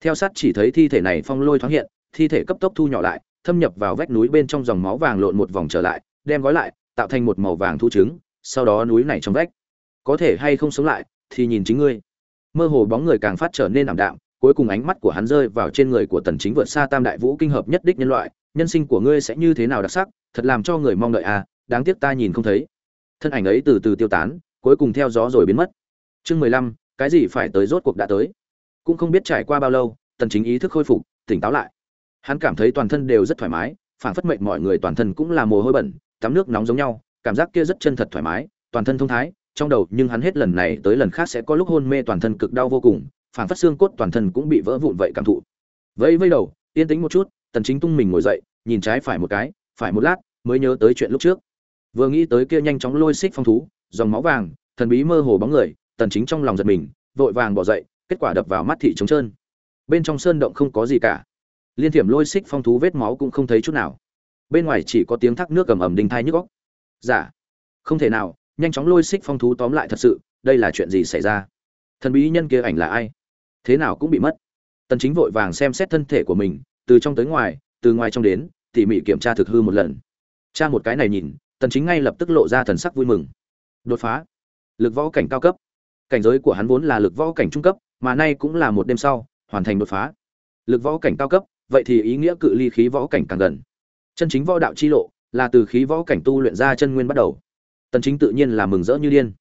theo sát chỉ thấy thi thể này phong lôi thoáng hiện, thi thể cấp tốc thu nhỏ lại, thâm nhập vào vách núi bên trong dòng máu vàng lộn một vòng trở lại, đem gói lại, tạo thành một màu vàng thu trứng, sau đó núi này trong vách. Có thể hay không sống lại, thì nhìn chính ngươi. Mơ hồ bóng người càng phát trở nên ảm đạm, cuối cùng ánh mắt của hắn rơi vào trên người của tần chính vượt xa tam đại vũ kinh hợp nhất đích nhân loại, nhân sinh của ngươi sẽ như thế nào đặc sắc, thật làm cho người mong đợi à đáng tiếc ta nhìn không thấy. Thân ảnh ấy từ từ tiêu tán, cuối cùng theo gió rồi biến mất. Chương mười lăm, cái gì phải tới rốt cuộc đã tới? Cũng không biết trải qua bao lâu, tần chính ý thức khôi phục, tỉnh táo lại. Hắn cảm thấy toàn thân đều rất thoải mái phản phất mệnh mọi người toàn thân cũng là mồ hôi bẩn, tắm nước nóng giống nhau, cảm giác kia rất chân thật thoải mái, toàn thân thông thái, trong đầu nhưng hắn hết lần này tới lần khác sẽ có lúc hôn mê toàn thân cực đau vô cùng phản phất xương cốt toàn thân cũng bị vỡ vụn vậy cảm thụ. Vẫy vẫy đầu, yên tĩnh một chút, tần chính tung mình ngồi dậy, nhìn trái phải một cái, phải một lát mới nhớ tới chuyện lúc trước. Vừa nghĩ tới kia nhanh chóng lôi xích phong thú, dòng máu vàng, thần bí mơ hồ bóng người, tần chính trong lòng giật mình, vội vàng bỏ dậy kết quả đập vào mắt thị trống trơn. Bên trong sơn động không có gì cả. Liên thiểm lôi xích phong thú vết máu cũng không thấy chút nào. Bên ngoài chỉ có tiếng thác nước cầm ẩm đinh thai nhức góc giả dạ. không thể nào, nhanh chóng lôi xích phong thú tóm lại thật sự, đây là chuyện gì xảy ra? Thần bí nhân kia ảnh là ai? Thế nào cũng bị mất. Tần chính vội vàng xem xét thân thể của mình, từ trong tới ngoài, từ ngoài trong đến, tỉ mỉ kiểm tra thực hư một lần. Tra một cái này nhìn, tần chính ngay lập tức lộ ra thần sắc vui mừng. Đột phá. Lực võ cảnh cao cấp. Cảnh giới của hắn vốn là lực võ cảnh trung cấp mà nay cũng là một đêm sau, hoàn thành đột phá. Lực võ cảnh cao cấp, vậy thì ý nghĩa cự ly khí võ cảnh càng gần. Chân chính võ đạo chi lộ là từ khí võ cảnh tu luyện ra chân nguyên bắt đầu. Tần chính tự nhiên là mừng rỡ như điên.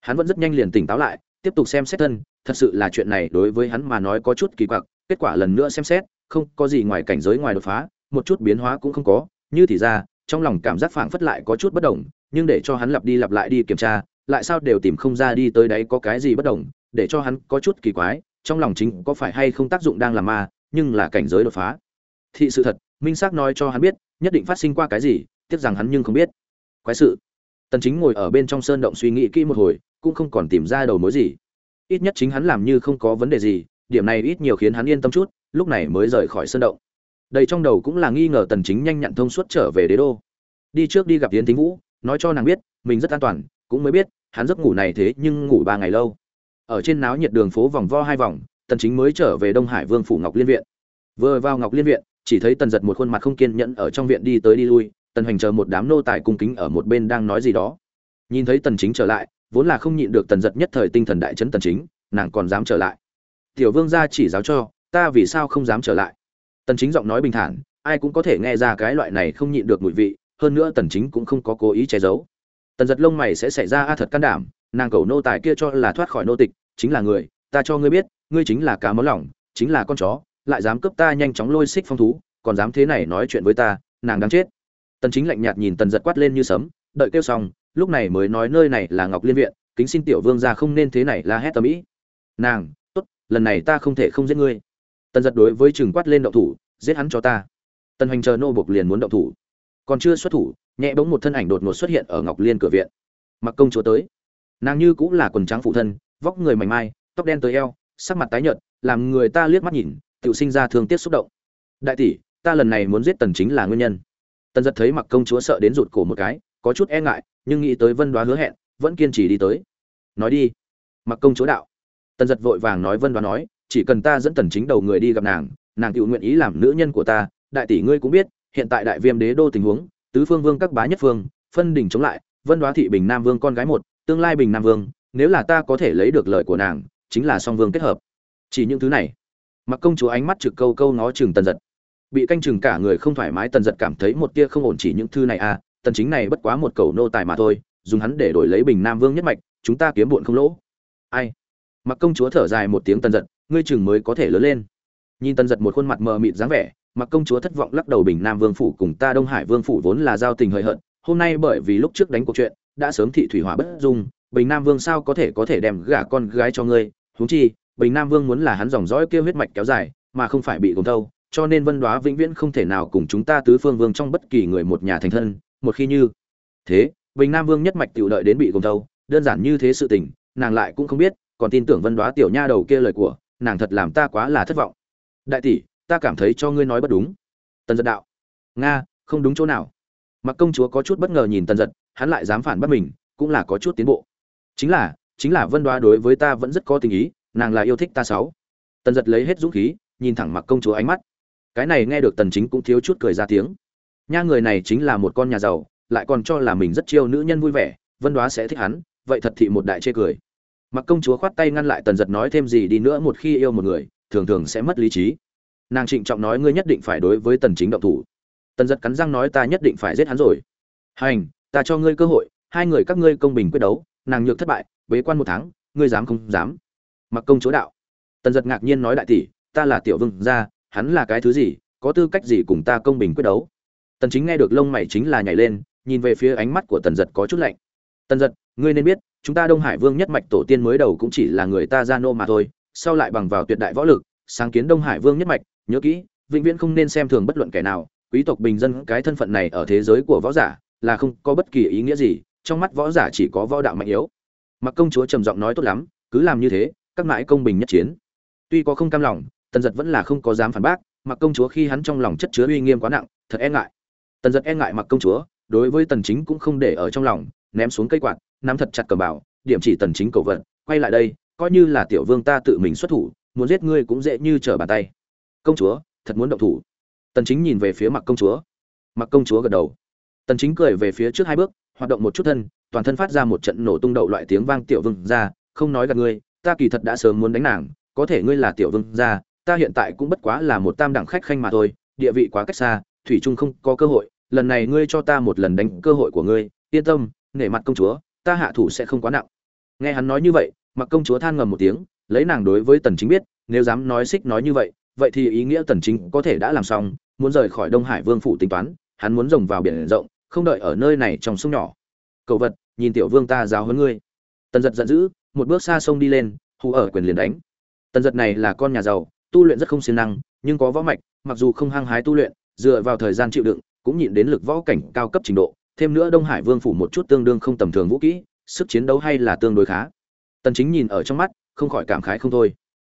Hắn vẫn rất nhanh liền tỉnh táo lại, tiếp tục xem xét thân, thật sự là chuyện này đối với hắn mà nói có chút kỳ quặc, kết quả lần nữa xem xét, không có gì ngoài cảnh giới ngoài đột phá, một chút biến hóa cũng không có, như thì ra, trong lòng cảm giác phảng phất lại có chút bất đồng, nhưng để cho hắn lặp đi lặp lại đi kiểm tra, lại sao đều tìm không ra đi tới đấy có cái gì bất đồng để cho hắn có chút kỳ quái, trong lòng chính có phải hay không tác dụng đang làm ma, nhưng là cảnh giới đột phá. Thị sự thật, minh xác nói cho hắn biết, nhất định phát sinh qua cái gì, tiếc rằng hắn nhưng không biết. Quái sự. Tần chính ngồi ở bên trong sơn động suy nghĩ kỹ một hồi, cũng không còn tìm ra đầu mối gì. Ít nhất chính hắn làm như không có vấn đề gì, điểm này ít nhiều khiến hắn yên tâm chút, lúc này mới rời khỏi sơn động. Đầy trong đầu cũng là nghi ngờ tần chính nhanh nhặn thông suốt trở về đế đô. Đi trước đi gặp yến thính vũ, nói cho nàng biết, mình rất an toàn, cũng mới biết, hắn giấc ngủ này thế nhưng ngủ ba ngày lâu ở trên náo nhiệt đường phố vòng vo hai vòng, tần chính mới trở về đông hải vương phủ ngọc liên viện. Vừa vào ngọc liên viện, chỉ thấy tần giật một khuôn mặt không kiên nhẫn ở trong viện đi tới đi lui, tần hoành chờ một đám nô tài cung kính ở một bên đang nói gì đó. Nhìn thấy tần chính trở lại, vốn là không nhịn được tần giật nhất thời tinh thần đại chấn tần chính, nàng còn dám trở lại. Tiểu vương gia chỉ giáo cho, ta vì sao không dám trở lại? Tần chính giọng nói bình thản, ai cũng có thể nghe ra cái loại này không nhịn được mùi vị, hơn nữa tần chính cũng không có cố ý che giấu. Tần giật lông mày sẽ xảy ra a thật can đảm nàng cầu nô tài kia cho là thoát khỏi nô tịch, chính là người, ta cho ngươi biết, ngươi chính là cá món lỏng, chính là con chó, lại dám cướp ta nhanh chóng lôi xích phong thú, còn dám thế này nói chuyện với ta, nàng đáng chết. Tần chính lạnh nhạt nhìn tần giật quát lên như sấm, đợi kêu xong, lúc này mới nói nơi này là ngọc liên viện, kính xin tiểu vương gia không nên thế này la hét tầm ý. Nàng, tốt, lần này ta không thể không giết ngươi. Tần giật đối với trừng quát lên động thủ, giết hắn cho ta. Tần hoành chờ nô buộc liền muốn động thủ. Còn chưa xuất thủ, nhẹ bỗng một thân ảnh đột ngột xuất hiện ở ngọc liên cửa viện. Mặc công chúa tới nàng như cũng là quần trắng phụ thân, vóc người mảnh mai, tóc đen tới eo, sắc mặt tái nhợt, làm người ta liếc mắt nhìn tự sinh ra thương tiếc xúc động. Đại tỷ, ta lần này muốn giết tần chính là nguyên nhân. Tần giật thấy mặc công chúa sợ đến rụt cổ một cái, có chút e ngại, nhưng nghĩ tới vân đoá hứa hẹn, vẫn kiên trì đi tới. Nói đi. Mặc công chúa đạo. Tần giật vội vàng nói vân đoá nói, chỉ cần ta dẫn tần chính đầu người đi gặp nàng nàng tự nguyện ý làm nữ nhân của ta. Đại tỷ ngươi cũng biết, hiện tại đại viêm đế đô tình huống, tứ phương vương các bá nhất phương, phân đỉnh chống lại, vân đoá thị bình nam vương con gái một tương lai bình nam vương, nếu là ta có thể lấy được lời của nàng, chính là song vương kết hợp. Chỉ những thứ này. Mặc công chúa ánh mắt trực câu câu ngó chừng tần giật. Bị canh chừng cả người không thoải mái, tần giật cảm thấy một tia không ổn chỉ những thư này à tần chính này bất quá một cầu nô tài mà thôi, dùng hắn để đổi lấy bình nam vương nhất mạch, chúng ta kiếm bộn không lỗ. Ai? Mặc công chúa thở dài một tiếng tần giật, ngươi chừng mới có thể lớn lên. Nhìn tần giật một khuôn mặt mờ mịt dáng vẻ, mặc công chúa thất vọng lắc đầu bình nam vương phủ cùng ta đông hải vương phủ vốn là giao tình hời hợt, hôm nay bởi vì lúc trước đánh cuộc chuyện đã sớm thị thủy hỏa bất dung, bình nam vương sao có thể có thể đem gả con gái cho ngươi? Huống chi, bình nam vương muốn là hắn dòng dõi kêu huyết mạch kéo dài, mà không phải bị gồm thâu, cho nên vân đoá vĩnh viễn không thể nào cùng chúng ta tứ phương vương trong bất kỳ người một nhà thành thân, một khi như thế, bình nam vương nhất mạch tiểu đợi đến bị gồm thâu, đơn giản như thế sự tình, nàng lại cũng không biết, còn tin tưởng vân đoá tiểu nha đầu kia lời của, nàng thật làm ta quá là thất vọng. Đại tỷ, ta cảm thấy cho ngươi nói bất đúng. Tần giật đạo, nga, không đúng chỗ nào. Mặc công chúa có chút bất ngờ nhìn tần giật hắn lại dám phản bắt mình, cũng là có chút tiến bộ. Chính là chính là vân đoá đối với ta vẫn rất có tình ý, nàng là yêu thích ta sáu. Tần giật lấy hết dũng khí, nhìn thẳng mặc công chúa ánh mắt. Cái này nghe được tần chính cũng thiếu chút cười ra tiếng. Nha người này chính là một con nhà giàu, lại còn cho là mình rất chiêu nữ nhân vui vẻ, vân đoá sẽ thích hắn, vậy thật thị một đại chê cười. Mặc công chúa khoát tay ngăn lại tần giật nói thêm gì đi nữa một khi yêu một người, thường thường sẽ mất lý trí. Nàng trịnh trọng nói ngươi nhất định phải đối với tần chính động thủ. Tần giật cắn răng nói ta nhất định phải giết hắn rồi. Hành ta cho ngươi cơ hội, hai người các ngươi công bình quyết đấu, nàng nhược thất bại, bế quan một tháng, ngươi dám không dám. Mặc công chúa đạo. Tần giật ngạc nhiên nói đại tỷ, ta là tiểu vương gia, hắn là cái thứ gì, có tư cách gì cùng ta công bình quyết đấu? Tần chính nghe được lông mày chính là nhảy lên, nhìn về phía ánh mắt của tần giật có chút lạnh. Tần giật, ngươi nên biết, chúng ta đông hải vương nhất mạch tổ tiên mới đầu cũng chỉ là người ta gia nô mà thôi, sau lại bằng vào tuyệt đại võ lực, sáng kiến đông hải vương nhất mạch, nhớ kỹ, vĩnh viễn không nên xem thường bất luận kẻ nào, quý tộc bình dân cái thân phận này ở thế giới của võ giả là không có bất kỳ ý nghĩa gì, trong mắt võ giả chỉ có võ đạo mạnh yếu. Mặc công chúa trầm giọng nói tốt lắm, cứ làm như thế, các mãi công bình nhất chiến. Tuy có không cam lòng, tần giật vẫn là không có dám phản bác, mặc công chúa khi hắn trong lòng chất chứa uy nghiêm quá nặng, thật e ngại. Tần giật e ngại mặc công chúa, đối với tần chính cũng không để ở trong lòng, ném xuống cây quạt, nắm thật chặt cờ bảo điểm chỉ tần chính cầu vận quay lại đây, coi như là tiểu vương ta tự mình xuất thủ, muốn giết ngươi cũng dễ như trở bàn tay. Công chúa, thật muốn động thủ. Tần chính nhìn về phía mặc công chúa. Mặc công chúa gật đầu tần chính cười về phía trước hai bước, hoạt động một chút thân, toàn thân phát ra một trận nổ tung đậu loại tiếng vang tiểu vương ra, không nói gặp ngươi, ta kỳ thật đã sớm muốn đánh nàng, có thể ngươi là tiểu vương ra ta hiện tại cũng bất quá là một tam đẳng khách khanh mà thôi, địa vị quá cách xa, thủy trung không có cơ hội, lần này ngươi cho ta một lần đánh cơ hội của ngươi, yên tâm, nể mặt công chúa, ta hạ thủ sẽ không quá nặng. Nghe hắn nói như vậy, mặc công chúa than ngầm một tiếng, lấy nàng đối với tần chính biết, nếu dám nói xích nói như vậy vậy thì ý nghĩa tần chính có thể đã làm xong, muốn rời khỏi đông hải vương phủ tính toán, hắn muốn rồng vào biển rộng không đợi ở nơi này trong sông nhỏ. Cầu vật, nhìn tiểu vương ta giáo hơn ngươi. Tần giật giận dữ, một bước xa sông đi lên, hù ở quyền liền đánh. Tần giật này là con nhà giàu, tu luyện rất không siêng năng, nhưng có võ mạch, mặc dù không hăng hái tu luyện, dựa vào thời gian chịu đựng, cũng nhịn đến lực võ cảnh cao cấp trình độ. Thêm nữa đông hải vương phủ một chút tương đương không tầm thường vũ kỹ, sức chiến đấu hay là tương đối khá. Tần chính nhìn ở trong mắt, không khỏi cảm khái không thôi.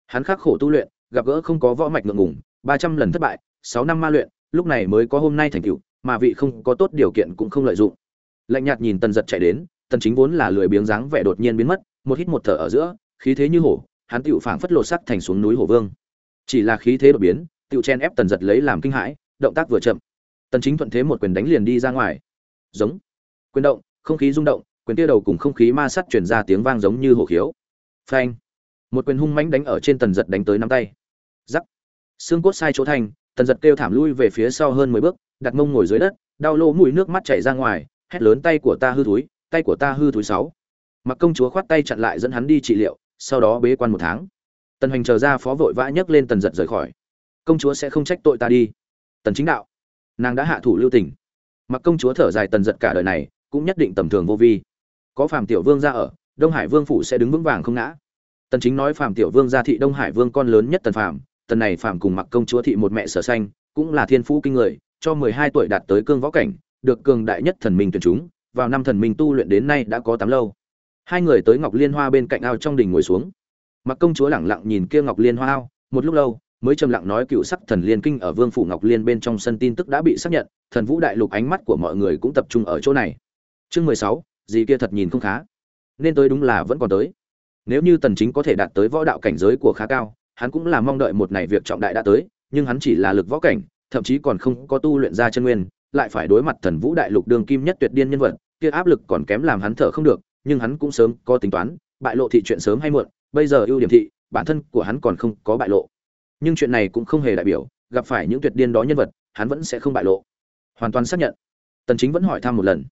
Hắn khắc khổ tu luyện, gặp gỡ không có võ mạch ngượng ngùng 300 lần thất bại 6 năm ma luyện, lúc này mới có hôm nay thành tựu mà vị không có tốt điều kiện cũng không lợi dụng. Lạnh nhạt nhìn tần giật chạy đến, tần chính vốn là lười biếng dáng vẻ đột nhiên biến mất, một hít một thở ở giữa, khí thế như hổ, hắn tựu phảng phất lột sắc thành xuống núi hổ vương. Chỉ là khí thế đột biến, tựu chen ép tần giật lấy làm kinh hãi, động tác vừa chậm. Tần chính thuận thế một quyền đánh liền đi ra ngoài. Giống. Quyền động, không khí rung động, quyền kia đầu cùng không khí ma sát truyền ra tiếng vang giống như hổ khiếu. Phanh. Một quyền hung mãnh đánh ở trên tần giật đánh tới nắm tay. Giắc xương cốt sai chỗ thành tần giật kêu thảm lui về phía sau hơn mười bước, đặt mông ngồi dưới đất, đau lỗ mũi nước mắt chảy ra ngoài, hét lớn tay của ta hư túi tay của ta hư túi sáu. Mặc công chúa khoát tay chặn lại dẫn hắn đi trị liệu, sau đó bế quan một tháng. Tần hành chờ ra phó vội vã nhấc lên tần giật rời khỏi. Công chúa sẽ không trách tội ta đi. Tần chính đạo. Nàng đã hạ thủ lưu tình. Mặc công chúa thở dài tần giật cả đời này, cũng nhất định tầm thường vô vi. Có phàm tiểu vương ra ở, đông hải vương phủ sẽ đứng vững vàng không ngã. Tần chính nói phàm tiểu vương gia thị đông hải vương con lớn nhất tần phàm tần này phàm cùng mặc công chúa thị một mẹ sở xanh cũng là thiên phú kinh người, cho 12 tuổi đạt tới cương võ cảnh, được cường đại nhất thần minh tuyển chúng, vào năm thần minh tu luyện đến nay đã có tám lâu. Hai người tới ngọc liên hoa bên cạnh ao trong đình ngồi xuống. Mặc công chúa lẳng lặng nhìn kia ngọc liên hoa ao, một lúc lâu, mới trầm lặng nói cựu sắc thần liên kinh ở vương phủ ngọc liên bên trong sân tin tức đã bị xác nhận, thần vũ đại lục ánh mắt của mọi người cũng tập trung ở chỗ này. Chương mười sáu, gì kia thật nhìn không khá. Nên tới đúng là vẫn còn tới. Nếu như tần chính có thể đạt tới võ đạo cảnh giới của khá cao hắn cũng là mong đợi một ngày việc trọng đại đã tới, nhưng hắn chỉ là lực võ cảnh, thậm chí còn không có tu luyện ra chân nguyên, lại phải đối mặt thần vũ đại lục đường kim nhất tuyệt điên nhân vật, kia áp lực còn kém làm hắn thở không được, nhưng hắn cũng sớm có tính toán, bại lộ thị chuyện sớm hay muộn, bây giờ ưu điểm thị, bản thân của hắn còn không có bại lộ. Nhưng chuyện này cũng không hề đại biểu, gặp phải những tuyệt điên đó nhân vật, hắn vẫn sẽ không bại lộ. Hoàn toàn xác nhận. Tần chính vẫn hỏi thăm một lần.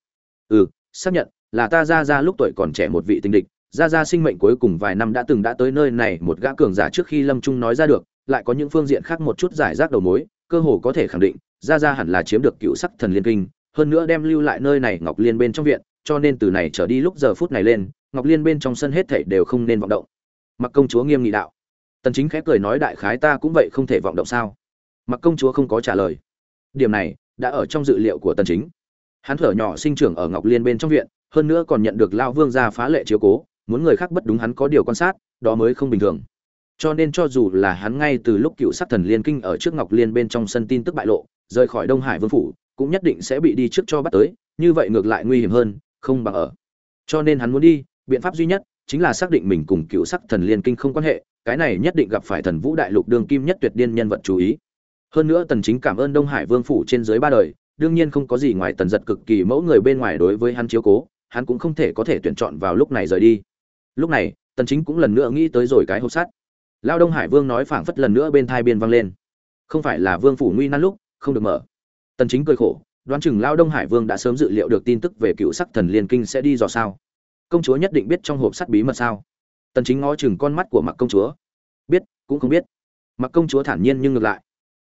Ừ xác nhận, là ta ra ra lúc tuổi còn trẻ một vị tình địch ra ra sinh mệnh cuối cùng vài năm đã từng đã tới nơi này, một gã cường giả trước khi lâm trung nói ra được, lại có những phương diện khác một chút giải rác đầu mối, cơ hồ có thể khẳng định ra ra hẳn là chiếm được cựu sắc thần liên kinh, hơn nữa đem lưu lại nơi này ngọc liên bên trong viện, cho nên từ này trở đi lúc giờ phút này lên, ngọc liên bên trong sân hết thảy đều không nên vọng động. Mặc công chúa nghiêm nghị đạo. Tần chính khẽ cười nói đại khái ta cũng vậy không thể vọng động sao? Mặc công chúa không có trả lời. Điểm này đã ở trong dự liệu của tần chính. Hắn thở nhỏ sinh trưởng ở ngọc liên bên trong viện, hơn nữa còn nhận được lao vương gia phá lệ chiếu cố muốn người khác bất đúng hắn có điều quan sát, đó mới không bình thường. Cho nên cho dù là hắn ngay từ lúc cựu sát thần liên kinh ở trước ngọc liên bên trong sân tin tức bại lộ, rời khỏi đông hải vương phủ, cũng nhất định sẽ bị đi trước cho bắt tới, như vậy ngược lại nguy hiểm hơn, không bằng ở. Cho nên hắn muốn đi, biện pháp duy nhất chính là xác định mình cùng cựu sắc thần liên kinh không quan hệ, cái này nhất định gặp phải thần vũ đại lục đương kim nhất tuyệt điên nhân vật chú ý. Hơn nữa tần chính cảm ơn đông hải vương phủ trên dưới ba đời, đương nhiên không có gì ngoài tần giật cực kỳ mẫu người bên ngoài đối với hắn chiếu cố, hắn cũng không thể có thể tuyển chọn vào lúc này rời đi lúc này, tần chính cũng lần nữa nghĩ tới rồi cái hộp sắt. Lao đông hải vương nói phảng phất lần nữa bên thai biên vang lên. Không phải là vương phủ nguy nan lúc, không được mở. Tần chính cười khổ, đoán chừng lao đông hải vương đã sớm dự liệu được tin tức về cựu sắc thần liên kinh sẽ đi dò sao. Công chúa nhất định biết trong hộp sắt bí mật sao? Tần chính ngó chừng con mắt của mặc công chúa. Biết, cũng không biết. Mặc công chúa thản nhiên nhưng ngược lại.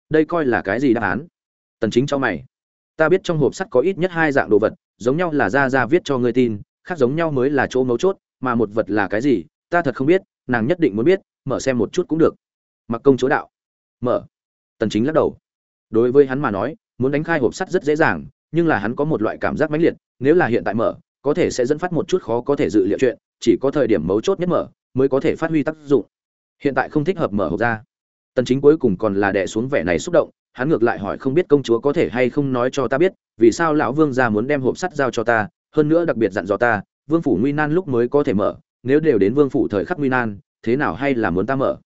Đây coi là cái gì đáp án? Tần chính cho mày. Ta biết trong hộp sắt có ít nhất hai dạng đồ vật, giống nhau là ra ra viết cho ngươi tin, khác giống nhau mới là chỗ mấu chốt mà một vật là cái gì, ta thật không biết, nàng nhất định muốn biết, mở xem một chút cũng được. Mặc công chúa đạo. Mở. Tần chính lắc đầu. Đối với hắn mà nói, muốn đánh khai hộp sắt rất dễ dàng, nhưng là hắn có một loại cảm giác mãnh liệt, nếu là hiện tại mở, có thể sẽ dẫn phát một chút khó có thể dự liệu chuyện, chỉ có thời điểm mấu chốt nhất mở, mới có thể phát huy tác dụng. Hiện tại không thích hợp mở hộp ra. Tần chính cuối cùng còn là đè xuống vẻ này xúc động, hắn ngược lại hỏi không biết công chúa có thể hay không nói cho ta biết, vì sao lão vương gia muốn đem hộp sắt giao cho ta, hơn nữa đặc biệt dặn dò ta vương phủ nguy nan lúc mới có thể mở, nếu đều đến vương phủ thời khắc nguy nan, thế nào hay là muốn ta mở?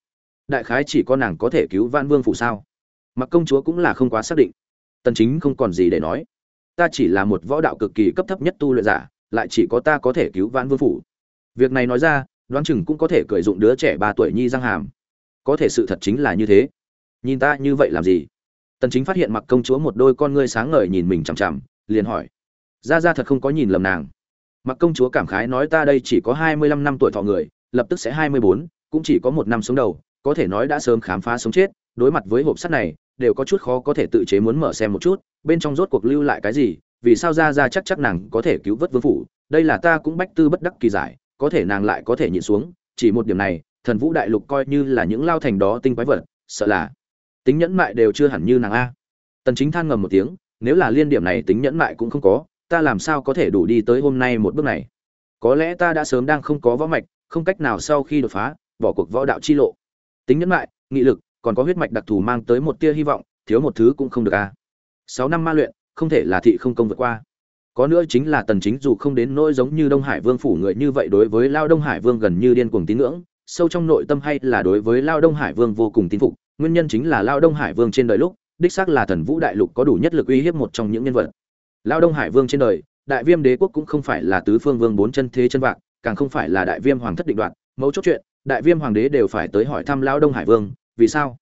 Đại khái chỉ có nàng có thể cứu vãn vương phủ sao? Mặc công chúa cũng là không quá xác định. Tần chính không còn gì để nói. Ta chỉ là một võ đạo cực kỳ cấp thấp nhất tu luyện giả, lại chỉ có ta có thể cứu vãn vương phủ. Việc này nói ra, đoán chừng cũng có thể cười dụng đứa trẻ ba tuổi nhi răng hàm. Có thể sự thật chính là như thế. Nhìn ta như vậy làm gì? Tần chính phát hiện mặc công chúa một đôi con ngươi sáng ngời nhìn mình chằm chằm, liền hỏi. Ra ra thật không có nhìn lầm nàng mặc công chúa cảm khái nói ta đây chỉ có 25 năm tuổi thọ người lập tức sẽ 24, cũng chỉ có một năm sống đầu có thể nói đã sớm khám phá sống chết. Đối mặt với hộp sắt này đều có chút khó có thể tự chế muốn mở xem một chút bên trong rốt cuộc lưu lại cái gì vì sao ra ra chắc chắc nàng có thể cứu vớt vương phủ. Đây là ta cũng bách tư bất đắc kỳ giải có thể nàng lại có thể nhịn xuống. Chỉ một điểm này thần vũ đại lục coi như là những lao thành đó tinh quái vật sợ là tính nhẫn mại đều chưa hẳn như nàng a. Tần chính than ngầm một tiếng nếu là liên điểm này tính nhẫn mại cũng không có ta làm sao có thể đủ đi tới hôm nay một bước này? Có lẽ ta đã sớm đang không có võ mạch, không cách nào sau khi đột phá, bỏ cuộc võ đạo chi lộ. Tính nhẫn lại, nghị lực, còn có huyết mạch đặc thù mang tới một tia hy vọng, thiếu một thứ cũng không được a sáu năm ma luyện, không thể là thị không công vượt qua. Có nữa chính là tần chính dù không đến nỗi giống như đông hải vương phủ người như vậy đối với lao đông hải vương gần như điên cuồng tín ngưỡng, sâu trong nội tâm hay là đối với lao đông hải vương vô cùng tín phục, nguyên nhân chính là lao đông hải vương trên đời lúc, đích xác là thần vũ đại lục có đủ nhất lực uy hiếp một trong những nhân vật lao đông hải vương trên đời, đại viêm đế quốc cũng không phải là tứ phương vương bốn chân thế chân vạc, càng không phải là đại viêm hoàng thất định đoạt. Mấu chốt chuyện, đại viêm hoàng đế đều phải tới hỏi thăm lao đông hải vương, vì sao?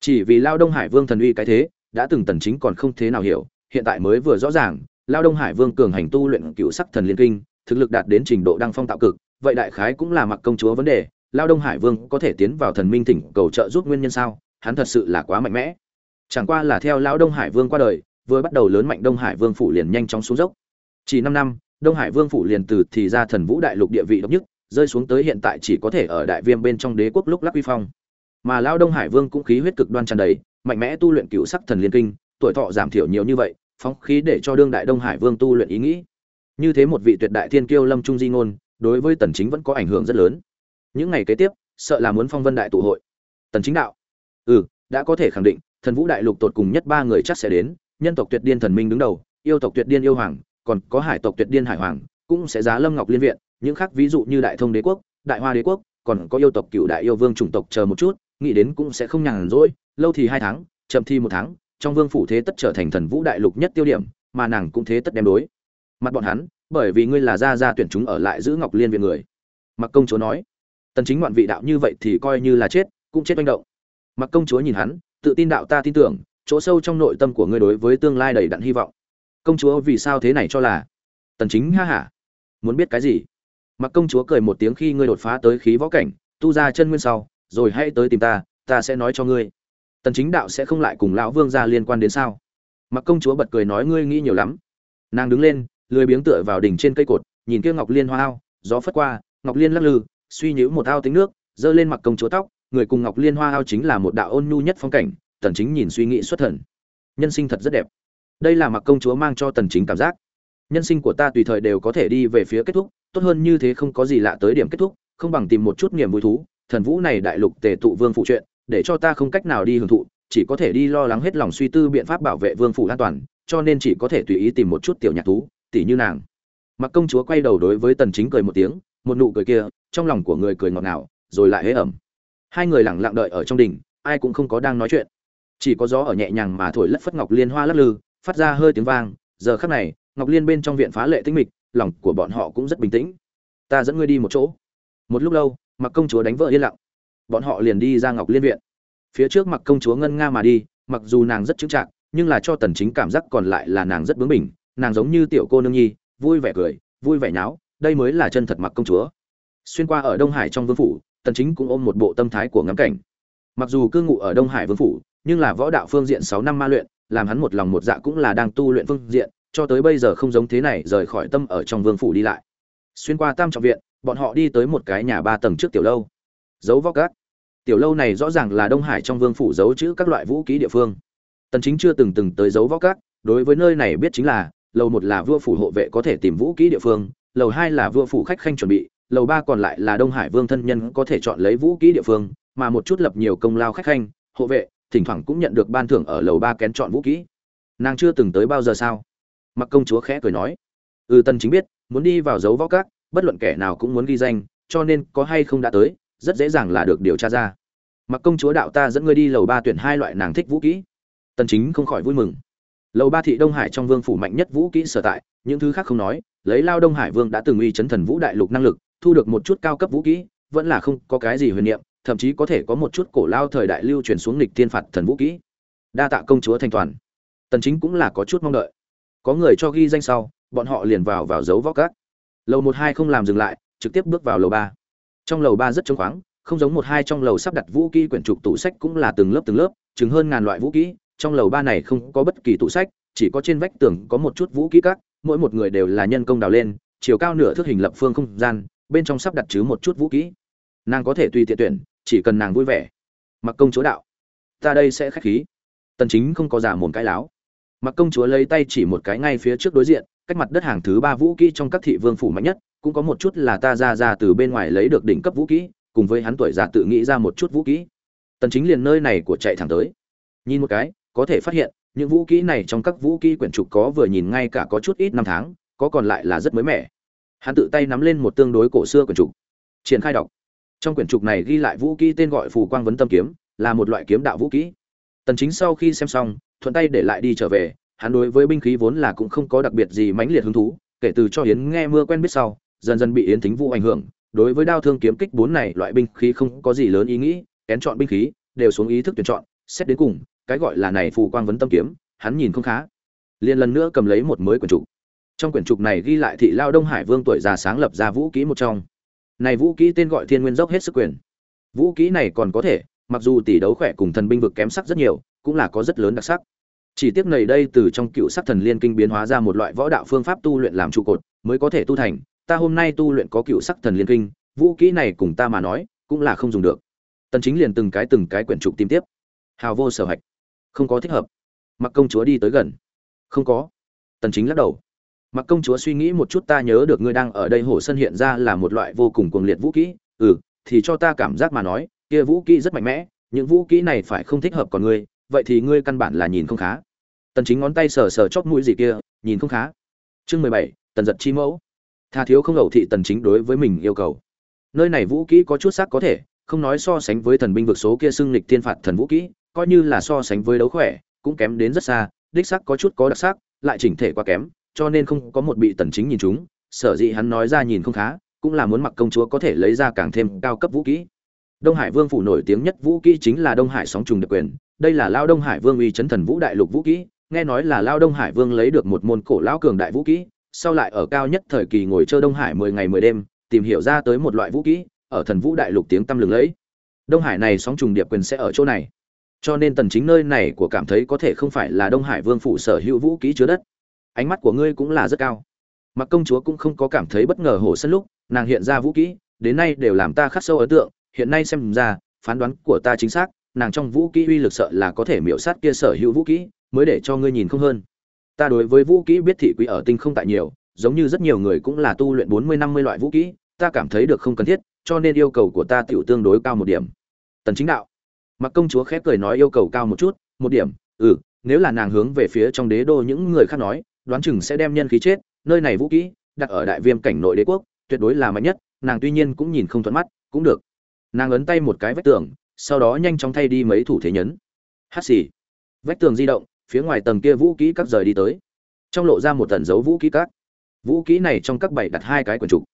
Chỉ vì lao đông hải vương thần uy cái thế, đã từng tần chính còn không thế nào hiểu, hiện tại mới vừa rõ ràng lao đông hải vương cường hành tu luyện cựu sắc thần liên kinh, thực lực đạt đến trình độ đăng phong tạo cực, vậy đại khái cũng là mặc công chúa vấn đề. Lao đông hải vương có thể tiến vào thần minh thỉnh cầu trợ giúp nguyên nhân sao? Hắn thật sự là quá mạnh mẽ. Chẳng qua là theo lão đông hải vương qua đời vừa bắt đầu lớn mạnh đông hải vương phủ liền nhanh chóng xuống dốc. Chỉ năm năm, đông hải vương phủ liền từ thì ra thần vũ đại lục địa vị độc nhất, rơi xuống tới hiện tại chỉ có thể ở đại viêm bên trong đế quốc lúc lắc uy phong. Mà Lão đông hải vương cũng khí huyết cực đoan tràn đầy, mạnh mẽ tu luyện cựu sắc thần liên kinh, tuổi thọ giảm thiểu nhiều như vậy, phóng khí để cho đương đại đông hải vương tu luyện ý nghĩ. Như thế một vị tuyệt đại thiên kiêu lâm trung di ngôn, đối với tần chính vẫn có ảnh hưởng rất lớn. Những ngày kế tiếp, sợ là muốn phong vân đại tụ hội. Tần chính đạo ừ đã có thể khẳng định, thần vũ đại lục tột cùng nhất ba người chắc sẽ đến nhân tộc tuyệt điên thần minh đứng đầu, yêu tộc tuyệt điên yêu hoàng, còn có hải tộc tuyệt điên hải hoàng, cũng sẽ giá lâm ngọc liên viện. Những khác ví dụ như đại thông đế quốc, đại hoa đế quốc, còn có yêu tộc cựu đại yêu vương chủng tộc chờ một chút, nghĩ đến cũng sẽ không nhàn rỗi. Lâu thì hai tháng, chậm thì một tháng, trong vương phủ thế tất trở thành thần vũ đại lục nhất tiêu điểm, mà nàng cũng thế tất đem đối. Mặt bọn hắn, bởi vì ngươi là gia gia tuyển chúng ở lại giữ ngọc liên viện người. Mặc công chúa nói, tần chính ngoạn vị đạo như vậy thì coi như là chết, cũng chết manh động. Mặc công chúa nhìn hắn, tự tin đạo ta tin tưởng chỗ sâu trong nội tâm của ngươi đối với tương lai đầy đặn hy vọng. Công chúa vì sao thế này cho là? Tần chính ha hả. Muốn biết cái gì? Mặc công chúa cười một tiếng khi ngươi đột phá tới khí võ cảnh, tu ra chân nguyên sau, rồi hãy tới tìm ta ta sẽ nói cho ngươi. Tần chính đạo sẽ không lại cùng lão vương gia liên quan đến sao? Mặc công chúa bật cười nói ngươi nghĩ nhiều lắm. Nàng đứng lên, lười biếng tựa vào đỉnh trên cây cột, nhìn kia ngọc liên hoa ao, gió phất qua, ngọc liên lắc lư, suy nhíu một ao tính nước dơ lên mặc công chúa tóc, người cùng ngọc liên hoa ao chính là một đạo ôn nhu nhất phong cảnh tần chính nhìn suy nghĩ xuất thần. Nhân sinh thật rất đẹp. Đây là mặc công chúa mang cho tần chính cảm giác. Nhân sinh của ta tùy thời đều có thể đi về phía kết thúc, tốt hơn như thế không có gì lạ tới điểm kết thúc, không bằng tìm một chút niềm vui thú. Thần vũ này đại lục tề tụ vương phụ chuyện, để cho ta không cách nào đi hưởng thụ, chỉ có thể đi lo lắng hết lòng suy tư biện pháp bảo vệ vương phủ an toàn, cho nên chỉ có thể tùy ý tìm một chút tiểu nhạc thú tỷ như nàng. Mặc công chúa quay đầu đối với tần chính cười một tiếng, một nụ cười kia, trong lòng của người cười ngọt ngào, rồi lại hế ẩm. Hai người lặng lặng đợi ở trong đình, ai cũng không có đang nói chuyện chỉ có gió ở nhẹ nhàng mà thổi lất phất ngọc liên hoa lắc lư, phát ra hơi tiếng vang, giờ khắc này, ngọc liên bên trong viện phá lệ tĩnh mịch, lòng của bọn họ cũng rất bình tĩnh. Ta dẫn ngươi đi một chỗ. Một lúc lâu mặc công chúa đánh vợ yên lặng. Bọn họ liền đi ra ngọc liên viện. Phía trước mặc công chúa ngân nga mà đi, mặc dù nàng rất chững chạc, nhưng là cho tần chính cảm giác còn lại là nàng rất bướng bỉnh, nàng giống như tiểu cô nương nhi, vui vẻ cười, vui vẻ nháo, đây mới là chân thật mặc công chúa. Xuyên qua ở đông hải trong vương phủ, tần chính cũng ôm một bộ tâm thái của ngắm cảnh. Mặc dù cư ngụ ở đông hải vương phủ nhưng là võ đạo phương diện 6 năm ma luyện, làm hắn một lòng một dạ cũng là đang tu luyện phương diện, cho tới bây giờ không giống thế này rời khỏi tâm ở trong vương phủ đi lại. Xuyên qua tam trọng viện, bọn họ đi tới một cái nhà ba tầng trước tiểu lâu. Dấu vóc gác tiểu lâu này rõ ràng là đông hải trong vương phủ giấu chữ các loại vũ khí địa phương. Tần chính chưa từng từng tới dấu vóc gác đối với nơi này biết chính là, lầu một là vua phủ hộ vệ có thể tìm vũ khí địa phương, lầu hai là vua phủ khách khanh chuẩn bị, lầu ba còn lại là đông hải vương thân nhân có thể chọn lấy vũ khí địa phương, mà một chút lập nhiều công lao khách khanh, hộ vệ thỉnh thoảng cũng nhận được ban thưởng ở lầu ba kén chọn vũ kỹ. Nàng chưa từng tới bao giờ sao? Mặc công chúa khẽ cười nói. Ừ tần chính biết, muốn đi vào dấu võ các, bất luận kẻ nào cũng muốn ghi danh, cho nên có hay không đã tới, rất dễ dàng là được điều tra ra. Mặc công chúa đạo ta dẫn ngươi đi lầu ba tuyển hai loại nàng thích vũ kỹ. Tần chính không khỏi vui mừng. Lầu ba thị đông hải trong vương phủ mạnh nhất vũ kỹ sở tại, những thứ khác không nói, lấy lao đông hải vương đã từng uy chấn thần vũ đại lục năng lực, thu được một chút cao cấp vũ kỹ, vẫn là không có cái gì huyền niệm thậm chí có thể có một chút cổ lao thời đại lưu truyền xuống lịch thiên phạt thần vũ kỹ. Đa tạ công chúa thanh toàn. Tần chính cũng là có chút mong đợi. Có người cho ghi danh sau, bọn họ liền vào vào dấu vóc cát lầu một hai không làm dừng lại, trực tiếp bước vào lầu ba. Trong lầu ba rất trống khoáng, không giống một hai trong lầu sắp đặt vũ kỹ quyển trục tủ sách cũng là từng lớp từng lớp, chừng hơn ngàn loại vũ kỹ, trong lầu ba này không có bất kỳ tủ sách, chỉ có trên vách tường có một chút vũ kỹ các, mỗi một người đều là nhân công đào lên, chiều cao nửa thước hình lập phương không gian, bên trong sắp đặt chứ một chút vũ kỹ. Nàng có thể tùy tiện tuyển chỉ cần nàng vui vẻ, mặc công chúa đạo, ta đây sẽ khách khí. Tần chính không có giả mồm cái láo. Mặc công chúa lấy tay chỉ một cái ngay phía trước đối diện, cách mặt đất hàng thứ ba vũ kỹ trong các thị vương phủ mạnh nhất, cũng có một chút là ta ra ra từ bên ngoài lấy được đỉnh cấp vũ kỹ, cùng với hắn tuổi già tự nghĩ ra một chút vũ kỹ. Tần chính liền nơi này của chạy thẳng tới. Nhìn một cái, có thể phát hiện, những vũ kỹ này trong các vũ kỹ quyển trục có vừa nhìn ngay cả có chút ít năm tháng, có còn lại là rất mới mẻ. Hắn tự tay nắm lên một tương đối cổ xưa quyển trục. Triển khai đọc trong quyển trục này ghi lại vũ kỹ tên gọi phù quang vấn tâm kiếm, là một loại kiếm đạo vũ kỹ. Tần chính sau khi xem xong, thuận tay để lại đi trở về, hắn đối với binh khí vốn là cũng không có đặc biệt gì mãnh liệt hứng thú, kể từ cho yến nghe mưa quen biết sau, dần dần bị yến thính vũ ảnh hưởng, đối với đao thương kiếm kích bốn này loại binh khí không có gì lớn ý nghĩ, kén chọn binh khí, đều xuống ý thức tuyển chọn, xét đến cùng, cái gọi là này phù quang vấn tâm kiếm, hắn nhìn không khá. Liền lần nữa cầm lấy một mới quyển trục. Trong quyển trục này ghi lại thị lao đông hải vương tuổi già sáng lập ra vũ kỹ một trong này vũ kỹ tên gọi thiên nguyên dốc hết sức quyền. Vũ kỹ này còn có thể, mặc dù tỷ đấu khỏe cùng thần binh vực kém sắc rất nhiều, cũng là có rất lớn đặc sắc. Chỉ tiếc này đây từ trong cựu sắc thần liên kinh biến hóa ra một loại võ đạo phương pháp tu luyện làm trụ cột, mới có thể tu thành. Ta hôm nay tu luyện có cựu sắc thần liên kinh, vũ kỹ này cùng ta mà nói, cũng là không dùng được. Tần chính liền từng cái từng cái quyển trục tìm tiếp. Hào vô sở hạch. Không có thích hợp. Mặc công chúa đi tới gần. Không có. Tần chính lắc đầu mặc công chúa suy nghĩ một chút ta nhớ được ngươi đang ở đây hồ sân hiện ra là một loại vô cùng cuồng liệt vũ kỹ. Ừ thì cho ta cảm giác mà nói kia vũ kỹ rất mạnh mẽ những vũ kỹ này phải không thích hợp còn ngươi vậy thì ngươi căn bản là nhìn không khá. Tần chính ngón tay sờ sờ chóp mũi gì kia nhìn không khá. Chương 17, tần giật chi mẫu. Tha thiếu không ẩu thị tần chính đối với mình yêu cầu. Nơi này vũ kỹ có chút sắc có thể không nói so sánh với thần binh vực số kia xưng lịch thiên phạt thần vũ kỹ coi như là so sánh với đấu khỏe cũng kém đến rất xa đích sắc có chút có đặc sắc lại chỉnh thể quá kém cho nên không có một bị tần chính nhìn chúng sở dĩ hắn nói ra nhìn không khá cũng là muốn mặc công chúa có thể lấy ra càng thêm cao cấp vũ khí. đông hải vương phủ nổi tiếng nhất vũ khí chính là đông hải sóng trùng đặc quyền đây là lao đông hải vương uy chấn thần vũ đại lục vũ khí. nghe nói là lao đông hải vương lấy được một môn cổ lão cường đại vũ khí, sau lại ở cao nhất thời kỳ ngồi chơi đông hải 10 ngày 10 đêm tìm hiểu ra tới một loại vũ khí ở thần vũ đại lục tiếng tăm lừng lẫy đông hải này sóng trùng điệp quyền sẽ ở chỗ này cho nên tần chính nơi này của cảm thấy có thể không phải là đông hải vương phủ sở hữu vũ khí chứa đất ánh mắt của ngươi cũng là rất cao. Mặc công chúa cũng không có cảm thấy bất ngờ hổ sân lúc, nàng hiện ra vũ kỹ, đến nay đều làm ta khắc sâu ấn tượng, hiện nay xem ra, phán đoán của ta chính xác, nàng trong vũ kỹ uy lực sợ là có thể miểu sát kia sở hữu vũ kỹ, mới để cho ngươi nhìn không hơn. Ta đối với vũ kỹ biết thị quý ở tinh không tại nhiều, giống như rất nhiều người cũng là tu luyện bốn mươi, năm mươi loại vũ kỹ, ta cảm thấy được không cần thiết, cho nên yêu cầu của ta tiểu tương đối cao một điểm. Tần chính đạo. Mặc công chúa khép cười nói yêu cầu cao một chút, một điểm ừ nếu là nàng hướng về phía trong đế đô những người khác nói đoán chừng sẽ đem nhân khí chết, nơi này vũ kỹ, đặt ở đại viêm cảnh nội đế quốc, tuyệt đối là mạnh nhất, nàng tuy nhiên cũng nhìn không thuận mắt, cũng được. Nàng ấn tay một cái vách tường, sau đó nhanh chóng thay đi mấy thủ thế nhấn. Hát xì. Vách tường di động, phía ngoài tầng kia vũ kỹ các rời đi tới. Trong lộ ra một tần dấu vũ kỹ các. Vũ kỹ này trong các bảy đặt hai cái quần trục.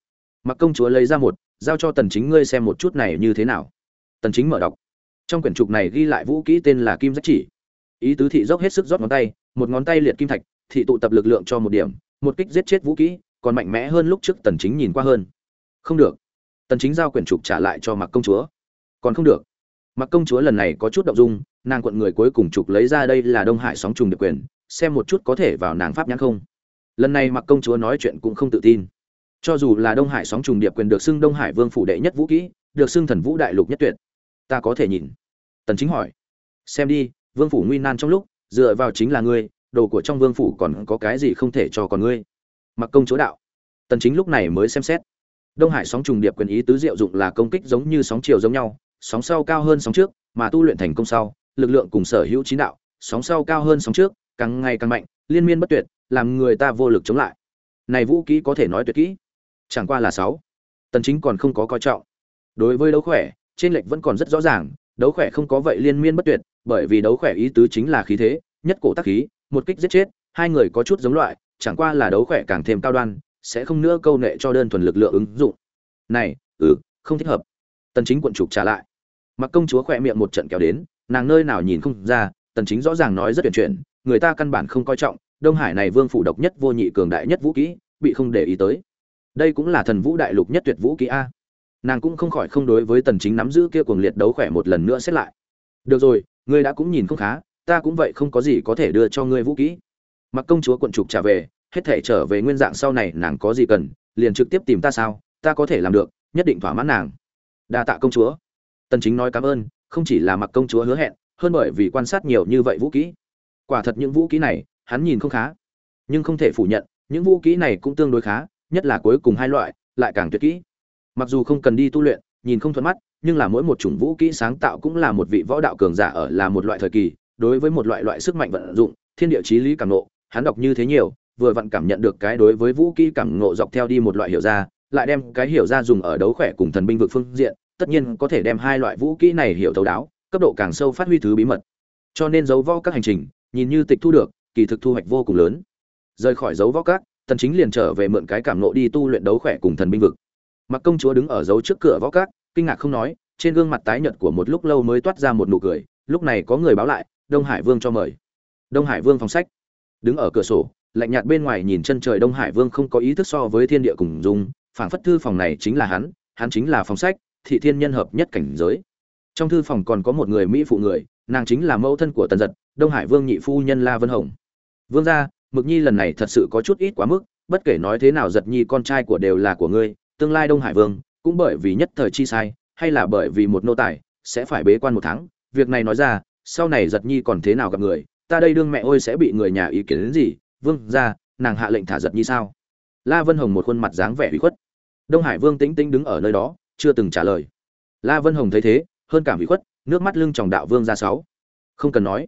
Mặc công chúa lấy ra một, giao cho tần chính ngươi xem một chút này như thế nào. Tần chính mở đọc. Trong quyển trục này ghi lại vũ kỹ tên là kim giác chỉ. Ý tứ thị dốc hết sức rót ngón tay, một ngón tay liệt kim thạch thị tụ tập lực lượng cho một điểm, một kích giết chết vũ kỹ, còn mạnh mẽ hơn lúc trước tần chính nhìn qua hơn. Không được. Tần chính giao quyển trục trả lại cho mặc công chúa. Còn không được. Mặc công chúa lần này có chút động dung, nàng quận người cuối cùng trục lấy ra đây là đông hải sóng trùng được quyền, xem một chút có thể vào nàng pháp nhãn không. Lần này mặc công chúa nói chuyện cũng không tự tin. Cho dù là đông hải sóng trùng điệp quyền được xưng đông hải vương phủ đệ nhất vũ kỹ, được xưng thần vũ đại lục nhất tuyệt. Ta có thể nhìn. Tần chính hỏi. Xem đi, vương phủ nguy nan trong lúc, dựa vào chính là ngươi đồ của trong vương phủ còn có cái gì không thể cho còn ngươi? Mặc công chúa đạo. Tần chính lúc này mới xem xét. Đông hải sóng trùng điệp quyền ý tứ diệu dụng là công kích giống như sóng chiều giống nhau, sóng sau cao hơn sóng trước, mà tu luyện thành công sau, lực lượng cùng sở hữu chín đạo, sóng sau cao hơn sóng trước, càng ngày càng mạnh, liên miên bất tuyệt, làm người ta vô lực chống lại. Này vũ kỹ có thể nói tuyệt kỹ. Chẳng qua là sáu. Tần chính còn không có coi trọng. Đối với đấu khỏe, trên lệch vẫn còn rất rõ ràng, đấu khỏe không có vậy liên miên bất tuyệt, bởi vì đấu khỏe ý tứ chính là khí thế, nhất cổ tác khí một kích giết chết hai người có chút giống loại chẳng qua là đấu khỏe càng thêm cao đoan sẽ không nữa câu nệ cho đơn thuần lực lượng ứng dụng. Này ừ không thích hợp. Tần chính quận trục trả lại. Mặc công chúa khỏe miệng một trận kéo đến nàng nơi nào nhìn không ra tần chính rõ ràng nói rất tuyển chuyển người ta căn bản không coi trọng đông hải này vương phủ độc nhất vô nhị cường đại nhất vũ khí, bị không để ý tới. Đây cũng là thần vũ đại lục nhất tuyệt vũ khí a. Nàng cũng không khỏi không đối với tần chính nắm giữ kia cuồng liệt đấu khỏe một lần nữa xét lại. Được rồi ngươi đã cũng nhìn không khá ta cũng vậy không có gì có thể đưa cho ngươi vũ kỹ. Mặc công chúa quận trục trả về, hết thể trở về nguyên dạng sau này nàng có gì cần, liền trực tiếp tìm ta sao, ta có thể làm được, nhất định thỏa mãn nàng. Đa tạ công chúa. Tần chính nói cảm ơn, không chỉ là mặc công chúa hứa hẹn, hơn bởi vì quan sát nhiều như vậy vũ kỹ. Quả thật những vũ kỹ này, hắn nhìn không khá. Nhưng không thể phủ nhận, những vũ kỹ này cũng tương đối khá, nhất là cuối cùng hai loại, lại càng tuyệt kỹ. Mặc dù không cần đi tu luyện, nhìn không thuận mắt, nhưng là mỗi một chủng vũ kỹ sáng tạo cũng là một vị võ đạo cường giả ở là một loại thời kỳ đối với một loại loại sức mạnh vận dụng, thiên địa chí lý cảm nộ hắn đọc như thế nhiều, vừa vặn cảm nhận được cái đối với vũ kỹ cảm ngộ dọc theo đi một loại hiểu ra, lại đem cái hiểu ra dùng ở đấu khỏe cùng thần binh vực phương diện, tất nhiên có thể đem hai loại vũ kỹ này hiểu thấu đáo, cấp độ càng sâu phát huy thứ bí mật. Cho nên dấu võ các hành trình, nhìn như tịch thu được, kỳ thực thu hoạch vô cùng lớn. Rời khỏi dấu võ các tần chính liền trở về mượn cái cảm nộ đi tu luyện đấu khỏe cùng thần binh vực. Mặc công chúa đứng ở dấu trước cửa võ các, kinh ngạc không nói, trên gương mặt tái nhợt của một lúc lâu mới toát ra một nụ cười, lúc này có người báo lại đông hải vương cho mời. Đông hải vương phòng sách. Đứng ở cửa sổ, lạnh nhạt bên ngoài nhìn chân trời đông hải vương không có ý thức so với thiên địa cùng dung, phảng phất thư phòng này chính là hắn hắn chính là phòng sách, thị thiên nhân hợp nhất cảnh giới. Trong thư phòng còn có một người mỹ phụ người, nàng chính là mẫu thân của tần giật, đông hải vương nhị phu nhân la vân hồng. Vương gia, mực nhi lần này thật sự có chút ít quá mức, bất kể nói thế nào giật nhi con trai của đều là của ngươi, tương lai đông hải vương, cũng bởi vì nhất thời chi sai, hay là bởi vì một nô tài, sẽ phải bế quan một tháng, việc này nói ra sau này giật nhi còn thế nào gặp người, ta đây đương mẹ ôi sẽ bị người nhà ý kiến đến gì? Vương ra nàng hạ lệnh thả giật nhi sao? La vân hồng một khuôn mặt dáng vẻ hủy khuất. Đông hải vương tĩnh tĩnh đứng ở nơi đó, chưa từng trả lời. La vân hồng thấy thế, hơn cảm hủy khuất, nước mắt lưng tròng đạo vương ra sáu. Không cần nói.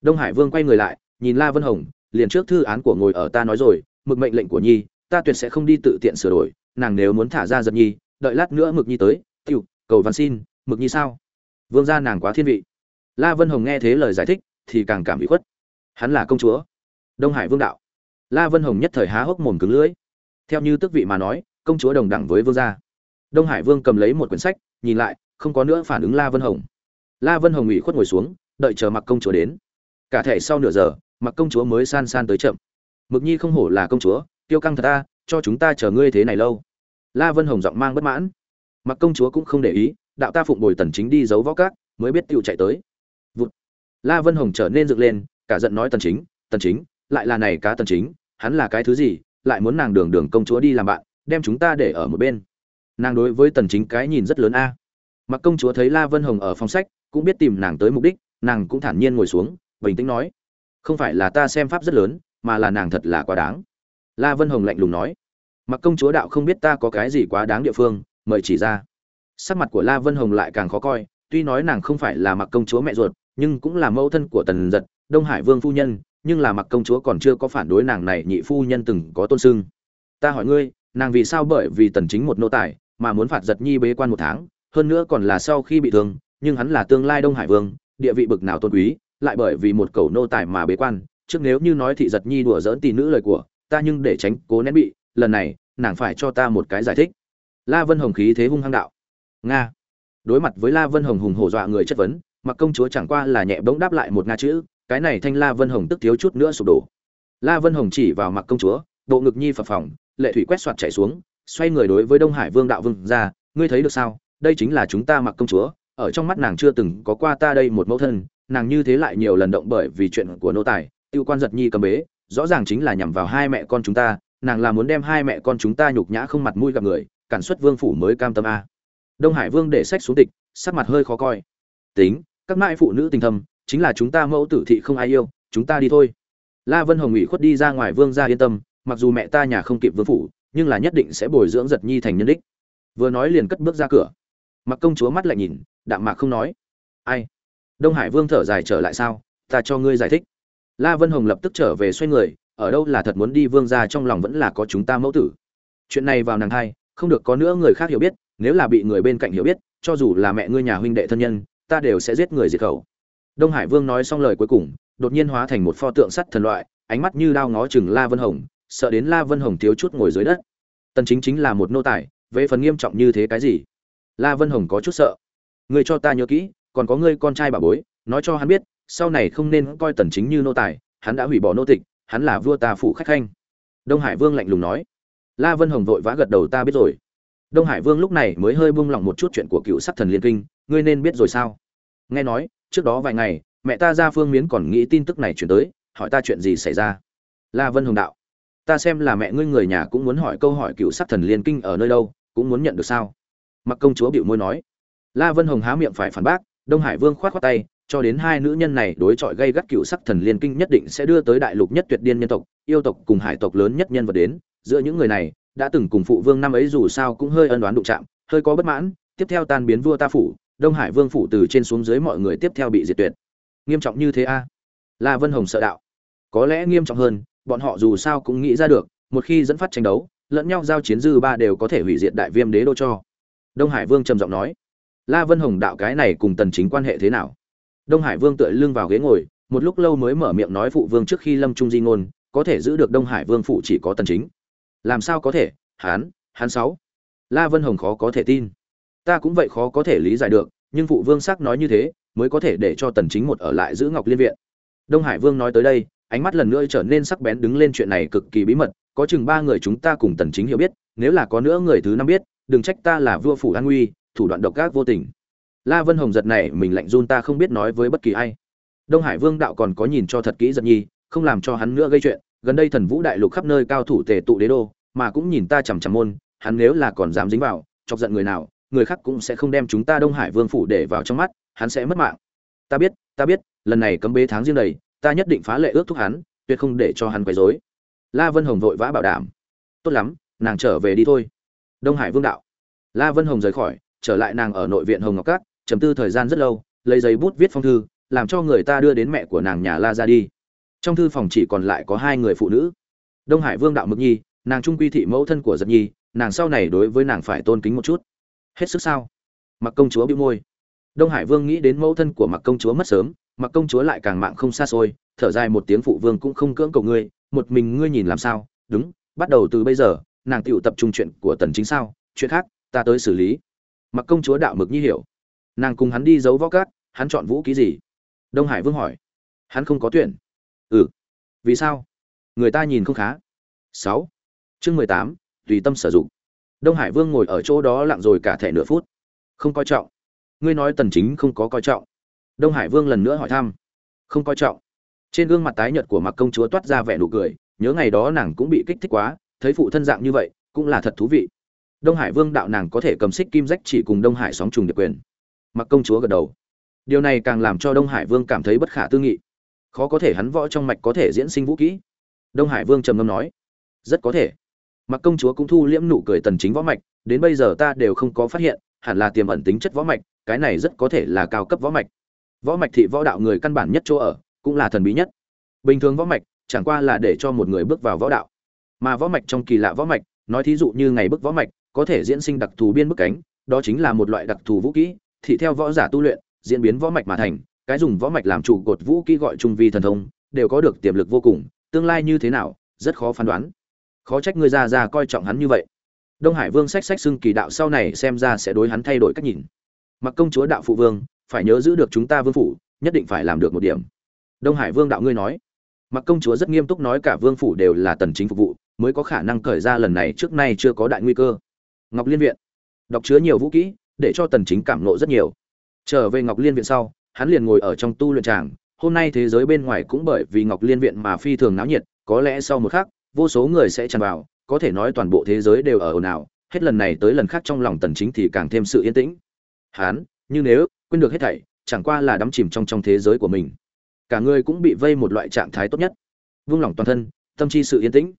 Đông hải vương quay người lại, nhìn la vân hồng, liền trước thư án của ngồi ở ta nói rồi, mực mệnh lệnh của nhi, ta tuyệt sẽ không đi tự tiện sửa đổi, nàng nếu muốn thả ra giật nhi, đợi lát nữa mực nhi tới, tiểu, cầu văn xin, mực nhi sao? Vương gia nàng quá thiên vị la vân hồng nghe thế lời giải thích, thì càng cảm bị khuất. Hắn là công chúa, đông hải vương đạo. La vân hồng nhất thời há hốc mồm cứng lưỡi. Theo như tước vị mà nói, công chúa đồng đẳng với vương gia. Đông hải vương cầm lấy một quyển sách, nhìn lại, không có nữa phản ứng la vân hồng. La vân hồng ủy khuất ngồi xuống, đợi chờ mặc công chúa đến. Cả thể sau nửa giờ, mặc công chúa mới san san tới chậm. Mực nhi không hổ là công chúa tiêu căng thật ta, cho chúng ta chờ ngươi thế này lâu. La vân hồng giọng mang bất mãn. Mặc công chúa cũng không để ý, đạo ta phụng bồi tần chính đi giấu võ cát mới biết tiêu chạy tới la vân hồng trở nên dựng lên, cả giận nói, tần chính tần chính, lại là này cá tần chính, hắn là cái thứ gì, lại muốn nàng đường đường công chúa đi làm bạn, đem chúng ta để ở một bên. Nàng đối với tần chính cái nhìn rất lớn a. Mặc công chúa thấy la vân hồng ở phòng sách, cũng biết tìm nàng tới mục đích, nàng cũng thản nhiên ngồi xuống, bình tĩnh nói, không phải là ta xem pháp rất lớn, mà là nàng thật là quá đáng. La vân hồng lạnh lùng nói, mặc công chúa đạo không biết ta có cái gì quá đáng địa phương, mời chỉ ra. Sắc mặt của la vân hồng lại càng khó coi, tuy nói nàng không phải là mặc công chúa mẹ ruột nhưng cũng là mẫu thân của tần giật, đông hải vương phu nhân, nhưng là mặc công chúa còn chưa có phản đối nàng này, nhị phu nhân từng có tôn sưng. Ta hỏi ngươi, nàng vì sao bởi vì tần chính một nô tài mà muốn phạt giật nhi bế quan một tháng, hơn nữa còn là sau khi bị thương, nhưng hắn là tương lai đông hải vương, địa vị bực nào tôn quý, lại bởi vì một cầu nô tài mà bế quan. Trước nếu như nói thị giật nhi đùa giỡn tỷ nữ lời của, ta nhưng để tránh cố nén bị, lần này, nàng phải cho ta một cái giải thích. La vân hồng khí thế hung hăng đạo. Nga. Đối mặt với la vân hồng hùng hổ dọa người chất vấn mặc công chúa chẳng qua là nhẹ bỗng đáp lại một nga chữ, cái này thanh la vân hồng tức thiếu chút nữa sụp đổ. La vân hồng chỉ vào mặc công chúa, bộ ngực nhi phập phồng, lệ thủy quét soạt chảy xuống, xoay người đối với đông hải vương đạo vương ra, ngươi thấy được sao? Đây chính là chúng ta mặc công chúa, ở trong mắt nàng chưa từng có qua ta đây một mẫu thân, nàng như thế lại nhiều lần động bởi vì chuyện của nô tài, tiêu quan giật nhi cầm bế, rõ ràng chính là nhằm vào hai mẹ con chúng ta, nàng là muốn đem hai mẹ con chúng ta nhục nhã không mặt mũi gặp người, cản xuất vương phủ mới cam tâm a. Đông hải vương để sách xuống tịch, sắc mặt hơi khó coi. Tính các mãi phụ nữ tình thâm, chính là chúng ta mẫu tử thị không ai yêu, chúng ta đi thôi. La vân hồng ủy khuất đi ra ngoài vương ra yên tâm, mặc dù mẹ ta nhà không kịp vương phủ, nhưng là nhất định sẽ bồi dưỡng giật nhi thành nhân đích. Vừa nói liền cất bước ra cửa. Mặc công chúa mắt lại nhìn, đạm mạc không nói. Ai? Đông hải vương thở dài trở lại sao? Ta cho ngươi giải thích. La vân hồng lập tức trở về xoay người, ở đâu là thật muốn đi vương ra trong lòng vẫn là có chúng ta mẫu tử. Chuyện này vào nàng hai, không được có nữa người khác hiểu biết, nếu là bị người bên cạnh hiểu biết, cho dù là mẹ ngươi nhà huynh đệ thân nhân ta đều sẽ giết người diệt khẩu. Đông hải vương nói xong lời cuối cùng, đột nhiên hóa thành một pho tượng sắt thần loại, ánh mắt như đao ngó chừng la vân hồng, sợ đến la vân hồng thiếu chút ngồi dưới đất. Tần chính chính là một nô tài, về phần nghiêm trọng như thế cái gì? La vân hồng có chút sợ. Người cho ta nhớ kỹ, còn có ngươi con trai bà bối, nói cho hắn biết, sau này không nên coi tần chính như nô tài, hắn đã hủy bỏ nô tịch, hắn là vua ta phụ khách khanh. Đông hải vương lạnh lùng nói. La vân hồng vội vã gật đầu ta biết rồi. Đông hải vương lúc này mới hơi buông lỏng một chút chuyện của cựu sắc thần liên kinh, ngươi nên biết rồi sao? Nghe nói, trước đó vài ngày, mẹ ta ra phương miến còn nghĩ tin tức này chuyển tới, hỏi ta chuyện gì xảy ra? La vân hồng đạo, ta xem là mẹ ngươi người nhà cũng muốn hỏi câu hỏi cựu sắc thần liên kinh ở nơi đâu, cũng muốn nhận được sao? Mặc công chúa bịu môi nói. La vân hồng há miệng phải phản bác, đông hải vương khoát khoát tay, cho đến hai nữ nhân này đối chọi gây gắt cựu sắc thần liên kinh nhất định sẽ đưa tới đại lục nhất tuyệt điên nhân tộc, yêu tộc cùng hải tộc lớn nhất nhân vật đến. Giữa những người này, đã từng cùng phụ vương năm ấy dù sao cũng hơi ân đoán đụng chạm, hơi có bất mãn, tiếp theo tan biến vua ta phủ đông hải vương phủ từ trên xuống dưới mọi người tiếp theo bị diệt tuyệt. Nghiêm trọng như thế a? À? la vân hồng sợ đạo. Có lẽ nghiêm trọng hơn, bọn họ dù sao cũng nghĩ ra được, một khi dẫn phát tranh đấu, lẫn nhau giao chiến dư ba đều có thể hủy diệt đại viêm đế đô cho. Đông hải vương trầm giọng nói. La vân hồng đạo cái này cùng tần chính quan hệ thế nào? Đông hải vương tựa lưng vào ghế ngồi, một lúc lâu mới mở miệng nói phụ vương trước khi lâm trung di ngôn, có thể giữ được đông hải vương phụ chỉ có tần chính. Làm sao có thể? Hán hán sáu. La vân hồng khó có thể tin ta cũng vậy khó có thể lý giải được, nhưng phụ vương sắc nói như thế, mới có thể để cho tần chính một ở lại giữ ngọc liên viện. Đông hải vương nói tới đây, ánh mắt lần nữa trở nên sắc bén đứng lên chuyện này cực kỳ bí mật, có chừng ba người chúng ta cùng tần chính hiểu biết, nếu là có nữa người thứ năm biết, đừng trách ta là vua phủ an nguy, thủ đoạn độc ác vô tình. La vân hồng giật này mình lạnh run ta không biết nói với bất kỳ ai. Đông hải vương đạo còn có nhìn cho thật kỹ giật nhi, không làm cho hắn nữa gây chuyện, gần đây thần vũ đại lục khắp nơi cao thủ tề tụ đế đô, mà cũng nhìn ta chằm chằm môn, hắn nếu là còn dám dính vào, chọc giận người nào người khác cũng sẽ không đem chúng ta đông hải vương phủ để vào trong mắt, hắn sẽ mất mạng. Ta biết ta biết, lần này cấm bế tháng riêng đầy, ta nhất định phá lệ ước thúc hắn, tuyệt không để cho hắn quấy rối. La vân hồng vội vã bảo đảm. Tốt lắm, nàng trở về đi thôi. Đông hải vương đạo. La vân hồng rời khỏi, trở lại nàng ở nội viện hồng ngọc cát, trầm tư thời gian rất lâu, lấy giấy bút viết phong thư, làm cho người ta đưa đến mẹ của nàng nhà la ra đi. Trong thư phòng chỉ còn lại có hai người phụ nữ. Đông hải vương đạo mực nhi, nàng trung quy thị mẫu thân của giật nhi, nàng sau này đối với nàng phải tôn kính một chút hết sức sao? Mặc công chúa bĩu môi. Đông hải vương nghĩ đến mẫu thân của mặc công chúa mất sớm, mặc công chúa lại càng mạng không xa xôi, thở dài một tiếng phụ vương cũng không cưỡng cầu ngươi, một mình ngươi nhìn làm sao? Đúng, bắt đầu từ bây giờ, nàng tựu tập trung chuyện của tần chính sao, chuyện khác, ta tới xử lý. Mặc công chúa đạo mực nhi hiểu. Nàng cùng hắn đi giấu võ cát, hắn chọn vũ ký gì? Đông hải vương hỏi. Hắn không có tuyển. Ừ. Vì sao? Người ta nhìn không khá. Sáu. Chương mười tám, tùy tâm sử dụng đông hải vương ngồi ở chỗ đó lặng rồi cả thẻ nửa phút. Không coi trọng. Ngươi nói tần chính không có coi trọng. Đông hải vương lần nữa hỏi thăm. Không coi trọng. Trên gương mặt tái nhợt của mặc công chúa toát ra vẻ nụ cười, nhớ ngày đó nàng cũng bị kích thích quá, thấy phụ thân dạng như vậy, cũng là thật thú vị. Đông hải vương đạo nàng có thể cầm xích kim rách chỉ cùng đông hải sóng trùng được quyền. Mặc công chúa gật đầu. Điều này càng làm cho đông hải vương cảm thấy bất khả tư nghị. Khó có thể hắn võ trong mạch có thể diễn sinh vũ kỹ. Đông hải vương trầm ngâm nói, rất có thể mặc công chúa cũng thu liễm nụ cười tần chính võ mạch, đến bây giờ ta đều không có phát hiện, hẳn là tiềm ẩn tính chất võ mạch, cái này rất có thể là cao cấp võ mạch. Võ mạch thị võ đạo người căn bản nhất chỗ ở, cũng là thần bí nhất. Bình thường võ mạch, chẳng qua là để cho một người bước vào võ đạo. Mà võ mạch trong kỳ lạ võ mạch, nói thí dụ như ngày bước võ mạch, có thể diễn sinh đặc thù biên bức cánh, đó chính là một loại đặc thù vũ kỹ thị theo võ giả tu luyện, diễn biến võ mạch mà thành, cái dùng võ mạch làm trụ cột vũ kỹ gọi trung vi thần thông, đều có được tiềm lực vô cùng, tương lai như thế nào, rất khó phán đoán khó trách người ra ra coi trọng hắn như vậy. Đông hải vương sách sách xưng kỳ đạo sau này xem ra sẽ đối hắn thay đổi cách nhìn. Mặc công chúa đạo phụ vương, phải nhớ giữ được chúng ta vương phủ, nhất định phải làm được một điểm. Đông hải vương đạo ngươi nói. Mặc công chúa rất nghiêm túc nói cả vương phủ đều là tần chính phục vụ, mới có khả năng cởi ra lần này trước nay chưa có đại nguy cơ. Ngọc liên viện. Đọc chứa nhiều vũ kỹ, để cho tần chính cảm nộ rất nhiều. Trở về ngọc liên viện sau, hắn liền ngồi ở trong tu luyện tràng, hôm nay thế giới bên ngoài cũng bởi vì ngọc liên viện mà phi thường náo nhiệt, có lẽ sau một khắc vô số người sẽ tràn vào có thể nói toàn bộ thế giới đều ở ồn ào hết lần này tới lần khác trong lòng tần chính thì càng thêm sự yên tĩnh. Hán, như nếu quên được hết thảy chẳng qua là đắm chìm trong trong thế giới của mình. Cả người cũng bị vây một loại trạng thái tốt nhất. Vung lòng toàn thân tâm chi sự yên tĩnh.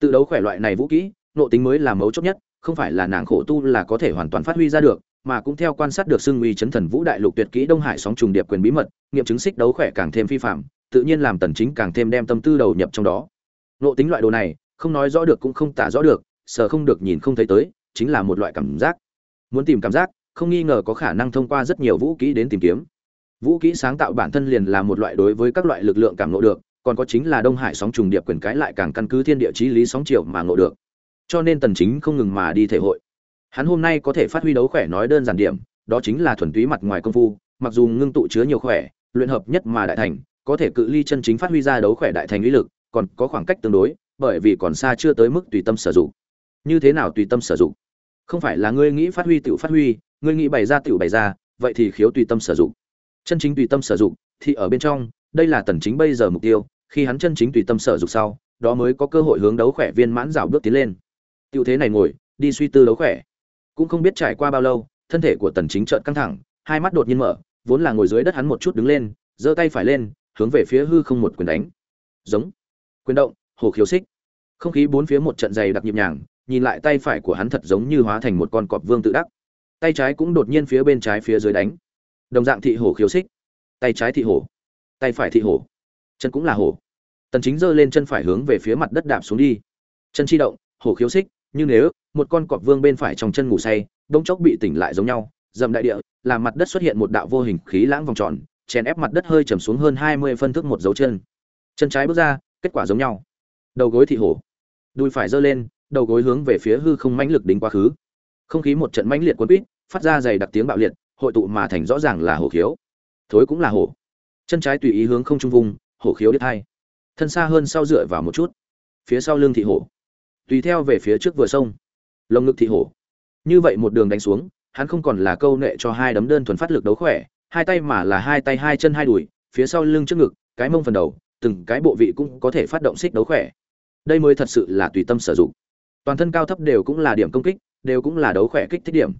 Tự đấu khỏe loại này vũ kỹ nội tính mới là mấu chốt nhất không phải là nàng khổ tu là có thể hoàn toàn phát huy ra được mà cũng theo quan sát được sương uy chấn thần vũ đại lục tuyệt kỹ đông hải sóng trùng điệp quyền bí mật nghiệm chứng xích đấu khỏe càng thêm phi phạm tự nhiên làm tần chính càng thêm đem tâm tư đầu nhập trong đó nộ tính loại đồ này, không nói rõ được cũng không tả rõ được, sờ không được nhìn không thấy tới, chính là một loại cảm giác. Muốn tìm cảm giác, không nghi ngờ có khả năng thông qua rất nhiều vũ kỹ đến tìm kiếm. Vũ kỹ sáng tạo bản thân liền là một loại đối với các loại lực lượng cảm ngộ được, còn có chính là đông hải sóng trùng điệp quyền cái lại càng căn cứ thiên địa chí lý sóng chiều mà ngộ được. Cho nên tần chính không ngừng mà đi thể hội. Hắn hôm nay có thể phát huy đấu khỏe nói đơn giản điểm, đó chính là thuần túy mặt ngoài công phu, mặc dù ngưng tụ chứa nhiều khỏe, luyện hợp nhất mà đại thành, có thể cự ly chân chính phát huy ra đấu khỏe đại thành uy lực còn có khoảng cách tương đối, bởi vì còn xa chưa tới mức tùy tâm sử dụng. Như thế nào tùy tâm sử dụng? Không phải là ngươi nghĩ phát huy tiểu phát huy, ngươi nghĩ bày ra tiểu bày ra, vậy thì khiếu tùy tâm sử dụng. Chân chính tùy tâm sử dụng thì ở bên trong, đây là tần chính bây giờ mục tiêu, khi hắn chân chính tùy tâm sử dụng sau, đó mới có cơ hội hướng đấu khỏe viên mãn rào bước tiến lên. Tiêu thế này ngồi, đi suy tư đấu khỏe. Cũng không biết trải qua bao lâu, thân thể của tần chính chợt căng thẳng, hai mắt đột nhiên mở, vốn là ngồi dưới đất hắn một chút đứng lên, giơ tay phải lên, hướng về phía hư không một quyền đánh. Giống quyền động, hồ khiếu xích. Không khí bốn phía một trận dày đặc nhịp nhàng, nhìn lại tay phải của hắn thật giống như hóa thành một con cọp vương tự đắc. Tay trái cũng đột nhiên phía bên trái phía dưới đánh. Đồng dạng thị hổ khiếu xích. Tay trái thị hổ tay phải thị hổ chân cũng là hổ tần chính giơ lên chân phải hướng về phía mặt đất đạp xuống đi. Chân chi động hổ khiếu xích nhưng nếu, một con cọp vương bên phải trong chân ngủ say đông chốc bị tỉnh lại giống nhau, dầm đại địa làm mặt đất xuất hiện một đạo vô hình khí lãng vòng tròn, chèn ép mặt đất hơi trầm xuống hơn 20 phân thước một dấu chân. Chân trái bước ra kết quả giống nhau. Đầu gối thị hổ. Đùi phải giơ lên, đầu gối hướng về phía hư không mãnh lực đính quá khứ. Không khí một trận mãnh liệt cuốn quýt, phát ra dày đặc tiếng bạo liệt, hội tụ mà thành rõ ràng là hổ khiếu. Thối cũng là hổ. Chân trái tùy ý hướng không trung vùng hổ khiếu đứt hai. Thân xa hơn sau dựa vào một chút. Phía sau lưng thị hổ. Tùy theo về phía trước vừa sông. Lồng ngực thị hổ. Như vậy một đường đánh xuống, hắn không còn là câu nệ cho hai đấm đơn thuần phát lực đấu khỏe, hai tay mà là hai tay hai chân hai đùi, phía sau lưng trước ngực, cái mông phần đầu từng cái bộ vị cũng có thể phát động xích đấu khỏe. Đây mới thật sự là tùy tâm sử dụng. Toàn thân cao thấp đều cũng là điểm công kích, đều cũng là đấu khỏe kích thích điểm.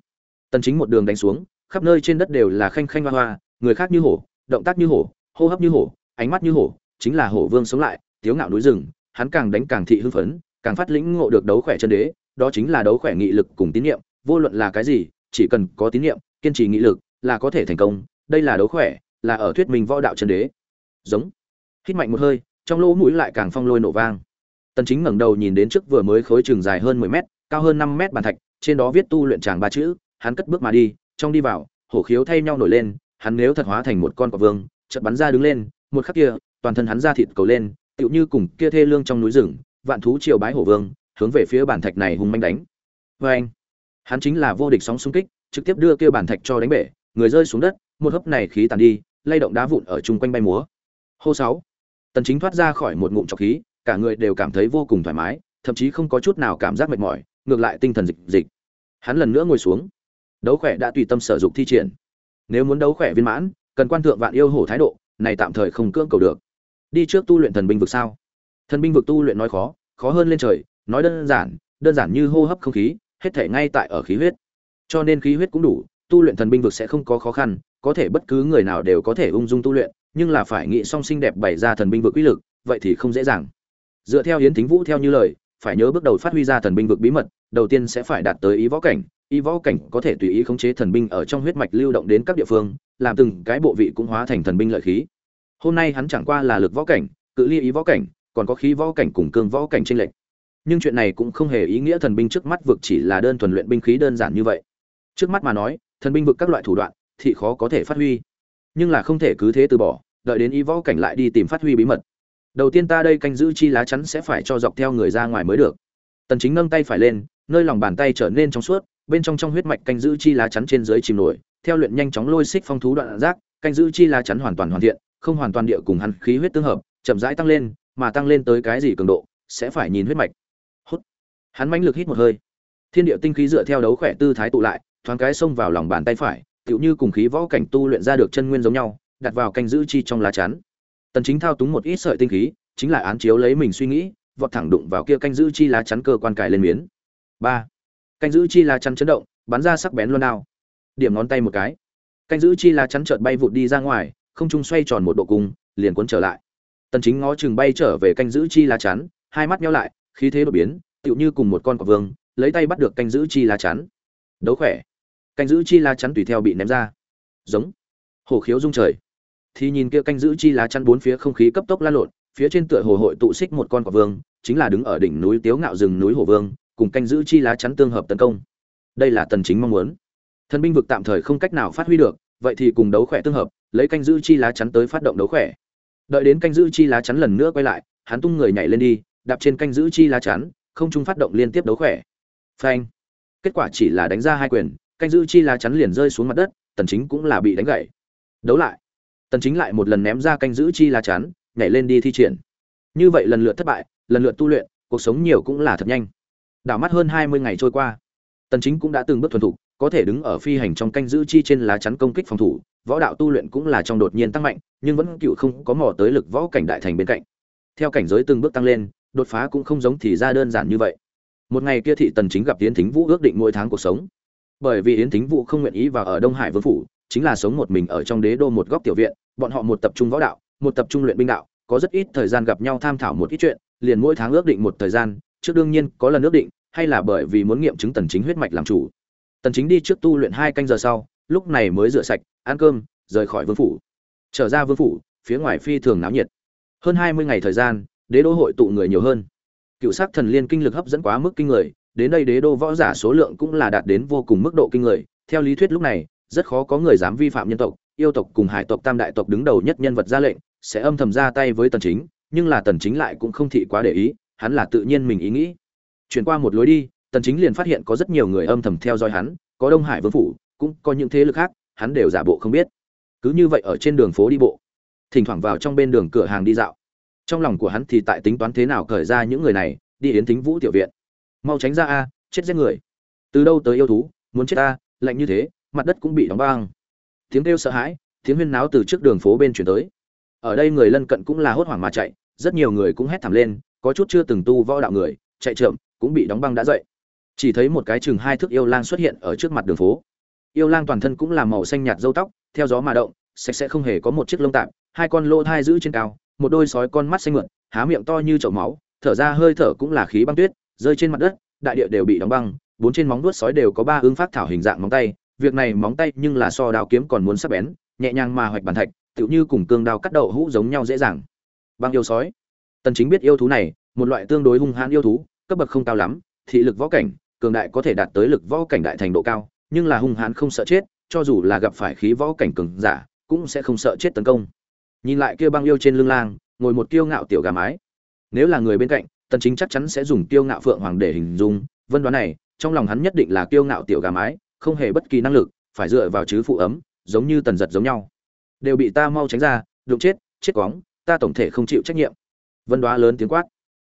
Tần chính một đường đánh xuống, khắp nơi trên đất đều là khanh khanh hoa hoa, người khác như hổ, động tác như hổ, hô hấp như hổ, ánh mắt như hổ, chính là hổ vương sống lại, tiếu ngạo núi rừng, hắn càng đánh càng thị hưng phấn, càng phát lĩnh ngộ được đấu khỏe chân đế, đó chính là đấu khỏe nghị lực cùng tín niệm vô luận là cái gì, chỉ cần có tín niệm kiên trì nghị lực là có thể thành công, đây là đấu khỏe, là ở thuyết minh võ đạo chân đế. Giống hít mạnh một hơi, trong lỗ mũi lại càng phong lôi nổ vang. Tần chính ngẩng đầu nhìn đến trước vừa mới khối trường dài hơn 10 mét, cao hơn 5 mét bàn thạch, trên đó viết tu luyện tràng ba chữ, hắn cất bước mà đi, trong đi vào, hổ khiếu thay nhau nổi lên, hắn nếu thật hóa thành một con quả vương, chợt bắn ra đứng lên, một khắc kia, toàn thân hắn ra thịt cầu lên, tựu như cùng kia thê lương trong núi rừng, vạn thú triều bái hổ vương, hướng về phía bản thạch này hung manh đánh. Với anh, hắn chính là vô địch sóng xung kích, trực tiếp đưa kia bản thạch cho đánh bể, người rơi xuống đất, một hớp này khí tàn đi, lay động đá vụn ở chung quanh bay múa. Hô sáu tần chính thoát ra khỏi một ngụm trọc khí, cả người đều cảm thấy vô cùng thoải mái, thậm chí không có chút nào cảm giác mệt mỏi, ngược lại tinh thần dịch dịch. Hắn lần nữa ngồi xuống. Đấu khỏe đã tùy tâm sở dụng thi triển. Nếu muốn đấu khỏe viên mãn, cần quan thượng vạn yêu hổ thái độ, này tạm thời không cưỡng cầu được. Đi trước tu luyện thần binh vực sao? Thần binh vực tu luyện nói khó khó hơn lên trời, nói đơn giản đơn giản như hô hấp không khí, hết thể ngay tại ở khí huyết. Cho nên khí huyết cũng đủ, tu luyện thần binh vực sẽ không có khó khăn, có thể bất cứ người nào đều có thể ung dung tu luyện nhưng là phải nghĩ song sinh đẹp bày ra thần binh vực uy lực, vậy thì không dễ dàng. Dựa theo yến thính vũ theo như lời, phải nhớ bước đầu phát huy ra thần binh vực bí mật, đầu tiên sẽ phải đạt tới ý võ cảnh, ý võ cảnh có thể tùy ý khống chế thần binh ở trong huyết mạch lưu động đến các địa phương, làm từng cái bộ vị cũng hóa thành thần binh lợi khí. Hôm nay hắn chẳng qua là lực võ cảnh, cự ly ý võ cảnh, còn có khí võ cảnh cùng cương võ cảnh chênh lệch. Nhưng chuyện này cũng không hề ý nghĩa thần binh trước mắt vực chỉ là đơn thuần luyện binh khí đơn giản như vậy. Trước mắt mà nói, thần binh vực các loại thủ đoạn, thì khó có thể phát huy. Nhưng là không thể cứ thế từ bỏ đợi đến y võ cảnh lại đi tìm phát huy bí mật. Đầu tiên ta đây canh giữ chi lá chắn sẽ phải cho dọc theo người ra ngoài mới được. Tần chính nâng tay phải lên, nơi lòng bàn tay trở nên trong suốt, bên trong trong huyết mạch canh giữ chi lá chắn trên dưới chìm nổi, theo luyện nhanh chóng lôi xích phong thú đoạn giác canh giữ chi lá chắn hoàn toàn hoàn thiện, không hoàn toàn địa cùng hắn khí huyết tương hợp, chậm rãi tăng lên, mà tăng lên tới cái gì cường độ, sẽ phải nhìn huyết mạch. Hút. Hắn mãnh lực hít một hơi. Thiên địa tinh khí dựa theo đấu khỏe tư thái tụ lại, thoáng cái xông vào lòng bàn tay phải, tựu như cùng khí võ cảnh tu luyện ra được chân nguyên giống nhau đặt vào canh giữ chi trong lá chắn. Tần chính thao túng một ít sợi tinh khí chính là án chiếu lấy mình suy nghĩ vọt thẳng đụng vào kia canh giữ chi lá chắn cơ quan cài lên miến. Ba. Canh giữ chi lá chắn chấn động bắn ra sắc bén luôn nào, điểm ngón tay một cái. Canh giữ chi lá chắn chợt bay vụt đi ra ngoài không trung xoay tròn một độ cung liền cuốn trở lại. Tần chính ngó chừng bay trở về canh giữ chi lá chắn hai mắt nheo lại khí thế đột biến tựu như cùng một con quả vương lấy tay bắt được canh giữ chi lá chắn. Đấu khỏe. Canh giữ chi lá chắn tùy theo bị ném ra. Giống. Hồ khiếu rung trời thì nhìn kia canh giữ chi lá chắn bốn phía không khí cấp tốc lan lộn, phía trên tựa hồ hội tụ xích một con quả vương, chính là đứng ở đỉnh núi tiếu ngạo rừng núi hồ vương, cùng canh giữ chi lá chắn tương hợp tấn công. Đây là tần chính mong muốn. Thần binh vực tạm thời không cách nào phát huy được, vậy thì cùng đấu khỏe tương hợp, lấy canh giữ chi lá chắn tới phát động đấu khỏe. Đợi đến canh giữ chi lá chắn lần nữa quay lại, hắn tung người nhảy lên đi, đạp trên canh giữ chi lá chắn, không trung phát động liên tiếp đấu khỏe. Phanh. Kết quả chỉ là đánh ra hai quyền, canh giữ chi lá chắn liền rơi xuống mặt đất, tần chính cũng là bị đánh gãy đấu lại tần chính lại một lần ném ra canh giữ chi lá chắn, nhảy lên đi thi triển. Như vậy lần lượt thất bại, lần lượt tu luyện, cuộc sống nhiều cũng là thật nhanh. Đảo mắt hơn 20 ngày trôi qua, tần chính cũng đã từng bước thuần thục, có thể đứng ở phi hành trong canh giữ chi trên lá chắn công kích phòng thủ, võ đạo tu luyện cũng là trong đột nhiên tăng mạnh, nhưng vẫn cựu không có mò tới lực võ cảnh đại thành bên cạnh. Theo cảnh giới từng bước tăng lên, đột phá cũng không giống thì ra đơn giản như vậy. Một ngày kia thị tần chính gặp yến thính vũ ước định mỗi tháng cuộc sống. Bởi vì yến thính vũ không nguyện ý vào ở đông hải vương phủ, chính là sống một mình ở trong đế đô một góc tiểu viện bọn họ một tập trung võ đạo, một tập trung luyện binh đạo, có rất ít thời gian gặp nhau tham thảo một ít chuyện, liền mỗi tháng ước định một thời gian, trước đương nhiên có lần ước định, hay là bởi vì muốn nghiệm chứng tần chính huyết mạch làm chủ. Tần chính đi trước tu luyện hai canh giờ sau, lúc này mới rửa sạch, ăn cơm, rời khỏi vương phủ. Trở ra vương phủ, phía ngoài phi thường náo nhiệt. Hơn 20 ngày thời gian, đế đô hội tụ người nhiều hơn. Cựu sắc thần liên kinh lực hấp dẫn quá mức kinh người, đến đây đế đô võ giả số lượng cũng là đạt đến vô cùng mức độ kinh người. Theo lý thuyết lúc này, rất khó có người dám vi phạm nhân tộc yêu tộc cùng hải tộc tam đại tộc đứng đầu nhất nhân vật ra lệnh, sẽ âm thầm ra tay với tần chính, nhưng là tần chính lại cũng không thị quá để ý, hắn là tự nhiên mình ý nghĩ. Chuyển qua một lối đi, tần chính liền phát hiện có rất nhiều người âm thầm theo dõi hắn, có đông hải vương phủ, cũng có những thế lực khác, hắn đều giả bộ không biết. Cứ như vậy ở trên đường phố đi bộ, thỉnh thoảng vào trong bên đường cửa hàng đi dạo. Trong lòng của hắn thì tại tính toán thế nào cởi ra những người này, đi yến thính vũ tiểu viện. Mau tránh ra a, chết giết người. Từ đâu tới yêu thú, muốn chết ta, lạnh như thế, mặt đất cũng bị đóng băng tiếng kêu sợ hãi, tiếng huyên náo từ trước đường phố bên chuyển tới. Ở đây người lân cận cũng là hốt hoảng mà chạy, rất nhiều người cũng hét thảm lên, có chút chưa từng tu võ đạo người, chạy chậm, cũng bị đóng băng đã dậy. Chỉ thấy một cái chừng hai thước yêu lang xuất hiện ở trước mặt đường phố. Yêu lang toàn thân cũng là màu xanh nhạt dâu tóc, theo gió mà động, sạch sẽ không hề có một chiếc lông tạm hai con lô thai giữ trên cao, một đôi sói con mắt xanh mượn há miệng to như chậu máu, thở ra hơi thở cũng là khí băng tuyết, rơi trên mặt đất, đại địa đều bị đóng băng, bốn trên móng vuốt sói đều có ba ứng phát thảo hình dạng móng tay việc này móng tay nhưng là so đao kiếm còn muốn sắc bén, nhẹ nhàng mà hoạch bàn thạch, tựu như cùng cương đao cắt đậu hũ giống nhau dễ dàng. Băng yêu sói. Tần chính biết yêu thú này, một loại tương đối hung hãn yêu thú, cấp bậc không cao lắm, thị lực võ cảnh, cường đại có thể đạt tới lực võ cảnh đại thành độ cao, nhưng là hung hãn không sợ chết, cho dù là gặp phải khí võ cảnh cường giả, cũng sẽ không sợ chết tấn công. Nhìn lại kia băng yêu trên lưng lang, ngồi một kiêu ngạo tiểu gà mái. Nếu là người bên cạnh, tần chính chắc chắn sẽ dùng kiêu ngạo phượng hoàng để hình dung, vân đoán này, trong lòng hắn nhất định là kiêu ngạo tiểu gà mái không hề bất kỳ năng lực phải dựa vào chứ phụ ấm giống như tần giật giống nhau. Đều bị ta mau tránh ra đụng chết chết quóng ta tổng thể không chịu trách nhiệm. Vân đoá lớn tiếng quát.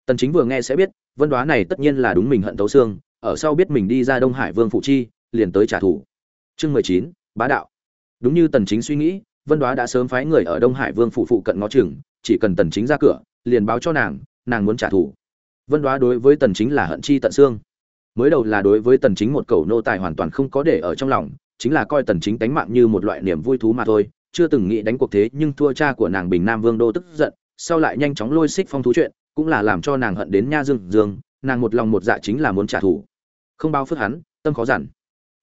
Tần chính vừa nghe sẽ biết vân đoá này tất nhiên là đúng mình hận tấu xương ở sau biết mình đi ra đông hải vương phụ chi liền tới trả thù. Chương 19, bá đạo. Đúng như tần chính suy nghĩ vân đoá đã sớm phái người ở đông hải vương phụ phụ cận ngó chừng chỉ cần tần chính ra cửa liền báo cho nàng nàng muốn trả thù. Vân đoá đối với tần chính là hận chi tận xương mới đầu là đối với tần chính một cầu nô tài hoàn toàn không có để ở trong lòng, chính là coi tần chính đánh mạng như một loại niềm vui thú mà thôi. Chưa từng nghĩ đánh cuộc thế nhưng thua cha của nàng bình nam vương đô tức giận, sau lại nhanh chóng lôi xích phong thú chuyện, cũng là làm cho nàng hận đến nha dương dương, nàng một lòng một dạ chính là muốn trả thù. Không bao phước hắn, tâm khó giản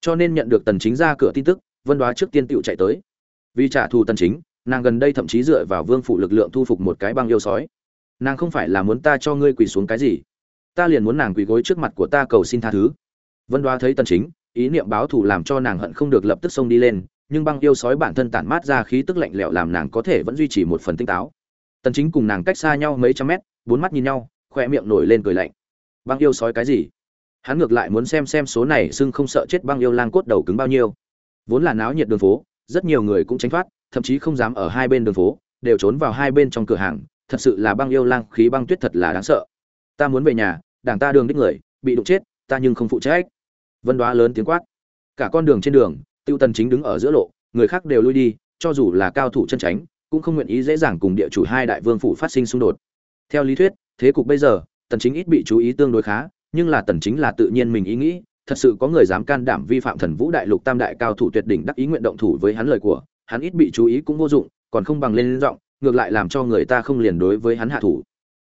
cho nên nhận được tần chính ra cửa tin tức, vân đoá trước tiên tựu chạy tới. Vì trả thù tần chính, nàng gần đây thậm chí dựa vào vương phủ lực lượng thu phục một cái băng yêu sói. Nàng không phải là muốn ta cho ngươi quỳ xuống cái gì ta liền muốn nàng quỳ gối trước mặt của ta cầu xin tha thứ. Vân đoá thấy tần chính, ý niệm báo thù làm cho nàng hận không được lập tức xông đi lên, nhưng băng yêu sói bản thân tản mát ra khí tức lạnh lẽo làm nàng có thể vẫn duy trì một phần tinh táo. Tần chính cùng nàng cách xa nhau mấy trăm mét, bốn mắt nhìn nhau khoe miệng nổi lên cười lạnh. Băng yêu sói cái gì? Hắn ngược lại muốn xem xem số này xưng không sợ chết băng yêu lang cốt đầu cứng bao nhiêu. Vốn là náo nhiệt đường phố, rất nhiều người cũng tránh thoát, thậm chí không dám ở hai bên đường phố, đều trốn vào hai bên trong cửa hàng, thật sự là băng yêu lang khí băng tuyết thật là đáng sợ. Ta muốn về nhà đảng ta đường đích người, bị đụng chết, ta nhưng không phụ trách. Vân đoá lớn tiếng quát. Cả con đường trên đường, tiêu tần chính đứng ở giữa lộ, người khác đều lui đi, cho dù là cao thủ chân tránh, cũng không nguyện ý dễ dàng cùng địa chủ hai đại vương phủ phát sinh xung đột. Theo lý thuyết, thế cục bây giờ, tần chính ít bị chú ý tương đối khá, nhưng là tần chính là tự nhiên mình ý nghĩ, thật sự có người dám can đảm vi phạm thần vũ đại lục tam đại cao thủ tuyệt đỉnh đắc ý nguyện động thủ với hắn lời của, hắn ít bị chú ý cũng vô dụng, còn không bằng lên giọng, ngược lại làm cho người ta không liền đối với hắn hạ thủ.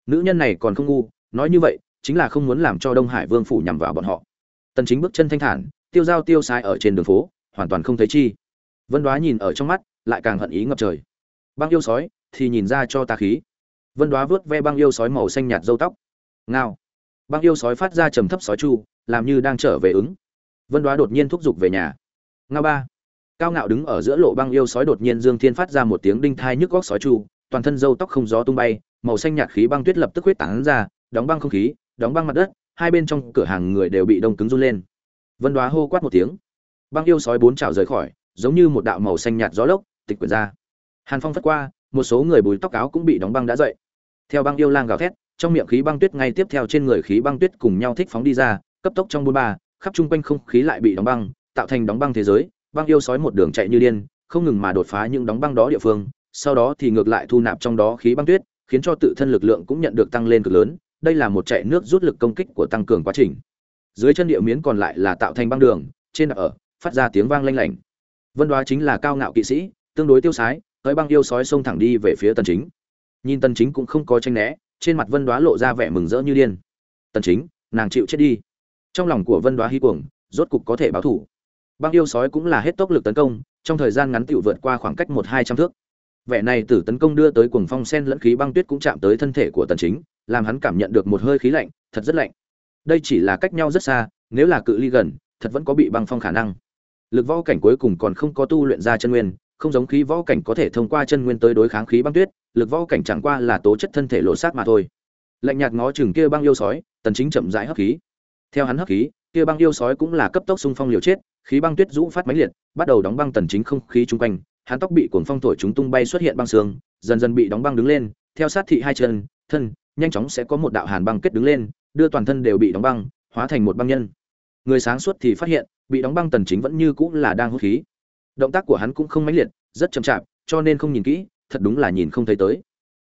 Nữ nhân này còn không ngu, nói như vậy chính là không muốn làm cho đông hải vương phủ nhằm vào bọn họ. Tần chính bước chân thanh thản, tiêu giao tiêu sai ở trên đường phố, hoàn toàn không thấy chi. Vân đoá nhìn ở trong mắt, lại càng hận ý ngập trời. Băng yêu sói, thì nhìn ra cho ta khí. Vân đoá vớt ve băng yêu sói màu xanh nhạt râu tóc. Ngao. Băng yêu sói phát ra trầm thấp sói chu, làm như đang trở về ứng. Vân đoá đột nhiên thúc giục về nhà. Ngao ba. Cao ngạo đứng ở giữa lộ băng yêu sói đột nhiên dương thiên phát ra một tiếng đinh thai nhức góc sói chu, toàn thân râu tóc không gió tung bay, màu xanh nhạt khí băng tuyết lập tức huyết tán ra, đóng băng không khí đóng băng mặt đất, hai bên trong cửa hàng người đều bị đông cứng run lên. Vân đoá hô quát một tiếng. Băng yêu sói bốn chảo rời khỏi, giống như một đạo màu xanh nhạt gió lốc, tịch quyển ra. Hàn phong phất qua, một số người bùi tóc áo cũng bị đóng băng đã dậy. Theo băng yêu lang gào thét, trong miệng khí băng tuyết ngay tiếp theo trên người khí băng tuyết cùng nhau thích phóng đi ra, cấp tốc trong bốn ba, khắp chung quanh không khí lại bị đóng băng, tạo thành đóng băng thế giới. Băng yêu sói một đường chạy như điên, không ngừng mà đột phá những đóng băng đó địa phương, sau đó thì ngược lại thu nạp trong đó khí băng tuyết, khiến cho tự thân lực lượng cũng nhận được tăng lên cực lớn đây là một chạy nước rút lực công kích của tăng cường quá trình. Dưới chân địa miến còn lại là tạo thành băng đường, trên ở, phát ra tiếng vang lanh lảnh. Vân đoá chính là cao ngạo kỵ sĩ, tương đối tiêu sái, tới băng yêu sói xông thẳng đi về phía tần chính. Nhìn tần chính cũng không có tranh né, trên mặt vân đoá lộ ra vẻ mừng rỡ như điên. Tần chính, nàng chịu chết đi. Trong lòng của vân đoá hy cuồng, rốt cục có thể báo thủ. Băng yêu sói cũng là hết tốc lực tấn công, trong thời gian ngắn tiểu vượt qua khoảng cách một hai trăm thước. Vẻ này tử tấn công đưa tới cuồng phong sen lẫn khí băng tuyết cũng chạm tới thân thể của tần chính làm hắn cảm nhận được một hơi khí lạnh thật rất lạnh. Đây chỉ là cách nhau rất xa nếu là cự ly gần thật vẫn có bị băng phong khả năng. Lực võ cảnh cuối cùng còn không có tu luyện ra chân nguyên không giống khí võ cảnh có thể thông qua chân nguyên tới đối kháng khí băng tuyết lực võ cảnh chẳng qua là tố chất thân thể lộ sát mà thôi. Lạnh nhạt ngó chừng kia băng yêu sói tần chính chậm rãi hấp khí. Theo hắn hấp khí kia băng yêu sói cũng là cấp tốc xung phong liều chết khí băng tuyết rũ phát mãnh liệt bắt đầu đóng băng tần chính không khí trung quanh hắn tóc bị cuồng phong thổi chúng tung bay xuất hiện băng sương, dần dần bị đóng băng đứng lên theo sát thị hai chân thân nhanh chóng sẽ có một đạo hàn băng kết đứng lên, đưa toàn thân đều bị đóng băng, hóa thành một băng nhân. Người sáng suốt thì phát hiện, bị đóng băng tần chính vẫn như cũ là đang hút khí. Động tác của hắn cũng không mãnh liệt, rất chậm chạp, cho nên không nhìn kỹ, thật đúng là nhìn không thấy tới.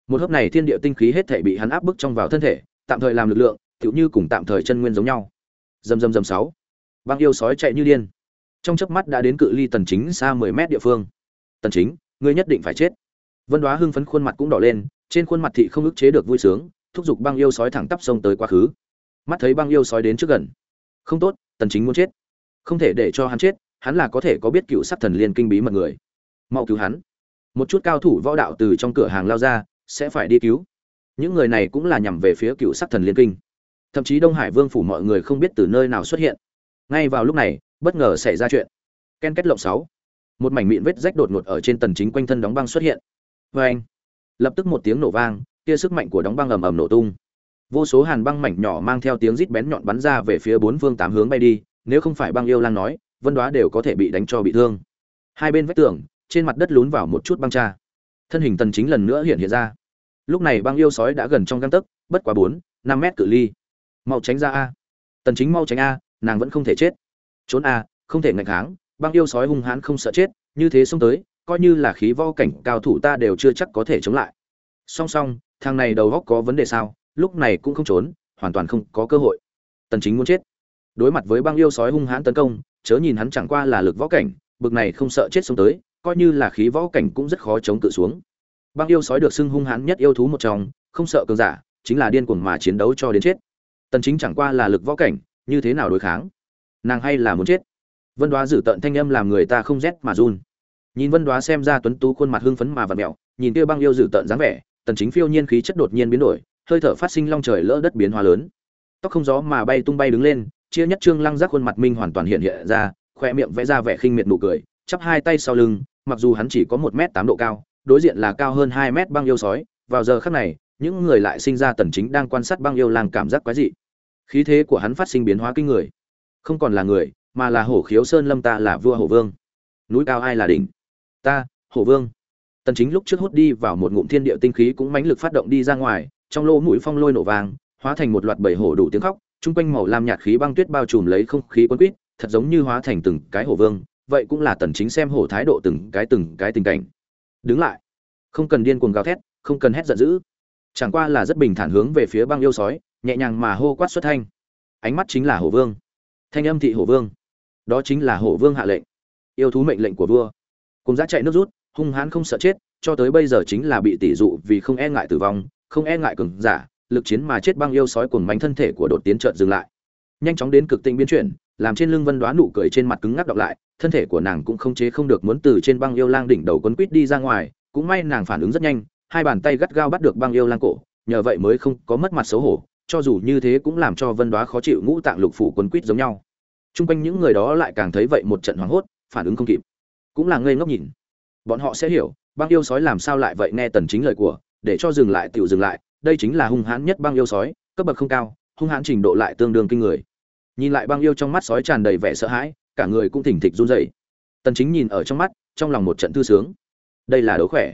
Một hớp này thiên địa tinh khí hết thể bị hắn áp bức trong vào thân thể, tạm thời làm lực lượng, tựu như cùng tạm thời chân nguyên giống nhau. Dầm dầm dầm sáu. Băng yêu sói chạy như điên. Trong chớp mắt đã đến cự ly tần chính xa 10 mét địa phương. Tần chính, ngươi nhất định phải chết. Vân đoá hưng phấn khuôn mặt cũng đỏ lên, trên khuôn mặt thị không ức chế được vui sướng thúc giục băng yêu sói thẳng tắp sông tới quá khứ. Mắt thấy băng yêu sói đến trước gần. Không tốt, tần chính muốn chết. Không thể để cho hắn chết, hắn là có thể có biết cựu sắc thần liên kinh bí mật người. Mau cứu hắn. Một chút cao thủ võ đạo từ trong cửa hàng lao ra, sẽ phải đi cứu. Những người này cũng là nhằm về phía cựu sắc thần liên kinh. Thậm chí đông hải vương phủ mọi người không biết từ nơi nào xuất hiện. Ngay vào lúc này, bất ngờ xảy ra chuyện. Ken kết lộng sáu. Một mảnh mịn vết rách đột ngột ở trên tần chính quanh thân đóng băng xuất hiện. Với anh lập tức một tiếng nổ vang kia sức mạnh của đóng băng ầm ầm nổ tung. Vô số hàn băng mảnh nhỏ mang theo tiếng rít bén nhọn bắn ra về phía bốn phương tám hướng bay đi, nếu không phải băng yêu lang nói, vân đoá đều có thể bị đánh cho bị thương. Hai bên vách tường, trên mặt đất lún vào một chút băng tra thân hình tần chính lần nữa hiện hiện ra. Lúc này băng yêu sói đã gần trong găng tấc, bất quá bốn, năm mét cự ly. Mau tránh ra a. Tần chính mau tránh a, nàng vẫn không thể chết. Trốn a, không thể ngạnh kháng, băng yêu sói hung hãn không sợ chết, như thế xông tới, coi như là khí vo cảnh cao thủ ta đều chưa chắc có thể chống lại. Song song thằng này đầu góc có vấn đề sao? Lúc này cũng không trốn, hoàn toàn không có cơ hội. Tần chính muốn chết. Đối mặt với băng yêu sói hung hãn tấn công, chớ nhìn hắn chẳng qua là lực võ cảnh, bực này không sợ chết sống tới, coi như là khí võ cảnh cũng rất khó chống cự xuống. Băng yêu sói được xưng hung hãn nhất yêu thú một trong, không sợ cường giả, chính là điên cuồng mà chiến đấu cho đến chết. Tần chính chẳng qua là lực võ cảnh, như thế nào đối kháng? Nàng hay là muốn chết? Vân đoá dự tận thanh âm làm người ta không rét mà run. Nhìn vân đoá xem ra tuấn tú khuôn mặt hưng phấn mà vặn mẹo, nhìn kia băng yêu dự tận dáng vẻ tần chính phiêu nhiên khí chất đột nhiên biến đổi, hơi thở phát sinh long trời lỡ đất biến hóa lớn. Tóc không gió mà bay tung bay đứng lên, chia nhất trương lăng giác khuôn mặt minh hoàn toàn hiện hiện ra, khoe miệng vẽ ra vẻ khinh miệt nụ cười, chắp hai tay sau lưng, mặc dù hắn chỉ có một m tám độ cao, đối diện là cao hơn hai mét băng yêu sói, vào giờ khắc này, những người lại sinh ra tần chính đang quan sát băng yêu lang cảm giác quái dị. Khí thế của hắn phát sinh biến hóa kinh người. Không còn là người, mà là hổ khiếu sơn lâm ta là vua hổ vương. Núi cao ai là đỉnh? Ta, hổ vương tần chính lúc trước hút đi vào một ngụm thiên địa tinh khí cũng mãnh lực phát động đi ra ngoài, trong lỗ mũi phong lôi nổ vàng hóa thành một loạt bầy hổ đủ tiếng khóc trung quanh màu lam nhạt khí băng tuyết bao trùm lấy không khí cuốn quýt, thật giống như hóa thành từng cái hổ vương, vậy cũng là tần chính xem hổ thái độ từng cái từng cái tình cảnh. Đứng lại. Không cần điên cuồng gào thét, không cần hét giận dữ. Chẳng qua là rất bình thản hướng về phía băng yêu sói, nhẹ nhàng mà hô quát xuất thanh. Ánh mắt chính là hổ vương. Thanh âm thị hổ vương. Đó chính là hổ vương hạ lệnh. Yêu thú mệnh lệnh của vua. Cùng giá chạy nước rút hung hãn không sợ chết, cho tới bây giờ chính là bị tỷ dụ vì không e ngại tử vong, không e ngại cường giả, lực chiến mà chết băng yêu sói cuồng mánh thân thể của đột tiến chợt dừng lại. Nhanh chóng đến cực tinh biến chuyển, làm trên lưng vân đoá nụ cười trên mặt cứng ngắc đọc lại, thân thể của nàng cũng không chế không được muốn từ trên băng yêu lang đỉnh đầu quấn quít đi ra ngoài, cũng may nàng phản ứng rất nhanh, hai bàn tay gắt gao bắt được băng yêu lang cổ, nhờ vậy mới không có mất mặt xấu hổ, cho dù như thế cũng làm cho vân đoá khó chịu ngũ tạng lục phủ quấn quít giống nhau. Chung quanh những người đó lại càng thấy vậy một trận hoảng hốt, phản ứng không kịp. Cũng là ngây ngốc nhìn bọn họ sẽ hiểu, băng yêu sói làm sao lại vậy nghe tần chính lời của, để cho dừng lại, tiểu dừng lại, đây chính là hung hãn nhất băng yêu sói, cấp bậc không cao, hung hãn trình độ lại tương đương kinh người. Nhìn lại băng yêu trong mắt sói tràn đầy vẻ sợ hãi, cả người cũng thỉnh thịch run rẩy. Tần chính nhìn ở trong mắt, trong lòng một trận thư sướng. Đây là đấu khỏe.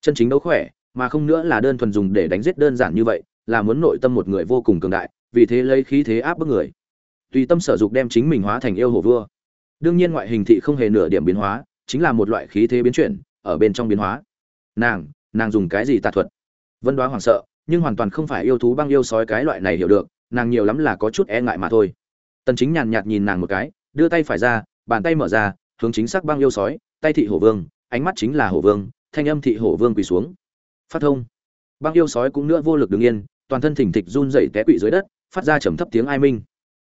Chân chính đấu khỏe, mà không nữa là đơn thuần dùng để đánh giết đơn giản như vậy, là muốn nội tâm một người vô cùng cường đại, vì thế lấy khí thế áp bức người. Tùy tâm sở dục đem chính mình hóa thành yêu hổ vua. Đương nhiên ngoại hình thị không hề nửa điểm biến hóa chính là một loại khí thế biến chuyển, ở bên trong biến hóa. Nàng nàng dùng cái gì tà thuật? Vân đoá hoảng sợ, nhưng hoàn toàn không phải yêu thú băng yêu sói cái loại này hiểu được, nàng nhiều lắm là có chút e ngại mà thôi. Tần chính nhàn nhạt nhìn nàng một cái, đưa tay phải ra, bàn tay mở ra, hướng chính xác băng yêu sói, tay thị hổ vương, ánh mắt chính là hổ vương, thanh âm thị hổ vương quỳ xuống. Phát thông. Băng yêu sói cũng nữa vô lực đứng yên, toàn thân thỉnh thịch run rẩy té quỵ dưới đất, phát ra trầm thấp tiếng ai minh.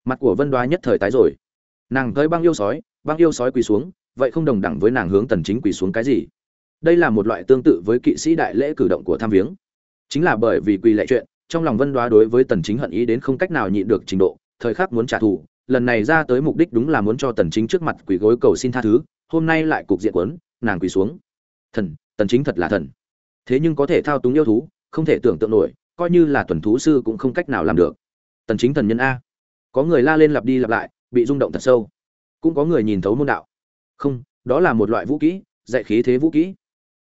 Mặt của vân đoá nhất thời tái rồi. Nàng tới băng yêu sói, băng yêu sói quỳ xuống vậy không đồng đẳng với nàng hướng tần chính quỳ xuống cái gì? Đây là một loại tương tự với kỵ sĩ đại lễ cử động của tham viếng. Chính là bởi vì quỳ lệ chuyện, trong lòng vân đoá đối với tần chính hận ý đến không cách nào nhịn được trình độ, thời khắc muốn trả thù, lần này ra tới mục đích đúng là muốn cho tần chính trước mặt quỳ gối cầu xin tha thứ, hôm nay lại cục diện quấn nàng quỳ xuống. Thần, tần chính thật là thần. Thế nhưng có thể thao túng yêu thú, không thể tưởng tượng nổi, coi như là tuần thú sư cũng không cách nào làm được. Tần chính thần nhân a. Có người la lên lặp đi lặp lại, bị rung động thật sâu. Cũng có người nhìn thấu môn đạo không, đó là một loại vũ kỹ, dạy khí thế vũ kỹ.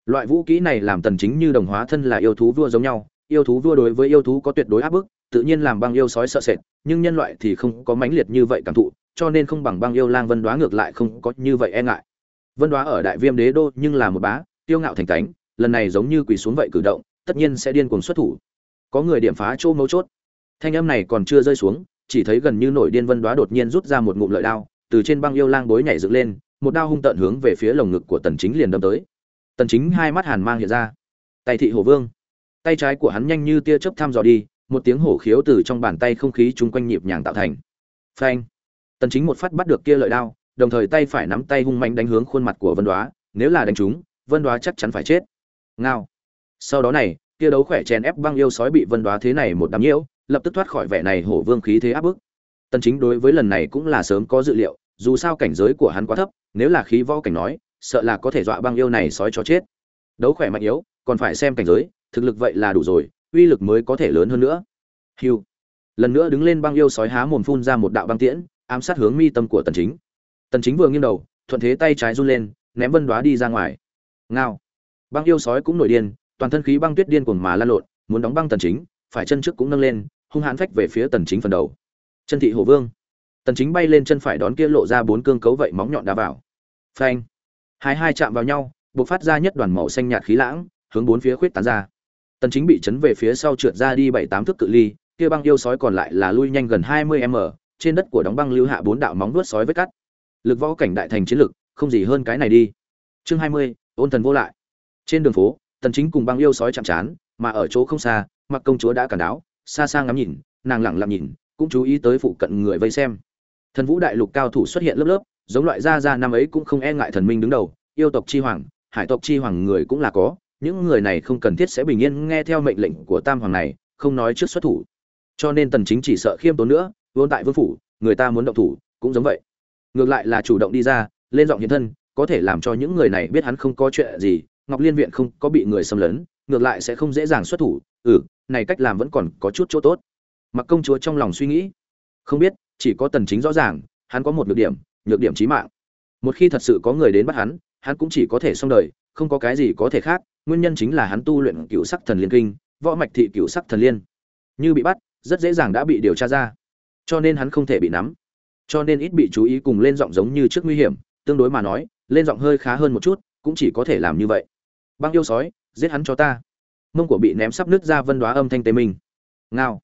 Loại vũ kỹ này làm tần chính như đồng hóa thân là yêu thú vua giống nhau. Yêu thú vua đối với yêu thú có tuyệt đối áp bức, tự nhiên làm băng yêu sói sợ sệt, nhưng nhân loại thì không có mãnh liệt như vậy cảm thụ, cho nên không bằng băng yêu lang vân đoá ngược lại không có như vậy e ngại. Vân đoá ở đại viêm đế đô nhưng là một bá tiêu ngạo thành cánh lần này giống như quỳ xuống vậy cử động, tất nhiên sẽ điên cuồng xuất thủ. Có người điểm phá chỗ mấu chốt. Thanh âm này còn chưa rơi xuống, chỉ thấy gần như nổi điên vân đoá đột nhiên rút ra một ngụm lợi đao, từ trên băng yêu lang bối nhảy dựng lên một đao hung tận hướng về phía lồng ngực của tần chính liền đâm tới. Tần chính hai mắt hàn mang hiện ra. Tay thị hổ vương. Tay trái của hắn nhanh như tia chớp thăm dò đi, một tiếng hổ khiếu từ trong bàn tay không khí chung quanh nhịp nhàng tạo thành. Phanh! Tần chính một phát bắt được kia lợi đao, đồng thời tay phải nắm tay hung mạnh đánh hướng khuôn mặt của vân đoá, nếu là đánh trúng, vân đoá chắc chắn phải chết. Ngao! Sau đó này, kia đấu khỏe chèn ép băng yêu sói bị vân đoá thế này một đám nhiễu, lập tức thoát khỏi vẻ này hổ vương khí thế áp bức. Tần chính đối với lần này cũng là sớm có dự liệu, dù sao cảnh giới của hắn quá thấp nếu là khí võ cảnh nói, sợ là có thể dọa băng yêu này sói cho chết. Đấu khỏe mạnh yếu, còn phải xem cảnh giới, thực lực vậy là đủ rồi, uy lực mới có thể lớn hơn nữa. Hiu. Lần nữa đứng lên băng yêu sói há mồm phun ra một đạo băng tiễn, ám sát hướng mi tâm của tần chính. Tần chính vừa nghiêng đầu, thuận thế tay trái run lên, ném vân đoá đi ra ngoài. Ngao. Băng yêu sói cũng nổi điên, toàn thân khí băng tuyết điên cuồng mà lan lộn, muốn đóng băng tần chính, phải chân trước cũng nâng lên, hung hãn phách về phía tần chính phần đầu. Chân thị hổ vương tần chính bay lên chân phải đón kia lộ ra bốn cương cấu vậy móng nhọn đá vào. Phanh. Hai hai chạm vào nhau bộc phát ra nhất đoàn màu xanh nhạt khí lãng hướng bốn phía khuyết tán ra. Tần chính bị chấn về phía sau trượt ra đi bảy tám thước cự ly kia băng yêu sói còn lại là lui nhanh gần 20 m trên đất của đóng băng lưu hạ bốn đạo móng vuốt sói vết cắt. Lực võ cảnh đại thành chiến lực không gì hơn cái này đi. Chương 20, ôn thần vô lại. Trên đường phố tần chính cùng băng yêu sói chạm chán mà ở chỗ không xa mặc công chúa đã cản đáo xa xa ngắm nhìn nàng lặng lặng nhìn cũng chú ý tới phụ cận người vây xem thần vũ đại lục cao thủ xuất hiện lớp lớp, giống loại gia gia năm ấy cũng không e ngại thần minh đứng đầu, yêu tộc chi hoàng, hải tộc chi hoàng người cũng là có, những người này không cần thiết sẽ bình yên nghe theo mệnh lệnh của tam hoàng này, không nói trước xuất thủ. Cho nên tần chính chỉ sợ khiêm tốn nữa, vốn tại vương phủ, người ta muốn động thủ, cũng giống vậy. Ngược lại là chủ động đi ra, lên giọng hiện thân, có thể làm cho những người này biết hắn không có chuyện gì, ngọc liên viện không có bị người xâm lấn, ngược lại sẽ không dễ dàng xuất thủ ừ này cách làm vẫn còn có chút chỗ tốt. Mặc công chúa trong lòng suy nghĩ. Không biết chỉ có tần chính rõ ràng hắn có một nhược điểm nhược điểm chí mạng. Một khi thật sự có người đến bắt hắn hắn cũng chỉ có thể xong đời không có cái gì có thể khác nguyên nhân chính là hắn tu luyện cửu sắc thần liên kinh võ mạch thị cửu sắc thần liên. Như bị bắt rất dễ dàng đã bị điều tra ra. Cho nên hắn không thể bị nắm. Cho nên ít bị chú ý cùng lên giọng giống như trước nguy hiểm tương đối mà nói lên giọng hơi khá hơn một chút cũng chỉ có thể làm như vậy. Băng yêu sói giết hắn cho ta. Mông của bị ném sắp nứt ra vân đóa âm thanh tê mình, ngao.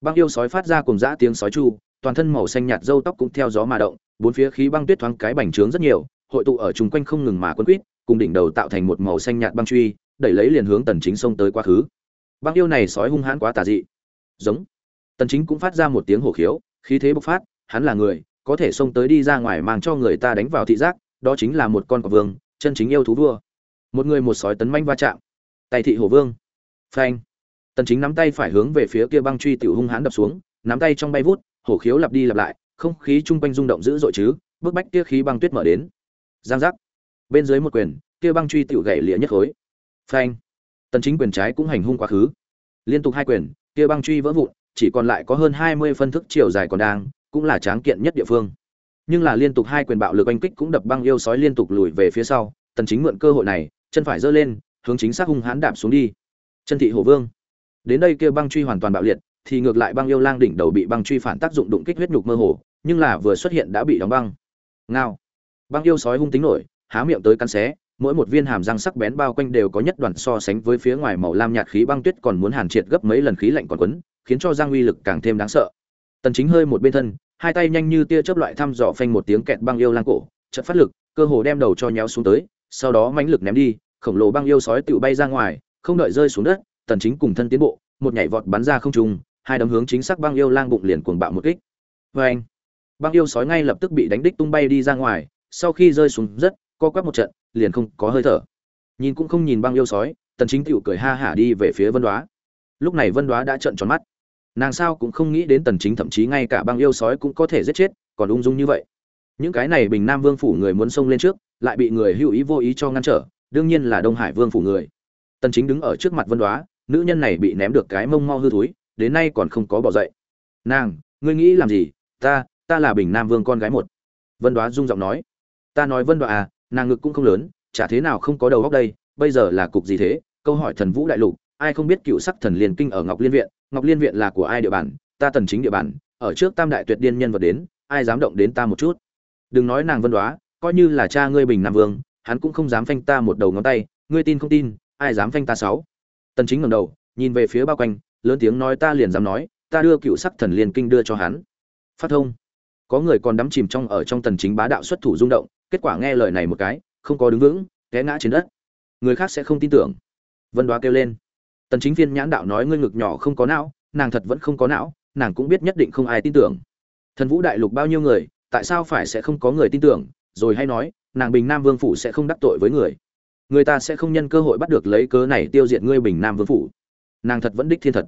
Băng yêu sói phát ra cùng dã tiếng sói chu toàn thân màu xanh nhạt râu tóc cũng theo gió mà động, bốn phía khí băng tuyết thoáng cái bành trướng rất nhiều, hội tụ ở chung quanh không ngừng mà quấn quýt cùng đỉnh đầu tạo thành một màu xanh nhạt băng truy, đẩy lấy liền hướng tần chính xông tới quá khứ. Băng yêu này sói hung hãn quá tà dị. Giống. Tần chính cũng phát ra một tiếng hổ khiếu, khí thế bộc phát, hắn là người, có thể xông tới đi ra ngoài mang cho người ta đánh vào thị giác, đó chính là một con của vương, chân chính yêu thú vua. Một người một sói tấn manh va chạm. Tài thị hổ vương. Phanh. Tần chính nắm tay phải hướng về phía kia băng truy tiểu hung hãn đập xuống, nắm tay trong bay vút hổ khiếu lặp đi lặp lại, không khí trung quanh rung động dữ dội chứ, Bức bách kia khí băng tuyết mở đến. Giang giác. Bên dưới một quyền kia băng truy tiểu gậy lịa nhất khối. Phanh. Tần chính quyền trái cũng hành hung quá khứ. Liên tục hai quyền kia băng truy vỡ vụn, chỉ còn lại có hơn 20 phân thức chiều dài còn đang, cũng là tráng kiện nhất địa phương. Nhưng là liên tục hai quyền bạo lực oanh kích cũng đập băng yêu sói liên tục lùi về phía sau, tần chính mượn cơ hội này, chân phải giơ lên, hướng chính xác hung hãn đạp xuống đi. Chân thị hổ vương. Đến đây kia băng truy hoàn toàn bạo liệt thì ngược lại băng yêu lang đỉnh đầu bị băng truy phản tác dụng đụng kích huyết nhục mơ hồ, nhưng là vừa xuất hiện đã bị đóng băng. Ngao. Băng yêu sói hung tính nổi, há miệng tới cắn xé, mỗi một viên hàm răng sắc bén bao quanh đều có nhất đoàn so sánh với phía ngoài màu lam nhạt khí băng tuyết còn muốn hàn triệt gấp mấy lần khí lạnh còn quấn, khiến cho giang uy lực càng thêm đáng sợ. Tần chính hơi một bên thân, hai tay nhanh như tia chớp loại thăm dò phanh một tiếng kẹt băng yêu lang cổ, chợt phát lực, cơ hồ đem đầu cho nhéo xuống tới, sau đó mãnh lực ném đi, khổng lồ băng yêu sói tự bay ra ngoài, không đợi rơi xuống đất, tần chính cùng thân tiến bộ, một nhảy vọt bắn ra không trung hai đấm hướng chính xác băng yêu lang bụng liền cuồng bạo một kích. Với anh, băng yêu sói ngay lập tức bị đánh đích tung bay đi ra ngoài, sau khi rơi xuống rất, co quắp một trận, liền không có hơi thở. Nhìn cũng không nhìn băng yêu sói, tần chính tiểu cười ha hả đi về phía vân đoá. Lúc này vân đoá đã trợn tròn mắt. Nàng sao cũng không nghĩ đến tần chính thậm chí ngay cả băng yêu sói cũng có thể giết chết, còn ung dung như vậy. Những cái này bình nam vương phủ người muốn xông lên trước, lại bị người hữu ý vô ý cho ngăn trở, đương nhiên là đông hải vương phủ người. Tần chính đứng ở trước mặt vân đoá, nữ nhân này bị ném được cái mông mau hư thối đến nay còn không có bỏ dậy. Nàng, ngươi nghĩ làm gì? Ta ta là bình nam vương con gái một. Vân đoá rung giọng nói. Ta nói vân đoá à nàng ngực cũng không lớn, chả thế nào không có đầu óc đây, bây giờ là cục gì thế? Câu hỏi thần vũ đại lục, ai không biết cựu sắc thần liên kinh ở ngọc liên viện? Ngọc liên viện là của ai địa bàn? Ta tần chính địa bàn, ở trước tam đại tuyệt điên nhân vật đến, ai dám động đến ta một chút? Đừng nói nàng vân đoá, coi như là cha ngươi bình nam vương, hắn cũng không dám phanh ta một đầu ngón tay, ngươi tin không tin, ai dám phanh ta sáu? Tần chính ngẩng đầu, nhìn về phía bao quanh lớn tiếng nói ta liền dám nói, ta đưa cựu sắc thần liên kinh đưa cho hắn. Phát thông. Có người còn đắm chìm trong ở trong tần chính bá đạo xuất thủ rung động, kết quả nghe lời này một cái, không có đứng vững, té ngã trên đất. Người khác sẽ không tin tưởng. Vân đoá kêu lên. Tần chính viên nhãn đạo nói ngươi ngực nhỏ không có não, nàng thật vẫn không có não, nàng cũng biết nhất định không ai tin tưởng. Thần vũ đại lục bao nhiêu người, tại sao phải sẽ không có người tin tưởng, rồi hay nói, nàng bình nam vương phủ sẽ không đắc tội với người. Người ta sẽ không nhân cơ hội bắt được lấy cớ này tiêu diệt ngươi bình nam vương phủ nàng thật vẫn đích thiên thật.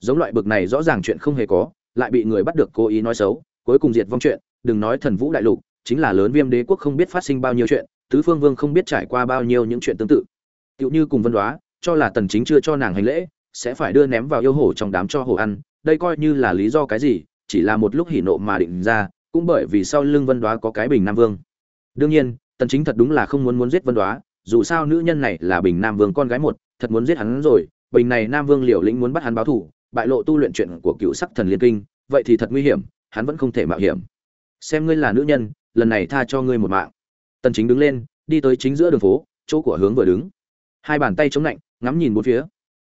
Giống loại bực này rõ ràng chuyện không hề có, lại bị người bắt được cố ý nói xấu, cuối cùng diệt vong chuyện, đừng nói thần vũ đại lục, chính là lớn viêm đế quốc không biết phát sinh bao nhiêu chuyện, tứ phương vương không biết trải qua bao nhiêu những chuyện tương tự. Tựu như cùng vân đoá, cho là tần chính chưa cho nàng hành lễ, sẽ phải đưa ném vào yêu hổ trong đám cho hổ ăn, đây coi như là lý do cái gì, chỉ là một lúc hỉ nộ mà định ra, cũng bởi vì sau lưng vân đoá có cái bình nam vương. Đương nhiên, tần chính thật đúng là không muốn muốn giết vân đoá, dù sao nữ nhân này là bình nam vương con gái một, thật muốn giết hắn rồi bình này nam vương liều lĩnh muốn bắt hắn báo thù, bại lộ tu luyện chuyện của cựu sắc thần liên kinh, vậy thì thật nguy hiểm, hắn vẫn không thể mạo hiểm. Xem ngươi là nữ nhân, lần này tha cho ngươi một mạng. Tần chính đứng lên, đi tới chính giữa đường phố, chỗ của hướng vừa đứng. Hai bàn tay chống lạnh, ngắm nhìn bốn phía.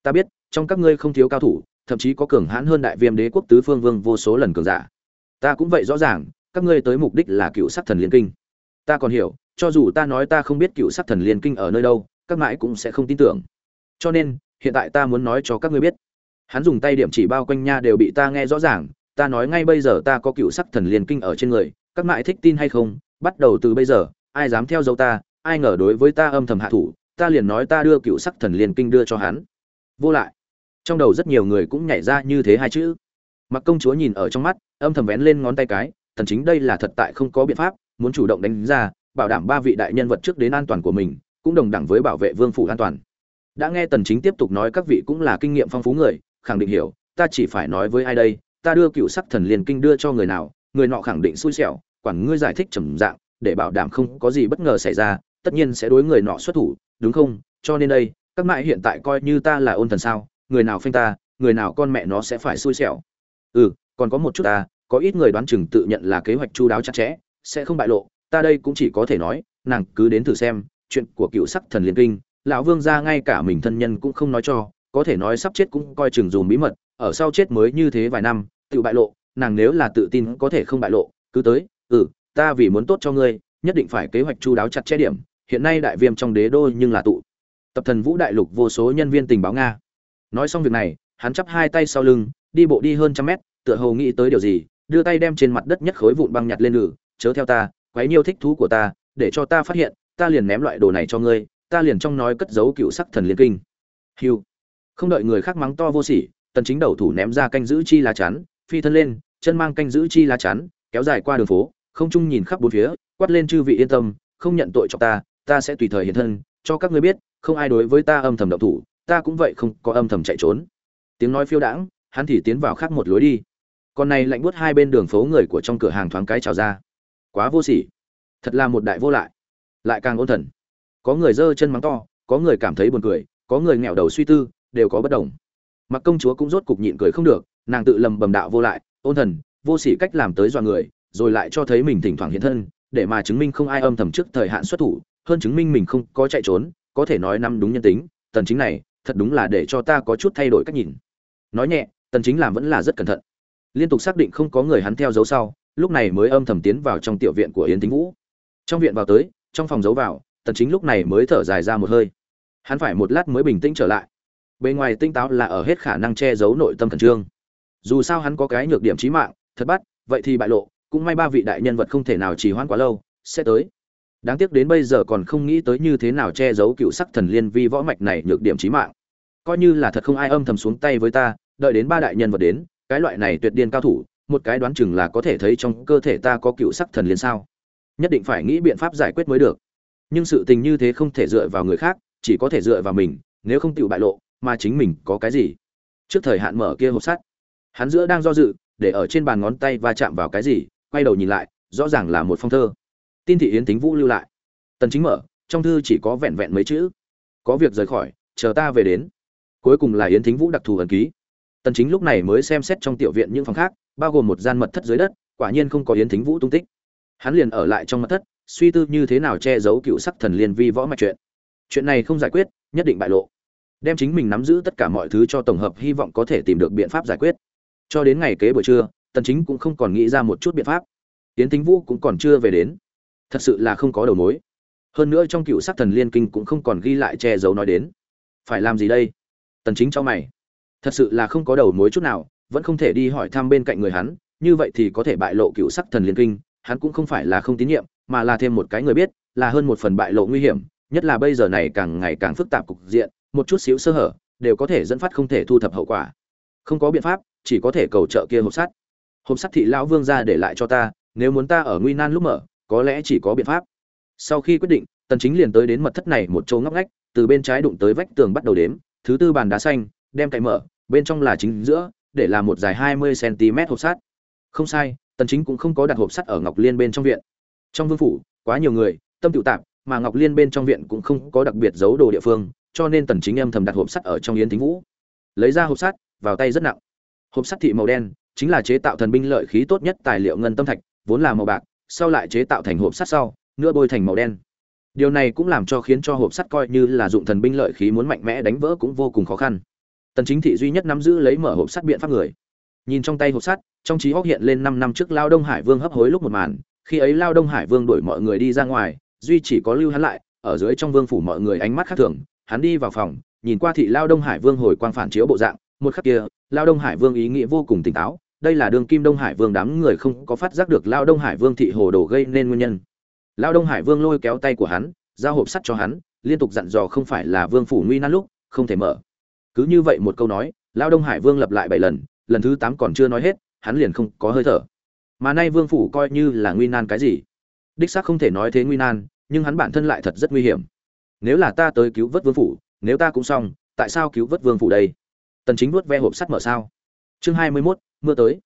Ta biết, trong các ngươi không thiếu cao thủ, thậm chí có cường hãn hơn đại viêm đế quốc tứ phương vương vô số lần cường giả. Ta cũng vậy rõ ràng, các ngươi tới mục đích là cựu sắc thần liên kinh. Ta còn hiểu, cho dù ta nói ta không biết cựu sắc thần liên kinh ở nơi đâu, các mãi cũng sẽ không tin tưởng. Cho nên hiện tại ta muốn nói cho các ngươi biết. Hắn dùng tay điểm chỉ bao quanh nha đều bị ta nghe rõ ràng, ta nói ngay bây giờ ta có cựu sắc thần liên kinh ở trên người, các mãi thích tin hay không? Bắt đầu từ bây giờ, ai dám theo dấu ta, ai ngờ đối với ta âm thầm hạ thủ, ta liền nói ta đưa cựu sắc thần liên kinh đưa cho hắn. Vô lại. Trong đầu rất nhiều người cũng nhảy ra như thế hai chữ. Mặc công chúa nhìn ở trong mắt, âm thầm vén lên ngón tay cái, thần chính đây là thật tại không có biện pháp, muốn chủ động đánh ra, bảo đảm ba vị đại nhân vật trước đến an toàn của mình, cũng đồng đẳng với bảo vệ vương phủ an toàn đã nghe tần chính tiếp tục nói các vị cũng là kinh nghiệm phong phú người, khẳng định hiểu, ta chỉ phải nói với ai đây, ta đưa cựu sắc thần liên kinh đưa cho người nào, người nọ khẳng định xui xẻo, quản ngươi giải thích trầm dạng, để bảo đảm không có gì bất ngờ xảy ra, tất nhiên sẽ đối người nọ xuất thủ, đúng không? Cho nên đây, các mại hiện tại coi như ta là ôn thần sao, người nào phanh ta, người nào con mẹ nó sẽ phải xui xẻo. Ừ còn có một chút ta, có ít người đoán chừng tự nhận là kế hoạch chu đáo chặt chẽ, sẽ không bại lộ, ta đây cũng chỉ có thể nói, nàng cứ đến thử xem, chuyện của cựu sắc thần liên kinh lão vương gia ngay cả mình thân nhân cũng không nói cho, có thể nói sắp chết cũng coi chừng dùm bí mật, ở sau chết mới như thế vài năm, tự bại lộ, nàng nếu là tự tin có thể không bại lộ, cứ tới ừ ta vì muốn tốt cho ngươi, nhất định phải kế hoạch chu đáo chặt chẽ điểm, hiện nay đại viêm trong đế đô nhưng là tụ. Tập thần vũ đại lục vô số nhân viên tình báo nga. Nói xong việc này, hắn chắp hai tay sau lưng, đi bộ đi hơn trăm mét, tựa hồ nghĩ tới điều gì, đưa tay đem trên mặt đất nhất khối vụn băng nhặt lên lử, chớ theo ta, quấy nhiêu thích thú của ta, để cho ta phát hiện, ta liền ném loại đồ này cho ngươi ta liền trong nói cất giấu cựu sắc thần liên kinh. Hiu không đợi người khác mắng to vô sỉ, tần chính đầu thủ ném ra canh giữ chi lá chắn, phi thân lên, chân mang canh giữ chi lá chắn, kéo dài qua đường phố, không chung nhìn khắp bốn phía, quát lên chư vị yên tâm, không nhận tội cho ta ta sẽ tùy thời hiện thân, cho các ngươi biết, không ai đối với ta âm thầm động thủ, ta cũng vậy không có âm thầm chạy trốn. Tiếng nói phiêu đãng, hắn thì tiến vào khác một lối đi. Con này lạnh buốt hai bên đường phố người của trong cửa hàng thoáng cái trào ra. Quá vô sỉ. Thật là một đại vô lại. Lại càng ôn thần có người giơ chân mắng to, có người cảm thấy buồn cười, có người nghèo đầu suy tư, đều có bất đồng. Mặc công chúa cũng rốt cục nhịn cười không được, nàng tự lầm bầm đạo vô lại, ôn thần, vô sỉ cách làm tới dọa người, rồi lại cho thấy mình thỉnh thoảng hiện thân, để mà chứng minh không ai âm thầm trước thời hạn xuất thủ, hơn chứng minh mình không có chạy trốn, có thể nói năm đúng nhân tính, tần chính này, thật đúng là để cho ta có chút thay đổi cách nhìn. Nói nhẹ, tần chính làm vẫn là rất cẩn thận. Liên tục xác định không có người hắn theo dấu sau, lúc này mới âm thầm tiến vào trong tiểu viện của yến tĩnh vũ. Trong viện vào tới, trong phòng giấu vào tần chính lúc này mới thở dài ra một hơi. Hắn phải một lát mới bình tĩnh trở lại. Bề ngoài tinh táo là ở hết khả năng che giấu nội tâm thần trương. Dù sao hắn có cái nhược điểm chí mạng, thật bắt, vậy thì bại lộ, cũng may ba vị đại nhân vật không thể nào trì hoãn quá lâu, sẽ tới. Đáng tiếc đến bây giờ còn không nghĩ tới như thế nào che giấu cựu sắc thần liên vi võ mạch này nhược điểm chí mạng. Coi như là thật không ai âm thầm xuống tay với ta, đợi đến ba đại nhân vật đến, cái loại này tuyệt điên cao thủ, một cái đoán chừng là có thể thấy trong cơ thể ta có cựu sắc thần liên sao. Nhất định phải nghĩ biện pháp giải quyết mới được nhưng sự tình như thế không thể dựa vào người khác, chỉ có thể dựa vào mình, nếu không tự bại lộ, mà chính mình có cái gì? Trước thời hạn mở kia hộp sắt. Hắn giữa đang do dự, để ở trên bàn ngón tay va chạm vào cái gì, quay đầu nhìn lại, rõ ràng là một phong thơ. Tin thị yến tính vũ lưu lại. Tần chính mở, trong thư chỉ có vẹn vẹn mấy chữ. Có việc rời khỏi, chờ ta về đến. Cuối cùng là yến thính vũ đặc thù ẩn ký. Tần chính lúc này mới xem xét trong tiểu viện những phòng khác, bao gồm một gian mật thất dưới đất, quả nhiên không có yến thính vũ tung tích. Hắn liền ở lại trong mật thất suy tư như thế nào che giấu cựu sắc thần liên vi võ mạch chuyện. Chuyện này không giải quyết, nhất định bại lộ. Đem chính mình nắm giữ tất cả mọi thứ cho tổng hợp hy vọng có thể tìm được biện pháp giải quyết. Cho đến ngày kế buổi trưa, tần chính cũng không còn nghĩ ra một chút biện pháp. Tiến thính vũ cũng còn chưa về đến. Thật sự là không có đầu mối. Hơn nữa trong cựu sắc thần liên kinh cũng không còn ghi lại che giấu nói đến. Phải làm gì đây? Tần chính cho mày. Thật sự là không có đầu mối chút nào, vẫn không thể đi hỏi thăm bên cạnh người hắn, như vậy thì có thể bại lộ cựu sắc thần liên kinh, hắn cũng không phải là không tín nhiệm mà là thêm một cái người biết, là hơn một phần bại lộ nguy hiểm, nhất là bây giờ này càng ngày càng phức tạp cục diện, một chút xíu sơ hở, đều có thể dẫn phát không thể thu thập hậu quả. Không có biện pháp, chỉ có thể cầu trợ kia hộp sắt. Hộp sắt thị lão vương ra để lại cho ta, nếu muốn ta ở nguy nan lúc mở, có lẽ chỉ có biện pháp. Sau khi quyết định, tần chính liền tới đến mật thất này một chỗ ngóc ngách, từ bên trái đụng tới vách tường bắt đầu đếm, thứ tư bàn đá xanh, đem cậy mở, bên trong là chính giữa, để làm một dài 20 cm hộp sắt. Không sai, tần chính cũng không có đặt hộp sắt ở ngọc liên bên trong viện trong vương phủ, quá nhiều người, tâm tự tạp, mà ngọc liên bên trong viện cũng không có đặc biệt giấu đồ địa phương, cho nên tần chính em thầm đặt hộp sắt ở trong yến thính vũ. Lấy ra hộp sắt, vào tay rất nặng. Hộp sắt thị màu đen, chính là chế tạo thần binh lợi khí tốt nhất tài liệu ngân tâm thạch, vốn là màu bạc, sau lại chế tạo thành hộp sắt sau nữa bôi thành màu đen. Điều này cũng làm cho khiến cho hộp sắt coi như là dụng thần binh lợi khí muốn mạnh mẽ đánh vỡ cũng vô cùng khó khăn. Tần chính thị duy nhất nắm giữ lấy mở hộp sắt biện pháp người. Nhìn trong tay hộp sắt, trong trí hốc hiện lên 5 năm trước lao đông hải vương hấp hối lúc một màn khi ấy lao đông hải vương đuổi mọi người đi ra ngoài, duy chỉ có lưu hắn lại, ở dưới trong vương phủ mọi người ánh mắt khác thường, hắn đi vào phòng, nhìn qua thị lao đông hải vương hồi quang phản chiếu bộ dạng, một khắc kia, lao đông hải vương ý nghĩa vô cùng tỉnh táo, đây là đường kim đông hải vương đám người không có phát giác được lao đông hải vương thị hồ đồ gây nên nguyên nhân. Lao đông hải vương lôi kéo tay của hắn, giao hộp sắt cho hắn, liên tục dặn dò không phải là vương phủ nguy nan lúc, không thể mở. Cứ như vậy một câu nói, lao đông hải vương lặp lại bảy lần lần thứ tám còn chưa nói hết, hắn liền không có hơi thở mà nay vương phủ coi như là nguy nan cái gì? Đích xác không thể nói thế nguy nan nhưng hắn bản thân lại thật rất nguy hiểm. Nếu là ta tới cứu vớt vương phủ nếu ta cũng xong tại sao cứu vớt vương phủ đây? Tần chính vuốt ve hộp sắt mở sao? Chương 21, mưa tới.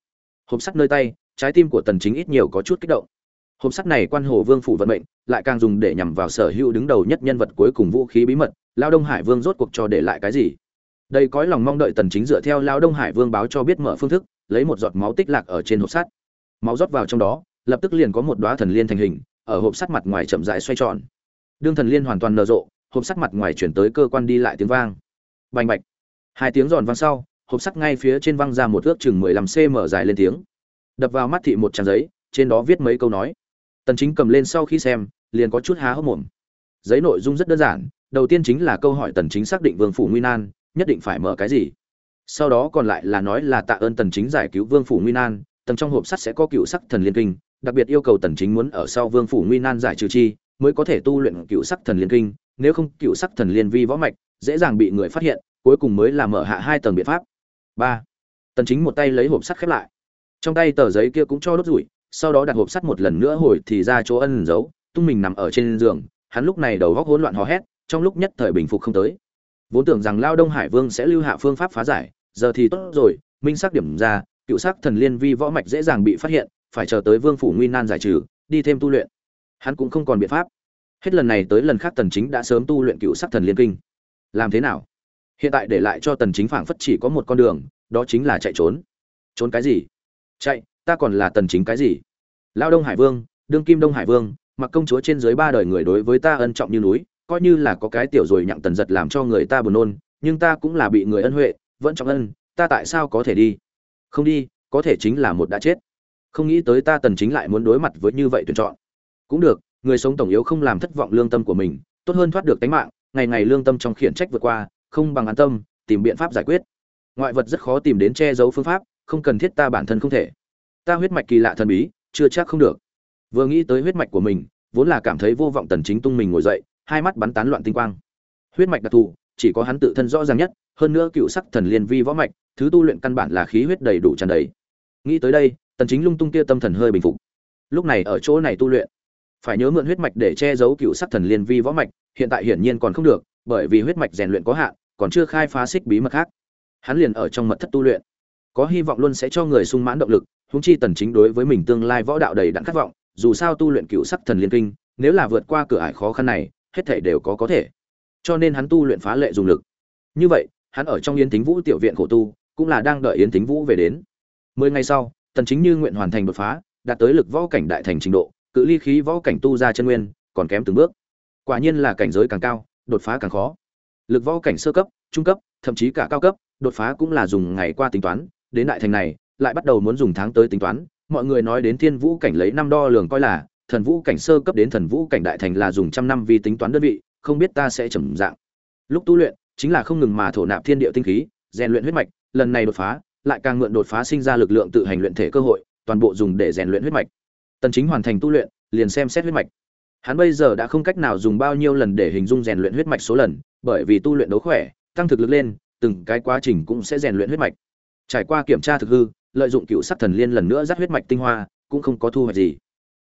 Hộp sắt nơi tay trái tim của tần chính ít nhiều có chút kích động. Hộp sắt này quan hồ vương phủ vận mệnh lại càng dùng để nhằm vào sở hữu đứng đầu nhất nhân vật cuối cùng vũ khí bí mật lao đông hải vương rốt cuộc cho để lại cái gì? Đây cõi lòng mong đợi tần chính dựa theo lao đông hải vương báo cho biết mở phương thức lấy một giọt máu tích lạc ở trên hộp sắt máu rót vào trong đó, lập tức liền có một đóa thần liên thành hình, ở hộp sắt mặt ngoài chậm rãi xoay tròn. Đương thần liên hoàn toàn nở rộ, hộp sắt mặt ngoài chuyển tới cơ quan đi lại tiếng vang. Bành bạch. Hai tiếng giòn vang sau, hộp sắt ngay phía trên văng ra một ước chừng 15 cm dài lên tiếng. Đập vào mắt thị một trang giấy, trên đó viết mấy câu nói. Tần chính cầm lên sau khi xem, liền có chút há hốc mồm. Giấy nội dung rất đơn giản, đầu tiên chính là câu hỏi tần chính xác định vương phủ nguy nan, nhất định phải mở cái gì. Sau đó còn lại là nói là tạ ơn tần chính giải cứu vương phủ nguy nan tầng trong hộp sắt sẽ có cựu sắc thần liên kinh, đặc biệt yêu cầu tần chính muốn ở sau vương phủ nguy nan giải trừ chi, mới có thể tu luyện cựu sắc thần liên kinh, nếu không cựu sắc thần liên vi võ mạch, dễ dàng bị người phát hiện, cuối cùng mới là mở hạ hai tầng biện pháp. Ba, tần chính một tay lấy hộp sắt khép lại. Trong tay tờ giấy kia cũng cho đốt rủi, sau đó đặt hộp sắt một lần nữa hồi thì ra chỗ ân giấu, tung mình nằm ở trên giường, hắn lúc này đầu góc hỗn loạn hò hét, trong lúc nhất thời bình phục không tới. Vốn tưởng rằng lao đông hải vương sẽ lưu hạ phương pháp phá giải, giờ thì tốt rồi, minh xác điểm ra cựu sắc thần liên vi võ mạch dễ dàng bị phát hiện, phải chờ tới vương phủ nguy nan giải trừ, đi thêm tu luyện. Hắn cũng không còn biện pháp. Hết lần này tới lần khác tần chính đã sớm tu luyện cựu sắc thần liên kinh. Làm thế nào? Hiện tại để lại cho tần chính phảng phất chỉ có một con đường, đó chính là chạy trốn. Trốn cái gì? Chạy, ta còn là tần chính cái gì? Lao đông hải vương, đương kim đông hải vương, mặc công chúa trên dưới ba đời người đối với ta ân trọng như núi, coi như là có cái tiểu rồi nhặng tần giật làm cho người ta buồn nôn, nhưng ta cũng là bị người ân huệ, vẫn trọng ân, ta tại sao có thể đi? Không đi, có thể chính là một đã chết. Không nghĩ tới ta tần chính lại muốn đối mặt với như vậy tuyển chọn. Cũng được, người sống tổng yếu không làm thất vọng lương tâm của mình, tốt hơn thoát được tính mạng, ngày ngày lương tâm trong khiển trách vượt qua, không bằng an tâm, tìm biện pháp giải quyết. Ngoại vật rất khó tìm đến che giấu phương pháp, không cần thiết ta bản thân không thể. Ta huyết mạch kỳ lạ thần bí, chưa chắc không được. Vừa nghĩ tới huyết mạch của mình, vốn là cảm thấy vô vọng tần chính tung mình ngồi dậy, hai mắt bắn tán loạn tinh quang. Huyết mạch đặc thù, chỉ có hắn tự thân rõ ràng nhất, hơn nữa cựu sắc thần liên vi võ mạch thứ tu luyện căn bản là khí huyết đầy đủ tràn đầy. Nghĩ tới đây, tần chính lung tung kia tâm thần hơi bình phục. Lúc này ở chỗ này tu luyện, phải nhớ mượn huyết mạch để che giấu cựu sắc thần liên vi võ mạch, hiện tại hiển nhiên còn không được, bởi vì huyết mạch rèn luyện có hạn, còn chưa khai phá xích bí mật khác. Hắn liền ở trong mật thất tu luyện. Có hy vọng luôn sẽ cho người sung mãn động lực, huống chi tần chính đối với mình tương lai võ đạo đầy đặn khát vọng, dù sao tu luyện cựu sắc thần liên kinh, nếu là vượt qua cửa ải khó khăn này, hết thảy đều có có thể. Cho nên hắn tu luyện phá lệ dùng lực. Như vậy, hắn ở trong yến tính vũ tiểu viện khổ tu cũng là đang đợi yến Thính vũ về đến. Mười ngày sau, tần chính như nguyện hoàn thành đột phá, đạt tới lực võ cảnh đại thành trình độ, cự ly khí võ cảnh tu ra chân nguyên, còn kém từng bước. Quả nhiên là cảnh giới càng cao, đột phá càng khó. Lực võ cảnh sơ cấp, trung cấp, thậm chí cả cao cấp, đột phá cũng là dùng ngày qua tính toán, đến đại thành này, lại bắt đầu muốn dùng tháng tới tính toán. Mọi người nói đến thiên vũ cảnh lấy năm đo lường coi là, thần vũ cảnh sơ cấp đến thần vũ cảnh đại thành là dùng trăm năm vì tính toán đơn vị, không biết ta sẽ trầm dạng. Lúc tu luyện, chính là không ngừng mà thổ nạp thiên địa tinh khí, rèn luyện huyết mạch lần này đột phá, lại càng mượn đột phá sinh ra lực lượng tự hành luyện thể cơ hội, toàn bộ dùng để rèn luyện huyết mạch. Tần chính hoàn thành tu luyện, liền xem xét huyết mạch. Hắn bây giờ đã không cách nào dùng bao nhiêu lần để hình dung rèn luyện huyết mạch số lần, bởi vì tu luyện đấu khỏe, tăng thực lực lên, từng cái quá trình cũng sẽ rèn luyện huyết mạch. Trải qua kiểm tra thực hư, lợi dụng cựu sắc thần liên lần nữa dắt huyết mạch tinh hoa, cũng không có thu hoạch gì.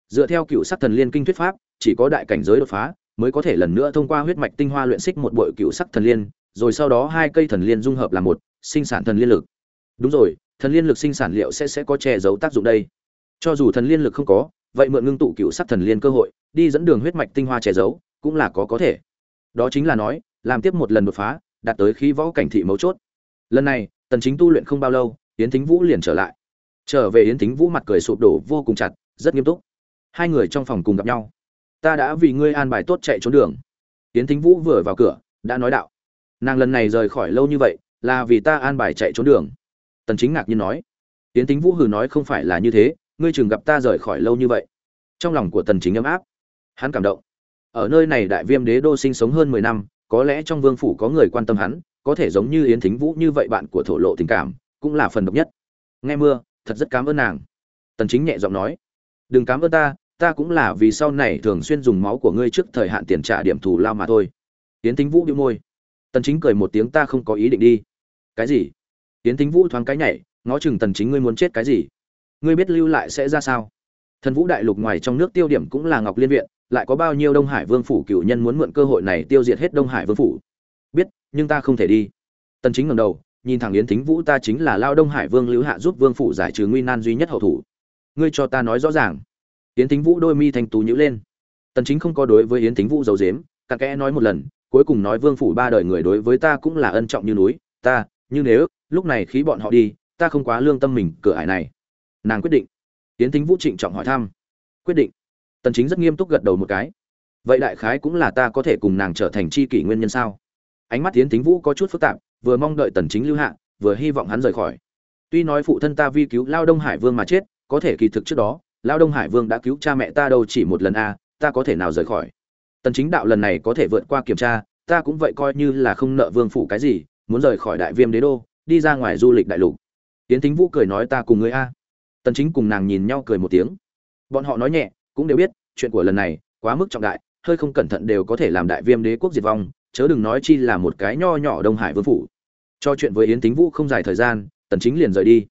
Dựa theo cựu sắc thần liên kinh thuyết pháp, chỉ có đại cảnh giới đột phá, mới có thể lần nữa thông qua huyết mạch tinh hoa luyện xích một bội cựu sắc thần liên, rồi sau đó hai cây thần liên dung hợp làm một sinh sản thần liên lực. Đúng rồi, thần liên lực sinh sản liệu sẽ sẽ có che giấu tác dụng đây. Cho dù thần liên lực không có, vậy mượn ngưng tụ cựu sắc thần liên cơ hội, đi dẫn đường huyết mạch tinh hoa che giấu, cũng là có có thể. Đó chính là nói, làm tiếp một lần đột phá, đạt tới khí võ cảnh thị mấu chốt. Lần này, tần chính tu luyện không bao lâu, yến thính vũ liền trở lại. Trở về yến thính vũ mặt cười sụp đổ vô cùng chặt, rất nghiêm túc. Hai người trong phòng cùng gặp nhau. Ta đã vì ngươi an bài tốt chạy trốn đường. Yến thính vũ vừa vào cửa, đã nói đạo. Nàng lần này rời khỏi lâu như vậy là vì ta an bài chạy trốn đường. Tần chính ngạc nhiên nói. Yến thính vũ hừ nói không phải là như thế, ngươi chừng gặp ta rời khỏi lâu như vậy. Trong lòng của tần chính ấm áp. Hắn cảm động. Ở nơi này đại viêm đế đô sinh sống hơn 10 năm, có lẽ trong vương phủ có người quan tâm hắn, có thể giống như yến thính vũ như vậy bạn của thổ lộ tình cảm, cũng là phần độc nhất. Nghe mưa, thật rất cảm ơn nàng. Tần chính nhẹ giọng nói. Đừng cảm ơn ta ta cũng là vì sau này thường xuyên dùng máu của ngươi trước thời hạn tiền trả điểm thù lao mà thôi. Yến thính vũ bĩu môi. Tần chính cười một tiếng ta không có ý định đi cái gì? Yến thính vũ thoáng cái nhảy, ngó chừng tần chính ngươi muốn chết cái gì? Ngươi biết lưu lại sẽ ra sao? Thần vũ đại lục ngoài trong nước tiêu điểm cũng là ngọc liên viện, lại có bao nhiêu đông hải vương phủ cựu nhân muốn mượn cơ hội này tiêu diệt hết đông hải vương phủ? Biết, nhưng ta không thể đi. Tần chính ngẩng đầu, nhìn thẳng yến thính vũ ta chính là lao đông hải vương lưu hạ giúp vương phủ giải trừ nguy nan duy nhất hậu thủ. Ngươi cho ta nói rõ ràng. Yến thính vũ đôi mi thành tú nhữ lên. Tần chính không có đối với yến thính vũ giấu dếm cặn kẽ nói một lần, cuối cùng nói vương phủ ba đời người đối với ta cũng là ân trọng như núi, ta như nếu, lúc này khí bọn họ đi, ta không quá lương tâm mình, cửa ải này. Nàng quyết định. Yến thính vũ trịnh trọng hỏi thăm. Quyết định. Tần chính rất nghiêm túc gật đầu một cái. Vậy đại khái cũng là ta có thể cùng nàng trở thành chi kỷ nguyên nhân sao? Ánh mắt yến thính vũ có chút phức tạp, vừa mong đợi tần chính lưu hạ, vừa hy vọng hắn rời khỏi. Tuy nói phụ thân ta vi cứu lao đông hải vương mà chết, có thể kỳ thực trước đó, lao đông hải vương đã cứu cha mẹ ta đâu chỉ một lần a ta có thể nào rời khỏi? Tần chính đạo lần này có thể vượt qua kiểm tra, ta cũng vậy coi như là không nợ vương phủ cái gì muốn rời khỏi đại viêm đế đô, đi ra ngoài du lịch đại lục. Tiến thính vũ cười nói ta cùng người a. Tần chính cùng nàng nhìn nhau cười một tiếng. Bọn họ nói nhẹ, cũng đều biết, chuyện của lần này quá mức trọng đại, hơi không cẩn thận đều có thể làm đại viêm đế quốc diệt vong, chớ đừng nói chi là một cái nho nhỏ đông hải vương phủ. Cho chuyện với yến thính vũ không dài thời gian, tần chính liền rời đi.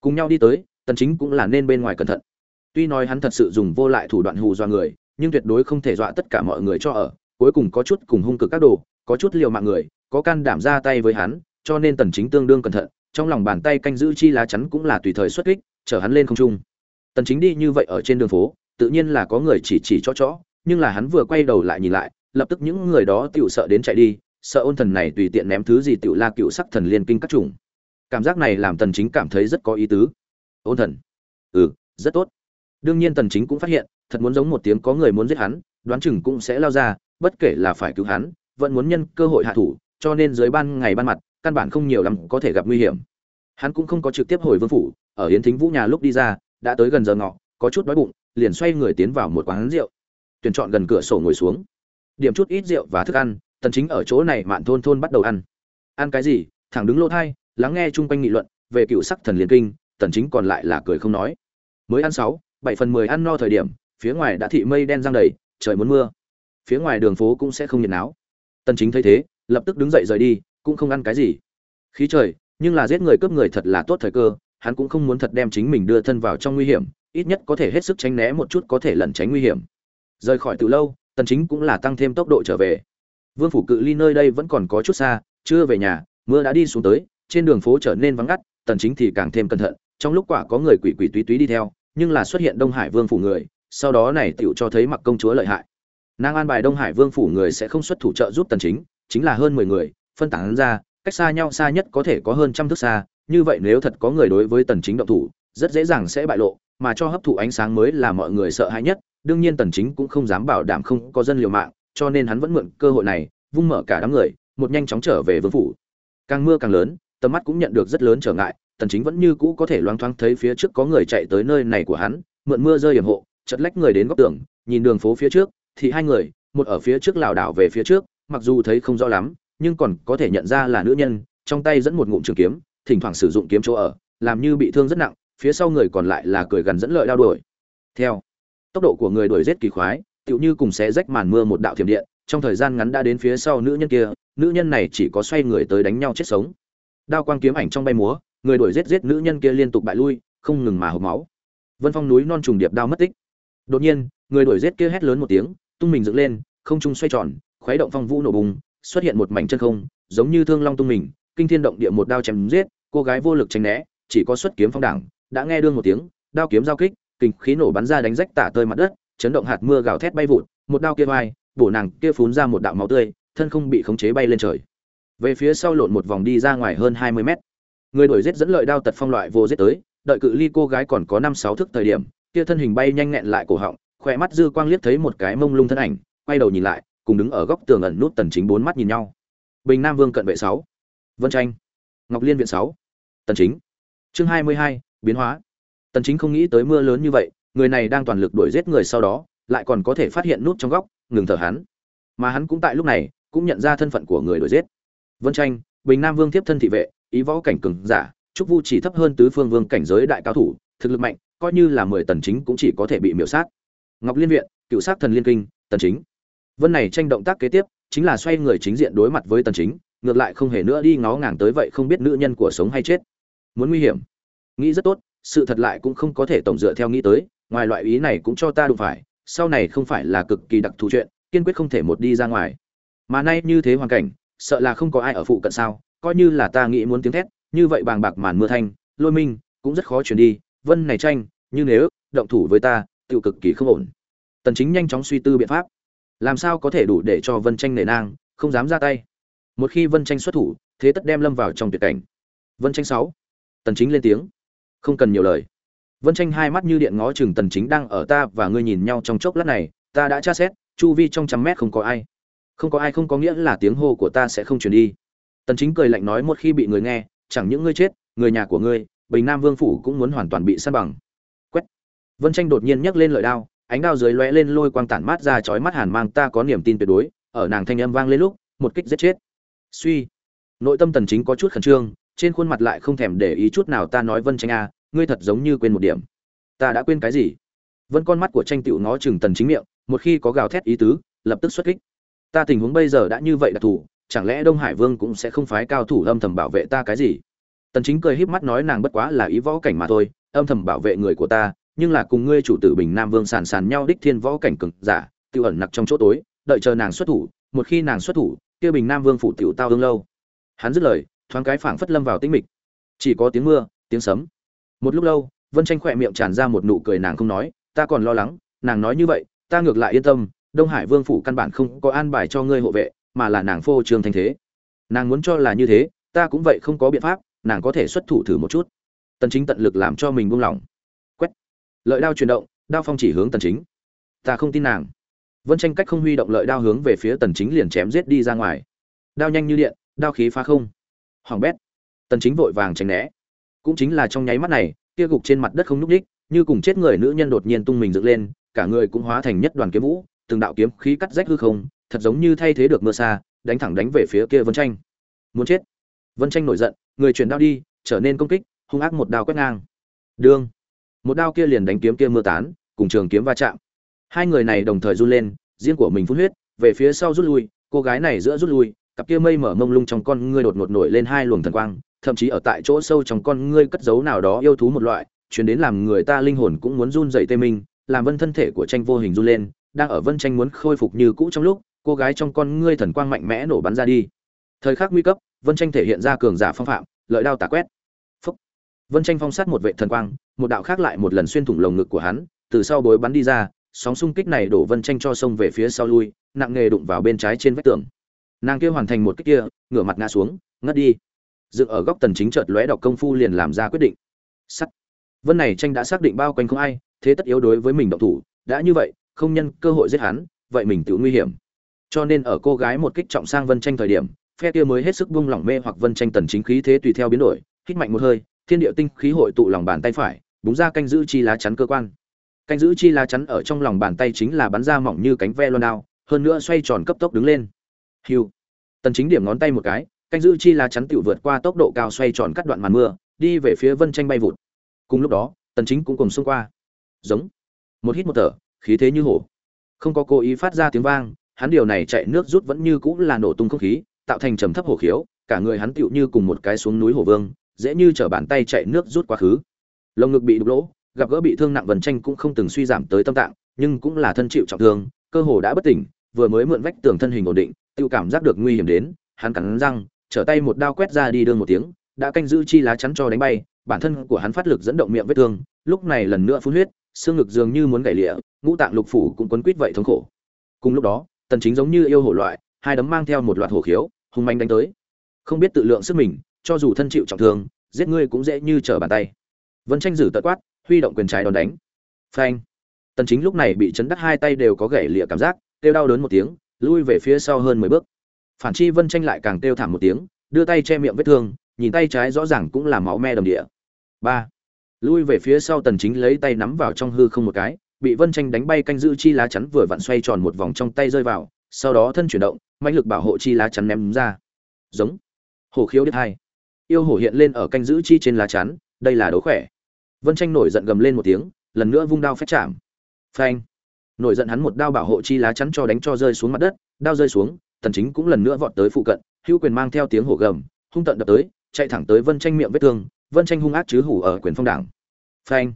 Cùng nhau đi tới, tần chính cũng là nên bên ngoài cẩn thận. Tuy nói hắn thật sự dùng vô lại thủ đoạn hù dọa người, nhưng tuyệt đối không thể dọa tất cả mọi người cho ở, cuối cùng có chút cùng hung cực các đồ, có chút liều mạng người có can đảm ra tay với hắn, cho nên tần chính tương đương cẩn thận, trong lòng bàn tay canh giữ chi lá chắn cũng là tùy thời xuất kích, chở hắn lên không trung. Tần chính đi như vậy ở trên đường phố, tự nhiên là có người chỉ chỉ cho chó, nhưng là hắn vừa quay đầu lại nhìn lại, lập tức những người đó tiểu sợ đến chạy đi, sợ ôn thần này tùy tiện ném thứ gì tiểu la cựu sắc thần liên kinh các chủng. Cảm giác này làm tần chính cảm thấy rất có ý tứ. Ôn thần. Ừ rất tốt. Đương nhiên tần chính cũng phát hiện, thật muốn giống một tiếng có người muốn giết hắn, đoán chừng cũng sẽ lao ra, bất kể là phải cứu hắn, vẫn muốn nhân cơ hội hạ thủ cho nên dưới ban ngày ban mặt, căn bản không nhiều lắm có thể gặp nguy hiểm. Hắn cũng không có trực tiếp hồi vương phủ, ở yến thính vũ nhà lúc đi ra, đã tới gần giờ ngọ, có chút đói bụng, liền xoay người tiến vào một quán rượu. Tuyển chọn gần cửa sổ ngồi xuống. Điểm chút ít rượu và thức ăn, tần chính ở chỗ này mạn thôn thôn bắt đầu ăn. Ăn cái gì? Thẳng đứng lỗ thai, lắng nghe chung quanh nghị luận, về cựu sắc thần liên kinh, tần chính còn lại là cười không nói. Mới ăn sáu, bảy phần mười ăn no thời điểm, phía ngoài đã thị mây đen giăng đầy, trời muốn mưa. Phía ngoài đường phố cũng sẽ không nhiệt náo. Tần chính thấy thế lập tức đứng dậy rời đi, cũng không ăn cái gì. Khí trời, nhưng là giết người cướp người thật là tốt thời cơ, hắn cũng không muốn thật đem chính mình đưa thân vào trong nguy hiểm, ít nhất có thể hết sức tránh né một chút có thể lẩn tránh nguy hiểm. Rời khỏi từ lâu, tần chính cũng là tăng thêm tốc độ trở về. Vương phủ cự ly nơi đây vẫn còn có chút xa, chưa về nhà, mưa đã đi xuống tới, trên đường phố trở nên vắng ngắt, tần chính thì càng thêm cẩn thận, trong lúc quả có người quỷ quỷ túy túy đi theo, nhưng là xuất hiện đông hải vương phủ người, sau đó này tiểu cho thấy mặc công chúa lợi hại. Nàng an bài đông hải vương phủ người sẽ không xuất thủ trợ giúp tần chính chính là hơn 10 người, phân tán ra, cách xa nhau xa nhất có thể có hơn trăm thước xa, như vậy nếu thật có người đối với tần chính động thủ, rất dễ dàng sẽ bại lộ, mà cho hấp thụ ánh sáng mới là mọi người sợ hãi nhất, đương nhiên tần chính cũng không dám bảo đảm không có dân liều mạng, cho nên hắn vẫn mượn cơ hội này, vung mở cả đám người, một nhanh chóng trở về vương phủ. Càng mưa càng lớn, tầm mắt cũng nhận được rất lớn trở ngại, tần chính vẫn như cũ có thể loáng thoáng thấy phía trước có người chạy tới nơi này của hắn, mượn mưa rơi yểm hộ, chật lách người đến góc tường, nhìn đường phố phía trước, thì hai người, một ở phía trước lảo đảo về phía trước mặc dù thấy không rõ lắm, nhưng còn có thể nhận ra là nữ nhân, trong tay dẫn một ngụm trường kiếm, thỉnh thoảng sử dụng kiếm chỗ ở, làm như bị thương rất nặng, phía sau người còn lại là cười gần dẫn lợi đao đuổi. Theo tốc độ của người đuổi giết kỳ khoái, tựu như cùng xé rách màn mưa một đạo thiểm điện, trong thời gian ngắn đã đến phía sau nữ nhân kia, nữ nhân này chỉ có xoay người tới đánh nhau chết sống. Đao quang kiếm ảnh trong bay múa, người đuổi giết giết nữ nhân kia liên tục bại lui, không ngừng mà hộp máu. Vân phong núi non trùng điệp đao mất tích. Đột nhiên, người đuổi giết kia hét lớn một tiếng, tung mình dựng lên, không trung xoay tròn khuấy động phong vũ nổ bùng, xuất hiện một mảnh chân không, giống như thương long tung mình, kinh thiên động địa một đao chém giết, cô gái vô lực tránh né, chỉ có xuất kiếm phong đảng, đã nghe đương một tiếng, đao kiếm giao kích kình khí nổ bắn ra đánh rách tả tơi mặt đất, chấn động hạt mưa gào thét bay vụt, một đao kia vai, bổ nàng kia phun ra một đạo máu tươi, thân không bị khống chế bay lên trời. Về phía sau lộn một vòng đi ra ngoài hơn hai mươi mét. Người đuổi giết dẫn lợi đao tật phong loại vô giết tới, đợi cự ly cô gái còn có năm sáu thước thời điểm, kia thân hình bay nhanh nhẹn lại cổ họng khỏe mắt dư quang liếc thấy một cái mông lung thân ảnh, quay đầu nhìn lại cùng đứng ở góc tường ẩn nút tần chính bốn mắt nhìn nhau. Bình nam vương cận vệ sáu vân tranh ngọc liên viện sáu tần chính. Chương 22, biến hóa. Tần chính không nghĩ tới mưa lớn như vậy người này đang toàn lực đuổi giết người sau đó lại còn có thể phát hiện nút trong góc ngừng thở hắn. Mà hắn cũng tại lúc này cũng nhận ra thân phận của người đuổi giết. Vân tranh bình nam vương tiếp thân thị vệ ý võ cảnh cường giả trúc vu chỉ thấp hơn tứ phương vương cảnh giới đại cao thủ thực lực mạnh coi như là mười tần chính cũng chỉ có thể bị miểu sát. Ngọc liên viện cựu sát thần liên kinh tần chính vân này tranh động tác kế tiếp, chính là xoay người chính diện đối mặt với tần chính, ngược lại không hề nữa đi ngó ngàng tới vậy không biết nữ nhân của sống hay chết. Muốn nguy hiểm. Nghĩ rất tốt, sự thật lại cũng không có thể tổng dựa theo nghĩ tới, ngoài loại ý này cũng cho ta đụng phải, sau này không phải là cực kỳ đặc thù chuyện, kiên quyết không thể một đi ra ngoài. Mà nay như thế hoàn cảnh, sợ là không có ai ở phụ cận sao, coi như là ta nghĩ muốn tiếng thét, như vậy bàng bạc màn mưa thanh, lôi minh, cũng rất khó chuyển đi. Vân này tranh, như nếu, động thủ với ta tiêu cực kỳ không ổn. Tần chính nhanh chóng suy tư biện pháp làm sao có thể đủ để cho vân tranh nể nang không dám ra tay. Một khi vân tranh xuất thủ thế tất đem lâm vào trong tuyệt cảnh. Vân tranh sáu, tần chính lên tiếng. Không cần nhiều lời. Vân tranh hai mắt như điện ngó chừng tần chính đang ở ta và ngươi nhìn nhau trong chốc lát này ta đã tra xét chu vi trong trăm mét không có ai. Không có ai không có nghĩa là tiếng hô của ta sẽ không truyền đi. Tần chính cười lạnh nói một khi bị người nghe chẳng những ngươi chết người nhà của ngươi bình nam vương phủ cũng muốn hoàn toàn bị san bằng. Quét. Vân tranh đột nhiên nhấc lên lợi đao ánh đao dưới lóe lên lôi quang tản mát ra chói mắt hàn mang, ta có niềm tin tuyệt đối, ở nàng thanh âm vang lên lúc, một kích giết chết. Suy. Nội tâm tần chính có chút khẩn trương, trên khuôn mặt lại không thèm để ý chút nào, ta nói vân tranh a à, ngươi thật giống như quên một điểm. Ta đã quên cái gì? Vân con mắt của tranh tựu ngó chừng tần chính miệng, một khi có gào thét ý tứ, lập tức xuất kích. Ta tình huống bây giờ đã như vậy là thủ, chẳng lẽ đông hải vương cũng sẽ không phái cao thủ âm thầm bảo vệ ta cái gì? Tần chính cười híp mắt nói nàng bất quá là ý võ cảnh mà thôi, âm thầm bảo vệ người của ta nhưng là cùng ngươi chủ tử bình nam vương sàn sàn nhau đích thiên võ cảnh cực giả tiêu ẩn nặc trong chỗ tối, đợi chờ nàng xuất thủ, một khi nàng xuất thủ, kia bình nam vương phủ tiểu tao hương lâu. Hắn dứt lời, thoáng cái phảng phất lâm vào tĩnh mịch. Chỉ có tiếng mưa, tiếng sấm. Một lúc lâu, vân tranh khỏe miệng tràn ra một nụ cười nàng không nói, ta còn lo lắng, nàng nói như vậy, ta ngược lại yên tâm, đông hải vương phủ căn bản không có an bài cho ngươi hộ vệ, mà là nàng phô trương thanh thế. Nàng muốn cho là như thế, ta cũng vậy không có biện pháp, nàng có thể xuất thủ thử một chút. Tần chính tận lực làm cho mình buông lỏng lợi đao chuyển động, đao phong chỉ hướng tần chính. Ta không tin nàng. Vân tranh cách không huy động lợi đao hướng về phía tần chính liền chém giết đi ra ngoài. Đao nhanh như điện, đao khí phá không. Hoàng bét. Tần chính vội vàng tránh né. Cũng chính là trong nháy mắt này, kia gục trên mặt đất không núc đích, như cùng chết người nữ nhân đột nhiên tung mình dựng lên, cả người cũng hóa thành nhất đoàn kiếm vũ, từng đạo kiếm khí cắt rách hư không, thật giống như thay thế được mưa xa, đánh thẳng đánh về phía kia vân tranh. Muốn chết. Vân tranh nổi giận, người chuyển đao đi, trở nên công kích, hung ác một đao quét ngang. Đương một đao kia liền đánh kiếm kia mưa tán, cùng trường kiếm va chạm. Hai người này đồng thời run lên, riêng của mình phun huyết, về phía sau rút lui, cô gái này giữa rút lui, cặp kia mây mở mông lung trong con ngươi đột ngột nổi lên hai luồng thần quang, thậm chí ở tại chỗ sâu trong con ngươi cất giấu nào đó yêu thú một loại, chuyển đến làm người ta linh hồn cũng muốn run dậy tê minh, làm vân thân thể của tranh vô hình run lên, đang ở vân tranh muốn khôi phục như cũ trong lúc, cô gái trong con ngươi thần quang mạnh mẽ nổ bắn ra đi. Thời khắc nguy cấp, vân tranh thể hiện ra cường giả phong phạm, lợi đao tà quét vân tranh phong sát một vệ thần quang, một đạo khác lại một lần xuyên thủng lồng ngực của hắn, từ sau bối bắn đi ra, sóng xung kích này đổ vân tranh cho sông về phía sau lui, nặng nghề đụng vào bên trái trên vách tường. Nàng kia hoàn thành một kích kia, ngửa mặt ngã xuống, ngất đi. Dựng ở góc tần chính chợt lóe đọc công phu liền làm ra quyết định. Sắt. Vân này tranh đã xác định bao quanh không ai, thế tất yếu đối với mình động thủ, đã như vậy, không nhân cơ hội giết hắn, vậy mình tự nguy hiểm. Cho nên ở cô gái một kích trọng sang vân tranh thời điểm, phe kia mới hết sức buông lỏng mê hoặc vân tranh tần chính khí thế tùy theo biến đổi, hít mạnh một hơi thiên địa tinh khí hội tụ lòng bàn tay phải, búng ra canh giữ chi lá chắn cơ quan. Canh giữ chi lá chắn ở trong lòng bàn tay chính là bắn ra mỏng như cánh ve loan đao, hơn nữa xoay tròn cấp tốc đứng lên. Hiu. Tần chính điểm ngón tay một cái, canh giữ chi lá chắn tiểu vượt qua tốc độ cao xoay tròn cắt đoạn màn mưa, đi về phía vân tranh bay vụt. Cùng lúc đó, tần chính cũng cùng xông qua. Giống. Một hít một thở, khí thế như hổ. Không có cố ý phát ra tiếng vang, hắn điều này chạy nước rút vẫn như cũ là nổ tung không khí, tạo thành trầm thấp hổ khiếu, cả người hắn tựu như cùng một cái xuống núi hổ vương dễ như trở bàn tay chạy nước rút quá khứ. Lồng ngực bị đục lỗ, gặp gỡ bị thương nặng vần tranh cũng không từng suy giảm tới tâm tạng, nhưng cũng là thân chịu trọng thương, cơ hồ đã bất tỉnh, vừa mới mượn vách tường thân hình ổn định, tự cảm giác được nguy hiểm đến, hắn cắn răng, trở tay một đao quét ra đi đương một tiếng, đã canh giữ chi lá chắn cho đánh bay, bản thân của hắn phát lực dẫn động miệng vết thương, lúc này lần nữa phun huyết, xương ngực dường như muốn gãy lịa, ngũ tạng lục phủ cũng quấn quít vậy thống khổ. Cùng lúc đó, tần chính giống như yêu hổ loại, hai đấm mang theo một loạt hổ khiếu, hung manh đánh tới. Không biết tự lượng sức mình cho dù thân chịu trọng thương, giết ngươi cũng dễ như trở bàn tay. Vân tranh giữ tận quát, huy động quyền trái đòn đánh. Phanh. Tần chính lúc này bị chấn đắc hai tay đều có gãy lịa cảm giác, kêu đau đớn một tiếng, lui về phía sau hơn 10 bước. Phản chi vân tranh lại càng kêu thảm một tiếng, đưa tay che miệng vết thương, nhìn tay trái rõ ràng cũng là máu me đầm địa. Ba. Lui về phía sau tần chính lấy tay nắm vào trong hư không một cái, bị vân tranh đánh bay canh giữ chi lá chắn vừa vặn xoay tròn một vòng trong tay rơi vào, sau đó thân chuyển động, mãnh lực bảo hộ chi lá chắn ném ra. Giống. Hổ khiếu đứt hai yêu hổ hiện lên ở canh giữ chi trên lá chắn, đây là đấu khỏe. Vân tranh nổi giận gầm lên một tiếng, lần nữa vung đao phép chạm. Phanh. Nổi giận hắn một đao bảo hộ chi lá chắn cho đánh cho rơi xuống mặt đất, đao rơi xuống tần chính cũng lần nữa vọt tới phụ cận, hữu quyền mang theo tiếng hổ gầm, hung tận đập tới, chạy thẳng tới vân tranh miệng vết thương, vân tranh hung ác chứ hủ ở quyền phong đảng. Phanh.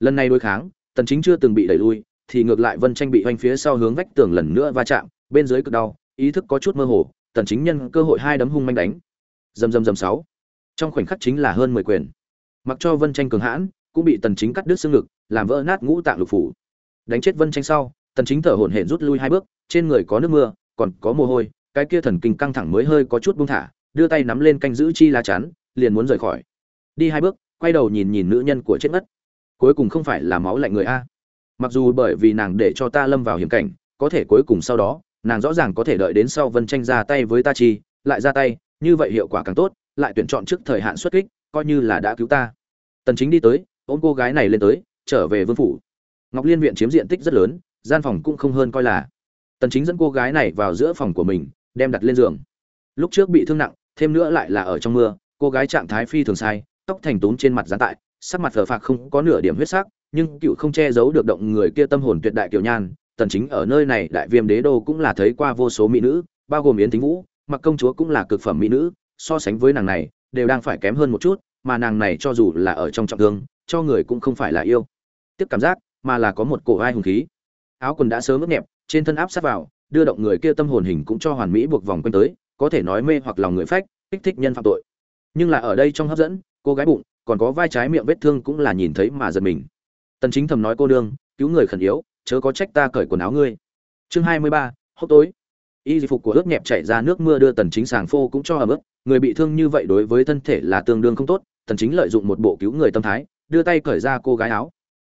Lần này đối kháng tần chính chưa từng bị đẩy lui, thì ngược lại vân tranh bị hoành phía sau hướng vách tường lần nữa va chạm, bên dưới cực đau, ý thức có chút mơ hồ tần chính nhân cơ hội hai đấm hung manh đánh. Dầm dầm dầm sáu trong khoảnh khắc chính là hơn 10 quyền. Mặc cho vân tranh cường hãn, cũng bị tần chính cắt đứt xương ngực, làm vỡ nát ngũ tạng lục phủ. Đánh chết vân tranh sau, tần chính thở hổn hển rút lui hai bước, trên người có nước mưa, còn có mồ hôi, cái kia thần kinh căng thẳng mới hơi có chút buông thả, đưa tay nắm lên canh giữ chi lá chắn, liền muốn rời khỏi. Đi hai bước, quay đầu nhìn nhìn nữ nhân của chết mất cuối cùng không phải là máu lạnh người a. Mặc dù bởi vì nàng để cho ta lâm vào hiểm cảnh, có thể cuối cùng sau đó, nàng rõ ràng có thể đợi đến sau vân tranh ra tay với ta chi, lại ra tay, như vậy hiệu quả càng tốt lại tuyển chọn trước thời hạn xuất kích, coi như là đã cứu ta. Tần chính đi tới, ôm cô gái này lên tới, trở về vương phủ. Ngọc liên viện chiếm diện tích rất lớn, gian phòng cũng không hơn coi là. Tần chính dẫn cô gái này vào giữa phòng của mình, đem đặt lên giường. Lúc trước bị thương nặng, thêm nữa lại là ở trong mưa, cô gái trạng thái phi thường sai, tóc thành tốn trên mặt dán tại, sắc mặt phờ phạc không có nửa điểm huyết sắc, nhưng cựu không che giấu được động người kia tâm hồn tuyệt đại kiều nhan. Tần chính ở nơi này, đại viêm đế đô cũng là thấy qua vô số mỹ nữ, bao gồm yến thính vũ, mặc công chúa cũng là cực phẩm mỹ nữ so sánh với nàng này đều đang phải kém hơn một chút mà nàng này cho dù là ở trong trọng thương cho người cũng không phải là yêu. Tiếp cảm giác mà là có một cổ ai hùng khí. Áo quần đã sớm ướt nhẹp trên thân áp sát vào đưa động người kia tâm hồn hình cũng cho hoàn mỹ buộc vòng quanh tới có thể nói mê hoặc lòng người phách kích thích nhân phạm tội. Nhưng là ở đây trong hấp dẫn cô gái bụng còn có vai trái miệng vết thương cũng là nhìn thấy mà giật mình. Tần chính thầm nói cô đương cứu người khẩn yếu chớ có trách ta cởi quần áo ngươi. Chương 23, hốc tối y phục của ướt nhẹp chảy ra nước mưa đưa tần chính sàng phô cũng cho ẩm ướt người bị thương như vậy đối với thân thể là tương đương không tốt, tần chính lợi dụng một bộ cứu người tâm thái, đưa tay cởi ra cô gái áo.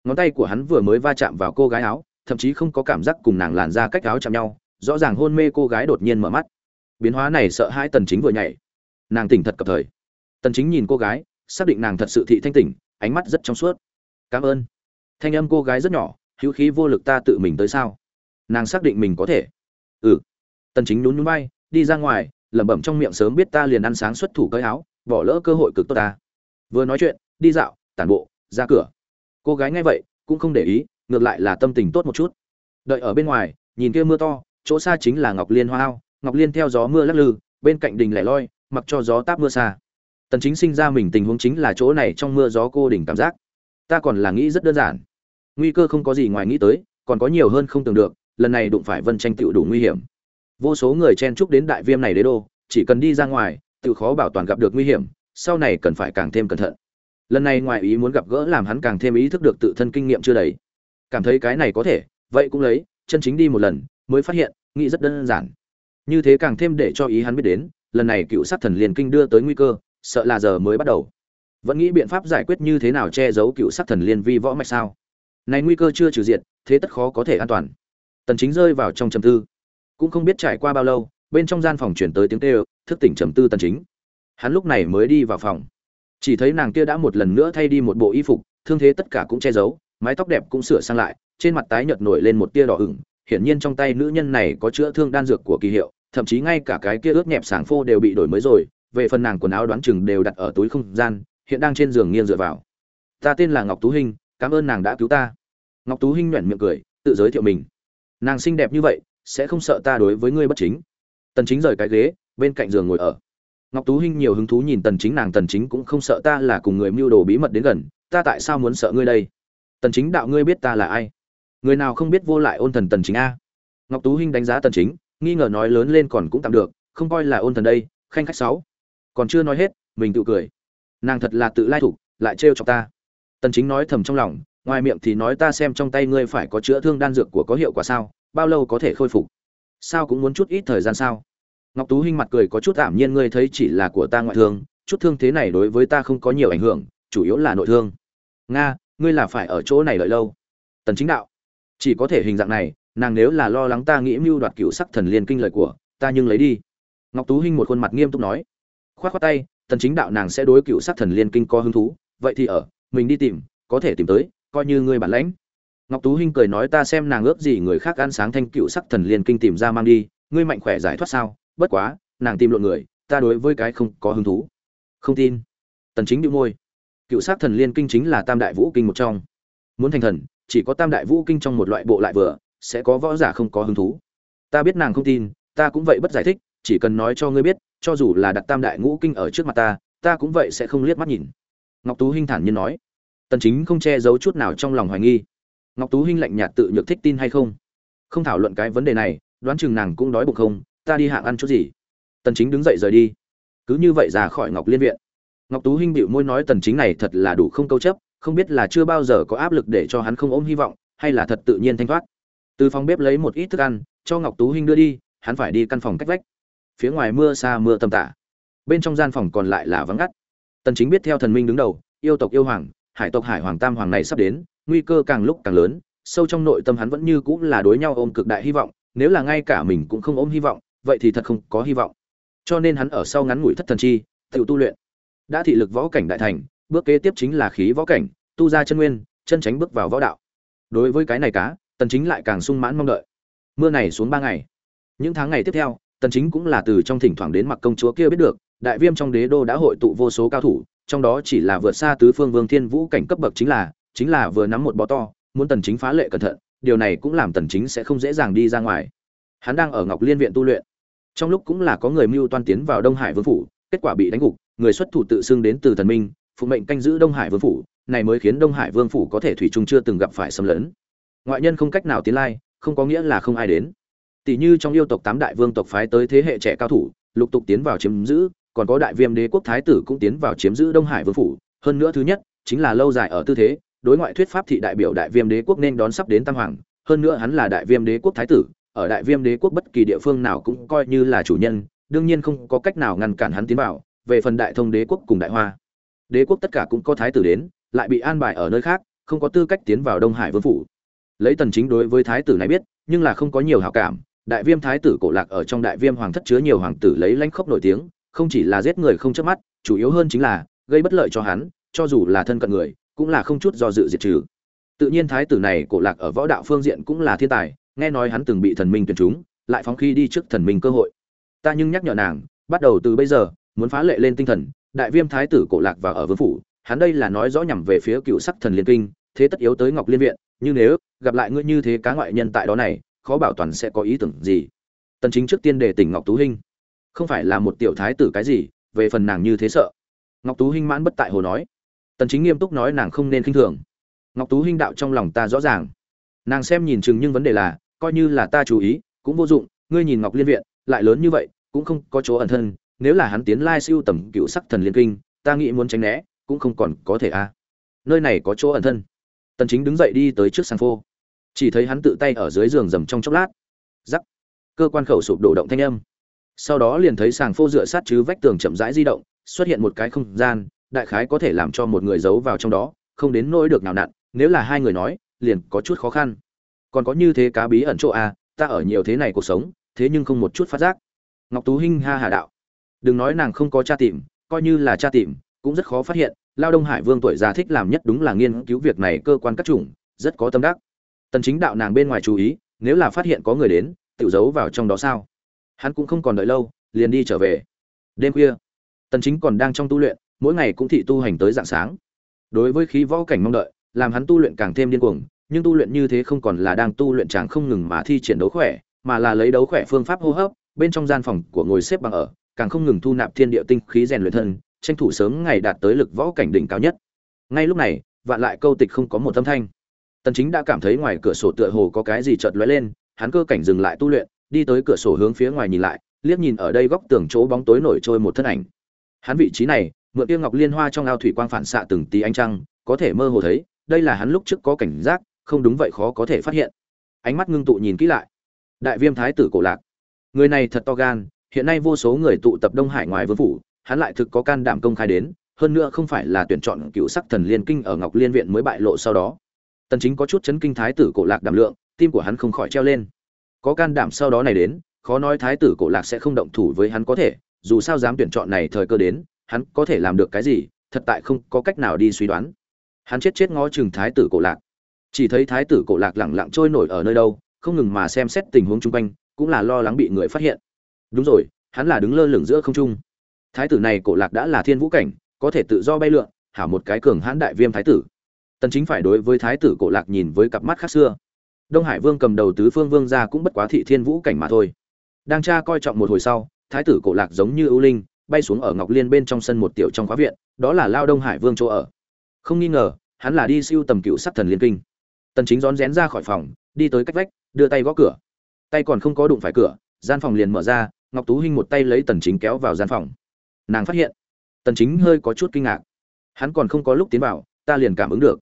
Ngón tay của hắn vừa mới va chạm vào cô gái áo, thậm chí không có cảm giác cùng nàng làn ra cách áo chạm nhau, rõ ràng hôn mê cô gái đột nhiên mở mắt. Biến hóa này sợ hai tần chính vừa nhảy. Nàng tỉnh thật cập thời. Tần chính nhìn cô gái, xác định nàng thật sự thị thanh tỉnh, ánh mắt rất trong suốt. Cảm ơn. Thanh âm cô gái rất nhỏ, hữu khí vô lực ta tự mình tới sao? Nàng xác định mình có thể. Ừ tần chính nhún nhún vai, đi ra ngoài, lẩm bẩm trong miệng sớm biết ta liền ăn sáng xuất thủ cởi áo, bỏ lỡ cơ hội cực tốt ta. Vừa nói chuyện, đi dạo, tản bộ, ra cửa. Cô gái nghe vậy, cũng không để ý, ngược lại là tâm tình tốt một chút. Đợi ở bên ngoài, nhìn kia mưa to, chỗ xa chính là ngọc liên hoa ao. Ngọc liên theo gió mưa lắc lư, bên cạnh đình lẻ loi, mặc cho gió táp mưa xa. Tần chính sinh ra mình tình huống chính là chỗ này trong mưa gió cô đỉnh cảm giác. Ta còn là nghĩ rất đơn giản. Nguy cơ không có gì ngoài nghĩ tới, còn có nhiều hơn không tưởng được, lần này đụng phải vân tranh tựu đủ nguy hiểm vô số người chen chúc đến đại viêm này đế đô, chỉ cần đi ra ngoài, tự khó bảo toàn gặp được nguy hiểm, sau này cần phải càng thêm cẩn thận. Lần này ngoài ý muốn gặp gỡ làm hắn càng thêm ý thức được tự thân kinh nghiệm chưa đầy. Cảm thấy cái này có thể, vậy cũng lấy, chân chính đi một lần, mới phát hiện, nghĩ rất đơn giản. Như thế càng thêm để cho ý hắn biết đến, lần này cựu sát thần liền kinh đưa tới nguy cơ, sợ là giờ mới bắt đầu. Vẫn nghĩ biện pháp giải quyết như thế nào che giấu cựu sát thần liên vi võ mạch sao? Này nguy cơ chưa trừ diệt, thế tất khó có thể an toàn. Tần chính rơi vào trong trầm tư cũng không biết trải qua bao lâu, bên trong gian phòng chuyển tới tiếng kêu, thức tỉnh trầm tư tần chính. Hắn lúc này mới đi vào phòng. Chỉ thấy nàng kia đã một lần nữa thay đi một bộ y phục, thương thế tất cả cũng che giấu, mái tóc đẹp cũng sửa sang lại, trên mặt tái nhợt nổi lên một tia đỏ ửng. Hiển nhiên trong tay nữ nhân này có chữa thương đan dược của kỳ hiệu, thậm chí ngay cả cái kia ướt nhẹp sảng phô đều bị đổi mới rồi, về phần nàng quần áo đoán chừng đều đặt ở túi không gian, hiện đang trên giường nghiêng dựa vào. Ta tên là ngọc tú hinh, cảm ơn nàng đã cứu ta. Ngọc tú hinh nhoẻn miệng cười, tự giới thiệu mình. Nàng xinh đẹp như vậy sẽ không sợ ta đối với ngươi bất chính. Tần chính rời cái ghế, bên cạnh giường ngồi ở. Ngọc tú hinh nhiều hứng thú nhìn tần chính, nàng tần chính cũng không sợ ta là cùng người mưu đồ bí mật đến gần, ta tại sao muốn sợ ngươi đây? Tần chính, đạo ngươi biết ta là ai? Người nào không biết vô lại ôn thần tần chính a? Ngọc tú hinh đánh giá tần chính, nghi ngờ nói lớn lên còn cũng tạm được, không coi là ôn thần đây, khanh khách sáu. Còn chưa nói hết, mình tự cười. Nàng thật là tự lai thủ lại trêu chọc ta. Tần chính nói thầm trong lòng, ngoài miệng thì nói ta xem trong tay ngươi phải có chữa thương đan dược của có hiệu quả sao? Bao lâu có thể khôi phục? Sao cũng muốn chút ít thời gian sao? Ngọc tú hinh mặt cười có chút ảm nhiên, ngươi thấy chỉ là của ta ngoại thương, chút thương thế này đối với ta không có nhiều ảnh hưởng, chủ yếu là nội thương. Nga, ngươi là phải ở chỗ này đợi lâu. Tần chính đạo, chỉ có thể hình dạng này, nàng nếu là lo lắng ta nghĩ mưu đoạt cựu sắc thần liên kinh lời của, ta nhưng lấy đi. Ngọc tú hinh một khuôn mặt nghiêm túc nói. Khoát khoát tay, tần chính đạo nàng sẽ đối cựu sắc thần liên kinh có hứng thú, vậy thì ở, mình đi tìm, có thể tìm tới, coi như ngươi bản lãnh ngọc tú hinh cười nói ta xem nàng ước gì người khác ăn sáng thanh cựu sắc thần liên kinh tìm ra mang đi, ngươi mạnh khỏe giải thoát sao? Bất quá, nàng tìm lộn người, ta đối với cái không có hứng thú. Không tin. Tần chính đĩu môi. Cựu sắc thần liên kinh chính là tam đại vũ kinh một trong. Muốn thành thần, chỉ có tam đại vũ kinh trong một loại bộ lại vừa, sẽ có võ giả không có hứng thú. Ta biết nàng không tin, ta cũng vậy bất giải thích, chỉ cần nói cho ngươi biết, cho dù là đặt tam đại ngũ kinh ở trước mặt ta ta cũng vậy sẽ không liếc mắt nhìn. Ngọc tú hinh thản nhiên nói. Tần chính không che giấu chút nào trong lòng hoài nghi ngọc tú hinh lạnh nhạt tự nhược thích tin hay không? Không thảo luận cái vấn đề này, đoán chừng nàng cũng đói bụng không? Ta đi hạng ăn chút gì? Tần chính đứng dậy rời đi. Cứ như vậy ra khỏi ngọc liên viện. Ngọc tú hinh bĩu môi nói tần chính này thật là đủ không câu chấp, không biết là chưa bao giờ có áp lực để cho hắn không ôm hy vọng, hay là thật tự nhiên thanh thoát. Từ phòng bếp lấy một ít thức ăn, cho ngọc tú hinh đưa đi, hắn phải đi căn phòng cách vách. Phía ngoài mưa xa mưa tầm tã bên trong gian phòng còn lại là vắng ngắt. Tần chính biết theo thần minh đứng đầu, yêu tộc yêu hoàng, hải tộc hải hoàng tam hoàng này sắp đến nguy cơ càng lúc càng lớn, sâu trong nội tâm hắn vẫn như cũng là đối nhau ôm cực đại hy vọng, nếu là ngay cả mình cũng không ôm hy vọng, vậy thì thật không có hy vọng. Cho nên hắn ở sau ngắn ngủi thất thần chi, tự tu luyện. Đã thị lực võ cảnh đại thành, bước kế tiếp chính là khí võ cảnh, tu ra chân nguyên, chân tránh bước vào võ đạo. Đối với cái này cá, tần chính lại càng sung mãn mong đợi. Mưa này xuống ba ngày. Những tháng ngày tiếp theo, tần chính cũng là từ trong thỉnh thoảng đến mặc công chúa kia biết được, đại viêm trong đế đô đã hội tụ vô số cao thủ, trong đó chỉ là vượt xa tứ phương vương thiên vũ cảnh cấp bậc chính là chính là vừa nắm một bó to, muốn tần chính phá lệ cẩn thận, điều này cũng làm tần chính sẽ không dễ dàng đi ra ngoài. Hắn đang ở ngọc liên viện tu luyện. Trong lúc cũng là có người mưu toan tiến vào đông hải vương phủ, kết quả bị đánh gục, người xuất thủ tự xưng đến từ thần minh, phụ mệnh canh giữ đông hải vương phủ, này mới khiến đông hải vương phủ có thể thủy chung chưa từng gặp phải xâm lấn. Ngoại nhân không cách nào tiến lai, không có nghĩa là không ai đến. Tỷ như trong yêu tộc tám đại vương tộc phái tới thế hệ trẻ cao thủ, lục tục tiến vào chiếm giữ, còn có đại viêm đế quốc thái tử cũng tiến vào chiếm giữ đông hải vương phủ. Hơn nữa thứ nhất, chính là lâu dài ở tư thế đối ngoại thuyết pháp thị đại biểu đại viêm đế quốc nên đón sắp đến tam hoàng, hơn nữa hắn là đại viêm đế quốc thái tử, ở đại viêm đế quốc bất kỳ địa phương nào cũng coi như là chủ nhân, đương nhiên không có cách nào ngăn cản hắn tiến vào, về phần đại thông đế quốc cùng đại hoa. Đế quốc tất cả cũng có thái tử đến, lại bị an bài ở nơi khác, không có tư cách tiến vào đông hải vương phủ. Lấy tần chính đối với thái tử này biết, nhưng là không có nhiều hảo cảm, đại viêm thái tử cổ lạc ở trong đại viêm hoàng thất chứa nhiều hoàng tử lấy lãnh khốc nổi tiếng, không chỉ là giết người không chớp mắt, chủ yếu hơn chính là, gây bất lợi cho hắn, cho dù là thân cận người cũng là không chút do dự diệt trừ. Tự nhiên thái tử này cổ lạc ở võ đạo phương diện cũng là thiên tài, nghe nói hắn từng bị thần minh tuyển chúng, lại phóng khi đi trước thần minh cơ hội. Ta nhưng nhắc nhở nàng, bắt đầu từ bây giờ, muốn phá lệ lên tinh thần, đại viêm thái tử cổ lạc và ở vương phủ, hắn đây là nói rõ nhằm về phía cựu sắc thần liên kinh, thế tất yếu tới ngọc liên viện nhưng nếu, gặp lại ngươi như thế cá ngoại nhân tại đó này, khó bảo toàn sẽ có ý tưởng gì. Tần chính trước tiên để tỉnh ngọc tú hinh. Không phải là một tiểu thái tử cái gì, về phần nàng như thế sợ. Ngọc tú hinh mãn bất tại hồ nói tần chính nghiêm túc nói nàng không nên khinh thường. Ngọc tú hinh đạo trong lòng ta rõ ràng. Nàng xem nhìn chừng nhưng vấn đề là, coi như là ta chú ý, cũng vô dụng, ngươi nhìn ngọc liên viện, lại lớn như vậy, cũng không có chỗ ẩn thân, nếu là hắn tiến lai siêu tầm cựu sắc thần liên kinh, ta nghĩ muốn tránh né, cũng không còn có thể a. Nơi này có chỗ ẩn thân. Tần chính đứng dậy đi tới trước sàn phô. Chỉ thấy hắn tự tay ở dưới giường dầm trong chốc lát. Rắc. Cơ quan khẩu sụp đổ động thanh âm. Sau đó liền thấy sàng phô dựa sát chứ vách tường chậm rãi di động, xuất hiện một cái không gian đại khái có thể làm cho một người giấu vào trong đó, không đến nỗi được nào nặn, nếu là hai người nói, liền có chút khó khăn. Còn có như thế cá bí ẩn chỗ a ta ở nhiều thế này cuộc sống, thế nhưng không một chút phát giác. Ngọc tú hinh ha hà đạo. Đừng nói nàng không có cha tìm, coi như là cha tìm, cũng rất khó phát hiện, lao đông hải vương tuổi già thích làm nhất đúng là nghiên cứu việc này cơ quan các chủng, rất có tâm đắc. Tần chính đạo nàng bên ngoài chú ý, nếu là phát hiện có người đến, tự giấu vào trong đó sao? Hắn cũng không còn đợi lâu, liền đi trở về. Đêm khuya, tần chính còn đang trong tu luyện mỗi ngày cũng thị tu hành tới dạng sáng. Đối với khí võ cảnh mong đợi, làm hắn tu luyện càng thêm điên cuồng, nhưng tu luyện như thế không còn là đang tu luyện chàng không ngừng mà thi triển đấu khỏe, mà là lấy đấu khỏe phương pháp hô hấp, bên trong gian phòng của ngồi xếp bằng ở, càng không ngừng thu nạp thiên địa tinh khí rèn luyện thân, tranh thủ sớm ngày đạt tới lực võ cảnh đỉnh cao nhất. Ngay lúc này, vạn lại câu tịch không có một âm thanh. Tần chính đã cảm thấy ngoài cửa sổ tựa hồ có cái gì chợt lóe lên, hắn cơ cảnh dừng lại tu luyện, đi tới cửa sổ hướng phía ngoài nhìn lại, liếc nhìn ở đây góc tường chỗ bóng tối nổi trôi một thân ảnh. Hắn vị trí này mượn tiêu ngọc liên hoa trong ao thủy quang phản xạ từng tí ánh trăng, có thể mơ hồ thấy, đây là hắn lúc trước có cảnh giác, không đúng vậy khó có thể phát hiện. Ánh mắt ngưng tụ nhìn kỹ lại. Đại viêm thái tử cổ lạc. Người này thật to gan, hiện nay vô số người tụ tập đông hải ngoài vương phủ, hắn lại thực có can đảm công khai đến, hơn nữa không phải là tuyển chọn cựu sắc thần liên kinh ở ngọc liên viện mới bại lộ sau đó. Tần chính có chút chấn kinh thái tử cổ lạc đảm lượng, tim của hắn không khỏi treo lên. Có can đảm sau đó này đến, khó nói thái tử cổ lạc sẽ không động thủ với hắn có thể, dù sao dám tuyển chọn này thời cơ đến hắn có thể làm được cái gì, thật tại không có cách nào đi suy đoán. Hắn chết chết ngó chừng thái tử cổ lạc. Chỉ thấy thái tử cổ lạc lẳng lặng trôi nổi ở nơi đâu, không ngừng mà xem xét tình huống chung quanh, cũng là lo lắng bị người phát hiện. Đúng rồi, hắn là đứng lơ lửng giữa không trung. Thái tử này cổ lạc đã là thiên vũ cảnh, có thể tự do bay lượn, hảo một cái cường hãn đại viêm thái tử. Tần chính phải đối với thái tử cổ lạc nhìn với cặp mắt khác xưa. Đông hải vương cầm đầu tứ phương vương gia cũng bất quá thị thiên vũ cảnh mà thôi. Đang tra coi trọng một hồi sau, thái tử cổ lạc giống như ưu linh bay xuống ở ngọc liên bên trong sân một tiểu trong khóa viện, đó là lao đông hải vương chỗ ở. Không nghi ngờ, hắn là đi siêu tầm cựu sắc thần liên kinh. Tần chính rón rén ra khỏi phòng, đi tới cách vách, đưa tay gõ cửa. Tay còn không có đụng phải cửa, gian phòng liền mở ra, ngọc tú hinh một tay lấy tần chính kéo vào gian phòng. Nàng phát hiện, tần chính hơi có chút kinh ngạc. Hắn còn không có lúc tiến vào, ta liền cảm ứng được.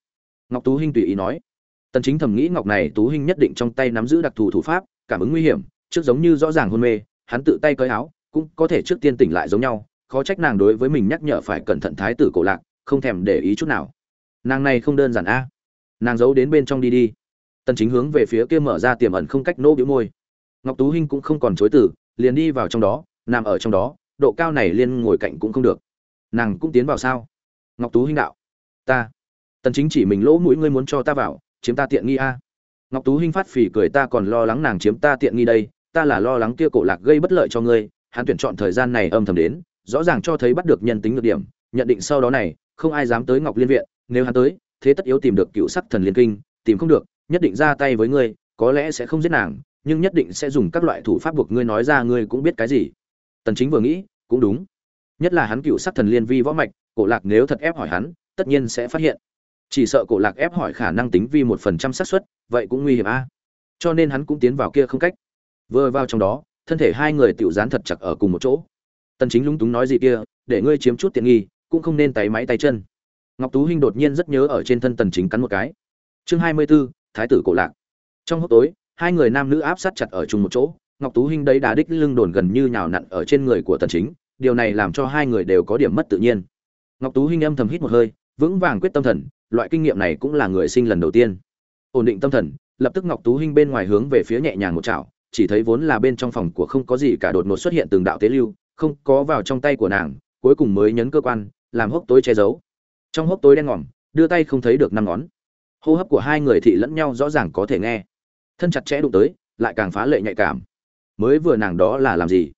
Ngọc tú hinh tùy ý nói. Tần chính thầm nghĩ ngọc này tú hinh nhất định trong tay nắm giữ đặc thù thủ pháp, cảm ứng nguy hiểm, trước giống như rõ ràng hôn mê, hắn tự tay cởi áo cũng có thể trước tiên tỉnh lại giống nhau, khó trách nàng đối với mình nhắc nhở phải cẩn thận thái tử cổ lạc, không thèm để ý chút nào. Nàng này không đơn giản a. Nàng giấu đến bên trong đi đi. Tần chính hướng về phía kia mở ra tiềm ẩn không cách nỗ biểu môi. Ngọc tú hinh cũng không còn chối từ, liền đi vào trong đó, nằm ở trong đó, độ cao này liên ngồi cạnh cũng không được. Nàng cũng tiến vào sao? Ngọc tú hinh đạo. Ta. Tần chính chỉ mình lỗ mũi ngươi muốn cho ta vào, chiếm ta tiện nghi a. Ngọc tú hinh phát phì cười ta còn lo lắng nàng chiếm ta tiện nghi đây, ta là lo lắng kia cổ lạc gây bất lợi cho ngươi hắn tuyển chọn thời gian này âm thầm đến, rõ ràng cho thấy bắt được nhân tính nhược điểm, nhận định sau đó này, không ai dám tới ngọc liên viện, nếu hắn tới, thế tất yếu tìm được cựu sắc thần liên kinh, tìm không được, nhất định ra tay với ngươi, có lẽ sẽ không giết nàng, nhưng nhất định sẽ dùng các loại thủ pháp buộc ngươi nói ra ngươi cũng biết cái gì. Tần chính vừa nghĩ, cũng đúng. Nhất là hắn cựu sắc thần liên vi võ mạch, cổ lạc nếu thật ép hỏi hắn, tất nhiên sẽ phát hiện. Chỉ sợ cổ lạc ép hỏi khả năng tính vi một phần trăm xác suất, vậy cũng nguy hiểm a. Cho nên hắn cũng tiến vào kia không cách. Vừa vào trong đó thân thể hai người tiểu dán thật chặt ở cùng một chỗ. Tần chính lúng túng nói gì kia để ngươi chiếm chút tiện nghi cũng không nên tay máy tay chân. Ngọc tú hinh đột nhiên rất nhớ ở trên thân tần chính cắn một cái. Chương 24, thái tử cổ lạc. Trong hốc tối hai người nam nữ áp sát chặt ở chung một chỗ ngọc tú hinh đấy đá đích lưng đồn gần như nhào nặn ở trên người của tần chính điều này làm cho hai người đều có điểm mất tự nhiên. Ngọc tú hinh âm thầm hít một hơi vững vàng quyết tâm thần loại kinh nghiệm này cũng là người sinh lần đầu tiên. Ổn định tâm thần lập tức ngọc tú hinh bên ngoài hướng về phía nhẹ nhàng một chảo chỉ thấy vốn là bên trong phòng của không có gì cả đột ngột xuất hiện từng đạo tế lưu, không có vào trong tay của nàng, cuối cùng mới nhấn cơ quan, làm hốc tối che giấu. Trong hốc tối đen ngòm, đưa tay không thấy được năm ngón. Hô hấp của hai người thị lẫn nhau rõ ràng có thể nghe. Thân chặt chẽ đụng tới, lại càng phá lệ nhạy cảm. Mới vừa nàng đó là làm gì?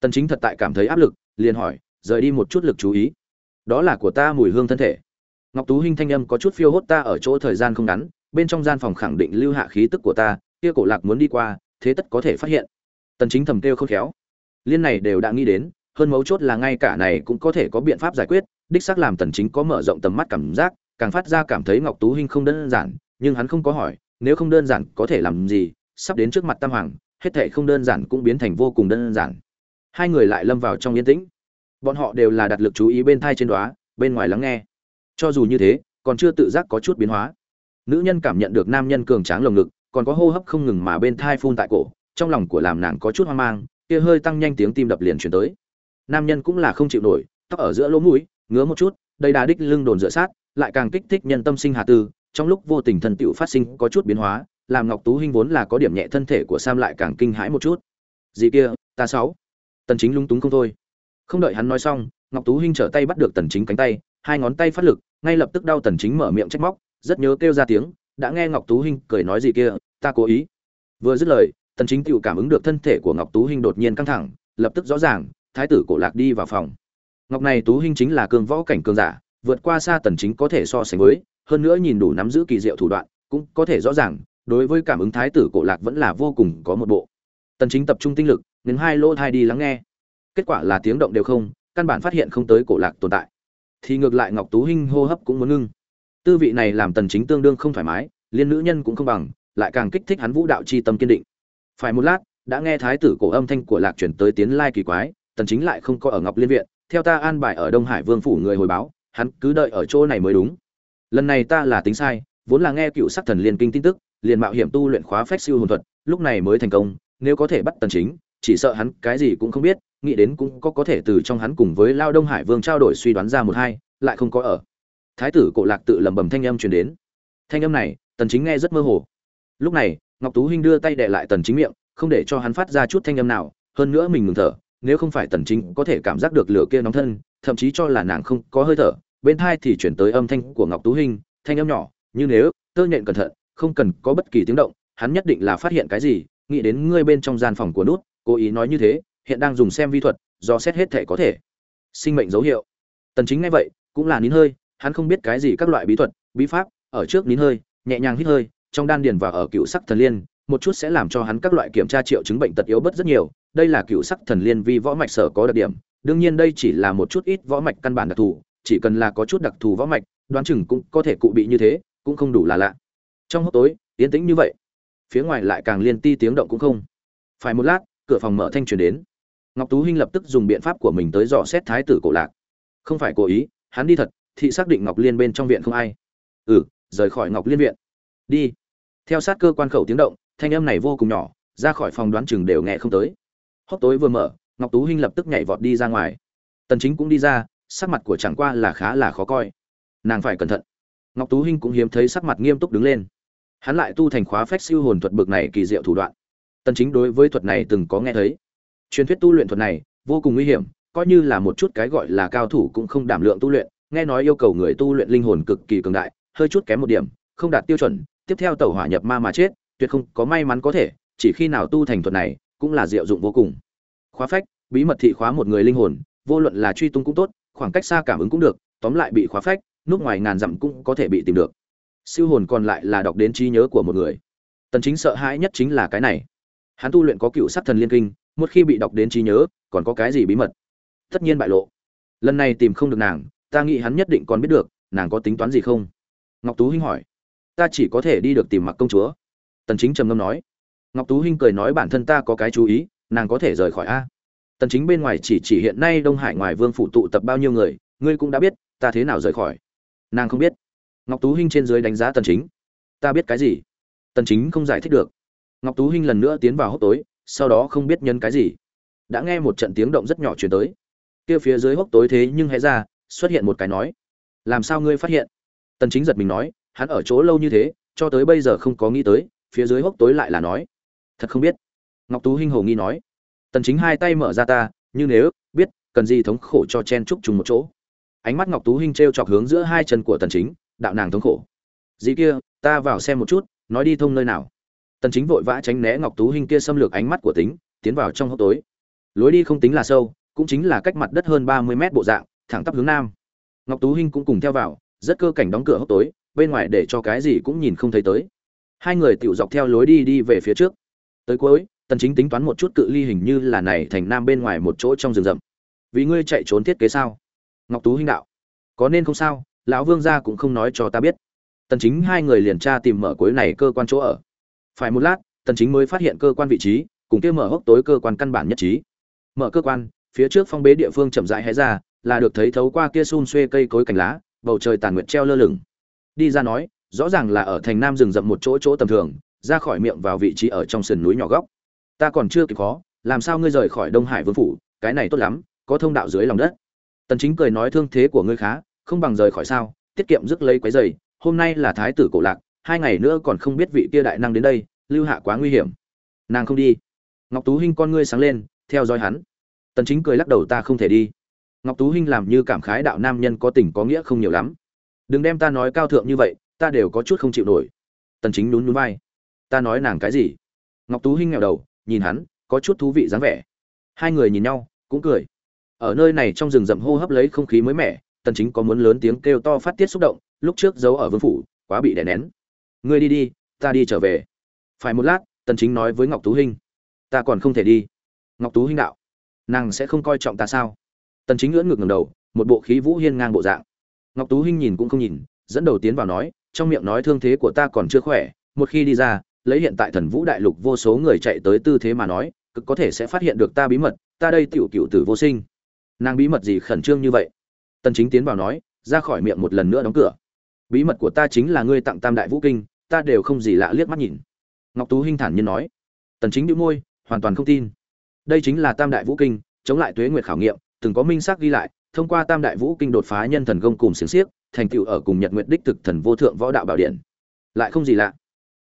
Tần chính thật tại cảm thấy áp lực, liền hỏi, rời đi một chút lực chú ý. Đó là của ta mùi hương thân thể. Ngọc tú hinh thanh âm có chút phiêu hốt ta ở chỗ thời gian không ngắn, bên trong gian phòng khẳng định lưu hạ khí tức của ta, kia cổ lạc muốn đi qua thế tất có thể phát hiện. Tần chính thầm kêu không khéo. Liên này đều đã nghĩ đến, hơn mấu chốt là ngay cả này cũng có thể có biện pháp giải quyết, đích xác làm tần chính có mở rộng tầm mắt cảm giác, càng phát ra cảm thấy ngọc tú hinh không đơn giản, nhưng hắn không có hỏi, nếu không đơn giản có thể làm gì, sắp đến trước mặt tam hoàng, hết thảy không đơn giản cũng biến thành vô cùng đơn giản. Hai người lại lâm vào trong yên tĩnh. Bọn họ đều là đặt lực chú ý bên thai trên đóa, bên ngoài lắng nghe. Cho dù như thế, còn chưa tự giác có chút biến hóa. Nữ nhân cảm nhận được nam nhân cường tráng lồng ngực còn có hô hấp không ngừng mà bên thai phun tại cổ, trong lòng của làm nàng có chút hoang mang, kia hơi tăng nhanh tiếng tim đập liền chuyển tới. Nam nhân cũng là không chịu nổi, tóc ở giữa lỗ mũi, ngứa một chút đây đà đích lưng đồn dựa sát, lại càng kích thích nhân tâm sinh hà tư, trong lúc vô tình thân tựu phát sinh có chút biến hóa, làm ngọc tú hinh vốn là có điểm nhẹ thân thể của sam lại càng kinh hãi một chút. Gì kia, ta sáu. Tần chính lung túng không thôi. Không đợi hắn nói xong, ngọc tú hinh trở tay bắt được tần chính cánh tay, hai ngón tay phát lực, ngay lập tức đau tần chính mở miệng trách móc, rất nhớ kêu ra tiếng đã nghe ngọc tú hinh cười nói gì kia, ta cố ý. Vừa dứt lời, tần chính tiểu cảm ứng được thân thể của ngọc tú hinh đột nhiên căng thẳng, lập tức rõ ràng, thái tử cổ lạc đi vào phòng. Ngọc này tú hinh chính là cường võ cảnh cường giả, vượt qua xa tần chính có thể so sánh với, hơn nữa nhìn đủ nắm giữ kỳ diệu thủ đoạn, cũng có thể rõ ràng, đối với cảm ứng thái tử cổ lạc vẫn là vô cùng có một bộ. Tần chính tập trung tinh lực đến hai lỗ thai đi lắng nghe. Kết quả là tiếng động đều không, căn bản phát hiện không tới cổ lạc tồn tại. Thì ngược lại ngọc tú hinh hô hấp cũng muốn ngưng tư vị này làm tần chính tương đương không thoải mái, liên nữ nhân cũng không bằng, lại càng kích thích hắn vũ đạo chi tâm kiên định. Phải một lát, đã nghe thái tử cổ âm thanh của lạc chuyển tới tiến lai kỳ quái, tần chính lại không có ở ngọc liên viện, theo ta an bài ở đông hải vương phủ người hồi báo, hắn cứ đợi ở chỗ này mới đúng. Lần này ta là tính sai, vốn là nghe cựu sắc thần liên kinh tin tức, liền mạo hiểm tu luyện khóa phách siêu hồn thuật, lúc này mới thành công, nếu có thể bắt tần chính, chỉ sợ hắn cái gì cũng không biết, nghĩ đến cũng có có thể từ trong hắn cùng với lao đông hải vương trao đổi suy đoán ra một hai, lại không có ở thái tử cổ lạc tự lẩm bẩm thanh âm truyền đến. Thanh âm này, tần chính nghe rất mơ hồ. Lúc này, ngọc tú hinh đưa tay đè lại tần chính miệng, không để cho hắn phát ra chút thanh âm nào, hơn nữa mình ngừng thở, nếu không phải tần chính có thể cảm giác được lửa kia nóng thân, thậm chí cho là nàng không có hơi thở, bên tai thì chuyển tới âm thanh của ngọc tú hinh, thanh âm nhỏ, như nếu, tơ nhện cẩn thận, không cần có bất kỳ tiếng động, hắn nhất định là phát hiện cái gì, nghĩ đến ngươi bên trong gian phòng của nút, cố ý nói như thế, hiện đang dùng xem vi thuật, do xét hết thể có thể. Sinh mệnh dấu hiệu. Tần chính nghe vậy, cũng là nín hơi hắn không biết cái gì các loại bí thuật, bí pháp, ở trước nín hơi, nhẹ nhàng hít hơi, trong đan điền và ở cựu sắc thần liên, một chút sẽ làm cho hắn các loại kiểm tra triệu chứng bệnh tật yếu bớt rất nhiều. Đây là cựu sắc thần liên vi võ mạch sở có đặc điểm, đương nhiên đây chỉ là một chút ít võ mạch căn bản đặc thù, chỉ cần là có chút đặc thù võ mạch, đoán chừng cũng có thể cụ bị như thế, cũng không đủ là lạ. Trong hốc tối, yên tĩnh như vậy. Phía ngoài lại càng liên ti tiếng động cũng không. Phải một lát, cửa phòng mở thanh truyền đến. Ngọc tú hinh lập tức dùng biện pháp của mình tới dò xét thái tử cổ lạc. Không phải cố ý, hắn đi thật thị xác định ngọc liên bên trong viện không ai. Ừ rời khỏi ngọc liên viện. Đi. Theo sát cơ quan khẩu tiếng động, thanh âm này vô cùng nhỏ, ra khỏi phòng đoán chừng đều nghe không tới. Hốc tối vừa mở, ngọc tú hinh lập tức nhảy vọt đi ra ngoài. Tần chính cũng đi ra, sắc mặt của chẳng qua là khá là khó coi. Nàng phải cẩn thận. Ngọc tú hinh cũng hiếm thấy sắc mặt nghiêm túc đứng lên. Hắn lại tu thành khóa phách siêu hồn thuật bực này kỳ diệu thủ đoạn. Tần chính đối với thuật này từng có nghe thấy. Truyền thuyết tu luyện thuật này, vô cùng nguy hiểm, coi như là một chút cái gọi là cao thủ cũng không đảm lượng tu luyện nghe nói yêu cầu người tu luyện linh hồn cực kỳ cường đại, hơi chút kém một điểm, không đạt tiêu chuẩn, tiếp theo tẩu hỏa nhập ma mà chết, tuyệt không có may mắn có thể, chỉ khi nào tu thành thuật này, cũng là diệu dụng vô cùng. Khóa phách, bí mật thị khóa một người linh hồn, vô luận là truy tung cũng tốt, khoảng cách xa cảm ứng cũng được, tóm lại bị khóa phách, núp ngoài ngàn dặm cũng có thể bị tìm được. Siêu hồn còn lại là đọc đến trí nhớ của một người. Tần chính sợ hãi nhất chính là cái này. Hắn tu luyện có cựu sát thần liên kinh, một khi bị đọc đến trí nhớ, còn có cái gì bí mật? Tất nhiên bại lộ. Lần này tìm không được nàng ta nghĩ hắn nhất định còn biết được, nàng có tính toán gì không? Ngọc tú hinh hỏi. Ta chỉ có thể đi được tìm mặc công chúa. Tần chính trầm ngâm nói. Ngọc tú hinh cười nói bản thân ta có cái chú ý, nàng có thể rời khỏi a. Tần chính bên ngoài chỉ chỉ hiện nay đông hải ngoài vương phủ tụ tập bao nhiêu người, ngươi cũng đã biết, ta thế nào rời khỏi. Nàng không biết. Ngọc tú hinh trên dưới đánh giá tần chính. Ta biết cái gì? Tần chính không giải thích được. Ngọc tú hinh lần nữa tiến vào hốc tối, sau đó không biết nhân cái gì. Đã nghe một trận tiếng động rất nhỏ truyền tới. Kia phía dưới hốc tối thế nhưng hé ra xuất hiện một cái nói, làm sao ngươi phát hiện? Tần chính giật mình nói, hắn ở chỗ lâu như thế, cho tới bây giờ không có nghĩ tới, phía dưới hốc tối lại là nói. Thật không biết. Ngọc tú hinh hồ nghi nói, tần chính hai tay mở ra ta, như nếu, biết, cần gì thống khổ cho chen trúc chung một chỗ. Ánh mắt ngọc tú hinh treo chọc hướng giữa hai chân của tần chính, đạo nàng thống khổ. Gì kia, ta vào xem một chút, nói đi thông nơi nào. Tần chính vội vã tránh né ngọc tú hinh kia xâm lược ánh mắt của tính, tiến vào trong hốc tối. Lối đi không tính là sâu, cũng chính là cách mặt đất hơn 30 mét bộ dạng thẳng tắp hướng nam. Ngọc tú hinh cũng cùng theo vào, rất cơ cảnh đóng cửa hốc tối, bên ngoài để cho cái gì cũng nhìn không thấy tới. Hai người tiểu dọc theo lối đi đi về phía trước. Tới cuối, tần chính tính toán một chút cự ly hình như là này thành nam bên ngoài một chỗ trong rừng rậm. Vì ngươi chạy trốn thiết kế sao? Ngọc tú hinh đạo. Có nên không sao, lão vương gia cũng không nói cho ta biết. Tần chính hai người liền tra tìm mở cuối này cơ quan chỗ ở. Phải một lát, tần chính mới phát hiện cơ quan vị trí, cùng kia mở hốc tối cơ quan căn bản nhất trí. Mở cơ quan, phía trước phong bế địa phương chậm rãi hé ra là được thấy thấu qua kia xun xuê cây cối cành lá, bầu trời tàn nguyệt treo lơ lửng. Đi ra nói, rõ ràng là ở thành nam rừng rậm một chỗ chỗ tầm thường, ra khỏi miệng vào vị trí ở trong sườn núi nhỏ góc. Ta còn chưa kịp khó, làm sao ngươi rời khỏi đông hải vương phủ, cái này tốt lắm, có thông đạo dưới lòng đất. Tần chính cười nói thương thế của ngươi khá, không bằng rời khỏi sao, tiết kiệm rước lấy quấy giày, hôm nay là thái tử cổ lạc, hai ngày nữa còn không biết vị kia đại năng đến đây, lưu hạ quá nguy hiểm. Nàng không đi. Ngọc tú hinh con ngươi sáng lên, theo dõi hắn. Tần chính cười lắc đầu, ta không thể đi ngọc tú hinh làm như cảm khái đạo nam nhân có tình có nghĩa không nhiều lắm. Đừng đem ta nói cao thượng như vậy, ta đều có chút không chịu nổi. Tần chính nhún nhún vai. Ta nói nàng cái gì? Ngọc tú hinh nghèo đầu, nhìn hắn, có chút thú vị dáng vẻ. Hai người nhìn nhau, cũng cười. Ở nơi này trong rừng rậm hô hấp lấy không khí mới mẻ, tần chính có muốn lớn tiếng kêu to phát tiết xúc động, lúc trước giấu ở vương phủ, quá bị đè nén. Ngươi đi đi, ta đi trở về. Phải một lát, tần chính nói với ngọc tú hinh. Ta còn không thể đi. Ngọc tú hinh đạo. Nàng sẽ không coi trọng ta sao? Tần chính ngưỡng ngược ngẩng đầu, một bộ khí vũ hiên ngang bộ dạng. Ngọc tú hinh nhìn cũng không nhìn, dẫn đầu tiến vào nói, trong miệng nói thương thế của ta còn chưa khỏe, một khi đi ra, lấy hiện tại thần vũ đại lục vô số người chạy tới tư thế mà nói, cực có thể sẽ phát hiện được ta bí mật, ta đây tiểu cựu tử vô sinh. Nàng bí mật gì khẩn trương như vậy? Tần chính tiến vào nói, ra khỏi miệng một lần nữa đóng cửa. Bí mật của ta chính là ngươi tặng tam đại vũ kinh, ta đều không gì lạ liếc mắt nhìn. Ngọc tú hinh thản nhiên nói. Tần chính nhíu môi, hoàn toàn không tin. Đây chính là tam đại vũ kinh, chống lại tuế nguyệt khảo nghiệm từng có minh xác ghi lại, thông qua tam đại vũ kinh đột phá nhân thần công cùng xiềng xiếc, thành tựu ở cùng nhật nguyệt đích thực thần vô thượng võ đạo bảo điện. Lại không gì lạ.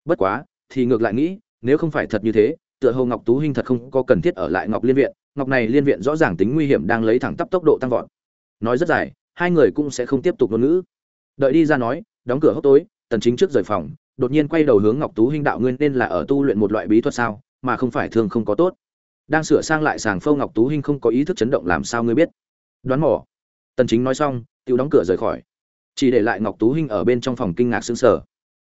Bất quá, thì ngược lại nghĩ, nếu không phải thật như thế, tựa hồ ngọc tú hinh thật không có cần thiết ở lại ngọc liên viện, ngọc này liên viện rõ ràng tính nguy hiểm đang lấy thẳng tắp tốc độ tăng vọt. Nói rất dài, hai người cũng sẽ không tiếp tục ngôn ngữ. Đợi đi ra nói, đóng cửa hốc tối, tần chính trước rời phòng, đột nhiên quay đầu hướng ngọc tú hinh đạo nguyên nên là ở tu luyện một loại bí thuật sao, mà không phải thường không có tốt đang sửa sang lại sàng phâu ngọc tú hinh không có ý thức chấn động làm sao ngươi biết? Đoán mò. Tần chính nói xong tiêu đóng cửa rời khỏi. Chỉ để lại ngọc tú hinh ở bên trong phòng kinh ngạc sững sờ.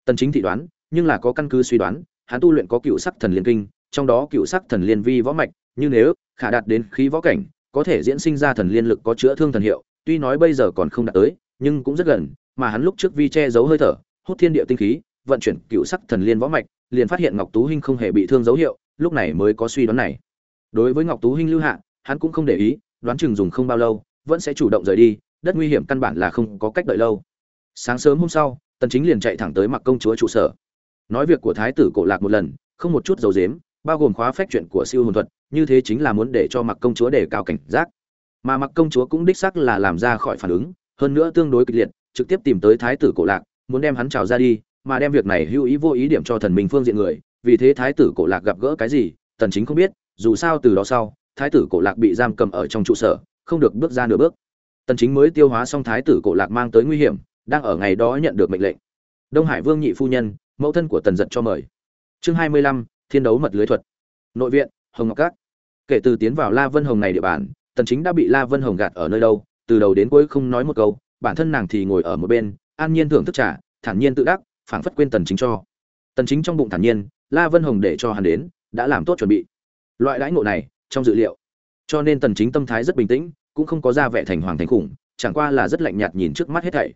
Tần chính thị đoán, nhưng là có căn cứ suy đoán, hắn tu luyện có cựu sắc thần liên kinh, trong đó cựu sắc thần liên vi võ mạch, như nếu, khả đạt đến khí võ cảnh, có thể diễn sinh ra thần liên lực có chữa thương thần hiệu, tuy nói bây giờ còn không đạt tới, nhưng cũng rất gần, mà hắn lúc trước vi che giấu hơi thở, hút thiên địa tinh khí, vận chuyển cựu sắc thần liên võ mạch, liền phát hiện ngọc tú hinh không hề bị thương dấu hiệu, lúc này mới có suy đoán này đối với ngọc tú hinh lưu hạ hắn cũng không để ý đoán chừng dùng không bao lâu vẫn sẽ chủ động rời đi đất nguy hiểm căn bản là không có cách đợi lâu. Sáng sớm hôm sau tần chính liền chạy thẳng tới mặc công chúa trụ sở. Nói việc của thái tử cổ lạc một lần không một chút dầu dím, bao gồm khóa phép chuyện của siêu hồn thuật như thế chính là muốn để cho mặc công chúa đề cao cảnh giác. Mà mặc công chúa cũng đích xác là làm ra khỏi phản ứng hơn nữa tương đối kịch liệt trực tiếp tìm tới thái tử cổ lạc muốn đem hắn trào ra đi mà đem việc này hữu ý vô ý điểm cho thần minh phương diện người vì thế thái tử cổ lạc gặp gỡ cái gì tần chính không biết dù sao từ đó sau thái tử cổ lạc bị giam cầm ở trong trụ sở không được bước ra nửa bước. Tần chính mới tiêu hóa xong thái tử cổ lạc mang tới nguy hiểm đang ở ngày đó nhận được mệnh lệnh. Đông hải vương nhị phu nhân mẫu thân của tần giật cho mời. Chương 25, thiên đấu mật lưới thuật. Nội viện hồng ngọc các. Kể từ tiến vào la vân hồng này địa bàn tần chính đã bị la vân hồng gạt ở nơi đâu từ đầu đến cuối không nói một câu bản thân nàng thì ngồi ở một bên an nhiên thưởng thức trà thản nhiên tự đắc phảng phất quên tần chính cho. Tần chính trong bụng thản nhiên la vân hồng để cho hắn đến đã làm tốt chuẩn bị loại đãi ngộ này, trong dự liệu. Cho nên tần chính tâm thái rất bình tĩnh, cũng không có ra vẻ thành hoàng thành khủng, chẳng qua là rất lạnh nhạt nhìn trước mắt hết thảy.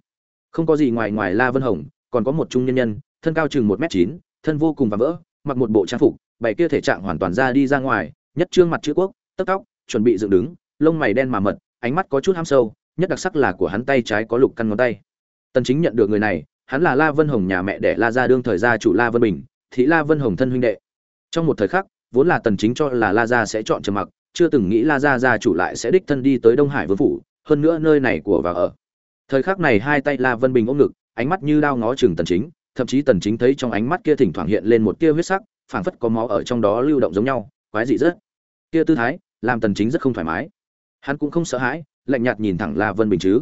Không có gì ngoài ngoài la vân hồng, còn có một trung nhân nhân, thân cao chừng một m chín, thân vô cùng và vỡ, mặc một bộ trang phục bảy kia thể trạng hoàn toàn ra đi ra ngoài, nhất trương mặt chữ quốc tóc tóc, chuẩn bị dựng đứng, lông mày đen mà mật, ánh mắt có chút ham sâu, nhất đặc sắc là của hắn tay trái có lục căn ngón tay. Tần chính nhận được người này, hắn là la vân hồng nhà mẹ đẻ la gia đương thời gia chủ la vân bình, thị la vân hồng thân huynh đệ. Trong một thời khắc vốn là tần chính cho là la gia sẽ chọn trầm mặc, chưa từng nghĩ la gia gia chủ lại sẽ đích thân đi tới đông hải vương phủ, hơn nữa nơi này của và ở. Thời khắc này hai tay la vân bình ôm ngực, ánh mắt như đao ngó chừng tần chính, thậm chí tần chính thấy trong ánh mắt kia thỉnh thoảng hiện lên một tia huyết sắc, phảng phất có máu ở trong đó lưu động giống nhau, quái dị rất. Kia tư thái, làm tần chính rất không thoải mái. Hắn cũng không sợ hãi, lạnh nhạt nhìn thẳng la vân bình chứ.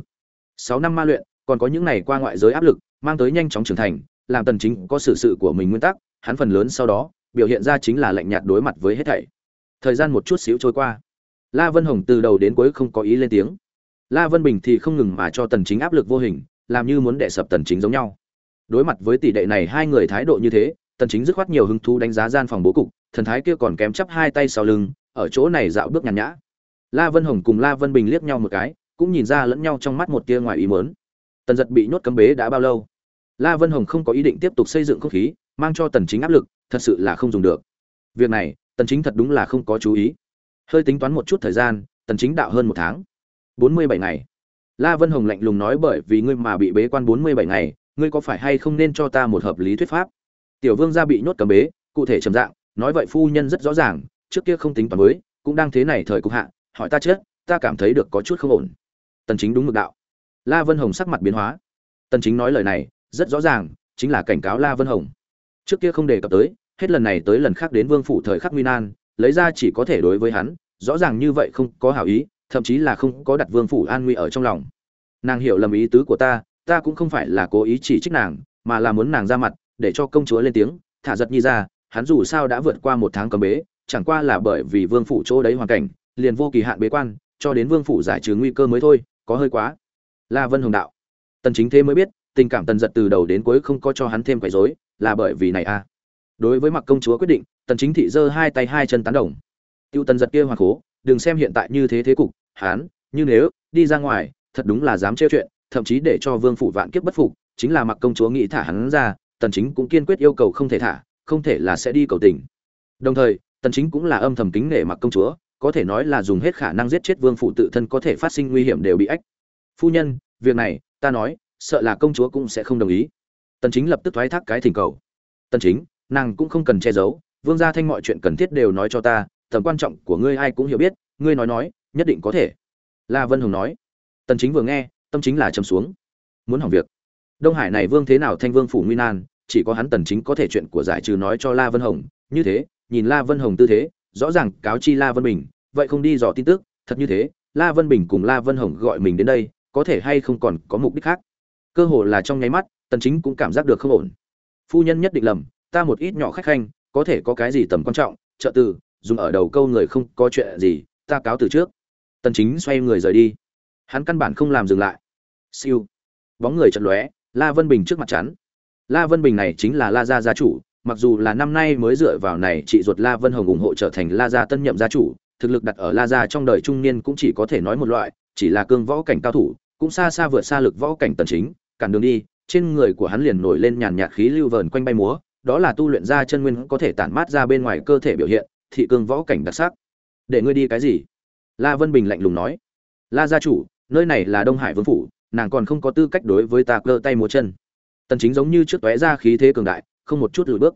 Sáu năm ma luyện, còn có những này qua ngoại giới áp lực, mang tới nhanh chóng trưởng thành, làm tần chính có sự sự của mình nguyên tắc, hắn phần lớn sau đó biểu hiện ra chính là lạnh nhạt đối mặt với hết thảy. Thời gian một chút xíu trôi qua. La vân hồng từ đầu đến cuối không có ý lên tiếng. La vân bình thì không ngừng mà cho tần chính áp lực vô hình, làm như muốn đè sập tần chính giống nhau. Đối mặt với tỷ đệ này hai người thái độ như thế, tần chính dứt khoát nhiều hứng thú đánh giá gian phòng bố cục, thần thái kia còn kém chắp hai tay sau lưng, ở chỗ này dạo bước nhàn nhã. La vân hồng cùng la vân bình liếc nhau một cái, cũng nhìn ra lẫn nhau trong mắt một tia ngoài ý muốn. Tần giật bị nhốt cấm bế đã bao lâu? La vân hồng không có ý định tiếp tục xây dựng không khí, mang cho tần chính áp lực thật sự là không dùng được. Việc này, tần chính thật đúng là không có chú ý. Hơi tính toán một chút thời gian, tần chính đạo hơn một tháng. 47 ngày. La vân hồng lạnh lùng nói bởi vì ngươi mà bị bế quan 47 ngày, ngươi có phải hay không nên cho ta một hợp lý thuyết pháp? Tiểu vương gia bị nhốt cầm bế, cụ thể trầm dạng, nói vậy phu nhân rất rõ ràng, trước kia không tính toán mới cũng đang thế này thời cục hạ, hỏi ta chết, ta cảm thấy được có chút không ổn. Tần chính đúng mực đạo. La vân hồng sắc mặt biến hóa. Tần chính nói lời này, rất rõ ràng, chính là cảnh cáo la vân hồng trước kia không đề cập tới, hết lần này tới lần khác đến vương phủ thời khắc nguy nan, lấy ra chỉ có thể đối với hắn, rõ ràng như vậy không có hảo ý, thậm chí là không có đặt vương phủ an nguy ở trong lòng. Nàng hiểu lầm ý tứ của ta ta cũng không phải là cố ý chỉ trích nàng, mà là muốn nàng ra mặt, để cho công chúa lên tiếng, thả giật nhi ra, hắn dù sao đã vượt qua một tháng cầm bế, chẳng qua là bởi vì vương phủ chỗ đấy hoàn cảnh, liền vô kỳ hạn bế quan, cho đến vương phủ giải trừ nguy cơ mới thôi, có hơi quá. La vân hồng đạo. Tần chính thế mới biết, tình cảm tần giật từ đầu đến cuối không có cho hắn thêm quấy rối là bởi vì này a à. đối với mặc công chúa quyết định, tần chính thị giơ hai tay hai chân tán đồng. Tiêu tần giật kia hoàng cố đừng xem hiện tại như thế thế cục hắn như nếu, đi ra ngoài, thật đúng là dám trêu chuyện, thậm chí để cho vương phủ vạn kiếp bất phục, chính là mặc công chúa nghĩ thả hắn ra, tần chính cũng kiên quyết yêu cầu không thể thả, không thể là sẽ đi cầu tình. Đồng thời, tần chính cũng là âm thầm kính nể mặc công chúa, có thể nói là dùng hết khả năng giết chết vương phủ tự thân có thể phát sinh nguy hiểm đều bị ách. Phu nhân, việc này, ta nói, sợ là công chúa cũng sẽ không đồng ý tần chính lập tức thoái thác cái thỉnh cầu. Tần chính, nàng cũng không cần che giấu, vương gia thanh mọi chuyện cần thiết đều nói cho ta, tầm quan trọng của ngươi ai cũng hiểu biết, ngươi nói nói, nhất định có thể. La vân hồng nói. Tần chính vừa nghe, tâm chính là trầm xuống. Muốn hỏng việc. Đông hải này vương thế nào thanh vương phủ nguy nan, chỉ có hắn tần chính có thể chuyện của giải trừ nói cho la vân hồng như thế, nhìn la vân hồng tư thế, rõ ràng cáo chi la vân bình, vậy không đi dò tin tức, thật như thế, la vân bình cùng la vân hồng gọi mình đến đây, có thể hay không còn có mục đích khác? Cơ hồ là trong nháy mắt tần chính cũng cảm giác được không ổn. Phu nhân nhất định lầm, ta một ít nhỏ khách khanh, có thể có cái gì tầm quan trọng, trợ từ, dùng ở đầu câu người không có chuyện gì, ta cáo từ trước. Tần chính xoay người rời đi. Hắn căn bản không làm dừng lại. Siêu. Bóng người chợt lóe, la vân bình trước mặt chắn. La vân bình này chính là la gia gia chủ, mặc dù là năm nay mới dựa vào này chị ruột la vân hồng ủng hộ trở thành la gia tân nhậm gia chủ, thực lực đặt ở la gia trong đời trung niên cũng chỉ có thể nói một loại, chỉ là cương võ cảnh cao thủ, cũng xa xa vượt xa lực võ cảnh tần chính, cản đường đi trên người của hắn liền nổi lên nhàn nhạt khí lưu vờn quanh bay múa, đó là tu luyện ra chân nguyên có thể tản mát ra bên ngoài cơ thể biểu hiện, thị cương võ cảnh đặc sắc. Để ngươi đi cái gì? La vân bình lạnh lùng nói. La gia chủ, nơi này là đông hải vương phủ, nàng còn không có tư cách đối với ta cơ tay múa chân. Tần chính giống như trước tóe ra khí thế cường đại, không một chút lùi bước.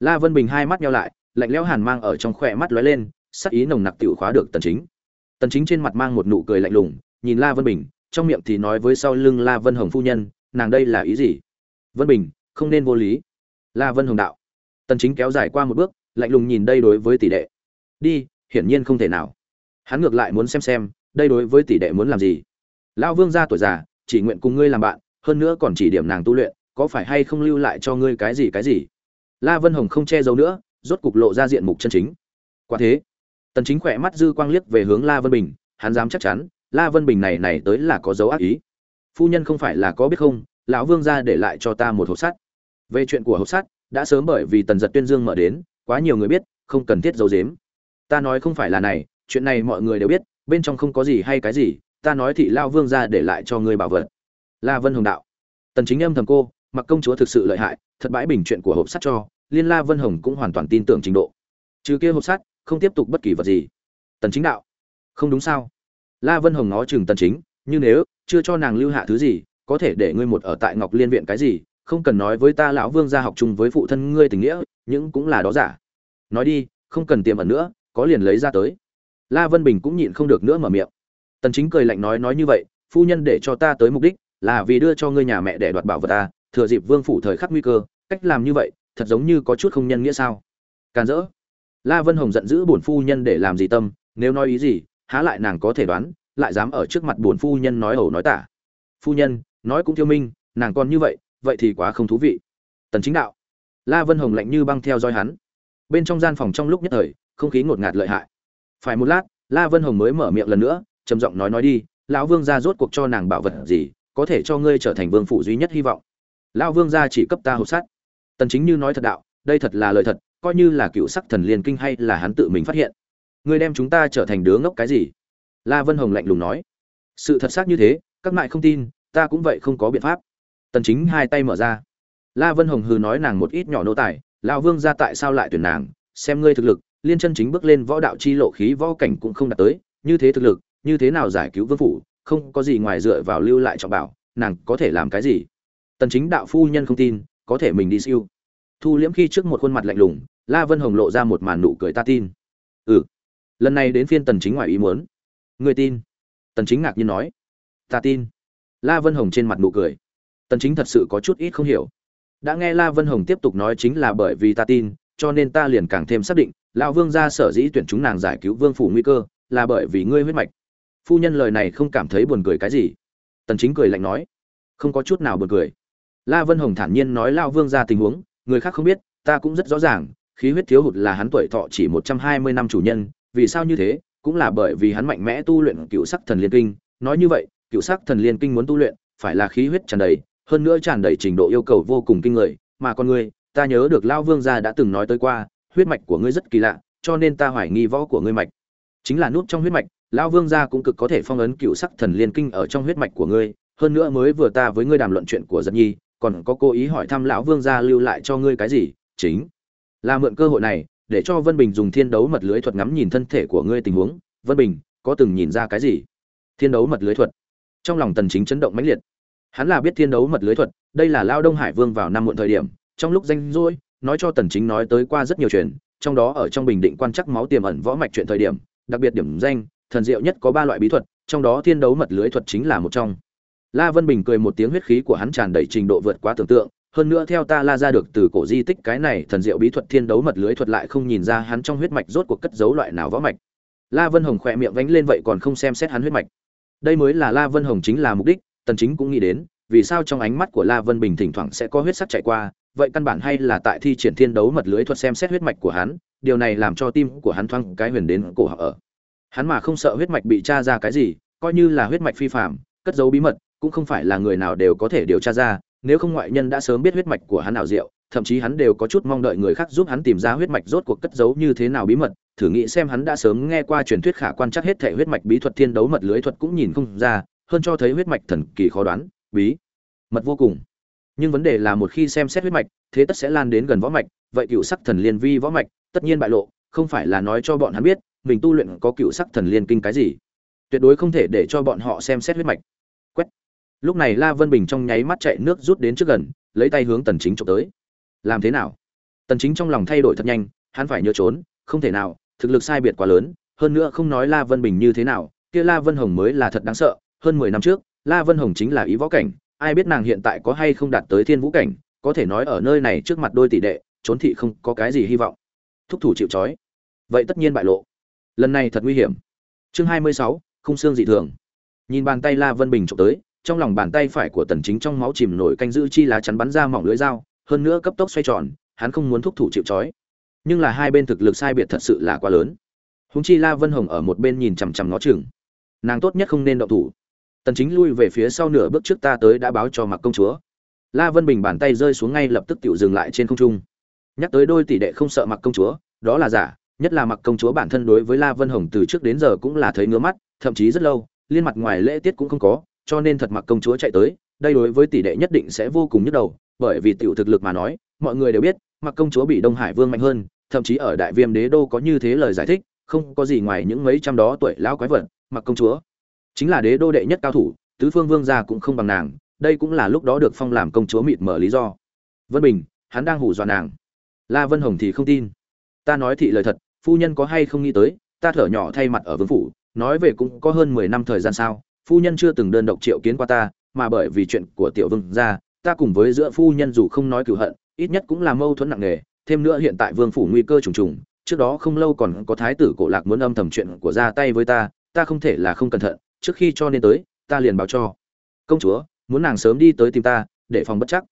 La vân bình hai mắt nheo lại, lạnh lẽo hàn mang ở trong khỏe mắt lóe lên, sắc ý nồng nặc tiểu khóa được tần chính. Tần chính trên mặt mang một nụ cười lạnh lùng, nhìn la vân bình, trong miệng thì nói với sau lưng la vân hồng phu nhân nàng đây là ý gì? Vân bình, không nên vô lý. La vân hồng đạo. Tần chính kéo dài qua một bước, lạnh lùng nhìn đây đối với tỷ đệ. Đi, hiển nhiên không thể nào. Hắn ngược lại muốn xem xem, đây đối với tỷ đệ muốn làm gì. Lão vương gia tuổi già, chỉ nguyện cùng ngươi làm bạn, hơn nữa còn chỉ điểm nàng tu luyện, có phải hay không lưu lại cho ngươi cái gì cái gì? La vân hồng không che giấu nữa, rốt cục lộ ra diện mục chân chính. Quả thế, tần chính khỏe mắt dư quang liếc về hướng la vân bình, hắn dám chắc chắn, la vân bình này này tới là có dấu ác ý phu nhân không phải là có biết không, lão vương gia để lại cho ta một hộp sắt. Về chuyện của hộp sắt, đã sớm bởi vì tần giật tuyên dương mở đến, quá nhiều người biết, không cần thiết giấu giếm. Ta nói không phải là này, chuyện này mọi người đều biết, bên trong không có gì hay cái gì, ta nói thị lao vương gia để lại cho ngươi bảo vật. La vân hồng đạo. Tần chính âm thầm cô, mặc công chúa thực sự lợi hại, thật bãi bình chuyện của hộp sắt cho, liên la vân hồng cũng hoàn toàn tin tưởng trình độ. Trừ kia hộp sắt, không tiếp tục bất kỳ vật gì. Tần chính đạo. Không đúng sao? La vân hồng ngó chừng tần chính như nếu, chưa cho nàng lưu hạ thứ gì, có thể để ngươi một ở tại ngọc liên viện cái gì, không cần nói với ta lão vương gia học chung với phụ thân ngươi tình nghĩa, những cũng là đó giả. Nói đi, không cần tiềm ẩn nữa, có liền lấy ra tới. La vân bình cũng nhịn không được nữa mở miệng. Tần chính cười lạnh nói nói như vậy, phu nhân để cho ta tới mục đích, là vì đưa cho ngươi nhà mẹ để đoạt bảo vật ta thừa dịp vương phủ thời khắc nguy cơ, cách làm như vậy, thật giống như có chút không nhân nghĩa sao. Càn rỡ la vân hồng giận dữ bổn phu nhân để làm gì tâm, nếu nói ý gì, há lại nàng có thể đoán lại dám ở trước mặt bổn phu nhân nói ẩu nói tả. Phu nhân, nói cũng thiêu minh, nàng còn như vậy vậy thì quá không thú vị. Tần chính đạo. La vân hồng lạnh như băng theo dõi hắn. Bên trong gian phòng trong lúc nhất thời, không khí ngột ngạt lợi hại. Phải một lát, la vân hồng mới mở miệng lần nữa, trầm giọng nói nói đi, lão vương gia rốt cuộc cho nàng bảo vật gì, có thể cho ngươi trở thành vương phụ duy nhất hy vọng. Lão vương gia chỉ cấp ta hộp sắt. Tần chính như nói thật đạo, đây thật là lời thật, coi như là cựu sắc thần liên kinh hay là hắn tự mình phát hiện. Ngươi đem chúng ta trở thành đứa ngốc cái gì? La vân hồng lạnh lùng nói. Sự thật xác như thế, các mại không tin, ta cũng vậy không có biện pháp. Tần chính hai tay mở ra. La vân hồng hừ nói nàng một ít nhỏ nô tài, lão vương gia tại sao lại tuyển nàng, xem ngươi thực lực, liên chân chính bước lên võ đạo chi lộ khí võ cảnh cũng không đạt tới, như thế thực lực, như thế nào giải cứu vương phủ, không có gì ngoài dựa vào lưu lại trọng bảo, nàng có thể làm cái gì? Tần chính đạo phu nhân không tin, có thể mình đi siêu. Thu liễm khi trước một khuôn mặt lạnh lùng, la vân hồng lộ ra một màn nụ cười ta tin. Ừ. Lần này đến phiên tần chính ngoài ý muốn người tin? Tần chính ngạc nhiên nói. Ta tin. La vân hồng trên mặt nụ cười. Tần chính thật sự có chút ít không hiểu. Đã nghe la vân hồng tiếp tục nói chính là bởi vì ta tin, cho nên ta liền càng thêm xác định, lão vương gia sở dĩ tuyển chúng nàng giải cứu vương phủ nguy cơ, là bởi vì ngươi huyết mạch. Phu nhân lời này không cảm thấy buồn cười cái gì. Tần chính cười lạnh nói. Không có chút nào buồn cười. La vân hồng thản nhiên nói lão vương gia tình huống, người khác không biết, ta cũng rất rõ ràng, khí huyết thiếu hụt là hắn tuổi thọ chỉ 120 năm chủ nhân, vì sao như thế? Cũng là bởi vì hắn mạnh mẽ tu luyện cựu sắc thần liên kinh. Nói như vậy, cựu sắc thần liên kinh muốn tu luyện, phải là khí huyết tràn đầy, hơn nữa tràn đầy trình độ yêu cầu vô cùng kinh người. Mà con ngươi ta nhớ được lao vương gia đã từng nói tới qua, huyết mạch của ngươi rất kỳ lạ, cho nên ta hoài nghi võ của ngươi mạch. Chính là nút trong huyết mạch, lao vương gia cũng cực có thể phong ấn cựu sắc thần liên kinh ở trong huyết mạch của ngươi. Hơn nữa mới vừa ta với ngươi đàm luận chuyện của giật nhi, còn có cố ý hỏi thăm lão vương gia lưu lại cho ngươi cái gì? Chính là mượn cơ hội này để cho vân bình dùng thiên đấu mật lưới thuật ngắm nhìn thân thể của ngươi tình huống. Vân bình, có từng nhìn ra cái gì? Thiên đấu mật lưới thuật. Trong lòng tần chính chấn động mãnh liệt. Hắn là biết thiên đấu mật lưới thuật, đây là lao đông hải vương vào năm muộn thời điểm, trong lúc danh rỗi, nói cho tần chính nói tới qua rất nhiều chuyện, trong đó ở trong bình định quan chắc máu tiềm ẩn võ mạch chuyện thời điểm, đặc biệt điểm danh, thần diệu nhất có ba loại bí thuật, trong đó thiên đấu mật lưới thuật chính là một trong. La vân bình cười một tiếng huyết khí của hắn tràn đầy trình độ vượt quá tưởng tượng hơn nữa theo ta la ra được từ cổ di tích cái này thần diệu bí thuật thiên đấu mật lưới thuật lại không nhìn ra hắn trong huyết mạch rốt cuộc cất giấu loại nào võ mạch. La vân hồng khỏe miệng vánh lên vậy còn không xem xét hắn huyết mạch. Đây mới là la vân hồng chính là mục đích, tần chính cũng nghĩ đến, vì sao trong ánh mắt của la vân bình thỉnh thoảng sẽ có huyết sắc chạy qua, vậy căn bản hay là tại thi triển thiên đấu mật lưới thuật xem xét huyết mạch của hắn, điều này làm cho tim của hắn thoáng cái huyền đến cổ ở. Hắn mà không sợ huyết mạch bị tra ra cái gì, coi như là huyết mạch phi phạm cất giấu bí mật, cũng không phải là người nào đều có thể điều tra ra nếu không ngoại nhân đã sớm biết huyết mạch của hắn nào diệu, thậm chí hắn đều có chút mong đợi người khác giúp hắn tìm ra huyết mạch rốt cuộc cất giấu như thế nào bí mật, thử nghĩ xem hắn đã sớm nghe qua truyền thuyết khả quan chắc hết thể huyết mạch bí thuật thiên đấu mật lưới thuật cũng nhìn không ra, hơn cho thấy huyết mạch thần kỳ khó đoán, bí mật vô cùng. Nhưng vấn đề là một khi xem xét huyết mạch, thế tất sẽ lan đến gần võ mạch, vậy cựu sắc thần liên vi võ mạch, tất nhiên bại lộ, không phải là nói cho bọn hắn biết, mình tu luyện có cựu sắc thần liên kinh cái gì. Tuyệt đối không thể để cho bọn họ xem xét huyết mạch lúc này la vân bình trong nháy mắt chạy nước rút đến trước gần lấy tay hướng tần chính trộm tới. Làm thế nào? Tần chính trong lòng thay đổi thật nhanh hắn phải nhớ trốn không thể nào thực lực sai biệt quá lớn hơn nữa không nói la vân bình như thế nào kia la vân hồng mới là thật đáng sợ. Hơn 10 năm trước la vân hồng chính là ý võ cảnh ai biết nàng hiện tại có hay không đạt tới thiên vũ cảnh có thể nói ở nơi này trước mặt đôi tỷ đệ trốn thị không có cái gì hy vọng. Thúc thủ chịu chói vậy tất nhiên bại lộ. Lần này thật nguy hiểm. Chương 26, khung xương dị thường. Nhìn bàn tay la vân bình trộm tới trong lòng bàn tay phải của tần chính trong máu chìm nổi canh giữ chi lá chắn bắn ra mỏng lưỡi dao, hơn nữa cấp tốc xoay tròn, hắn không muốn thúc thủ chịu chói nhưng là hai bên thực lực sai biệt thật sự là quá lớn. Húng chi la vân hồng ở một bên nhìn chằm chằm nó chừng. Nàng tốt nhất không nên động thủ. Tần chính lui về phía sau nửa bước trước ta tới đã báo cho mặc công chúa. La vân bình bàn tay rơi xuống ngay lập tức tiểu dừng lại trên không trung. Nhắc tới đôi tỷ đệ không sợ mặc công chúa, đó là giả, nhất là mặc công chúa bản thân đối với la vân hồng từ trước đến giờ cũng là thấy ngứa mắt, thậm chí rất lâu, liên mặt ngoài lễ tiết cũng không có cho nên thật mặc công chúa chạy tới, đây đối với tỷ đệ nhất định sẽ vô cùng nhức đầu, bởi vì tiểu thực lực mà nói, mọi người đều biết, mặc công chúa bị đông hải vương mạnh hơn, thậm chí ở đại viêm đế đô có như thế lời giải thích, không có gì ngoài những mấy trăm đó tuổi lão quái vật, mặc công chúa. Chính là đế đô đệ nhất cao thủ, tứ phương vương gia cũng không bằng nàng, đây cũng là lúc đó được phong làm công chúa mịt mở lý do. Vân bình, hắn đang hù dọa nàng. La vân hồng thì không tin. Ta nói thị lời thật, phu nhân có hay không nghĩ tới, ta thở nhỏ thay mặt ở vương phủ, nói về cũng có hơn mười năm thời gian sao phu nhân chưa từng đơn độc triệu kiến qua ta, mà bởi vì chuyện của tiểu vương gia, ta cùng với giữa phu nhân dù không nói cửu hận, ít nhất cũng là mâu thuẫn nặng nề, thêm nữa hiện tại vương phủ nguy cơ trùng trùng, trước đó không lâu còn có thái tử cổ lạc muốn âm thầm chuyện của ra tay với ta ta không thể là không cẩn thận, trước khi cho nên tới, ta liền báo cho. Công chúa, muốn nàng sớm đi tới tìm ta, để phòng bất chắc.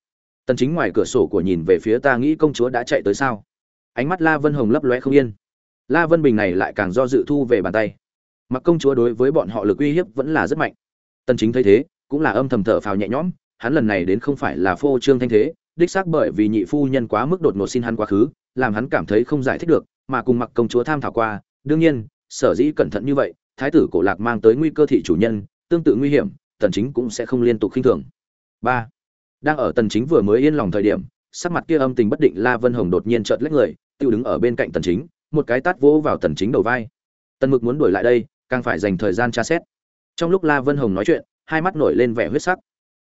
Tần chính ngoài cửa sổ của nhìn về phía ta nghĩ công chúa đã chạy tới sao? Ánh mắt la vân hồng lấp lóe không yên. La vân bình này lại càng do dự thu về bàn tay mặc công chúa đối với bọn họ lực uy hiếp vẫn là rất mạnh. Tần chính thấy thế, cũng là âm thầm thở phào nhẹ nhõm, hắn lần này đến không phải là phô trương thanh thế, đích xác bởi vì nhị phu nhân quá mức đột ngột xin hắn quá khứ, làm hắn cảm thấy không giải thích được, mà cùng mặc công chúa tham thảo qua, đương nhiên, sở dĩ cẩn thận như vậy, thái tử cổ lạc mang tới nguy cơ thị chủ nhân, tương tự nguy hiểm, tần chính cũng sẽ không liên tục khinh thường. Ba, đang ở tần chính vừa mới yên lòng thời điểm, sắc mặt kia âm tình bất định la vân hồng đột nhiên chợt lách người, tiêu đứng ở bên cạnh tần chính, một cái tát vỗ vào tần chính đầu vai. Tần mực muốn đuổi lại đây càng phải dành thời gian tra xét. Trong lúc la vân hồng nói chuyện, hai mắt nổi lên vẻ huyết sắc.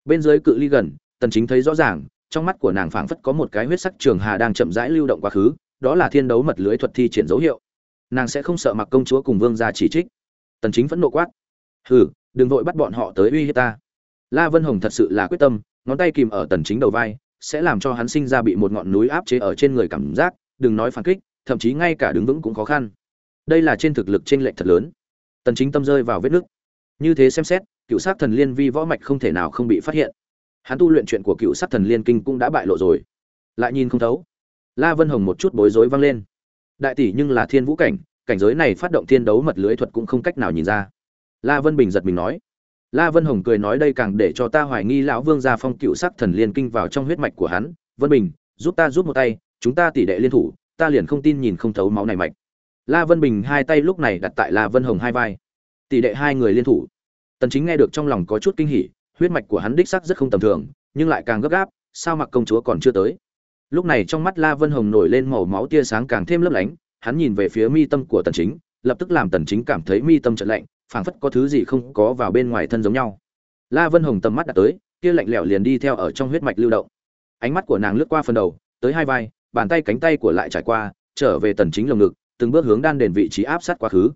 Bên dưới cự ly gần, tần chính thấy rõ ràng, trong mắt của nàng phảng phất có một cái huyết sắc trường hà đang chậm rãi lưu động quá khứ, đó là thiên đấu mật lưới thuật thi triển dấu hiệu. Nàng sẽ không sợ mặc công chúa cùng vương gia chỉ trích. Tần chính vẫn nộ quát. Hừ, đừng vội bắt bọn họ tới uy hiếp ta. La vân hồng thật sự là quyết tâm, ngón tay kìm ở tần chính đầu vai, sẽ làm cho hắn sinh ra bị một ngọn núi áp chế ở trên người cảm giác, đừng nói phản kích, thậm chí ngay cả đứng vững cũng khó khăn. Đây là trên thực lực trên lệnh thật lớn tần chính tâm rơi vào vết nước, như thế xem xét cựu sát thần liên vi võ mạch không thể nào không bị phát hiện. Hắn tu luyện chuyện của cựu sát thần liên kinh cũng đã bại lộ rồi. Lại nhìn không thấu. La vân hồng một chút bối rối vang lên. Đại tỷ nhưng là thiên vũ cảnh cảnh giới này phát động thiên đấu mật lưới thuật cũng không cách nào nhìn ra. La vân bình giật mình nói. La vân hồng cười nói đây càng để cho ta hoài nghi lão vương gia phong cựu sắc thần liên kinh vào trong huyết mạch của hắn. Vân bình giúp ta giúp một tay chúng ta tỷ đệ liên thủ ta liền không tin nhìn không thấu máu này mạch la vân bình hai tay lúc này đặt tại la vân hồng hai vai. Tỷ đệ hai người liên thủ. Tần chính nghe được trong lòng có chút kinh hỉ, huyết mạch của hắn đích xác rất không tầm thường, nhưng lại càng gấp gáp, sao mặc công chúa còn chưa tới? Lúc này trong mắt la vân hồng nổi lên màu máu tia sáng càng thêm lấp lánh, hắn nhìn về phía mi tâm của tần chính, lập tức làm tần chính cảm thấy mi tâm chợt lạnh, phảng phất có thứ gì không có vào bên ngoài thân giống nhau. La vân hồng tầm mắt đặt tới kia lạnh lẽo liền đi theo ở trong huyết mạch lưu động. Ánh mắt của nàng lướt qua phần đầu, tới hai vai, bàn tay cánh tay của lại trải qua, trở về tần chính lồng ngực từng bước hướng đan điền vị trí áp sát quá khứ.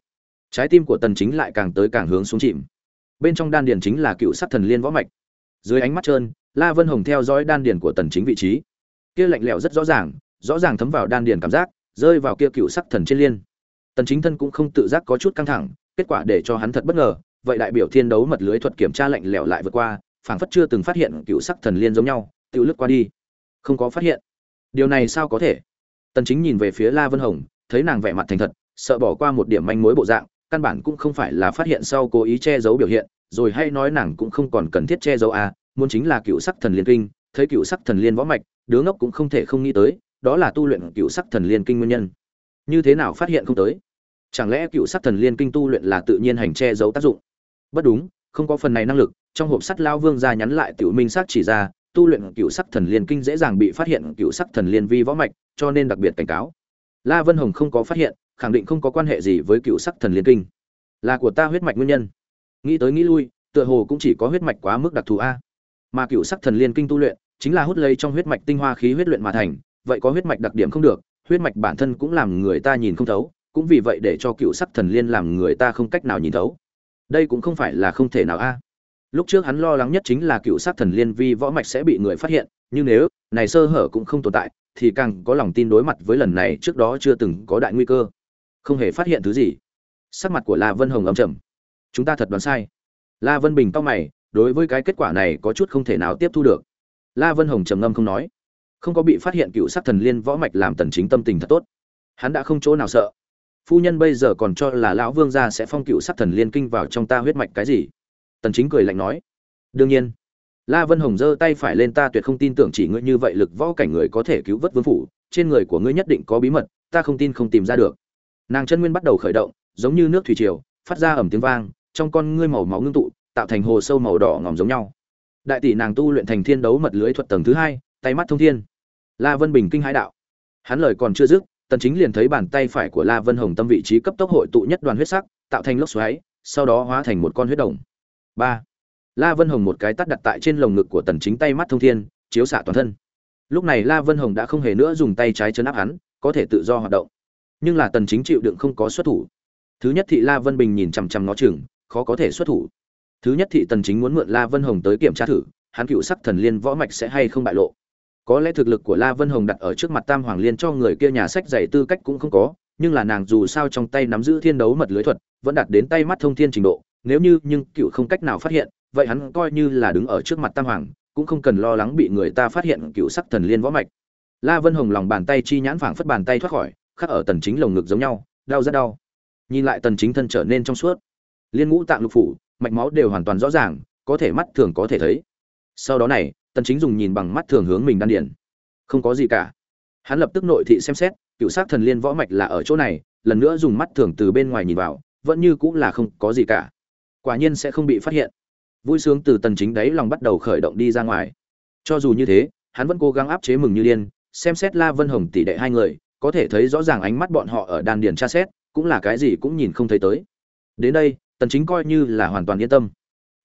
Trái tim của tần chính lại càng tới càng hướng xuống chìm. Bên trong đan điền chính là cựu sát thần liên võ mạch. Dưới ánh mắt trơn, la vân hồng theo dõi đan điền của tần chính vị trí. Kia lạnh lẽo rất rõ ràng rõ ràng thấm vào đan điền cảm giác, rơi vào kia cựu sắc thần trên liên. Tần chính thân cũng không tự giác có chút căng thẳng, kết quả để cho hắn thật bất ngờ, vậy đại biểu thiên đấu mật lưới thuật kiểm tra lạnh lẽo lại vượt qua, phảng phất chưa từng phát hiện cựu sắc thần liên giống nhau, tự lướt qua đi. Không có phát hiện. Điều này sao có thể? Tần chính nhìn về phía la vân hồng thấy nàng vẻ mặt thành thật, sợ bỏ qua một điểm manh mối bộ dạng, căn bản cũng không phải là phát hiện sau cố ý che giấu biểu hiện, rồi hay nói nàng cũng không còn cần thiết che giấu à muốn chính là cựu sắc thần liên kinh, thấy cựu sắc thần liên võ mạch, đứa ngốc cũng không thể không nghĩ tới, đó là tu luyện cựu sắc thần liên kinh nguyên nhân. Như thế nào phát hiện không tới? Chẳng lẽ cựu sắc thần liên kinh tu luyện là tự nhiên hành che giấu tác dụng? Bất đúng, không có phần này năng lực, trong hộp sắt lao vương ra nhắn lại tiểu minh sắc chỉ ra, tu luyện cựu sắc thần liên kinh dễ dàng bị phát hiện cựu sắc thần liên vi võ mạch, cho nên đặc biệt cảnh cáo la vân hồng không có phát hiện, khẳng định không có quan hệ gì với cựu sắc thần liên kinh. Là của ta huyết mạch nguyên nhân. Nghĩ tới nghĩ lui, tựa hồ cũng chỉ có huyết mạch quá mức đặc thù a. Mà cựu sắc thần liên kinh tu luyện, chính là hút lấy trong huyết mạch tinh hoa khí huyết luyện mà thành, vậy có huyết mạch đặc điểm không được, huyết mạch bản thân cũng làm người ta nhìn không thấu, cũng vì vậy để cho cựu sắc thần liên làm người ta không cách nào nhìn thấu. Đây cũng không phải là không thể nào a. Lúc trước hắn lo lắng nhất chính là cựu sắc thần liên vi võ mạch sẽ bị người phát hiện, nhưng nếu, này sơ hở cũng không tồn tại thì càng có lòng tin đối mặt với lần này trước đó chưa từng có đại nguy cơ. Không hề phát hiện thứ gì. Sắc mặt của la vân hồng âm trầm. Chúng ta thật đoán sai. La vân bình to mày, đối với cái kết quả này có chút không thể nào tiếp thu được. La vân hồng trầm ngâm không nói. Không có bị phát hiện cựu sắc thần liên võ mạch làm tần chính tâm tình thật tốt. Hắn đã không chỗ nào sợ. Phu nhân bây giờ còn cho là lão vương gia sẽ phong cựu sắc thần liên kinh vào trong ta huyết mạch cái gì? Tần chính cười lạnh nói. Đương nhiên la vân hồng giơ tay phải lên, ta tuyệt không tin tưởng chỉ ngươi như vậy lực võ cảnh người có thể cứu vớt vương phủ, trên người của ngươi nhất định có bí mật, ta không tin không tìm ra được. Nàng chân nguyên bắt đầu khởi động, giống như nước thủy triều, phát ra ầm tiếng vang, trong con ngươi màu máu ngưng tụ, tạo thành hồ sâu màu đỏ ngòm giống nhau. Đại tỷ nàng tu luyện thành thiên đấu mật lưới thuật tầng thứ hai, tay mắt thông thiên. La vân bình kinh hãi đạo. Hắn lời còn chưa dứt, tần chính liền thấy bàn tay phải của la vân hồng tâm vị trí cấp tốc hội tụ nhất đoàn huyết sắc, tạo thành lốc xoáy, sau đó hóa thành một con huyết đồng. Ba la vân hồng một cái tát đặt tại trên lồng ngực của tần chính tay mắt thông thiên, chiếu xạ toàn thân. Lúc này la vân hồng đã không hề nữa dùng tay trái chấn áp hắn, có thể tự do hoạt động. Nhưng là tần chính chịu đựng không có xuất thủ. Thứ nhất thị la vân bình nhìn chằm chằm nó chừng, khó có thể xuất thủ. Thứ nhất thị tần chính muốn mượn la vân hồng tới kiểm tra thử, hắn cựu sắc thần liên võ mạch sẽ hay không bại lộ. Có lẽ thực lực của la vân hồng đặt ở trước mặt tam hoàng liên cho người kia nhà sách dạy tư cách cũng không có, nhưng là nàng dù sao trong tay nắm giữ thiên đấu mật lưới thuật, vẫn đạt đến tay mắt thông thiên trình độ, nếu như nhưng cựu không cách nào phát hiện vậy hắn coi như là đứng ở trước mặt tam hoàng, cũng không cần lo lắng bị người ta phát hiện cựu sắc thần liên võ mạch. La vân hồng lòng bàn tay chi nhãn phảng phất bàn tay thoát khỏi, khắc ở tần chính lồng ngực giống nhau, đau rất đau. Nhìn lại tần chính thân trở nên trong suốt. Liên ngũ tạng lục phủ, mạch máu đều hoàn toàn rõ ràng, có thể mắt thường có thể thấy. Sau đó này, tần chính dùng nhìn bằng mắt thường hướng mình đan điền. Không có gì cả. Hắn lập tức nội thị xem xét, cựu sát thần liên võ mạch là ở chỗ này, lần nữa dùng mắt thường từ bên ngoài nhìn vào, vẫn như cũng là không có gì cả. Quả nhiên sẽ không bị phát hiện vui sướng từ tần chính đấy lòng bắt đầu khởi động đi ra ngoài. Cho dù như thế, hắn vẫn cố gắng áp chế mừng như điên, xem xét la vân hồng tỷ đệ hai người, có thể thấy rõ ràng ánh mắt bọn họ ở đan điền tra xét, cũng là cái gì cũng nhìn không thấy tới. Đến đây, tần chính coi như là hoàn toàn yên tâm.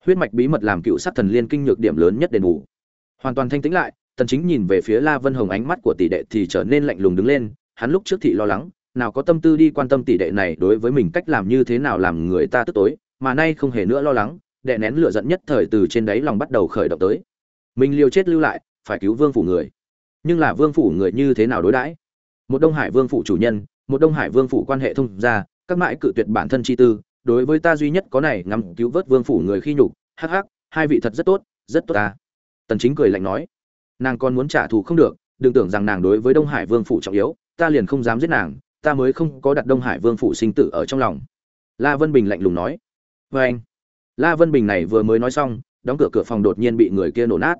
Huyết mạch bí mật làm cựu sát thần liên kinh nhược điểm lớn nhất đền bù. Hoàn toàn thanh tĩnh lại, tần chính nhìn về phía la vân hồng ánh mắt của tỷ đệ thì trở nên lạnh lùng đứng lên, hắn lúc trước thị lo lắng, nào có tâm tư đi quan tâm tỷ đệ này đối với mình cách làm như thế nào làm người ta tức tối, mà nay không hề nữa lo lắng đè nén lửa giận nhất thời từ trên đáy lòng bắt đầu khởi động tới. Mình liều chết lưu lại, phải cứu vương phủ người. Nhưng là vương phủ người như thế nào đối đãi? Một đông hải vương phủ chủ nhân, một đông hải vương phủ quan hệ thông gia, các mãi cự tuyệt bản thân chi tư, đối với ta duy nhất có này ngắm cứu vớt vương phủ người khi nhục, hắc hắc, hai vị thật rất tốt rất tốt ta. Tần chính cười lạnh nói, nàng còn muốn trả thù không được, đừng tưởng rằng nàng đối với đông hải vương phủ trọng yếu, ta liền không dám giết nàng, ta mới không có đặt đông hải vương phủ sinh tử ở trong lòng. La vân bình lạnh lùng nói với anh la vân bình này vừa mới nói xong, đóng cửa cửa phòng đột nhiên bị người kia nổ nát.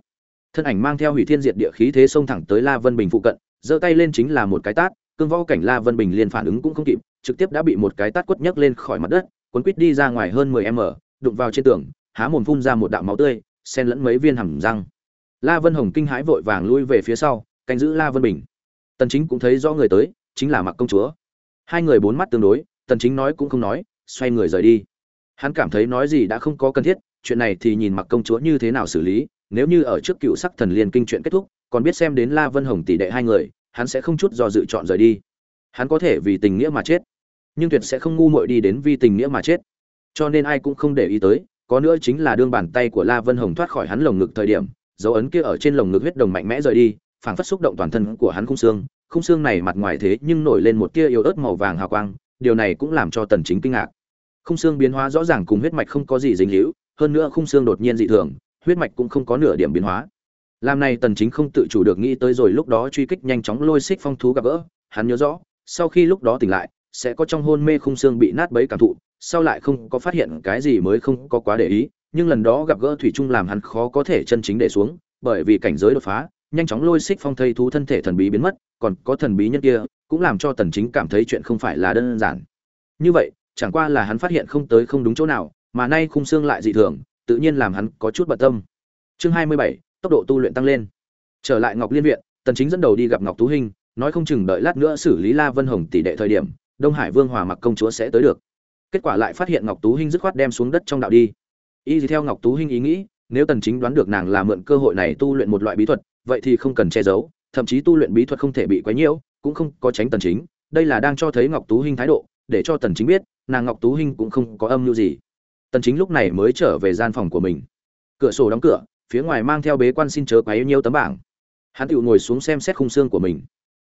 Thân ảnh mang theo hủy thiên diệt địa khí thế xông thẳng tới la vân bình phụ cận, giơ tay lên chính là một cái tát, cương võ cảnh la vân bình liền phản ứng cũng không kịp, trực tiếp đã bị một cái tát quất nhấc lên khỏi mặt đất, cuốn quít đi ra ngoài hơn 10 m, đụng vào trên tường, há mồm phun ra một đạo máu tươi, xen lẫn mấy viên hầm răng. La vân hồng kinh hãi vội vàng lui về phía sau, canh giữ la vân bình. Tần chính cũng thấy rõ người tới, chính là mặc công chúa. Hai người bốn mắt tương đối, tần chính nói cũng không nói, xoay người rời đi hắn cảm thấy nói gì đã không có cần thiết, chuyện này thì nhìn mặc công chúa như thế nào xử lý, nếu như ở trước cựu sắc thần liên kinh chuyện kết thúc, còn biết xem đến la vân hồng tỷ đệ hai người, hắn sẽ không chút do dự chọn rời đi. Hắn có thể vì tình nghĩa mà chết, nhưng tuyệt sẽ không ngu muội đi đến vì tình nghĩa mà chết. Cho nên ai cũng không để ý tới, có nữa chính là đương bàn tay của la vân hồng thoát khỏi hắn lồng ngực thời điểm, dấu ấn kia ở trên lồng ngực huyết đồng mạnh mẽ rời đi, phảng phất xúc động toàn thân của hắn khung xương khung xương này mặt ngoài thế nhưng nổi lên một tia yếu ớt màu vàng hào quang, điều này cũng làm cho tần chính kinh ngạc khung xương biến hóa rõ ràng cùng huyết mạch không có gì dính líu, hơn nữa khung xương đột nhiên dị thường, huyết mạch cũng không có nửa điểm biến hóa. Làm này tần chính không tự chủ được nghĩ tới rồi lúc đó truy kích nhanh chóng lôi xích phong thú gặp gỡ, hắn nhớ rõ, sau khi lúc đó tỉnh lại, sẽ có trong hôn mê khung xương bị nát bấy cảm thụ, sau lại không có phát hiện cái gì mới không có quá để ý, nhưng lần đó gặp gỡ thủy trung làm hắn khó có thể chân chính để xuống, bởi vì cảnh giới đột phá, nhanh chóng lôi xích phong thây thú thân thể thần bí biến mất, còn có thần bí nhân kia, cũng làm cho tần chính cảm thấy chuyện không phải là đơn giản. Như vậy chẳng qua là hắn phát hiện không tới không đúng chỗ nào mà nay khung xương lại dị thường tự nhiên làm hắn có chút bận tâm. Chương 27, tốc độ tu luyện tăng lên. Trở lại ngọc liên viện tần chính dẫn đầu đi gặp ngọc tú hinh nói không chừng đợi lát nữa xử lý la vân hồng tỷ đệ thời điểm đông hải vương hòa mặc công chúa sẽ tới được. Kết quả lại phát hiện ngọc tú hinh dứt khoát đem xuống đất trong đạo đi. Y theo ngọc tú hinh ý nghĩ nếu tần chính đoán được nàng là mượn cơ hội này tu luyện một loại bí thuật vậy thì không cần che giấu thậm chí tu luyện bí thuật không thể bị quấy nhiễu cũng không có tránh tần chính. Đây là đang cho thấy ngọc tú hinh thái độ để cho tần chính biết nàng ngọc tú hinh cũng không có âm mưu gì. Tần chính lúc này mới trở về gian phòng của mình. Cửa sổ đóng cửa, phía ngoài mang theo bế quan xin chớ quá yêu nhiêu tấm bảng. Hắn tự ngồi xuống xem xét khung xương của mình.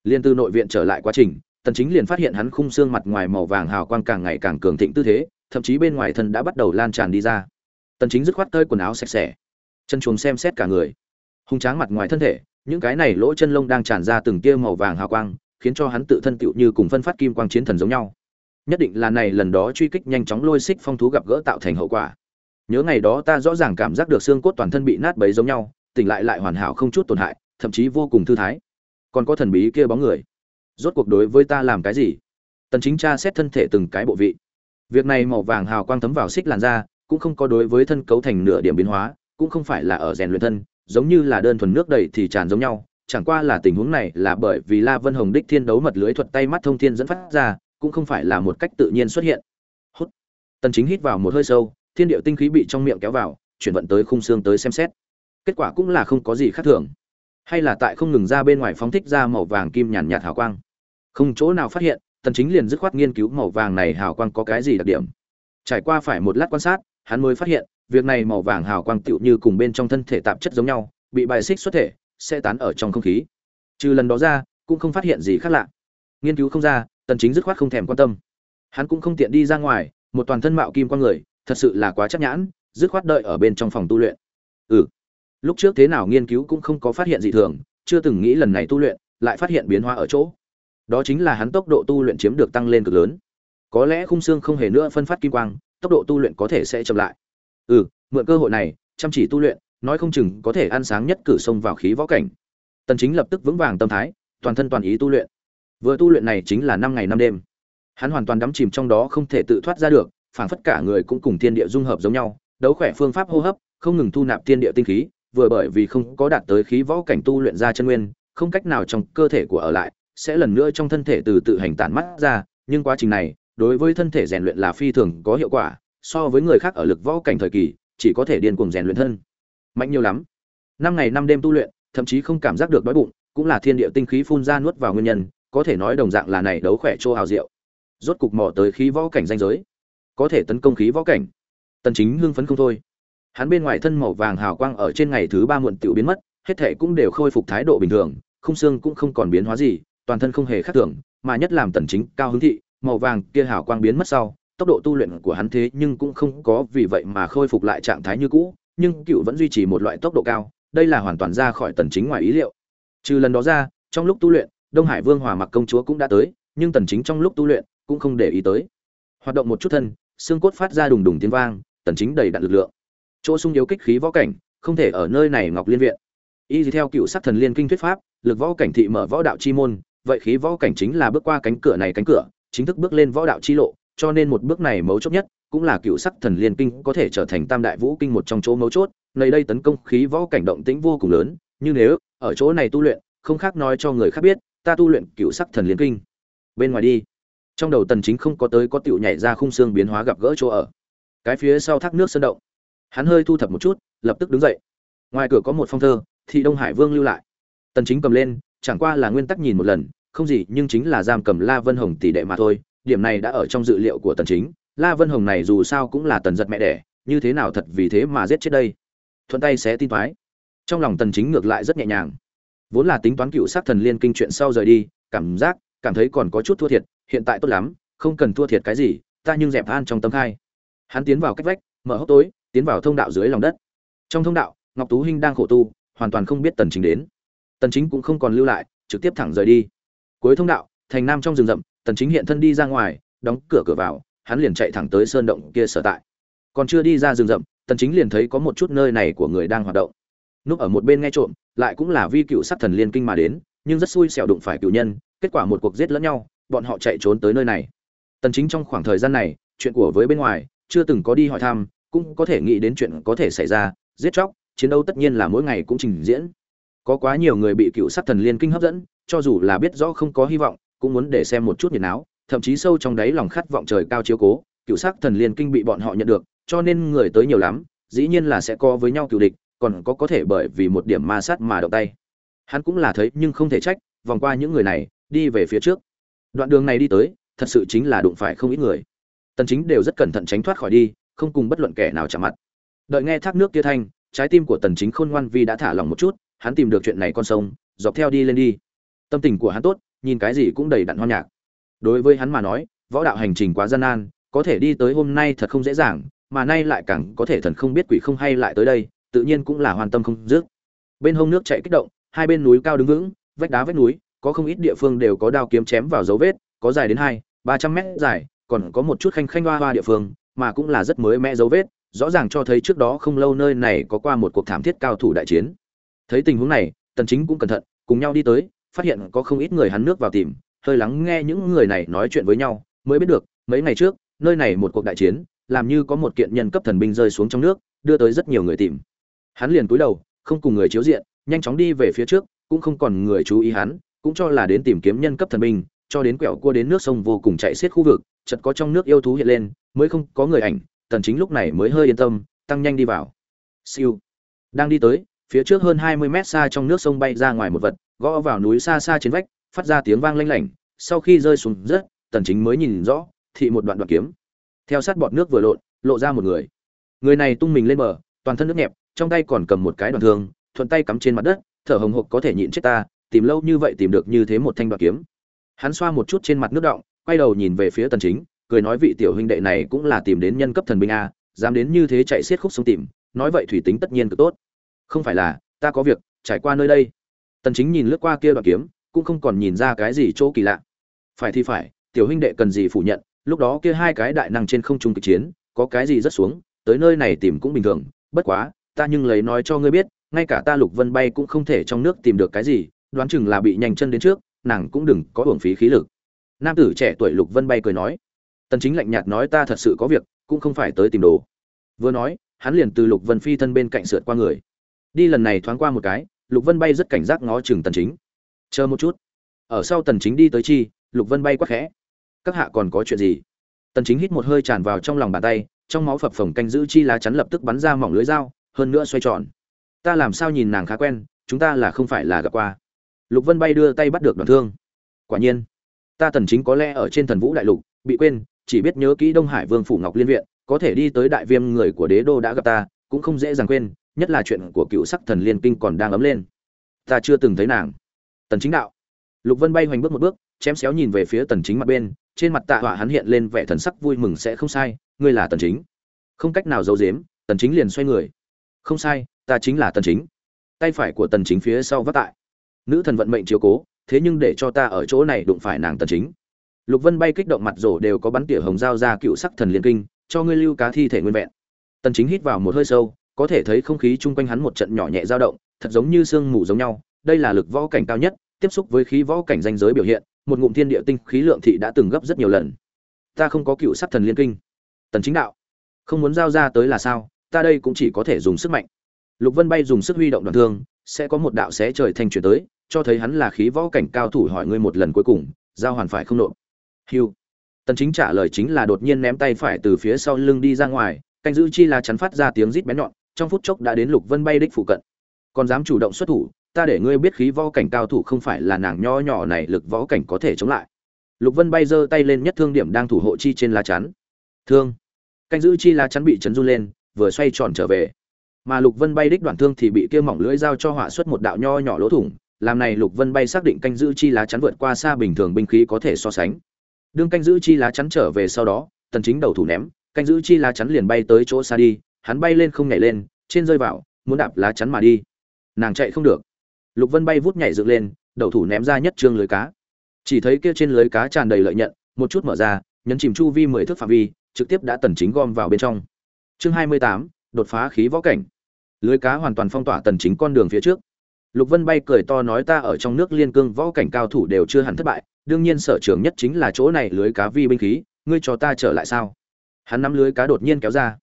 Liên từ nội viện trở lại quá trình, tần chính liền phát hiện hắn khung xương mặt ngoài màu vàng hào quang càng ngày càng cường thịnh tư thế, thậm chí bên ngoài thân đã bắt đầu lan tràn đi ra. Tần chính dứt khoát tơi quần áo sạch sẽ, chân chuồng xem xét cả người. Hung tráng mặt ngoài thân thể, những cái này lỗ chân lông đang tràn ra từng tia màu vàng hào quang, khiến cho hắn tự thân tựu như cùng phân phát kim quang chiến thần giống nhau nhất định là này lần đó truy kích nhanh chóng lôi xích phong thú gặp gỡ tạo thành hậu quả. Nhớ ngày đó ta rõ ràng cảm giác được xương cốt toàn thân bị nát bấy giống nhau tỉnh lại lại hoàn hảo không chút tổn hại thậm chí vô cùng thư thái. Còn có thần bí kia bóng người. Rốt cuộc đối với ta làm cái gì? Tần chính tra xét thân thể từng cái bộ vị. Việc này màu vàng hào quang thấm vào xích làn da cũng không có đối với thân cấu thành nửa điểm biến hóa cũng không phải là ở rèn luyện thân giống như là đơn thuần nước đầy thì tràn giống nhau. Chẳng qua là tình huống này là bởi vì La Vân Hồng đích thiên đấu mật lưới thuật tay mắt thông thiên dẫn phát ra, cũng không phải là một cách tự nhiên xuất hiện. Hút. Tần Chính hít vào một hơi sâu, thiên điệu tinh khí bị trong miệng kéo vào, chuyển vận tới khung xương tới xem xét. Kết quả cũng là không có gì khác thường. Hay là tại không ngừng ra bên ngoài phóng thích ra màu vàng kim nhàn nhạt hào quang. Không chỗ nào phát hiện, Tần Chính liền dứt khoát nghiên cứu màu vàng này hào quang có cái gì đặc điểm. Trải qua phải một lát quan sát, hắn mới phát hiện, việc này màu vàng hào quang tựu như cùng bên trong thân thể tạp chất giống nhau, bị bài xích xuất thể, sẽ tán ở trong không khí trừ lần đó ra cũng không phát hiện gì khác lạ nghiên cứu không ra tần chính dứt khoát không thèm quan tâm. Hắn cũng không tiện đi ra ngoài, một toàn thân mạo kim quang người, thật sự là quá chắc nhãn, dứt khoát đợi ở bên trong phòng tu luyện. Ừ. Lúc trước thế nào nghiên cứu cũng không có phát hiện gì thường, chưa từng nghĩ lần này tu luyện, lại phát hiện biến hóa ở chỗ. Đó chính là hắn tốc độ tu luyện chiếm được tăng lên cực lớn. Có lẽ khung xương không hề nữa phân phát kim quang, tốc độ tu luyện có thể sẽ chậm lại. Ừ mượn cơ hội này, chăm chỉ tu luyện, nói không chừng có thể ăn sáng nhất cử xông vào khí võ cảnh. Tần chính lập tức vững vàng tâm thái, toàn thân toàn ý tu luyện vừa tu luyện này chính là năm ngày năm đêm. Hắn hoàn toàn đắm chìm trong đó không thể tự thoát ra được, phảng phất cả người cũng cùng thiên địa dung hợp giống nhau, đấu khỏe phương pháp hô hấp, không ngừng thu nạp thiên địa tinh khí, vừa bởi vì không có đạt tới khí võ cảnh tu luyện ra chân nguyên, không cách nào trong cơ thể của ở lại, sẽ lần nữa trong thân thể từ tự hành tản mắt ra, nhưng quá trình này, đối với thân thể rèn luyện là phi thường có hiệu quả, so với người khác ở lực võ cảnh thời kỳ, chỉ có thể điên cuồng rèn luyện thân. Mạnh nhiều lắm. Năm ngày năm đêm tu luyện, thậm chí không cảm giác được đói bụng, cũng là thiên địa tinh khí phun ra nuốt vào nguyên nhân có thể nói đồng dạng là này đấu khỏe chỗ hào diệu. Rốt cục mò tới khí võ cảnh danh giới. Có thể tấn công khí võ cảnh. Tần chính hưng phấn không thôi. Hắn bên ngoài thân màu vàng hào quang ở trên ngày thứ ba muộn tiểu biến mất, hết thể cũng đều khôi phục thái độ bình thường, khung xương cũng không còn biến hóa gì, toàn thân không hề khác thường, mà nhất làm tần chính cao hứng thị, màu vàng kia hào quang biến mất sau, tốc độ tu luyện của hắn thế nhưng cũng không có vì vậy mà khôi phục lại trạng thái như cũ, nhưng cựu vẫn duy trì một loại tốc độ cao, đây là hoàn toàn ra khỏi tần chính ngoài ý liệu. Trừ lần đó ra, trong lúc tu luyện đông hải vương hòa mặc công chúa cũng đã tới, nhưng tần chính trong lúc tu luyện cũng không để ý tới. Hoạt động một chút thân, xương cốt phát ra đùng đùng tiếng vang, tần chính đầy đặn lực lượng. Chỗ sung yếu kích khí võ cảnh, không thể ở nơi này ngọc liên viện. Y theo cựu sắc thần liên kinh thuyết pháp, lực võ cảnh thị mở võ đạo chi môn, vậy khí võ cảnh chính là bước qua cánh cửa này cánh cửa, chính thức bước lên võ đạo chi lộ, cho nên một bước này mấu chốt nhất cũng là cựu sắc thần liên kinh có thể trở thành tam đại vũ kinh một trong chỗ mấu chốt nơi đây tấn công khí võ cảnh động tĩnh vô cùng lớn, như nếu, ở chỗ này tu luyện, không khác nói cho người khác biết ta tu luyện cựu sắc thần liên kinh. Bên ngoài đi. Trong đầu tần chính không có tới có tiểu nhảy ra khung xương biến hóa gặp gỡ chỗ ở. Cái phía sau thác nước sơn động. Hắn hơi thu thập một chút, lập tức đứng dậy. Ngoài cửa có một phong thơ, thị đông hải vương lưu lại. Tần chính cầm lên, chẳng qua là nguyên tắc nhìn một lần, không gì, nhưng chính là giam cầm la vân hồng tỷ đệ mà thôi. Điểm này đã ở trong dự liệu của tần chính. La vân hồng này dù sao cũng là tần giật mẹ đẻ, như thế nào thật vì thế mà giết chết đây. Thuận tay sẽ tin toái. Trong lòng tần chính ngược lại rất nhẹ nhàng vốn là tính toán cựu sát thần liên kinh chuyện sau rời đi, cảm giác, cảm thấy còn có chút thua thiệt, hiện tại tốt lắm, không cần thua thiệt cái gì, ta nhưng dẹp an trong tâm khai. Hắn tiến vào cách vách, mở hốc tối, tiến vào thông đạo dưới lòng đất. Trong thông đạo, ngọc tú hinh đang khổ tu, hoàn toàn không biết tần chính đến. Tần chính cũng không còn lưu lại, trực tiếp thẳng rời đi. Cuối thông đạo, thành nam trong rừng rậm, tần chính hiện thân đi ra ngoài, đóng cửa cửa vào, hắn liền chạy thẳng tới sơn động kia sở tại. Còn chưa đi ra rừng rậm, tần chính liền thấy có một chút nơi này của người đang hoạt động. Núp ở một bên nghe trộm lại cũng là vi cựu sát thần liên kinh mà đến, nhưng rất xui xẻo đụng phải cựu nhân, kết quả một cuộc giết lẫn nhau, bọn họ chạy trốn tới nơi này. Tần chính trong khoảng thời gian này, chuyện của với bên ngoài, chưa từng có đi hỏi thăm, cũng có thể nghĩ đến chuyện có thể xảy ra, giết chóc, chiến đấu tất nhiên là mỗi ngày cũng trình diễn. Có quá nhiều người bị cựu sát thần liên kinh hấp dẫn, cho dù là biết rõ không có hy vọng, cũng muốn để xem một chút nhiệt áo thậm chí sâu trong đáy lòng khát vọng trời cao chiếu cố, cựu sắc thần liên kinh bị bọn họ nhận được, cho nên người tới nhiều lắm, dĩ nhiên là sẽ co với nhau cựu địch còn có có thể bởi vì một điểm ma sát mà động tay. Hắn cũng là thấy nhưng không thể trách, vòng qua những người này, đi về phía trước. Đoạn đường này đi tới, thật sự chính là đụng phải không ít người. Tần chính đều rất cẩn thận tránh thoát khỏi đi, không cùng bất luận kẻ nào chạm mặt. Đợi nghe thác nước kia thanh, trái tim của tần chính khôn ngoan vi đã thả lòng một chút, hắn tìm được chuyện này con sông, dọc theo đi lên đi. Tâm tình của hắn tốt, nhìn cái gì cũng đầy đặn hoan nhạc. Đối với hắn mà nói, võ đạo hành trình quá gian nan, có thể đi tới hôm nay thật không dễ dàng, mà nay lại càng có thể thần không biết quỷ không hay lại tới đây tự nhiên cũng là hoàn tâm không dứt. Bên hông nước chảy kích động, hai bên núi cao đứng vững, vách đá vách núi, có không ít địa phương đều có đao kiếm chém vào dấu vết, có dài đến hai, ba trăm mét dài, còn có một chút khanh khanh hoa hoa địa phương, mà cũng là rất mới mẽ dấu vết, rõ ràng cho thấy trước đó không lâu nơi này có qua một cuộc thảm thiết cao thủ đại chiến. Thấy tình huống này, tần chính cũng cẩn thận, cùng nhau đi tới, phát hiện có không ít người hắn nước vào tìm, hơi lắng nghe những người này nói chuyện với nhau, mới biết được, mấy ngày trước, nơi này một cuộc đại chiến, làm như có một kiện nhân cấp thần binh rơi xuống trong nước, đưa tới rất nhiều người tìm hắn liền cúi đầu, không cùng người chiếu diện, nhanh chóng đi về phía trước, cũng không còn người chú ý hắn, cũng cho là đến tìm kiếm nhân cấp thần binh, cho đến quẹo cua đến nước sông vô cùng chạy xiết khu vực, chợt có trong nước yêu thú hiện lên, mới không có người ảnh, tần chính lúc này mới hơi yên tâm, tăng nhanh đi vào. Siêu. Đang đi tới, phía trước hơn 20 mét xa trong nước sông bay ra ngoài một vật, gõ vào núi xa xa trên vách, phát ra tiếng vang lanh lảnh, sau khi rơi xuống rất, tần chính mới nhìn rõ, thị một đoạn đoạn kiếm. Theo sát bọt nước vừa lộn, lộ ra một người. Người này tung mình lên bờ, toàn thân nước nhẹp trong tay còn cầm một cái đoạn thương, thuận tay cắm trên mặt đất, thở hồng hộc có thể nhịn chết ta, tìm lâu như vậy tìm được như thế một thanh đoạn kiếm. Hắn xoa một chút trên mặt nước động, quay đầu nhìn về phía tần chính, cười nói vị tiểu huynh đệ này cũng là tìm đến nhân cấp thần binh a, dám đến như thế chạy xiết khúc sông tìm, nói vậy thủy tính tất nhiên cực tốt. Không phải là, ta có việc, trải qua nơi đây. Tần chính nhìn lướt qua kia đoạn kiếm, cũng không còn nhìn ra cái gì chỗ kỳ lạ. Phải thì phải, tiểu huynh đệ cần gì phủ nhận, lúc đó kia hai cái đại năng trên không trung kịch chiến, có cái gì rất xuống, tới nơi này tìm cũng bình thường, bất quá ta nhưng lấy nói cho ngươi biết, ngay cả ta lục vân bay cũng không thể trong nước tìm được cái gì, đoán chừng là bị nhanh chân đến trước, nàng cũng đừng có hưởng phí khí lực. Nam tử trẻ tuổi lục vân bay cười nói. Tần chính lạnh nhạt nói ta thật sự có việc, cũng không phải tới tìm đồ. Vừa nói, hắn liền từ lục vân phi thân bên cạnh sượt qua người. Đi lần này thoáng qua một cái, lục vân bay rất cảnh giác ngó chừng tần chính. Chờ một chút. Ở sau tần chính đi tới chi, lục vân bay quát khẽ. Các hạ còn có chuyện gì? Tần chính hít một hơi tràn vào trong lòng bàn tay, trong máu phập phồng canh giữ chi lá chắn lập tức bắn ra mỏng lưới dao hơn nữa xoay tròn. Ta làm sao nhìn nàng khá quen, chúng ta là không phải là gặp qua. Lục vân bay đưa tay bắt được đoàn thương. Quả nhiên, ta tần chính có lẽ ở trên thần vũ đại lục, bị quên, chỉ biết nhớ kỹ đông hải vương phủ ngọc liên viện, có thể đi tới đại viêm người của đế đô đã gặp ta, cũng không dễ dàng quên, nhất là chuyện của cựu sắc thần liên kinh còn đang ấm lên. Ta chưa từng thấy nàng. Tần chính đạo. Lục vân bay hoành bước một bước, chém xéo nhìn về phía tần chính mặt bên, trên mặt tạ họa hắn hiện lên vẻ thần sắc vui mừng sẽ không sai, ngươi là tần chính. Không cách nào giấu giếm, tần chính liền xoay người không sai, ta chính là tần chính. Tay phải của tần chính phía sau vắt tại. Nữ thần vận mệnh chiếu cố, thế nhưng để cho ta ở chỗ này đụng phải nàng tần chính. Lục vân bay kích động mặt rổ đều có bắn tỉa hồng dao ra cựu sắc thần liên kinh, cho ngươi lưu cá thi thể nguyên vẹn. Tần chính hít vào một hơi sâu, có thể thấy không khí chung quanh hắn một trận nhỏ nhẹ dao động, thật giống như sương mù giống nhau. Đây là lực võ cảnh cao nhất, tiếp xúc với khí võ cảnh danh giới biểu hiện, một ngụm thiên địa tinh khí lượng thị đã từng gấp rất nhiều lần. Ta không có cựu sắc thần liên kinh. Tần chính đạo, không muốn giao ra tới là sao? Ta đây cũng chỉ có thể dùng sức mạnh. Lục vân bay dùng sức huy động đoạn thương, sẽ có một đạo xé trời thanh chuyển tới, cho thấy hắn là khí võ cảnh cao thủ hỏi ngươi một lần cuối cùng, giao hoàn phải không nộp? Hiu tần chính trả lời chính là đột nhiên ném tay phải từ phía sau lưng đi ra ngoài, canh giữ chi là chắn phát ra tiếng rít bén nhọn, trong phút chốc đã đến lục vân bay đích phụ cận. Còn dám chủ động xuất thủ, ta để ngươi biết khí võ cảnh cao thủ không phải là nàng nho nhỏ này lực võ cảnh có thể chống lại. Lục vân bay giơ tay lên nhất thương điểm đang thủ hộ chi trên lá chắn. Thương. Canh giữ chi lá chắn bị chấn run lên vừa xoay tròn trở về. Mà lục vân bay đích đoạn thương thì bị kia mỏng lưỡi dao cho hỏa xuất một đạo nho nhỏ lỗ thủng, làm này lục vân bay xác định canh giữ chi lá chắn vượt qua xa bình thường binh khí có thể so sánh. Đương canh giữ chi lá chắn trở về sau đó, tần chính đầu thủ ném, canh giữ chi lá chắn liền bay tới chỗ xa đi, hắn bay lên không nhảy lên, trên rơi vào, muốn đạp lá chắn mà đi. Nàng chạy không được. Lục vân bay vút nhảy dựng lên, đầu thủ ném ra nhất trương lưới cá. Chỉ thấy kia trên lưới cá tràn đầy lợi nhận, một chút mở ra, nhấn chìm chu vi mười thước phạm vi, trực tiếp đã tần chính gom vào bên trong chương 28, đột phá khí võ cảnh. Lưới cá hoàn toàn phong tỏa tần chính con đường phía trước. Lục vân bay cười to nói ta ở trong nước liên cương võ cảnh cao thủ đều chưa hẳn thất bại đương nhiên sở trường nhất chính là chỗ này lưới cá vi binh khí ngươi cho ta trở lại sao? Hắn nắm lưới cá đột nhiên kéo ra.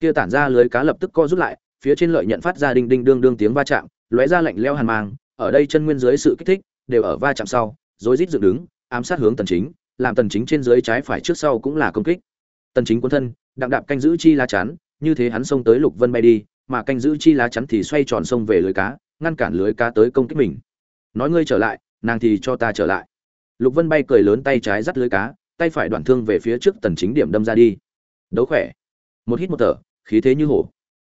Kia tản ra lưới cá lập tức co rút lại phía trên lợi nhận phát ra đinh đinh đương đương tiếng va chạm lóe ra lạnh leo hàn mang ở đây chân nguyên dưới sự kích thích đều ở va chạm sau rối rít dựng đứng ám sát hướng tần chính làm tần chính trên dưới trái phải trước sau cũng là công kích. Tần chính quân thân đặng đạp canh giữ chi lá chắn, như thế hắn xông tới lục vân bay đi, mà canh giữ chi lá chắn thì xoay tròn xông về lưới cá, ngăn cản lưới cá tới công kích mình. Nói ngươi trở lại, nàng thì cho ta trở lại. Lục vân bay cười lớn tay trái dắt lưới cá, tay phải đoạn thương về phía trước tần chính điểm đâm ra đi. Đấu khỏe. Một hít một thở, khí thế như hổ.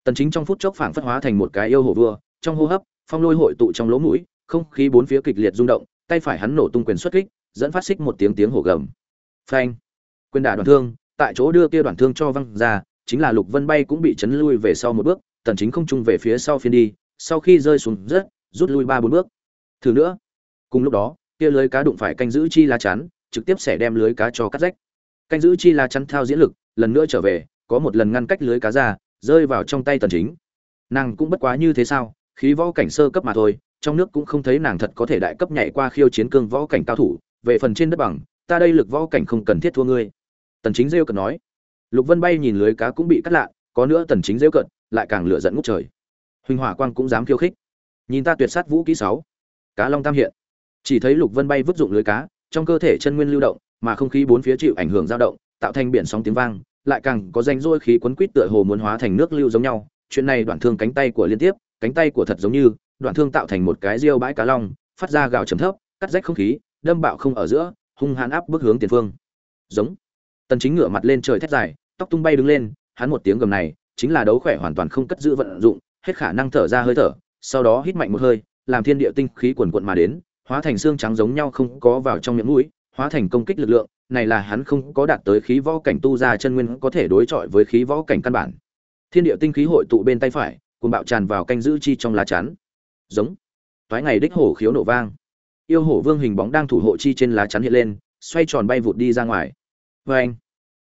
Tần chính trong phút chốc phảng phất hóa thành một cái yêu hổ vua, trong hô hấp, phong lôi hội tụ trong lỗ mũi, không khí bốn phía kịch liệt rung động, tay phải hắn nổ tung quyền xuất kích, dẫn phát xích một tiếng tiếng hổ gầm. Phanh. Quyền đả đoạn thương tại chỗ đưa kia đoạn thương cho văng ra, chính là lục vân bay cũng bị chấn lui về sau một bước, tần chính không trung về phía sau phiên đi, sau khi rơi xuống rất, rút lui ba bốn bước. Thử nữa. Cùng lúc đó, kia lưới cá đụng phải canh giữ chi lá chắn, trực tiếp sẽ đem lưới cá cho cắt rách. Canh giữ chi lá chắn thao diễn lực, lần nữa trở về, có một lần ngăn cách lưới cá ra, rơi vào trong tay tần chính. Nàng cũng bất quá như thế sao, khí võ cảnh sơ cấp mà thôi, trong nước cũng không thấy nàng thật có thể đại cấp nhảy qua khiêu chiến cương võ cảnh cao thủ, về phần trên đất bằng, ta đây lực võ cảnh không cần thiết thua ngươi tần chính rêu cợt nói. Lục vân bay nhìn lưới cá cũng bị cắt lạ, có nữa tần chính rêu cợt, lại càng lửa giận ngút trời. Huỳnh hỏa quang cũng dám khiêu khích. Nhìn ta tuyệt sát vũ kỹ sáu. Cá long tam hiện. Chỉ thấy lục vân bay vứt dụng lưới cá, trong cơ thể chân nguyên lưu động, mà không khí bốn phía chịu ảnh hưởng dao động, tạo thành biển sóng tiếng vang, lại càng có danh rôi khí quấn quýt tựa hồ muốn hóa thành nước lưu giống nhau. Chuyện này đoạn thương cánh tay của liên tiếp, cánh tay của thật giống như, đoạn thương tạo thành một cái riêu bãi cá long, phát ra gào trầm thấp, cắt rách không khí, đâm bạo không ở giữa, hung hãn áp bước hướng tiền phương. Giống tần chính ngửa mặt lên trời thét dài, tóc tung bay đứng lên, hắn một tiếng gầm này, chính là đấu khỏe hoàn toàn không cất giữ vận dụng, hết khả năng thở ra hơi thở, sau đó hít mạnh một hơi, làm thiên địa tinh khí cuồn cuộn mà đến, hóa thành xương trắng giống nhau không có vào trong miệng mũi, hóa thành công kích lực lượng, này là hắn không có đạt tới khí võ cảnh tu ra chân nguyên có thể đối chọi với khí võ cảnh căn bản. Thiên địa tinh khí hội tụ bên tay phải cuồn bạo tràn vào canh giữ chi trong lá chắn. Giống. Toái ngày đích hổ khiếu nổ vang. Yêu hổ vương hình bóng đang thủ hộ chi trên lá chắn hiện lên, xoay tròn bay vụt đi ra ngoài vê anh.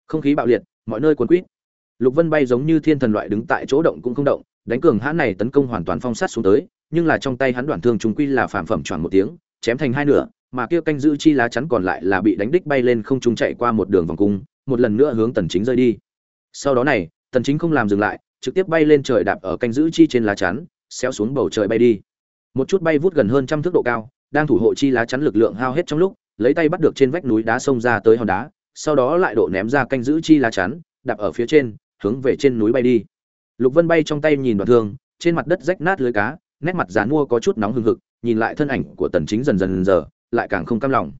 Không khí bạo liệt, mọi nơi cuốn quýt. Lục vân bay giống như thiên thần loại đứng tại chỗ động cũng không động, đánh cường hãn này tấn công hoàn toàn phong sát xuống tới, nhưng là trong tay hắn đoạn thương chúng quy là phản phẩm choảng một tiếng, chém thành hai nửa, mà kia canh giữ chi lá chắn còn lại là bị đánh đích bay lên không trung chạy qua một đường vòng cung, một lần nữa hướng tần chính rơi đi. Sau đó này, tần chính không làm dừng lại, trực tiếp bay lên trời đạp ở canh giữ chi trên lá chắn, xéo xuống bầu trời bay đi. Một chút bay vút gần hơn trăm thước độ cao, đang thủ hộ chi lá chắn lực lượng hao hết trong lúc, lấy tay bắt được trên vách núi đá sông ra tới hòn đá sau đó lại độ ném ra canh giữ chi lá chắn, đạp ở phía trên, hướng về trên núi bay đi. Lục vân bay trong tay nhìn đoạn thương, trên mặt đất rách nát lưới cá, nét mặt giàn mua có chút nóng hừng hực, nhìn lại thân ảnh của tần chính dần dần giờ lại càng không cam lòng.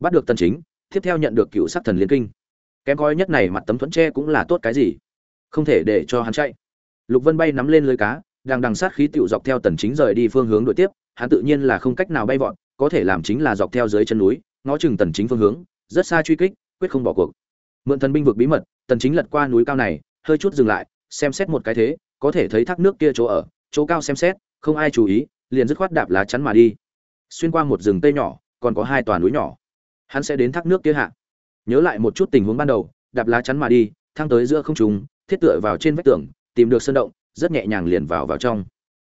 Bắt được tần chính, tiếp theo nhận được cựu sắc thần liên kinh. Kém coi nhất này mặt tấm thuẫn tre cũng là tốt cái gì? Không thể để cho hắn chạy. Lục vân bay nắm lên lưới cá, đang đằng sát khí tiểu dọc theo tần chính rời đi phương hướng đuổi tiếp, hắn tự nhiên là không cách nào bay vọt, có thể làm chính là dọc theo dưới chân núi, ngó chừng tần chính phương hướng, rất xa truy kích quyết không bỏ cuộc. Mượn thần binh vực bí mật tần chính lật qua núi cao này hơi chút dừng lại xem xét một cái thế có thể thấy thác nước kia chỗ ở chỗ cao xem xét không ai chú ý liền dứt khoát đạp lá chắn mà đi. Xuyên qua một rừng tây nhỏ còn có hai tòa núi nhỏ. Hắn sẽ đến thác nước kia hạ. Nhớ lại một chút tình huống ban đầu đạp lá chắn mà đi thang tới giữa không trung, thiết tựa vào trên vách tường tìm được sơn động rất nhẹ nhàng liền vào vào trong.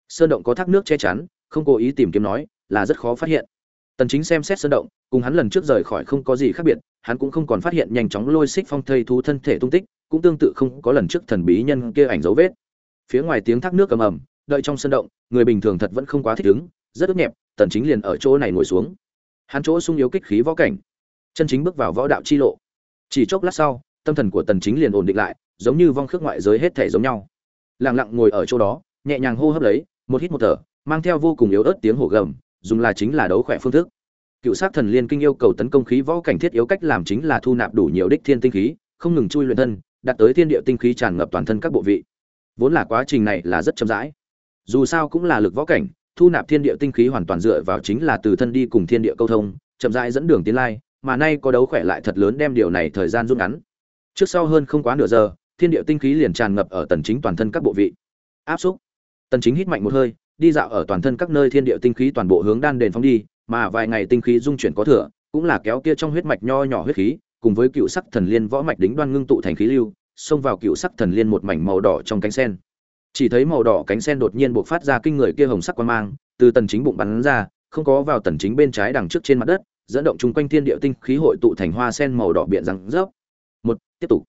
Sơn động có thác nước che chắn không cố ý tìm kiếm nói là rất khó phát hiện. Tần chính xem xét sơn động cùng hắn lần trước rời khỏi không có gì khác biệt hắn cũng không còn phát hiện nhanh chóng lôi xích phong thây thú thân thể tung tích, cũng tương tự không có lần trước thần bí nhân kia ảnh dấu vết. Phía ngoài tiếng thác nước ầm ầm, đợi trong sân động, người bình thường thật vẫn không quá thích ứng, rất ướt nhẹp, tần chính liền ở chỗ này ngồi xuống. Hắn chỗ sung yếu kích khí võ cảnh. Chân chính bước vào võ đạo chi lộ. Chỉ chốc lát sau, tâm thần của tần chính liền ổn định lại, giống như vong khước ngoại giới hết thể giống nhau. Lặng lặng ngồi ở chỗ đó, nhẹ nhàng hô hấp lấy, một hít một thở, mang theo vô cùng yếu ớt tiếng hổ gầm, dùng là chính là đấu khỏe phương thức cựu sát thần liên kinh yêu cầu tấn công khí võ cảnh thiết yếu cách làm chính là thu nạp đủ nhiều đích thiên tinh khí, không ngừng chui luyện thân, đạt tới thiên địa tinh khí tràn ngập toàn thân các bộ vị. Vốn là quá trình này là rất chậm rãi. Dù sao cũng là lực võ cảnh, thu nạp thiên địa tinh khí hoàn toàn dựa vào chính là từ thân đi cùng thiên địa câu thông, chậm rãi dẫn đường tiến lai, mà nay có đấu khỏe lại thật lớn đem điều này thời gian rút ngắn. Trước sau hơn không quá nửa giờ, thiên địa tinh khí liền tràn ngập ở tần chính toàn thân các bộ vị. Áp xúc. Tần chính hít mạnh một hơi, đi dạo ở toàn thân các nơi thiên địa tinh khí toàn bộ hướng đan đền phóng đi mà vài ngày tinh khí dung chuyển có thừa, cũng là kéo kia trong huyết mạch nho nhỏ huyết khí, cùng với cựu sắc thần liên võ mạch đính đoan ngưng tụ thành khí lưu, xông vào cựu sắc thần liên một mảnh màu đỏ trong cánh sen. Chỉ thấy màu đỏ cánh sen đột nhiên bộc phát ra kinh người kia hồng sắc quang mang, từ tần chính bụng bắn ra, không có vào tần chính bên trái đằng trước trên mặt đất, dẫn động chung quanh thiên địa tinh khí hội tụ thành hoa sen màu đỏ biện răng rớp. Một, tiếp tục.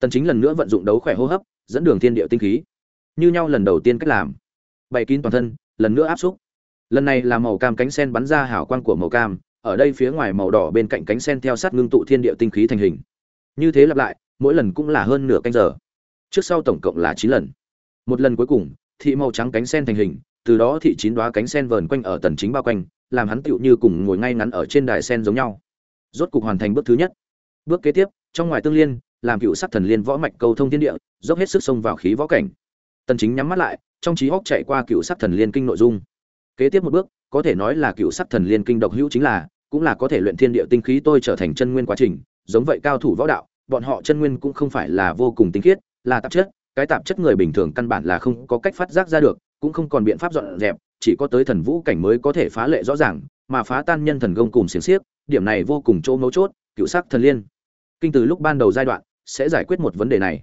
Tần chính lần nữa vận dụng đấu khỏe hô hấp, dẫn đường thiên địa tinh khí. Như nhau lần đầu tiên cách làm. Bày kín toàn thân, lần nữa áp xúc lần này là màu cam cánh sen bắn ra hào quang của màu cam, ở đây phía ngoài màu đỏ bên cạnh cánh sen theo sát ngưng tụ thiên địa tinh khí thành hình. Như thế lặp lại, mỗi lần cũng là hơn nửa canh giờ. Trước sau tổng cộng là chín lần. Một lần cuối cùng, thị màu trắng cánh sen thành hình, từ đó thị chín đoá cánh sen vờn quanh ở tần chính bao quanh, làm hắn tựu như cùng ngồi ngay ngắn ở trên đài sen giống nhau. Rốt cục hoàn thành bước thứ nhất. Bước kế tiếp, trong ngoài tương liên, làm cựu sắc thần liên võ mạch cầu thông thiên địa, dốc hết sức xông vào khí võ cảnh. Tần chính nhắm mắt lại, trong trí óc chạy qua cựu sắc thần liên kinh nội dung kế tiếp một bước, có thể nói là cựu sắc thần liên kinh độc hữu chính là, cũng là có thể luyện thiên địa tinh khí tôi trở thành chân nguyên quá trình, giống vậy cao thủ võ đạo, bọn họ chân nguyên cũng không phải là vô cùng tinh khiết, là tạp chất, cái tạp chất người bình thường căn bản là không có cách phát giác ra được, cũng không còn biện pháp dọn dẹp, chỉ có tới thần vũ cảnh mới có thể phá lệ rõ ràng, mà phá tan nhân thần gông cùng xiềng xiếc, điểm này vô cùng chỗ mấu chốt, cựu sắc thần liên. Kinh từ lúc ban đầu giai đoạn, sẽ giải quyết một vấn đề này.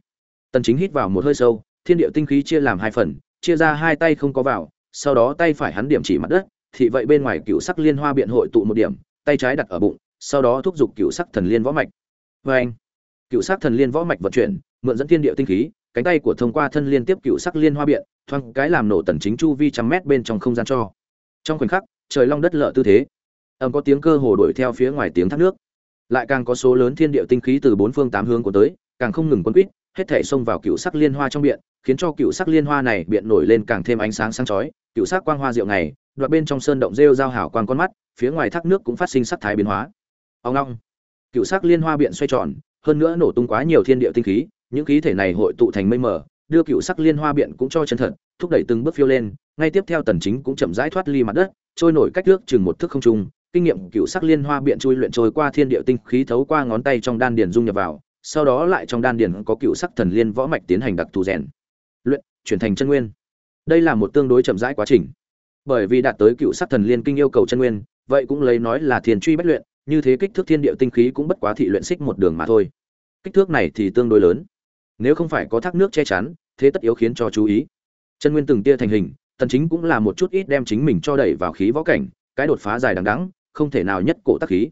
Tần chính hít vào một hơi sâu, thiên địa tinh khí chia làm hai phần, chia ra hai tay không có vào sau đó tay phải hắn điểm chỉ mặt đất, thì vậy bên ngoài cựu sắc liên hoa biện hội tụ một điểm, tay trái đặt ở bụng, sau đó thúc giục cựu sắc thần liên võ mạch. Với anh cựu sắc thần liên võ mạch vận chuyển, mượn dẫn thiên địa tinh khí, cánh tay của thông qua thân liên tiếp cựu sắc liên hoa biện thoang cái làm nổ tần chính chu vi trăm mét bên trong không gian cho. Trong khoảnh khắc, trời long đất lở tư thế. Ầm có tiếng cơ hồ đuổi theo phía ngoài tiếng thác nước. Lại càng có số lớn thiên địa tinh khí từ bốn phương tám hướng của tới, càng không ngừng quân quýt, hết thảy xông vào cựu sắc liên hoa trong biện, khiến cho cựu sắc liên hoa này biện nổi lên càng thêm ánh sáng sáng chói cựu sắc quang hoa diệu này, đoạt bên trong sơn động rêu giao hảo quang con mắt, phía ngoài thác nước cũng phát sinh sắc thái biến hóa. Ông long, cựu sắc liên hoa biện xoay tròn, hơn nữa nổ tung quá nhiều thiên địa tinh khí, những khí thể này hội tụ thành mây mờ, đưa cựu sắc liên hoa biện cũng cho chân thật, thúc đẩy từng bước phiêu lên, ngay tiếp theo tần chính cũng chậm rãi thoát ly mặt đất, trôi nổi cách nước chừng một thước không trung, kinh nghiệm cựu sắc liên hoa biện chui luyện trôi qua thiên địa tinh khí thấu qua ngón tay trong đan điền dung nhập vào, sau đó lại trong đan điền có cựu sắc thần liên võ mạch tiến hành đặc thù rèn. Luyện, chuyển thành chân nguyên đây là một tương đối chậm rãi quá trình. Bởi vì đạt tới cựu sắc thần liên kinh yêu cầu chân nguyên, vậy cũng lấy nói là thiền truy bất luyện, như thế kích thước thiên địa tinh khí cũng bất quá thị luyện xích một đường mà thôi. Kích thước này thì tương đối lớn. Nếu không phải có thác nước che chắn, thế tất yếu khiến cho chú ý. Chân nguyên từng tia thành hình tần chính cũng là một chút ít đem chính mình cho đẩy vào khí võ cảnh, cái đột phá dài đằng đẵng, không thể nào nhất cổ tác khí.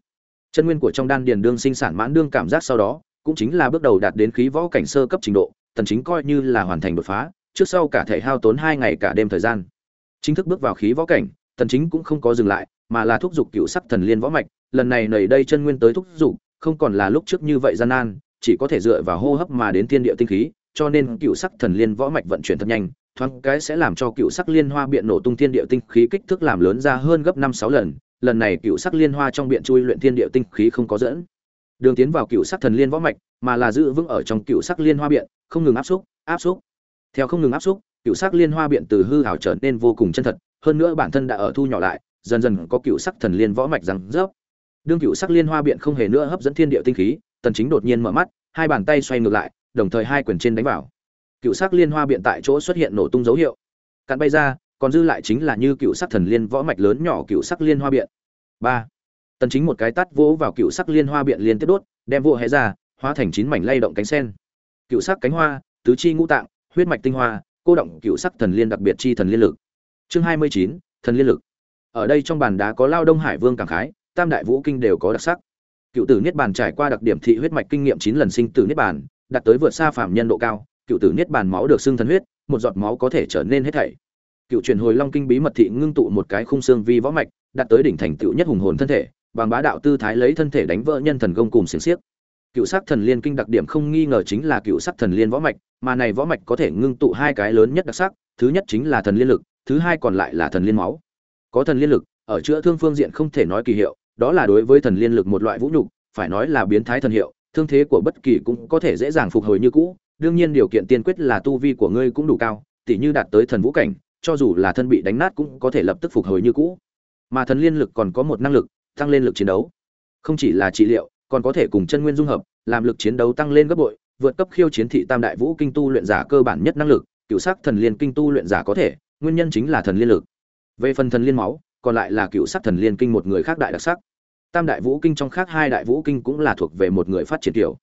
Chân nguyên của trong đan điền đương sinh sản mãn đương cảm giác sau đó, cũng chính là bước đầu đạt đến khí võ cảnh sơ cấp trình độ tần chính coi như là hoàn thành đột phá trước sau cả thể hao tốn hai ngày cả đêm thời gian. Chính thức bước vào khí võ cảnh tần chính cũng không có dừng lại, mà là thúc giục cựu sắc thần liên võ mạch, lần này nảy đây chân nguyên tới thúc giục, không còn là lúc trước như vậy gian nan, chỉ có thể dựa vào hô hấp mà đến thiên địa tinh khí, cho nên cựu sắc thần liên võ mạch vận chuyển thật nhanh, thoáng cái sẽ làm cho cựu sắc liên hoa biện nổ tung thiên địa tinh khí kích thước làm lớn ra hơn gấp năm sáu lần lần này cựu sắc liên hoa trong biện chui luyện thiên địa tinh khí không có dẫn. Đường tiến vào cựu sắc thần liên võ mạch, mà là giữ vững ở trong cựu sắc liên hoa biện, không ngừng áp xúc áp xúc theo không ngừng áp xúc, cựu sắc liên hoa biện từ hư hảo trở nên vô cùng chân thật, hơn nữa bản thân đã ở thu nhỏ lại, dần dần có cựu sắc thần liên võ mạch rằng rớp. Đương cựu sắc liên hoa biện không hề nữa hấp dẫn thiên địa tinh khí, tần chính đột nhiên mở mắt, hai bàn tay xoay ngược lại, đồng thời hai quyền trên đánh vào. Cựu sắc liên hoa biện tại chỗ xuất hiện nổ tung dấu hiệu. Cạn bay ra, còn dư lại chính là như cựu sắc thần liên võ mạch lớn nhỏ cựu sắc liên hoa biện. Ba. Tần chính một cái tát vỗ vào cựu sắc liên hoa biện liên tiếp đốt, đem vỗ hé ra, hóa thành chín mảnh lay động cánh sen. Cựu sắc cánh hoa, tứ chi ngũ tạng huyết mạch tinh hoa cô động cựu sắc thần liên đặc biệt chi thần liên lực. Chương 29, thần liên lực. Ở đây trong bàn đá có lao đông hải vương cảm khái tam đại vũ kinh đều có đặc sắc. Cựu tử niết bàn trải qua đặc điểm thị huyết mạch kinh nghiệm chín lần sinh tử niết bàn đạt tới vượt xa phạm nhân độ cao cựu tử niết bàn máu được xưng thần huyết một giọt máu có thể trở nên hết thảy. Cựu truyền hồi long kinh bí mật thị ngưng tụ một cái khung xương vi võ mạch đạt tới đỉnh thành tựu nhất hùng hồn thân thể bằng bá đạo tư thái lấy thân thể đánh vỡ nhân thần công cùng xiềng xiếc. Cựu sắc thần liên kinh đặc điểm không nghi ngờ chính là cựu sắc thần liên võ mạch mà này võ mạch có thể ngưng tụ hai cái lớn nhất đặc sắc, thứ nhất chính là thần liên lực, thứ hai còn lại là thần liên máu. Có thần liên lực, ở chữa thương phương diện không thể nói kỳ hiệu, đó là đối với thần liên lực một loại vũ nhục, phải nói là biến thái thần hiệu, thương thế của bất kỳ cũng có thể dễ dàng phục hồi như cũ, đương nhiên điều kiện tiên quyết là tu vi của ngươi cũng đủ cao, tỉ như đạt tới thần vũ cảnh, cho dù là thân bị đánh nát cũng có thể lập tức phục hồi như cũ. Mà thần liên lực còn có một năng lực, tăng lên lực chiến đấu. Không chỉ là trị liệu, còn có thể cùng chân nguyên dung hợp, làm lực chiến đấu tăng lên gấp bội vượt cấp khiêu chiến thị tam đại vũ kinh tu luyện giả cơ bản nhất năng lực, cựu sắc thần liên kinh tu luyện giả có thể, nguyên nhân chính là thần liên lực. Về phần thần liên máu, còn lại là cựu sắc thần liên kinh một người khác đại đặc sắc. Tam đại vũ kinh trong khác hai đại vũ kinh cũng là thuộc về một người phát triển kiểu.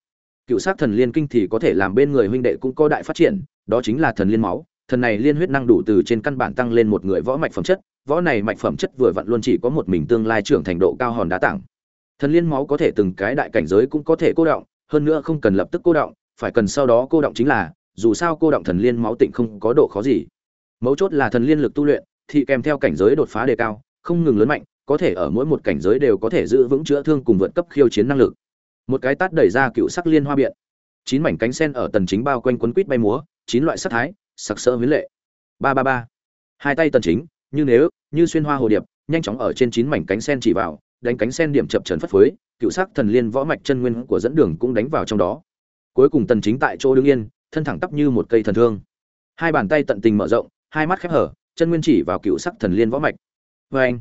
Cựu sắc thần liên kinh thì có thể làm bên người huynh đệ cũng có đại phát triển, đó chính là thần liên máu. Thần này liên huyết năng đủ từ trên căn bản tăng lên một người võ mạch phẩm chất, võ này mạch phẩm chất vừa vặn luôn chỉ có một mình tương lai trưởng thành độ cao hòn đá tảng. Thần liên máu có thể từng cái đại cảnh giới cũng có thể cô động, hơn nữa không cần lập tức cô động phải cần sau đó cô động chính là, dù sao cô động thần liên máu tịnh không có độ khó gì. Mấu chốt là thần liên lực tu luyện, thì kèm theo cảnh giới đột phá đề cao, không ngừng lớn mạnh, có thể ở mỗi một cảnh giới đều có thể giữ vững chữa thương cùng vượt cấp khiêu chiến năng lực. Một cái tát đẩy ra cựu sắc liên hoa biện. Chín mảnh cánh sen ở tần chính bao quanh quấn quít bay múa, chín loại sắc thái, sặc sỡ huyến lệ. Ba ba ba. Hai tay tần chính, như nếu như xuyên hoa hồ điệp, nhanh chóng ở trên chín mảnh cánh sen chỉ vào, đánh cánh sen điểm chập chấn phất phới, cựu sắc thần liên võ mạch chân nguyên của dẫn đường cũng đánh vào trong đó cuối cùng tần chính tại chỗ đứng yên, thân thẳng tắp như một cây thần thương. Hai bàn tay tận tình mở rộng, hai mắt khép hở, chân nguyên chỉ vào cựu sắc thần liên võ mạch. Với anh,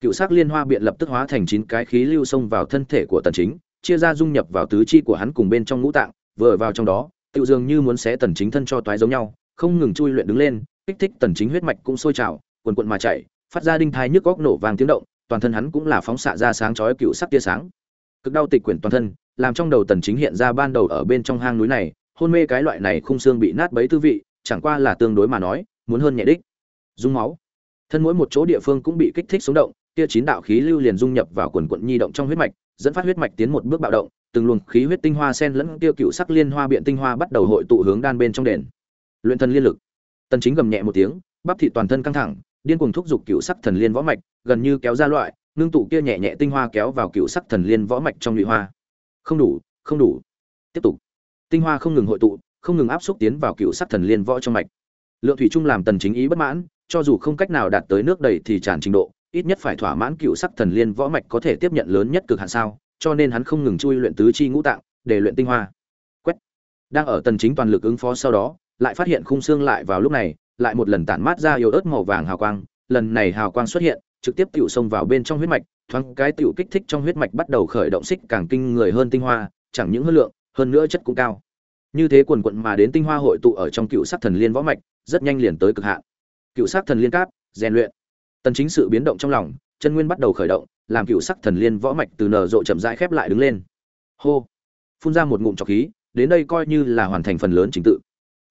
cựu sắc liên hoa biện lập tức hóa thành chín cái khí lưu xông vào thân thể của tần chính, chia ra dung nhập vào tứ chi của hắn cùng bên trong ngũ tạng, vừa vào trong đó tự dường như muốn xé tần chính thân cho toái giống nhau, không ngừng chui luyện đứng lên, kích thích tần chính huyết mạch cũng sôi trào, cuồn cuộn mà chảy phát ra đinh thai nhức góc nổ vàng tiếng động, toàn thân hắn cũng là phóng xạ ra sáng chói cựu sắc tia sáng. Cực đau tịch quyển toàn thân làm trong đầu tần chính hiện ra ban đầu ở bên trong hang núi này, hôn mê cái loại này khung xương bị nát bấy tư vị, chẳng qua là tương đối mà nói, muốn hơn nhẹ đích. Dung máu. Thân mỗi một chỗ địa phương cũng bị kích thích sống động, kia chín đạo khí lưu liền dung nhập vào quần quận nhi động trong huyết mạch, dẫn phát huyết mạch tiến một bước bạo động, từng luồng khí huyết tinh hoa sen lẫn tiêu cựu sắc liên hoa biện tinh hoa bắt đầu hội tụ hướng đan bên trong đền. Luyện thân liên lực. Tần chính gầm nhẹ một tiếng, bắp thịt toàn thân căng thẳng, điên cuồng thúc giục cựu sắc thần liên võ mạch, gần như kéo ra loại nương tụ kia nhẹ nhẹ tinh hoa kéo vào cựu sắc thần liên võ mạch trong lụy hoa không đủ không đủ. Tiếp tục. Tinh hoa không ngừng hội tụ, không ngừng áp xúc tiến vào cựu sắc thần liên võ trong mạch. Lượng thủy trung làm tần chính ý bất mãn, cho dù không cách nào đạt tới nước đầy thì tràn trình độ, ít nhất phải thỏa mãn cựu sắc thần liên võ mạch có thể tiếp nhận lớn nhất cực hạn sao, cho nên hắn không ngừng chui luyện tứ chi ngũ tạng, để luyện tinh hoa. Quét. Đang ở tần chính toàn lực ứng phó sau đó, lại phát hiện khung xương lại vào lúc này, lại một lần tản mát ra yếu ớt màu vàng hào quang, lần này hào quang xuất hiện trực tiếp tiểu xông vào bên trong huyết mạch, thoáng cái tiểu kích thích trong huyết mạch bắt đầu khởi động xích càng kinh người hơn tinh hoa, chẳng những hơn lượng, hơn nữa chất cũng cao. Như thế quần quận mà đến tinh hoa hội tụ ở trong cựu sắc thần liên võ mạch, rất nhanh liền tới cực hạn. Cựu sắc thần liên cáp, rèn luyện. Tần chính sự biến động trong lòng, chân nguyên bắt đầu khởi động, làm cựu sắc thần liên võ mạch từ nở rộ chậm rãi khép lại đứng lên. Hô! Phun ra một ngụm trọc khí, đến đây coi như là hoàn thành phần lớn trình tự.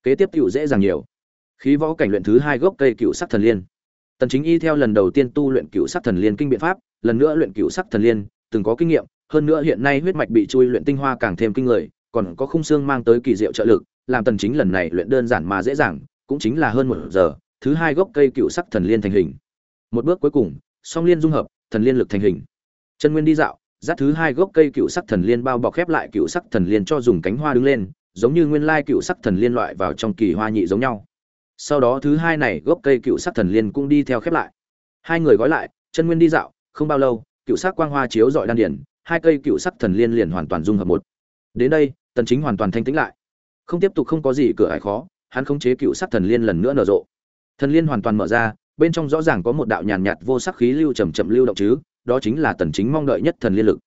Kế tiếp tiểu dễ dàng nhiều. Khí võ cảnh luyện thứ hai gốc cây cựu sắc thần liên tần chính y theo lần đầu tiên tu luyện cựu sắc thần liên kinh biện pháp, lần nữa luyện cựu sắc thần liên, từng có kinh nghiệm, hơn nữa hiện nay huyết mạch bị chui luyện tinh hoa càng thêm kinh người, còn có khung xương mang tới kỳ diệu trợ lực, làm tần chính lần này luyện đơn giản mà dễ dàng, cũng chính là hơn một giờ, thứ hai gốc cây cựu sắc thần liên thành hình. Một bước cuối cùng, song liên dung hợp, thần liên lực thành hình. Chân nguyên đi dạo, dắt thứ hai gốc cây cựu sắc thần liên bao bọc khép lại cựu sắc thần liên cho dùng cánh hoa đứng lên, giống như nguyên lai cựu sắc thần liên loại vào trong kỳ hoa nhị giống nhau sau đó thứ hai này gốc cây cựu sắc thần liên cũng đi theo khép lại. Hai người gói lại, chân nguyên đi dạo, không bao lâu, cựu sắc quang hoa chiếu dọi đan điển hai cây cựu sắc thần liên liền hoàn toàn dung hợp một. Đến đây, tần chính hoàn toàn thanh tĩnh lại. Không tiếp tục không có gì cửa ải khó, hắn khống chế cựu sắc thần liên lần nữa nở rộ. Thần liên hoàn toàn mở ra, bên trong rõ ràng có một đạo nhàn nhạt vô sắc khí lưu chậm chậm lưu động chứ, đó chính là tần chính mong đợi nhất thần liên lực.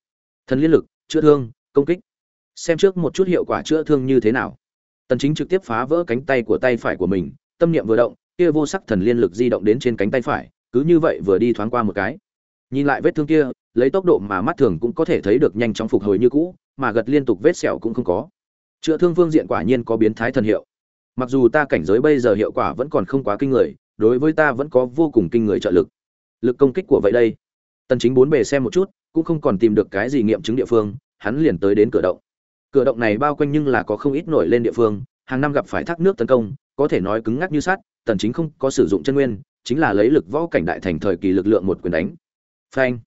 Thần liên lực, chữa thương, công kích. Xem trước một chút hiệu quả chữa thương như thế nào. Tần chính trực tiếp phá vỡ cánh tay của tay phải của mình tâm niệm vừa động, kia vô sắc thần liên lực di động đến trên cánh tay phải, cứ như vậy vừa đi thoáng qua một cái. Nhìn lại vết thương kia, lấy tốc độ mà mắt thường cũng có thể thấy được nhanh chóng phục hồi như cũ, mà gật liên tục vết sẹo cũng không có. Chữa thương phương diện quả nhiên có biến thái thần hiệu. Mặc dù ta cảnh giới bây giờ hiệu quả vẫn còn không quá kinh người, đối với ta vẫn có vô cùng kinh người trợ lực. Lực công kích của vậy đây. Tần chính bốn bề xem một chút, cũng không còn tìm được cái gì nghiệm chứng địa phương, hắn liền tới đến cửa động. Cửa động này bao quanh nhưng là có không ít nổi lên địa phương, hàng năm gặp phải thác nước tấn công có thể nói cứng ngắc như sắt, tần chính không có sử dụng chân nguyên, chính là lấy lực võ cảnh đại thành thời kỳ lực lượng một quyền đánh. Phanh.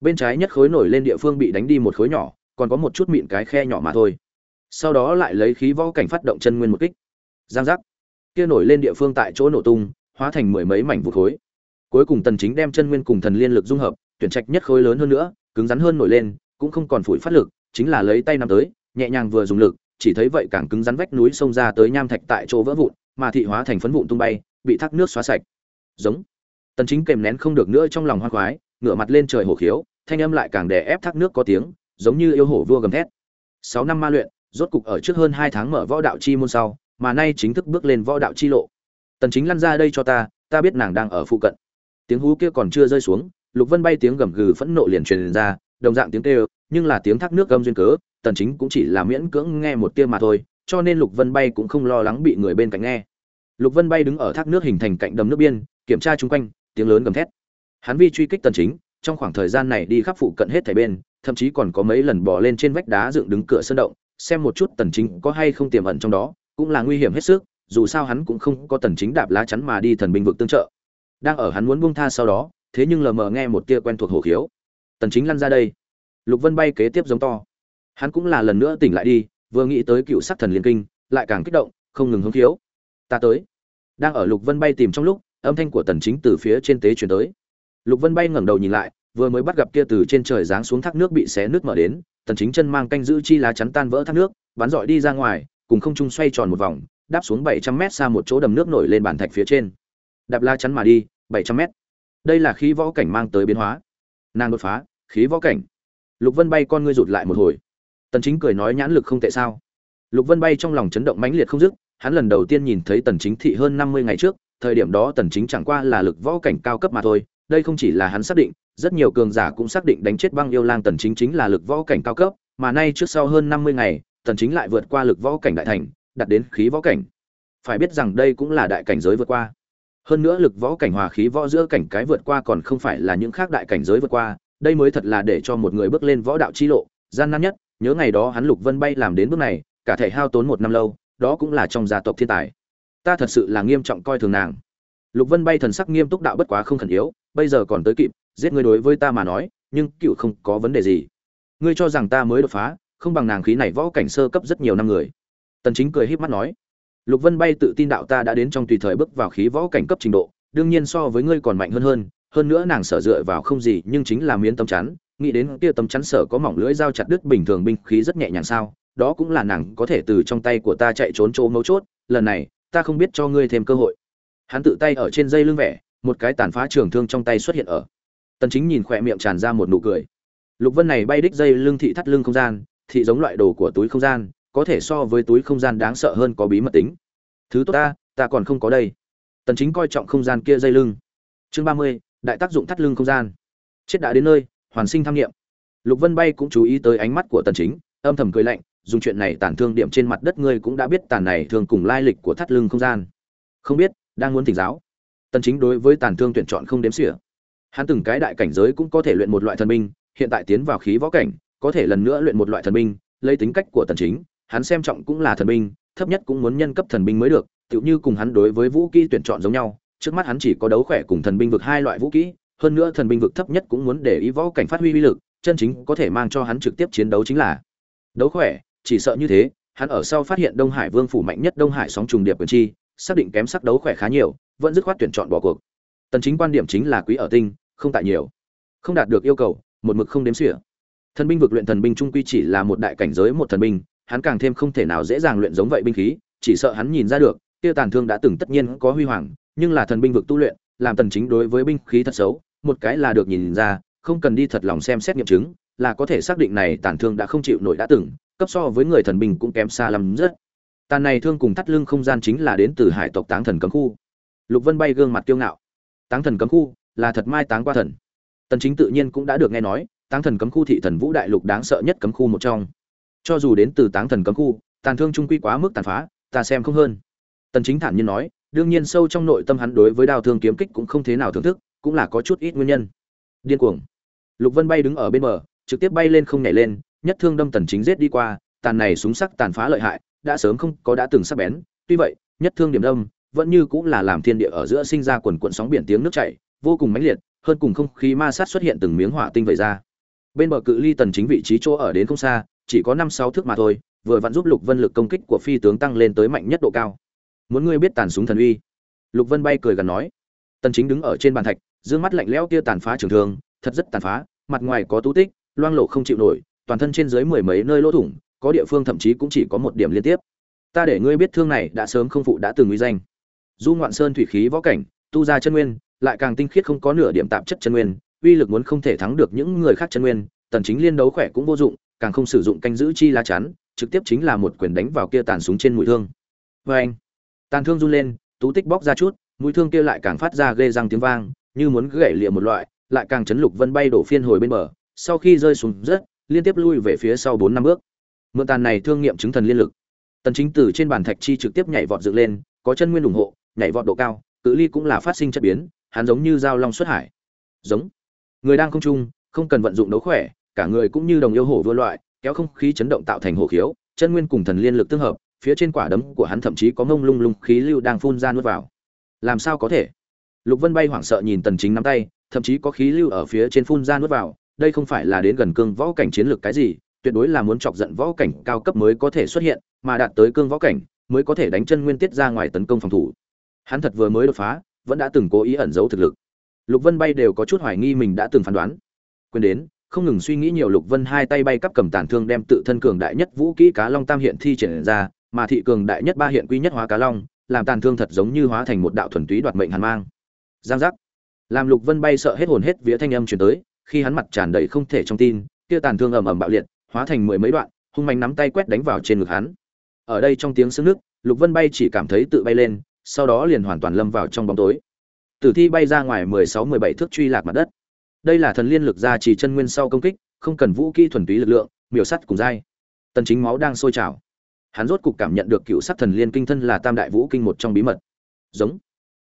Bên trái nhất khối nổi lên địa phương bị đánh đi một khối nhỏ, còn có một chút mịn cái khe nhỏ mà thôi. Sau đó lại lấy khí võ cảnh phát động chân nguyên một kích. Giang giác. Kia nổi lên địa phương tại chỗ nổ tung, hóa thành mười mấy mảnh vụn khối. Cuối cùng tần chính đem chân nguyên cùng thần liên lực dung hợp, tuyển trạch nhất khối lớn hơn nữa, cứng rắn hơn nổi lên, cũng không còn phủi phát lực, chính là lấy tay nắm tới, nhẹ nhàng vừa dùng lực, chỉ thấy vậy càng cứng rắn vách núi xông ra tới nham thạch tại chỗ vỡ vụn mà thị hóa thành phấn vụn tung bay, bị thác nước xóa sạch. Giống. Tần chính kềm nén không được nữa trong lòng hoang khoái, ngửa mặt lên trời hổ khiếu, thanh âm lại càng đè ép thác nước có tiếng, giống như yêu hổ vua gầm thét. Sáu năm ma luyện, rốt cục ở trước hơn hai tháng mở võ đạo chi môn sau, mà nay chính thức bước lên võ đạo chi lộ. Tần chính lăn ra đây cho ta ta biết nàng đang ở phụ cận. Tiếng hú kia còn chưa rơi xuống, lục vân bay tiếng gầm gừ phẫn nộ liền truyền ra, đồng dạng tiếng kêu, nhưng là tiếng thác nước gầm duyên cớ, tần chính cũng chỉ là miễn cưỡng nghe một tia mà thôi cho nên lục vân bay cũng không lo lắng bị người bên cạnh nghe. Lục vân bay đứng ở thác nước hình thành cạnh đầm nước biên, kiểm tra chung quanh, tiếng lớn gầm thét. Hắn vi truy kích tần chính, trong khoảng thời gian này đi khắp phụ cận hết thảy bên, thậm chí còn có mấy lần bò lên trên vách đá dựng đứng cửa sơn động, xem một chút tần chính có hay không tiềm ẩn trong đó, cũng là nguy hiểm hết sức, dù sao hắn cũng không có tần chính đạp lá chắn mà đi thần binh vực tương trợ. Đang ở hắn muốn buông tha sau đó, thế nhưng lờ mờ nghe một tia quen thuộc hổ khiếu. Tần chính lăn ra đây. Lục vân bay kế tiếp giống to. Hắn cũng là lần nữa tỉnh lại đi vừa nghĩ tới cựu sắc thần liên kinh, lại càng kích động, không ngừng hứng khiếu. Ta tới. Đang ở lục vân bay tìm trong lúc, âm thanh của tần chính từ phía trên tế truyền tới. Lục vân bay ngẩng đầu nhìn lại, vừa mới bắt gặp kia từ trên trời giáng xuống thác nước bị xé nước mở đến, tần chính chân mang canh giữ chi lá chắn tan vỡ thác nước, bắn giỏi đi ra ngoài, cùng không trung xoay tròn một vòng, đáp xuống 700 mét xa một chỗ đầm nước nổi lên bàn thạch phía trên. Đạp la chắn mà đi 700 mét. Đây là khí võ cảnh mang tới biến hóa. Nàng đột phá, khí võ cảnh. Lục vân bay con ngươi rụt lại một hồi tần chính cười nói nhãn lực không tệ sao? Lục vân bay trong lòng chấn động mãnh liệt không dứt, hắn lần đầu tiên nhìn thấy tần chính thị hơn 50 ngày trước, thời điểm đó tần chính chẳng qua là lực võ cảnh cao cấp mà thôi, đây không chỉ là hắn xác định, rất nhiều cường giả cũng xác định đánh chết băng yêu lang tần chính chính là lực võ cảnh cao cấp, mà nay trước sau hơn 50 ngày, tần chính lại vượt qua lực võ cảnh đại thành, đạt đến khí võ cảnh. Phải biết rằng đây cũng là đại cảnh giới vượt qua. Hơn nữa lực võ cảnh hòa khí võ giữa cảnh cái vượt qua còn không phải là những khác đại cảnh giới vượt qua, đây mới thật là để cho một người bước lên võ đạo chi lộ, gian nan nhất nhớ ngày đó hắn lục vân bay làm đến bước này, cả thể hao tốn một năm lâu, đó cũng là trong gia tộc thiên tài. Ta thật sự là nghiêm trọng coi thường nàng. Lục vân bay thần sắc nghiêm túc đạo bất quá không khẩn yếu, bây giờ còn tới kịp, giết ngươi đối với ta mà nói, nhưng cựu không có vấn đề gì. Ngươi cho rằng ta mới đột phá, không bằng nàng khí này võ cảnh sơ cấp rất nhiều năm người. Tần chính cười híp mắt nói. Lục vân bay tự tin đạo ta đã đến trong tùy thời bước vào khí võ cảnh cấp trình độ, đương nhiên so với ngươi còn mạnh hơn hơn hơn nữa nàng sở dựa vào không gì, nhưng chính là miến tấm chắn nghĩ đến kia tấm chắn sở có mỏng lưỡi dao chặt đứt bình thường binh khí rất nhẹ nhàng sao đó cũng là nàng có thể từ trong tay của ta chạy trốn chỗ mấu chốt lần này ta không biết cho ngươi thêm cơ hội. Hắn tự tay ở trên dây lưng vẻ một cái tàn phá trường thương trong tay xuất hiện ở. Tần chính nhìn khỏe miệng tràn ra một nụ cười. Lục vân này bay đích dây lưng thị thắt lưng không gian thị giống loại đồ của túi không gian có thể so với túi không gian đáng sợ hơn có bí mật tính. Thứ tốt ta ta còn không có đây. Tần chính coi trọng không gian kia dây lưng. Chương 30, đại tác dụng thắt lưng không gian. Chết đã đến nơi hoàn sinh tham nghiệm. Lục vân bay cũng chú ý tới ánh mắt của tần chính, âm thầm cười lạnh, dùng chuyện này tàn thương điểm trên mặt đất ngươi cũng đã biết tàn này thường cùng lai lịch của thắt lưng không gian. Không biết, đang muốn thỉnh giáo. Tần chính đối với tàn thương tuyển chọn không đếm xỉa. Hắn từng cái đại cảnh giới cũng có thể luyện một loại thần binh, hiện tại tiến vào khí võ cảnh, có thể lần nữa luyện một loại thần binh, lấy tính cách của tần chính, hắn xem trọng cũng là thần binh, thấp nhất cũng muốn nhân cấp thần binh mới được, tựu như cùng hắn đối với vũ kỹ tuyển chọn giống nhau, trước mắt hắn chỉ có đấu khỏe cùng thần binh vực hai loại vũ kỹ hơn nữa thần binh vực thấp nhất cũng muốn để ý võ cảnh phát huy uy lực, chân chính có thể mang cho hắn trực tiếp chiến đấu chính là đấu khỏe, chỉ sợ như thế, hắn ở sau phát hiện đông hải vương phủ mạnh nhất đông hải sóng trùng điệp quyền chi, xác định kém sắc đấu khỏe khá nhiều, vẫn dứt khoát tuyển chọn bỏ cuộc. Tần chính quan điểm chính là quý ở tinh, không tại nhiều. Không đạt được yêu cầu, một mực không đếm xỉa. Thần binh vực luyện thần binh trung quy chỉ là một đại cảnh giới một thần binh, hắn càng thêm không thể nào dễ dàng luyện giống vậy binh khí, chỉ sợ hắn nhìn ra được, kia tàn thương đã từng tất nhiên có huy hoàng, nhưng là thần binh vực tu luyện làm tần chính đối với binh khí thật xấu, một cái là được nhìn ra, không cần đi thật lòng xem xét nghiệm chứng, là có thể xác định này tàn thương đã không chịu nổi đã từng, cấp so với người thần binh cũng kém xa lắm rất. Tàn này thương cùng thắt lưng không gian chính là đến từ hải tộc táng thần cấm khu. Lục vân bay gương mặt kiêu ngạo. Táng thần cấm khu là thật mai táng qua thần. Tần chính tự nhiên cũng đã được nghe nói, táng thần cấm khu thị thần vũ đại lục đáng sợ nhất cấm khu một trong. Cho dù đến từ táng thần cấm khu, tàn thương trung quy quá mức tàn phá, ta xem không hơn. Tần chính thản nhiên nói đương nhiên sâu trong nội tâm hắn đối với đao thương kiếm kích cũng không thế nào thưởng thức, cũng là có chút ít nguyên nhân. Điên cuồng. Lục vân bay đứng ở bên bờ, trực tiếp bay lên không nhảy lên, nhất thương đâm tần chính giết đi qua, tàn này súng sắc tàn phá lợi hại, đã sớm không có đã từng sắc bén, tuy vậy, nhất thương điểm đâm, vẫn như cũng là làm thiên địa ở giữa sinh ra quần cuộn sóng biển tiếng nước chảy, vô cùng mãnh liệt, hơn cùng không khí ma sát xuất hiện từng miếng hỏa tinh vậy ra. Bên bờ cự ly tần chính vị trí chỗ ở đến không xa, chỉ có năm sáu thước mà thôi, vừa vặn giúp lục vân lực công kích của phi tướng tăng lên tới mạnh nhất độ cao muốn ngươi biết tàn súng thần uy. Lục vân bay cười gần nói. Tần chính đứng ở trên bàn thạch, dương mắt lạnh lẽo kia tàn phá trường thương, thật rất tàn phá, mặt ngoài có tú tích, loang lộ không chịu nổi, toàn thân trên dưới mười mấy nơi lỗ thủng, có địa phương thậm chí cũng chỉ có một điểm liên tiếp. Ta để ngươi biết thương này đã sớm không phụ đã từng uy danh. Du ngoạn sơn thủy khí võ cảnh, tu ra chân nguyên, lại càng tinh khiết không có nửa điểm tạp chất chân nguyên, uy lực muốn không thể thắng được những người khác chân nguyên, tần chính liên đấu khỏe cũng vô dụng, càng không sử dụng canh giữ chi lá chắn, trực tiếp chính là một quyền đánh vào kia tàn súng trên mũi thương. Với anh tàn thương run lên, tú tích bóc ra chút, mũi thương kia lại càng phát ra ghê răng tiếng vang, như muốn gãy lịa một loại, lại càng chấn lục vân bay đổ phiên hồi bên bờ, sau khi rơi xuống rất, liên tiếp lui về phía sau bốn năm bước. Mượn tàn này thương nghiệm chứng thần liên lực. Tần chính từ trên bàn thạch chi trực tiếp nhảy vọt dựng lên, có chân nguyên ủng hộ, nhảy vọt độ cao, cự ly cũng là phát sinh chất biến, hắn giống như dao long xuất hải. Giống. Người đang không trung, không cần vận dụng đấu khỏe, cả người cũng như đồng yêu hổ vua loại, kéo không khí chấn động tạo thành hổ khiếu, chân nguyên cùng thần liên lực tương hợp phía trên quả đấm của hắn thậm chí có ngông lung lung khí lưu đang phun ra nuốt vào. Làm sao có thể? Lục vân bay hoảng sợ nhìn tần chính nắm tay, thậm chí có khí lưu ở phía trên phun ra nuốt vào. Đây không phải là đến gần cương võ cảnh chiến lược cái gì, tuyệt đối là muốn chọc giận võ cảnh cao cấp mới có thể xuất hiện, mà đạt tới cương võ cảnh mới có thể đánh chân nguyên tiết ra ngoài tấn công phòng thủ. Hắn thật vừa mới đột phá, vẫn đã từng cố ý ẩn giấu thực lực. Lục vân bay đều có chút hoài nghi mình đã từng phán đoán. Quên đến, không ngừng suy nghĩ nhiều lục vân hai tay bay cắp cầm tản thương đem tự thân cường đại nhất vũ kỹ cá long tam hiện thi triển ra mà thị cường đại nhất ba hiện quy nhất hóa cá long, làm tàn thương thật giống như hóa thành một đạo thuần túy đoạt mệnh hàn mang. Giang giác. Làm lục vân bay sợ hết hồn hết vía thanh âm truyền tới, khi hắn mặt tràn đầy không thể trong tin, kia tàn thương ầm ầm bạo liệt, hóa thành mười mấy đoạn, hung mạnh nắm tay quét đánh vào trên ngực hắn. Ở đây trong tiếng sương nước, lục vân bay chỉ cảm thấy tự bay lên, sau đó liền hoàn toàn lâm vào trong bóng tối. Tử thi bay ra ngoài mười sáu mười bảy thước truy lạc mặt đất. Đây là thần liên lực ra chỉ chân nguyên sau công kích, không cần vũ kỹ thuần túy lực lượng, miểu sắt cùng dai. Tần chính máu đang sôi trào hắn rốt cục cảm nhận được cựu sắc thần liên kinh thân là tam đại vũ kinh một trong bí mật. Giống.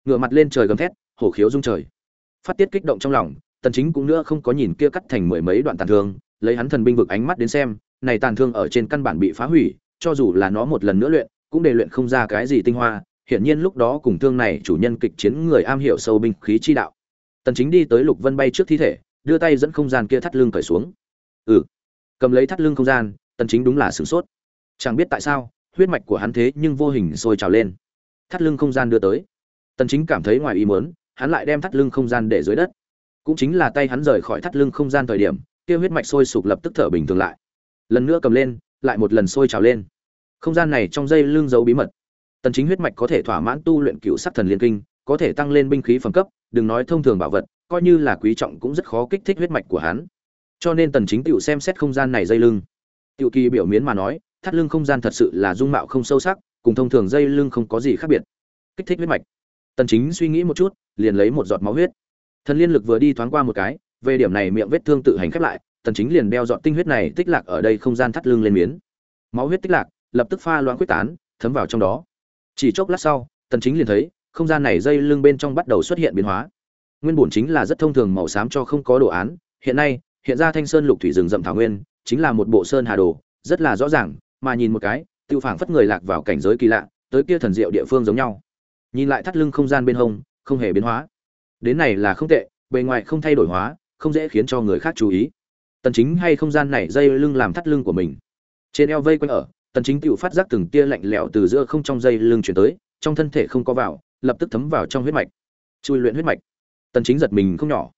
Ngửa mặt lên trời gầm thét, hổ khiếu rung trời. Phát tiết kích động trong lòng, tần chính cũng nữa không có nhìn kia cắt thành mười mấy đoạn tàn thương, lấy hắn thần binh vực ánh mắt đến xem, này tàn thương ở trên căn bản bị phá hủy, cho dù là nó một lần nữa luyện, cũng để luyện không ra cái gì tinh hoa, hiển nhiên lúc đó cùng thương này chủ nhân kịch chiến người am hiểu sâu binh khí chi đạo. Tần chính đi tới lục vân bay trước thi thể, đưa tay dẫn không gian kia thắt lưng cởi xuống. Ừ. Cầm lấy thắt lưng không gian, tần chính đúng là sửng sốt chẳng biết tại sao, huyết mạch của hắn thế nhưng vô hình sôi trào lên. Thắt lưng không gian đưa tới. Tần chính cảm thấy ngoài ý muốn, hắn lại đem thắt lưng không gian để dưới đất. Cũng chính là tay hắn rời khỏi thắt lưng không gian thời điểm, kia huyết mạch sôi sục lập tức thở bình thường lại. Lần nữa cầm lên, lại một lần sôi trào lên. Không gian này trong dây lưng giấu bí mật. Tần chính huyết mạch có thể thỏa mãn tu luyện cựu sắc thần liên kinh, có thể tăng lên binh khí phẩm cấp, đừng nói thông thường bảo vật, coi như là quý trọng cũng rất khó kích thích huyết mạch của hắn. Cho nên tần chính tiểu xem xét không gian này dây lưng. Tiểu kỳ biểu miến mà nói thắt lưng không gian thật sự là dung mạo không sâu sắc, cùng thông thường dây lưng không có gì khác biệt. Kích thích huyết mạch. Tần chính suy nghĩ một chút, liền lấy một giọt máu huyết. Thần liên lực vừa đi thoáng qua một cái, về điểm này miệng vết thương tự hành khép lại, tần chính liền đeo dọn tinh huyết này tích lạc ở đây không gian thắt lưng lên miến. Máu huyết tích lạc, lập tức pha loãng quyết tán, thấm vào trong đó. Chỉ chốc lát sau, tần chính liền thấy, không gian này dây lưng bên trong bắt đầu xuất hiện biến hóa. Nguyên bổn chính là rất thông thường màu xám cho không có đồ án. Hiện nay, hiện ra thanh sơn lục thủy rừng rậm thảo nguyên, chính là một bộ sơn hà đồ, rất là rõ ràng mà nhìn một cái, tiêu phảng phất người lạc vào cảnh giới kỳ lạ, tới kia thần diệu địa phương giống nhau. Nhìn lại thắt lưng không gian bên hông, không hề biến hóa. Đến này là không tệ, bề ngoài không thay đổi hóa, không dễ khiến cho người khác chú ý. Tần chính hay không gian này dây lưng làm thắt lưng của mình? Trên eo vây quanh ở, tần chính tiểu phát giác từng tia lạnh lẽo từ giữa không trong dây lưng chuyển tới, trong thân thể không có vào, lập tức thấm vào trong huyết mạch. Chui luyện huyết mạch. Tần chính giật mình không nhỏ.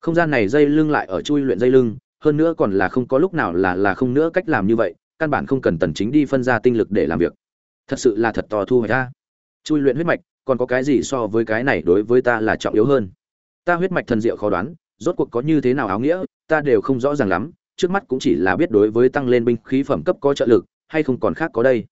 Không gian này dây lưng lại ở chui luyện dây lưng, hơn nữa còn là không có lúc nào là là không nữa cách làm như vậy căn bản không cần tần chính đi phân ra tinh lực để làm việc. Thật sự là thật to thu hoạch ra. Chui luyện huyết mạch, còn có cái gì so với cái này đối với ta là trọng yếu hơn? Ta huyết mạch thần diệu khó đoán, rốt cuộc có như thế nào áo nghĩa, ta đều không rõ ràng lắm, trước mắt cũng chỉ là biết đối với tăng lên binh khí phẩm cấp có trợ lực, hay không còn khác có đây.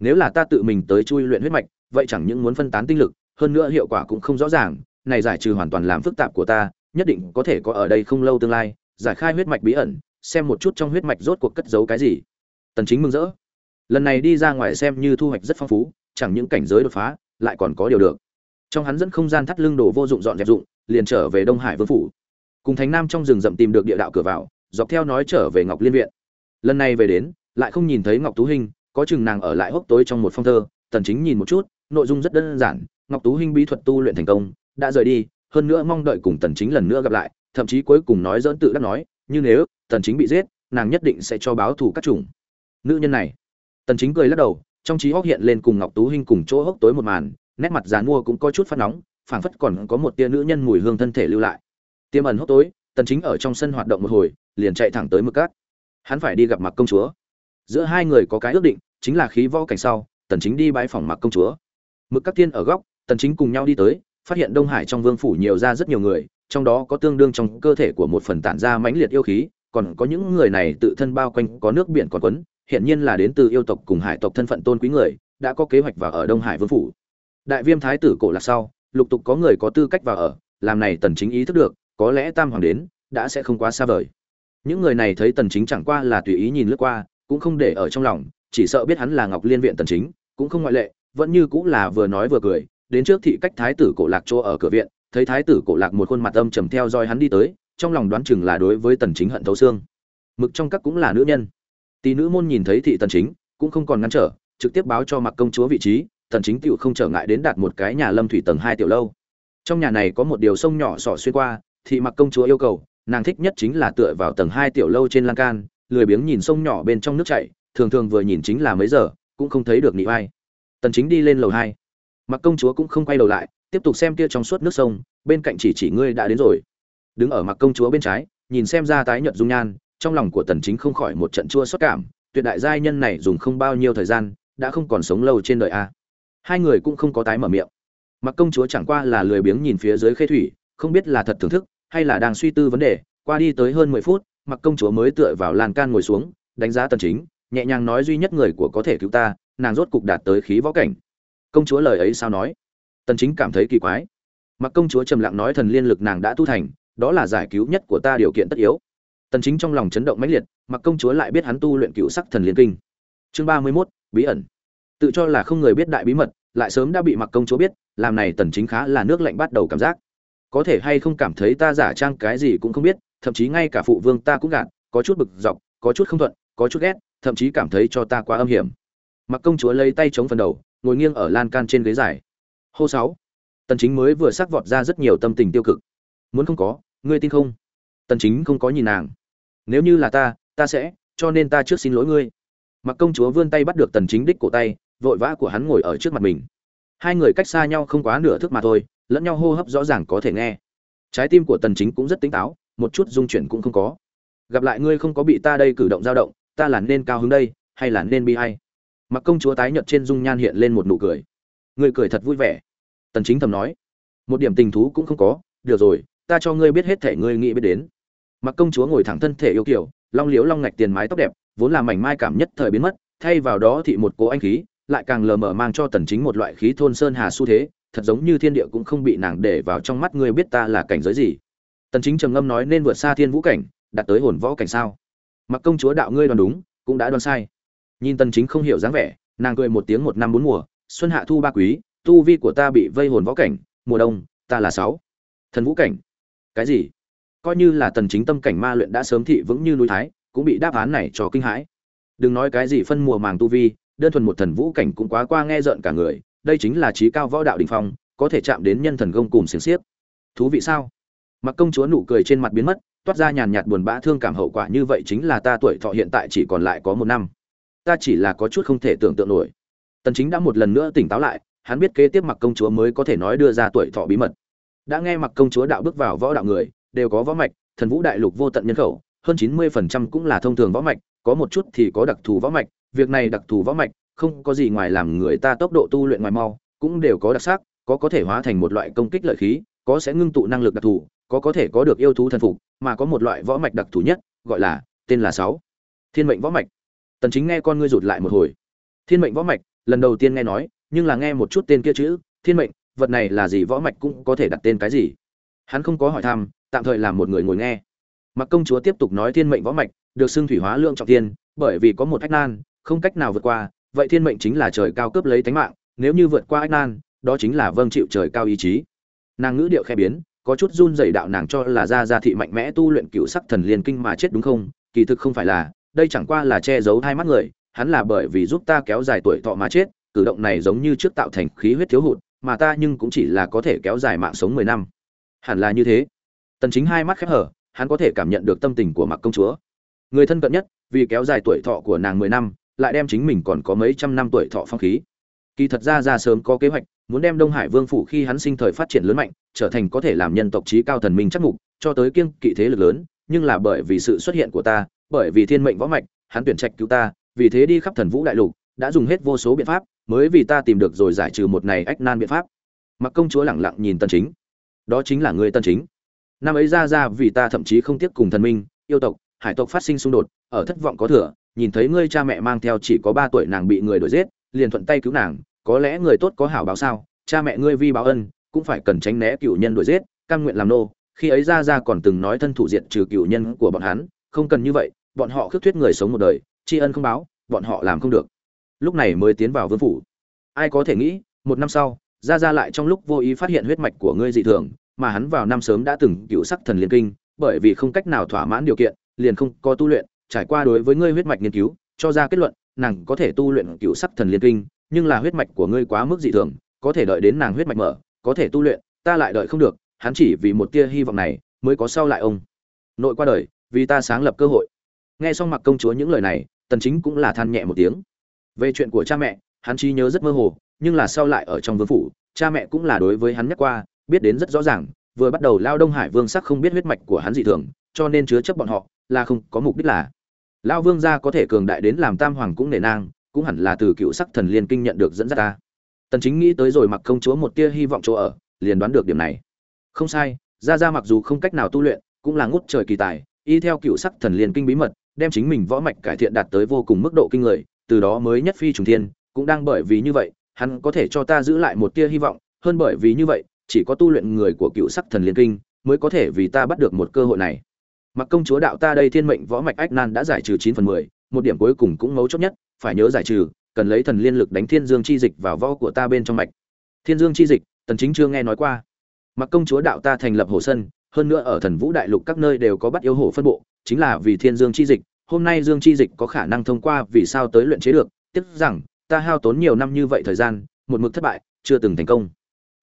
Nếu là ta tự mình tới chui luyện huyết mạch, vậy chẳng những muốn phân tán tinh lực, hơn nữa hiệu quả cũng không rõ ràng, này giải trừ hoàn toàn làm phức tạp của ta, nhất định có thể có ở đây không lâu tương lai, giải khai huyết mạch bí ẩn, xem một chút trong huyết mạch rốt cuộc cất giấu cái gì tần chính mừng rỡ. Lần này đi ra ngoài xem như thu hoạch rất phong phú, chẳng những cảnh giới đột phá, lại còn có điều được. Trong hắn dẫn không gian thắt lưng đồ vô dụng dọn dẹp dụng, liền trở về đông hải vương phủ. Cùng thánh nam trong rừng rậm tìm được địa đạo cửa vào, dọc theo nói trở về ngọc liên viện. Lần này về đến, lại không nhìn thấy ngọc tú hinh, có chừng nàng ở lại hốc tối trong một phong thơ, tần chính nhìn một chút, nội dung rất đơn giản, ngọc tú hinh bí thuật tu luyện thành công, đã rời đi, hơn nữa mong đợi cùng tần chính lần nữa gặp lại, thậm chí cuối cùng nói dỡn tự đắc nói, như nếu tần chính bị giết, nàng nhất định sẽ cho báo thù các chủng nữ nhân này. Tần chính cười lắc đầu, trong trí hốc hiện lên cùng ngọc tú hinh cùng chỗ hốc tối một màn, nét mặt già mua cũng có chút phát nóng, phảng phất còn có một tia nữ nhân mùi hương thân thể lưu lại. Tiêm ẩn hốc tối, tần chính ở trong sân hoạt động một hồi, liền chạy thẳng tới mực cát. Hắn phải đi gặp mặc công chúa. Giữa hai người có cái ước định, chính là khí võ cảnh sau, tần chính đi bái phòng mặc công chúa. Mực cát tiên ở góc, tần chính cùng nhau đi tới, phát hiện đông hải trong vương phủ nhiều ra rất nhiều người, trong đó có tương đương trong cơ thể của một phần tản ra mãnh liệt yêu khí, còn có những người này tự thân bao quanh có nước biển còn quấn hiện nhiên là đến từ yêu tộc cùng hải tộc thân phận tôn quý người, đã có kế hoạch vào ở đông hải vương phủ. Đại viêm thái tử cổ là sau, lục tục có người có tư cách vào ở, làm này tần chính ý thức được, có lẽ tam hoàng đến, đã sẽ không quá xa vời. Những người này thấy tần chính chẳng qua là tùy ý nhìn lướt qua, cũng không để ở trong lòng, chỉ sợ biết hắn là ngọc liên viện tần chính, cũng không ngoại lệ, vẫn như cũng là vừa nói vừa cười, đến trước thị cách thái tử cổ lạc chỗ ở cửa viện, thấy thái tử cổ lạc một khuôn mặt âm trầm theo dõi hắn đi tới, trong lòng đoán chừng là đối với tần chính hận thấu xương. Mực trong các cũng là nữ nhân tỷ nữ môn nhìn thấy thị tần chính, cũng không còn ngăn trở, trực tiếp báo cho mặc công chúa vị trí, tần chính tiểu không trở ngại đến đạt một cái nhà lâm thủy tầng hai tiểu lâu. Trong nhà này có một điều sông nhỏ sỏ xuyên qua, thị mặc công chúa yêu cầu, nàng thích nhất chính là tựa vào tầng hai tiểu lâu trên lan can, lười biếng nhìn sông nhỏ bên trong nước chảy, thường thường vừa nhìn chính là mấy giờ, cũng không thấy được nị ai tần chính đi lên lầu hai. Mặc công chúa cũng không quay đầu lại, tiếp tục xem kia trong suốt nước sông, bên cạnh chỉ chỉ ngươi đã đến rồi. Đứng ở mặc công chúa bên trái, nhìn xem ra tái nhợt dung nhan trong lòng của tần chính không khỏi một trận chua xót cảm, tuyệt đại giai nhân này dùng không bao nhiêu thời gian, đã không còn sống lâu trên đời a. Hai người cũng không có tái mở miệng. Mặc công chúa chẳng qua là lười biếng nhìn phía dưới khê thủy, không biết là thật thưởng thức, hay là đang suy tư vấn đề, qua đi tới hơn 10 phút, mặc công chúa mới tựa vào lan can ngồi xuống, đánh giá tần chính, nhẹ nhàng nói duy nhất người của có thể cứu ta, nàng rốt cục đạt tới khí võ cảnh. Công chúa lời ấy sao nói? Tần chính cảm thấy kỳ quái. Mặc công chúa trầm lặng nói thần liên lực nàng đã tu thành, đó là giải cứu nhất của ta điều kiện tất yếu tần chính trong lòng chấn động mãnh liệt mặc công chúa lại biết hắn tu luyện cựu sắc thần liên kinh. Chương 31, bí ẩn. Tự cho là không người biết đại bí mật lại sớm đã bị mặc công chúa biết làm này tần chính khá là nước lạnh bắt đầu cảm giác. Có thể hay không cảm thấy ta giả trang cái gì cũng không biết thậm chí ngay cả phụ vương ta cũng gạt có chút bực dọc có chút không thuận có chút ghét thậm chí cảm thấy cho ta quá âm hiểm. Mặc công chúa lấy tay chống phần đầu ngồi nghiêng ở lan can trên ghế dài. Hô sáu. Tần chính mới vừa sắc vọt ra rất nhiều tâm tình tiêu cực. Muốn không có ngươi tin không? Tần chính không có nhìn nàng nếu như là ta ta sẽ, cho nên ta trước xin lỗi ngươi. Mặc công chúa vươn tay bắt được tần chính đích cổ tay, vội vã của hắn ngồi ở trước mặt mình. Hai người cách xa nhau không quá nửa thước mà thôi, lẫn nhau hô hấp rõ ràng có thể nghe. Trái tim của tần chính cũng rất tỉnh táo, một chút dung chuyển cũng không có. Gặp lại ngươi không có bị ta đây cử động dao động, ta là nên cao hứng đây, hay là nên bi hay mặc công chúa tái nhợt trên dung nhan hiện lên một nụ cười. Ngươi cười thật vui vẻ. Tần chính thầm nói. Một điểm tình thú cũng không có. Được rồi, ta cho ngươi biết hết thể ngươi nghĩ biết đến mặc công chúa ngồi thẳng thân thể yêu kiều, long liếu long ngạch tiền mái tóc đẹp, vốn là mảnh mai cảm nhất thời biến mất, thay vào đó thị một cố anh khí, lại càng lờ mờ mang cho tần chính một loại khí thôn sơn hà xu thế, thật giống như thiên địa cũng không bị nàng để vào trong mắt người biết ta là cảnh giới gì. Tần chính trầm ngâm nói nên vượt xa thiên vũ cảnh, đạt tới hồn võ cảnh sao? Mặc công chúa đạo ngươi đoán đúng, cũng đã đoán sai. Nhìn tần chính không hiểu dáng vẻ, nàng cười một tiếng một năm bốn mùa, xuân hạ thu ba quý, tu vi của ta bị vây hồn võ cảnh, mùa đông, ta là sáu. Thần vũ cảnh. Cái gì? Coi như là tần chính tâm cảnh ma luyện đã sớm thị vững như núi thái, cũng bị đáp án này cho kinh hãi. Đừng nói cái gì phân mùa màng tu vi, đơn thuần một thần vũ cảnh cũng quá qua nghe rợn cả người, đây chính là trí cao võ đạo đỉnh phong, có thể chạm đến nhân thần công cùng xiềng xiếp thú vị sao? Mặc công chúa nụ cười trên mặt biến mất, toát ra nhàn nhạt buồn bã thương cảm hậu quả như vậy chính là ta tuổi thọ hiện tại chỉ còn lại có một năm. Ta chỉ là có chút không thể tưởng tượng nổi. Tần chính đã một lần nữa tỉnh táo lại, hắn biết kế tiếp mặc công chúa mới có thể nói đưa ra tuổi thọ bí mật. Đã nghe mặc công chúa đạo bước vào võ đạo người đều có võ mạch, thần vũ đại lục vô tận nhân khẩu, hơn 90% cũng là thông thường võ mạch, có một chút thì có đặc thù võ mạch, việc này đặc thù võ mạch, không có gì ngoài làm người ta tốc độ tu luyện ngoài mau, cũng đều có đặc sắc, có có thể hóa thành một loại công kích lợi khí, có sẽ ngưng tụ năng lực đặc thù, có có thể có được yêu thú thần phục, mà có một loại võ mạch đặc thù nhất, gọi là, tên là sáu. Thiên mệnh võ mạch. Tần chính nghe con ngươi rụt lại một hồi. Thiên mệnh võ mạch, lần đầu tiên nghe nói, nhưng là nghe một chút tên kia chữ, thiên mệnh, vật này là gì võ mạch cũng có thể đặt tên cái gì? Hắn không có hỏi thăm tạm thời làm một người ngồi nghe. Mặc công chúa tiếp tục nói thiên mệnh võ mạch, được xưng thủy hóa lượng trọng thiên, bởi vì có một ách nan, không cách nào vượt qua, vậy thiên mệnh chính là trời cao cướp lấy tánh mạng, nếu như vượt qua ách nan, đó chính là vâng chịu trời cao ý chí. Nàng ngữ điệu khe biến, có chút run dày đạo nàng cho là ra gia thị mạnh mẽ tu luyện cựu sắc thần liên kinh mà chết đúng không? Kỳ thực không phải là, đây chẳng qua là che giấu hai mắt người, hắn là bởi vì giúp ta kéo dài tuổi thọ mà chết, cử động này giống như trước tạo thành khí huyết thiếu hụt, mà ta nhưng cũng chỉ là có thể kéo dài mạng sống mười năm. Hẳn là như thế tần chính hai mắt khép hở, hắn có thể cảm nhận được tâm tình của mặc công chúa. Người thân cận nhất, vì kéo dài tuổi thọ của nàng mười năm, lại đem chính mình còn có mấy trăm năm tuổi thọ phong khí. Kỳ thật ra ra sớm có kế hoạch, muốn đem đông hải vương phủ khi hắn sinh thời phát triển lớn mạnh, trở thành có thể làm nhân tộc trí cao thần minh chắc mục, cho tới kiêng kỵ thế lực lớn, nhưng là bởi vì sự xuất hiện của ta, bởi vì thiên mệnh võ mạch, hắn tuyển trạch cứu ta, vì thế đi khắp thần vũ đại lục, đã dùng hết vô số biện pháp, mới vì ta tìm được rồi giải trừ một này ách nan biện pháp. Mặc công chúa lẳng lặng nhìn tân chính. Đó chính là người tân chính năm ấy ra ra vì ta thậm chí không tiếc cùng thần minh, yêu tộc, hải tộc phát sinh xung đột, ở thất vọng có thừa, nhìn thấy ngươi cha mẹ mang theo chỉ có ba tuổi nàng bị người đuổi giết, liền thuận tay cứu nàng, có lẽ người tốt có hảo báo sao, cha mẹ ngươi vi báo ân, cũng phải cần tránh né cựu nhân đuổi giết, cam nguyện làm nô. Khi ấy ra ra còn từng nói thân thủ diện trừ cựu nhân của bọn hắn, không cần như vậy, bọn họ khước thuyết người sống một đời, tri ân không báo, bọn họ làm không được. Lúc này mới tiến vào vương phủ. Ai có thể nghĩ, một năm sau, ra ra lại trong lúc vô ý phát hiện huyết mạch của ngươi dị thường mà hắn vào năm sớm đã từng cựu sắc thần liên kinh, bởi vì không cách nào thỏa mãn điều kiện, liền không có tu luyện, trải qua đối với ngươi huyết mạch nghiên cứu, cho ra kết luận, nàng có thể tu luyện cựu sắc thần liên kinh, nhưng là huyết mạch của ngươi quá mức dị thường, có thể đợi đến nàng huyết mạch mở, có thể tu luyện, ta lại đợi không được, hắn chỉ vì một tia hy vọng này mới có sau lại ông. Nội qua đời, vì ta sáng lập cơ hội. Nghe xong mặc công chúa những lời này, tần chính cũng là than nhẹ một tiếng. Về chuyện của cha mẹ, hắn trí nhớ rất mơ hồ, nhưng là sau lại ở trong vương phủ, cha mẹ cũng là đối với hắn nhắc qua biết đến rất rõ ràng, vừa bắt đầu lao đông hải vương sắc không biết huyết mạch của hắn dị thường, cho nên chứa chấp bọn họ là không có mục đích là. Lao vương gia có thể cường đại đến làm tam hoàng cũng nể nang, cũng hẳn là từ cựu sắc thần liên kinh nhận được dẫn dắt ta. Tần chính nghĩ tới rồi mặc công chúa một tia hy vọng chỗ ở, liền đoán được điểm này. Không sai, gia gia mặc dù không cách nào tu luyện, cũng là ngút trời kỳ tài, y theo cựu sắc thần liên kinh bí mật, đem chính mình võ mạch cải thiện đạt tới vô cùng mức độ kinh người, từ đó mới nhất phi trùng thiên, cũng đang bởi vì như vậy, hắn có thể cho ta giữ lại một tia hy vọng, hơn bởi vì như vậy chỉ có tu luyện người của cựu sắc thần liên kinh mới có thể vì ta bắt được một cơ hội này. Mặc công chúa đạo ta đây thiên mệnh võ mạch ách nan đã giải trừ chín phần mười, một điểm cuối cùng cũng mấu chốt nhất, phải nhớ giải trừ, cần lấy thần liên lực đánh thiên dương chi dịch vào võ của ta bên trong mạch. Thiên dương chi dịch, tần chính chưa nghe nói qua. Mặc công chúa đạo ta thành lập hồ sân, hơn nữa ở thần vũ đại lục các nơi đều có bắt yêu hổ phân bộ, chính là vì thiên dương chi dịch, hôm nay dương chi dịch có khả năng thông qua vì sao tới luyện chế được, tiếc rằng, ta hao tốn nhiều năm như vậy thời gian, một mực thất bại, chưa từng thành công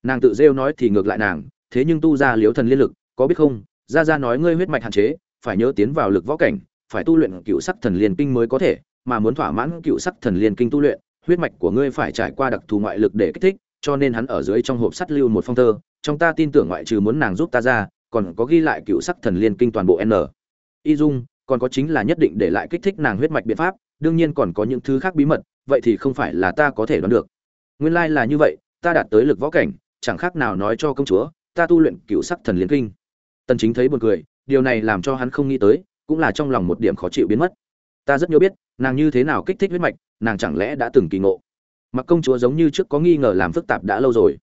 nàng tự rêu nói thì ngược lại nàng, thế nhưng tu ra liếu thần liên lực, có biết không? Ra ra nói ngươi huyết mạch hạn chế, phải nhớ tiến vào lực võ cảnh, phải tu luyện cựu sắc thần liên kinh mới có thể, mà muốn thỏa mãn cựu sắc thần liên kinh tu luyện, huyết mạch của ngươi phải trải qua đặc thù ngoại lực để kích thích, cho nên hắn ở dưới trong hộp sắt lưu một phong thơ, trong ta tin tưởng ngoại trừ muốn nàng giúp ta ra, còn có ghi lại cựu sắc thần liên kinh toàn bộ n. Y dung, còn có chính là nhất định để lại kích thích nàng huyết mạch biện pháp, đương nhiên còn có những thứ khác bí mật, vậy thì không phải là ta có thể đoán được. Nguyên lai là như vậy, ta đạt tới lực võ cảnh chẳng khác nào nói cho công chúa, ta tu luyện cựu sắc thần liên kinh. Tần chính thấy buồn cười, điều này làm cho hắn không nghĩ tới, cũng là trong lòng một điểm khó chịu biến mất. Ta rất nhớ biết, nàng như thế nào kích thích huyết mạch, nàng chẳng lẽ đã từng kỳ ngộ. Mặc công chúa giống như trước có nghi ngờ làm phức tạp đã lâu rồi.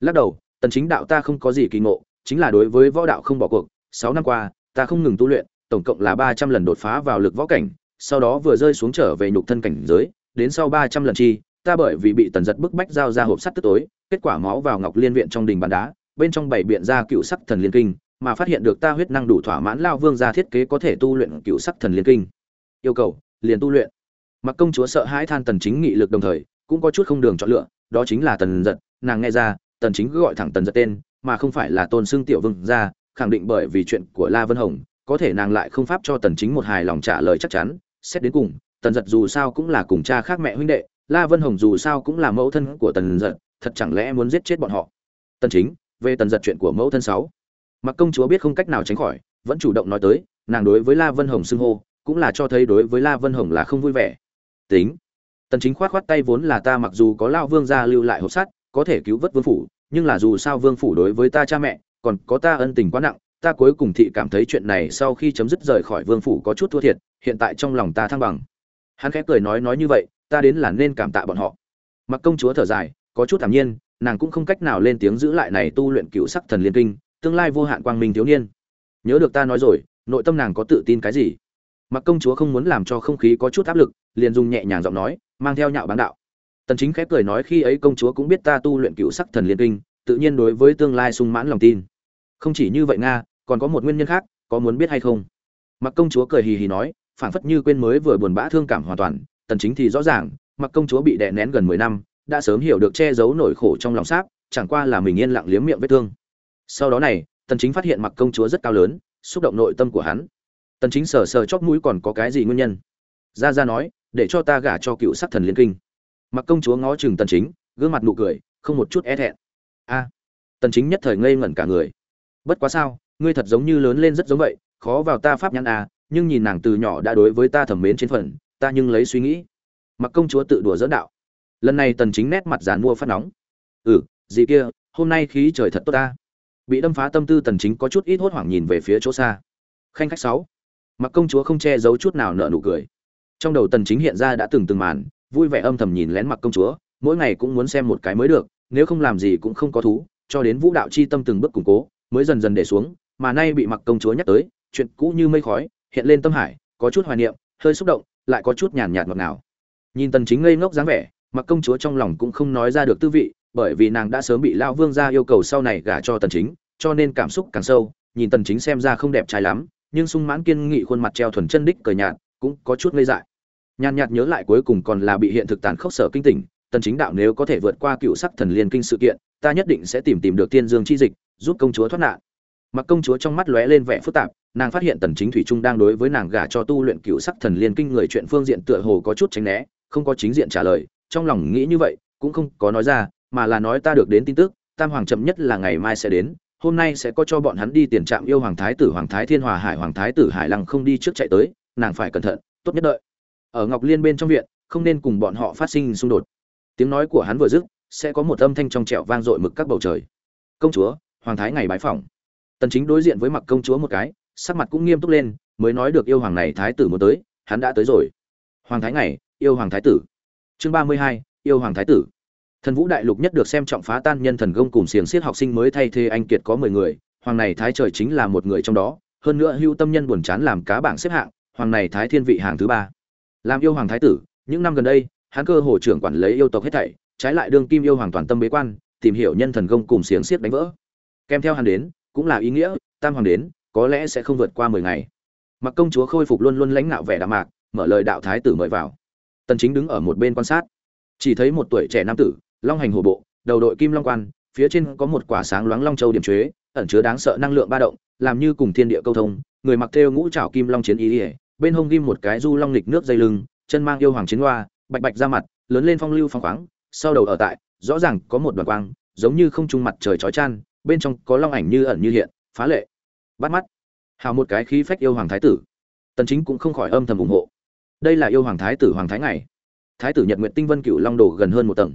Lắc đầu, tần chính đạo ta không có gì kỳ ngộ, chính là đối với võ đạo không bỏ cuộc. 6 năm qua, ta không ngừng tu luyện, tổng cộng là 300 lần đột phá vào lực võ cảnh, sau đó vừa rơi xuống trở về nhục thân cảnh giới, đến sau 300 lần chi, ta bởi vì bị tần giật bức bách giao ra hộp sắt tức tối kết quả máu vào ngọc liên viện trong đình bàn đá, bên trong bảy biện ra cựu sắc thần liên kinh, mà phát hiện được ta huyết năng đủ thỏa mãn lao vương gia thiết kế có thể tu luyện cựu sắc thần liên kinh. Yêu cầu, liền tu luyện. Mặc công chúa sợ hãi than tần chính nghị lực đồng thời, cũng có chút không đường chọn lựa, đó chính là tần giật. Nàng nghe ra, tần chính cứ gọi thẳng tần giật tên, mà không phải là tôn xưng tiểu vương gia, khẳng định bởi vì chuyện của la vân hồng, có thể nàng lại không pháp cho tần chính một hài lòng trả lời chắc chắn. Xét đến cùng, tần giật dù sao cũng là cùng cha khác mẹ huynh đệ, la vân hồng dù sao cũng là mẫu thân của tần giật thật chẳng lẽ muốn giết chết bọn họ? Tần chính, về tần giật chuyện của mẫu thân sáu. Mặc công chúa biết không cách nào tránh khỏi, vẫn chủ động nói tới, nàng đối với la vân hồng xưng hô, cũng là cho thấy đối với la vân hồng là không vui vẻ. Tính. Tần chính khoát khoát tay vốn là ta mặc dù có lao vương gia lưu lại hộp sắt, có thể cứu vớt vương phủ, nhưng là dù sao vương phủ đối với ta cha mẹ, còn có ta ân tình quá nặng, ta cuối cùng thị cảm thấy chuyện này sau khi chấm dứt rời khỏi vương phủ có chút thua thiệt, hiện tại trong lòng ta thăng bằng. Hắn khẽ cười nói nói như vậy, ta đến là nên cảm tạ bọn họ. Mặc công chúa thở dài có chút thản nhiên, nàng cũng không cách nào lên tiếng giữ lại này tu luyện cựu sắc thần liên kinh, tương lai vô hạn quang minh thiếu niên. Nhớ được ta nói rồi, nội tâm nàng có tự tin cái gì? Mặc công chúa không muốn làm cho không khí có chút áp lực, liền dùng nhẹ nhàng giọng nói, mang theo nhạo báng đạo. Tần chính khép cười nói khi ấy công chúa cũng biết ta tu luyện cựu sắc thần liên kinh, tự nhiên đối với tương lai sung mãn lòng tin. Không chỉ như vậy nga, còn có một nguyên nhân khác, có muốn biết hay không? Mặc công chúa cười hì hì nói, phảng phất như quên mới vừa buồn bã thương cảm hoàn toàn, tần chính thì rõ ràng, mặc công chúa bị đè nén gần 10 năm đã sớm hiểu được che giấu nỗi khổ trong lòng sáp, chẳng qua là mình yên lặng liếm miệng vết thương. Sau đó này, tần chính phát hiện mặc công chúa rất cao lớn, xúc động nội tâm của hắn. Tần chính sờ sờ chóp mũi còn có cái gì nguyên nhân? Gia gia nói, để cho ta gả cho cựu sát thần liên kinh. Mặc công chúa ngó chừng tần chính, gương mặt nụ cười, không một chút e thẹn. A, tần chính nhất thời ngây ngẩn cả người. Bất quá sao, ngươi thật giống như lớn lên rất giống vậy, khó vào ta pháp nhãn à nhưng nhìn nàng từ nhỏ đã đối với ta thẩm mến trên phần, ta nhưng lấy suy nghĩ. Mặc công chúa tự đùa dỡ đạo lần này tần chính nét mặt giàn mua phát nóng. Ừ gì kia, hôm nay khí trời thật tốt ta. Bị đâm phá tâm tư tần chính có chút ít hốt hoảng nhìn về phía chỗ xa. Khanh khách sáu. Mặc công chúa không che giấu chút nào nở nụ cười. Trong đầu tần chính hiện ra đã từng từng màn, vui vẻ âm thầm nhìn lén mặc công chúa, mỗi ngày cũng muốn xem một cái mới được, nếu không làm gì cũng không có thú, cho đến vũ đạo chi tâm từng bước củng cố, mới dần dần để xuống, mà nay bị mặc công chúa nhắc tới, chuyện cũ như mây khói, hiện lên tâm hải, có chút hoài niệm, hơi xúc động, lại có chút nhàn nhạt ngọt ngào. Nhìn tần chính ngây ngốc dáng vẻ mặc công chúa trong lòng cũng không nói ra được tư vị, bởi vì nàng đã sớm bị lao vương gia yêu cầu sau này gả cho tần chính, cho nên cảm xúc càng sâu, nhìn tần chính xem ra không đẹp trai lắm, nhưng sung mãn kiên nghị khuôn mặt treo thuần chân đích cười nhạt, cũng có chút ngây dại. Nhàn nhạt nhớ lại cuối cùng còn là bị hiện thực tàn khốc sở kinh tỉnh, tần chính đạo nếu có thể vượt qua cựu sắc thần liên kinh sự kiện, ta nhất định sẽ tìm tìm được tiên dương chi dịch, giúp công chúa thoát nạn. Mặc công chúa trong mắt lóe lên vẻ phức tạp, nàng phát hiện tần chính thủy trung đang đối với nàng gả cho tu luyện cựu sắc thần liên kinh người chuyện phương diện tựa hồ có chút tránh né, không có chính diện trả lời trong lòng nghĩ như vậy, cũng không có nói ra, mà là nói ta được đến tin tức, tam hoàng chậm nhất là ngày mai sẽ đến, hôm nay sẽ có cho bọn hắn đi tiền trạm yêu hoàng thái tử, hoàng thái thiên hòa, hải hoàng thái tử, hải lăng không đi trước chạy tới, nàng phải cẩn thận, tốt nhất đợi. Ở ngọc liên bên trong viện, không nên cùng bọn họ phát sinh xung đột. Tiếng nói của hắn vừa dứt, sẽ có một âm thanh trong trẻo vang dội mực các bầu trời. Công chúa, hoàng thái ngày bái phỏng. Tần chính đối diện với mặc công chúa một cái, sắc mặt cũng nghiêm túc lên, mới nói được yêu hoàng này thái tử muốn tới, hắn đã tới rồi. Hoàng thái ngày, yêu hoàng thái tử chương 32, yêu hoàng thái tử. Thần vũ đại lục nhất được xem trọng phá tan nhân thần công cùng xiềng xiết học sinh mới thay thế anh kiệt có 10 người hoàng này thái trời chính là một người trong đó hơn nữa hưu tâm nhân buồn chán làm cá bảng xếp hạng hoàng này thái thiên vị hàng thứ ba. Làm yêu hoàng thái tử những năm gần đây hắn cơ hồ trưởng quản lấy yêu tộc hết thảy trái lại đương kim yêu hoàng toàn tâm bế quan tìm hiểu nhân thần công cùng xiềng xiết đánh vỡ. Kèm theo hắn đến cũng là ý nghĩa tam hoàng đến có lẽ sẽ không vượt qua mười ngày. Mặc công chúa khôi phục luôn luôn lãnh nạo vẻ đạm mạc mở lời đạo thái tử mời vào tần chính đứng ở một bên quan sát. Chỉ thấy một tuổi trẻ nam tử, long hành hổ bộ, đầu đội kim long quan, phía trên có một quả sáng loáng long châu điểm chế, ẩn chứa đáng sợ năng lượng ba động, làm như cùng thiên địa câu thông, người mặc theo ngũ trảo kim long chiến ý ỉa bên hông ghim một cái du long lịch nước dây lưng, chân mang yêu hoàng chiến hoa, bạch bạch ra mặt, lớn lên phong lưu phong khoáng, sau đầu ở tại, rõ ràng có một đoàn quang, giống như không trung mặt trời chói chan bên trong có long ảnh như ẩn như hiện, phá lệ. Bắt mắt. Hào một cái khí phách yêu hoàng thái tử. Tần chính cũng không khỏi âm thầm ủng hộ đây là yêu hoàng thái tử hoàng thái ngày. Thái tử nhật nguyện tinh vân cựu long đồ gần hơn một tầng.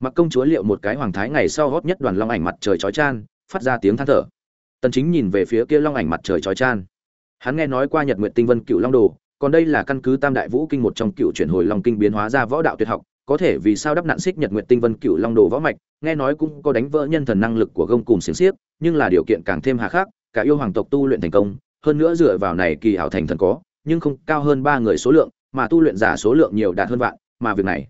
Mặc công chúa liệu một cái hoàng thái ngày sau hót nhất đoàn long ảnh mặt trời chói chan phát ra tiếng than thở. Tần chính nhìn về phía kia long ảnh mặt trời chói chan hắn nghe nói qua nhật nguyện tinh vân cựu long đồ, còn đây là căn cứ tam đại vũ kinh một trong cựu chuyển hồi long kinh biến hóa ra võ đạo tuyệt học, có thể vì sao đắp nạn xích nhật nguyện tinh vân cựu long đồ võ mạch, nghe nói cũng có đánh vỡ nhân thần năng lực của gông cùng xiềng xiếc, nhưng là điều kiện càng thêm hà khắc, cả yêu hoàng tộc tu luyện thành công, hơn nữa dựa vào này kỳ hảo thành thần có, nhưng không cao hơn ba người số lượng mà tu luyện giả số lượng nhiều đạt hơn vạn, mà việc này,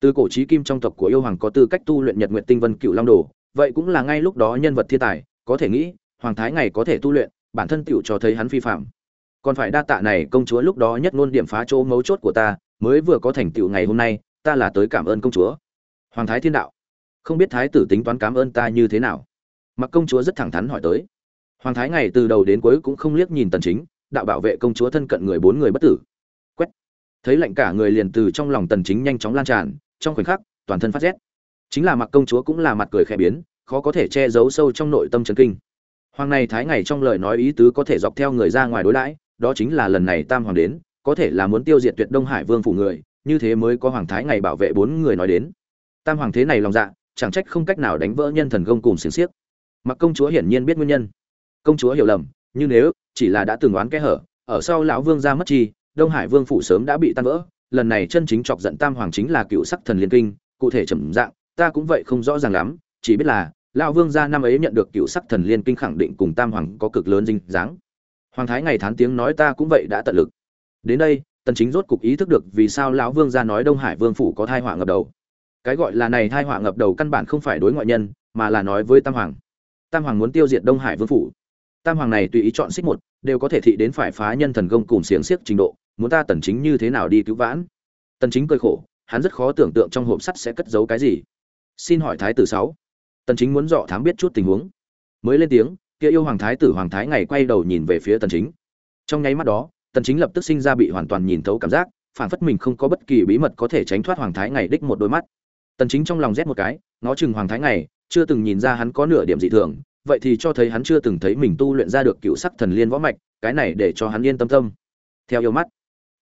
từ cổ chí kim trong tộc của yêu hoàng có tư cách tu luyện nhật nguyệt tinh vân cựu long đồ, vậy cũng là ngay lúc đó nhân vật thiên tài, có thể nghĩ, hoàng thái ngày có thể tu luyện, bản thân tiểu cho thấy hắn phi phạm còn phải đa tạ này công chúa lúc đó nhất ngôn điểm phá chỗ mấu chốt của ta, mới vừa có thành tựu ngày hôm nay, ta là tới cảm ơn công chúa. Hoàng thái thiên đạo, không biết thái tử tính toán cảm ơn ta như thế nào? Mặc công chúa rất thẳng thắn hỏi tới. Hoàng thái ngày từ đầu đến cuối cũng không liếc nhìn tần chính, đạo bảo vệ công chúa thân cận người bốn người bất tử thấy lạnh cả người liền từ trong lòng tần chính nhanh chóng lan tràn, trong khoảnh khắc, toàn thân phát rét. Chính là mặc công chúa cũng là mặt cười khẽ biến, khó có thể che giấu sâu trong nội tâm chấn kinh. Hoàng này thái ngày trong lời nói ý tứ có thể dọc theo người ra ngoài đối đãi, đó chính là lần này tam hoàng đến, có thể là muốn tiêu diệt tuyệt đông hải vương phủ người, như thế mới có hoàng thái ngày bảo vệ bốn người nói đến. Tam hoàng thế này lòng dạ chẳng trách không cách nào đánh vỡ nhân thần công cùng xiềng xiếc. Mặc công chúa hiển nhiên biết nguyên nhân. Công chúa hiểu lầm, như nếu chỉ là đã từng oán kẽ hở, ở sau lão vương ra mất chi đông hải vương phủ sớm đã bị tan vỡ, lần này chân chính chọc giận tam hoàng chính là cựu sắc thần liên kinh, cụ thể trầm dạng, ta cũng vậy không rõ ràng lắm, chỉ biết là, lão vương gia năm ấy nhận được cựu sắc thần liên kinh khẳng định cùng tam hoàng có cực lớn dinh dáng. Hoàng thái ngày thán tiếng nói ta cũng vậy đã tận lực. Đến đây, tần chính rốt cục ý thức được vì sao lão vương gia nói đông hải vương phủ có thai họa ngập đầu. Cái gọi là này thai họa ngập đầu căn bản không phải đối ngoại nhân, mà là nói với tam hoàng. Tam hoàng muốn tiêu diệt đông hải vương phủ. Tam hoàng này tùy ý chọn xích một, đều có thể thị đến phải phá nhân thần công cùng xiềng xiếc trình độ muốn ta tần chính như thế nào đi cứu vãn? Tần chính cười khổ, hắn rất khó tưởng tượng trong hộp sắt sẽ cất giấu cái gì. Xin hỏi thái tử sáu. Tần chính muốn dọ thám biết chút tình huống. Mới lên tiếng, kia yêu hoàng thái tử hoàng thái ngày quay đầu nhìn về phía tần chính. Trong nháy mắt đó, tần chính lập tức sinh ra bị hoàn toàn nhìn thấu cảm giác, phản phất mình không có bất kỳ bí mật có thể tránh thoát hoàng thái ngày đích một đôi mắt. Tần chính trong lòng rét một cái, nó chừng hoàng thái ngày, chưa từng nhìn ra hắn có nửa điểm dị thường, vậy thì cho thấy hắn chưa từng thấy mình tu luyện ra được cựu sắc thần liên võ mạch, cái này để cho hắn yên tâm tâm. Theo yêu mắt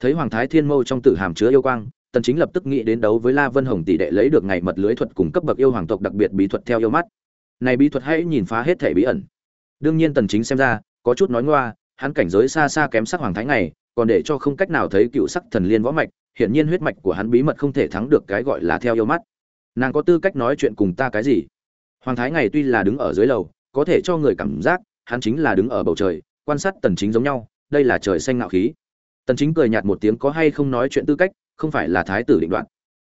thấy hoàng thái thiên mâu trong tử hàm chứa yêu quang tần chính lập tức nghĩ đến đấu với la vân hồng tỷ đệ lấy được ngày mật lưới thuật cùng cấp bậc yêu hoàng tộc đặc biệt bí thuật theo yêu mắt. Này bí thuật hãy nhìn phá hết thể bí ẩn. Đương nhiên tần chính xem ra có chút nói ngoa hắn cảnh giới xa xa kém sắc hoàng thái này, còn để cho không cách nào thấy cựu sắc thần liên võ mạch hiển nhiên huyết mạch của hắn bí mật không thể thắng được cái gọi là theo yêu mắt. Nàng có tư cách nói chuyện cùng ta cái gì? Hoàng thái này tuy là đứng ở dưới lầu có thể cho người cảm giác hắn chính là đứng ở bầu trời quan sát tần chính giống nhau đây là trời xanh ngạo khí tần chính cười nhạt một tiếng có hay không nói chuyện tư cách, không phải là thái tử định đoạt.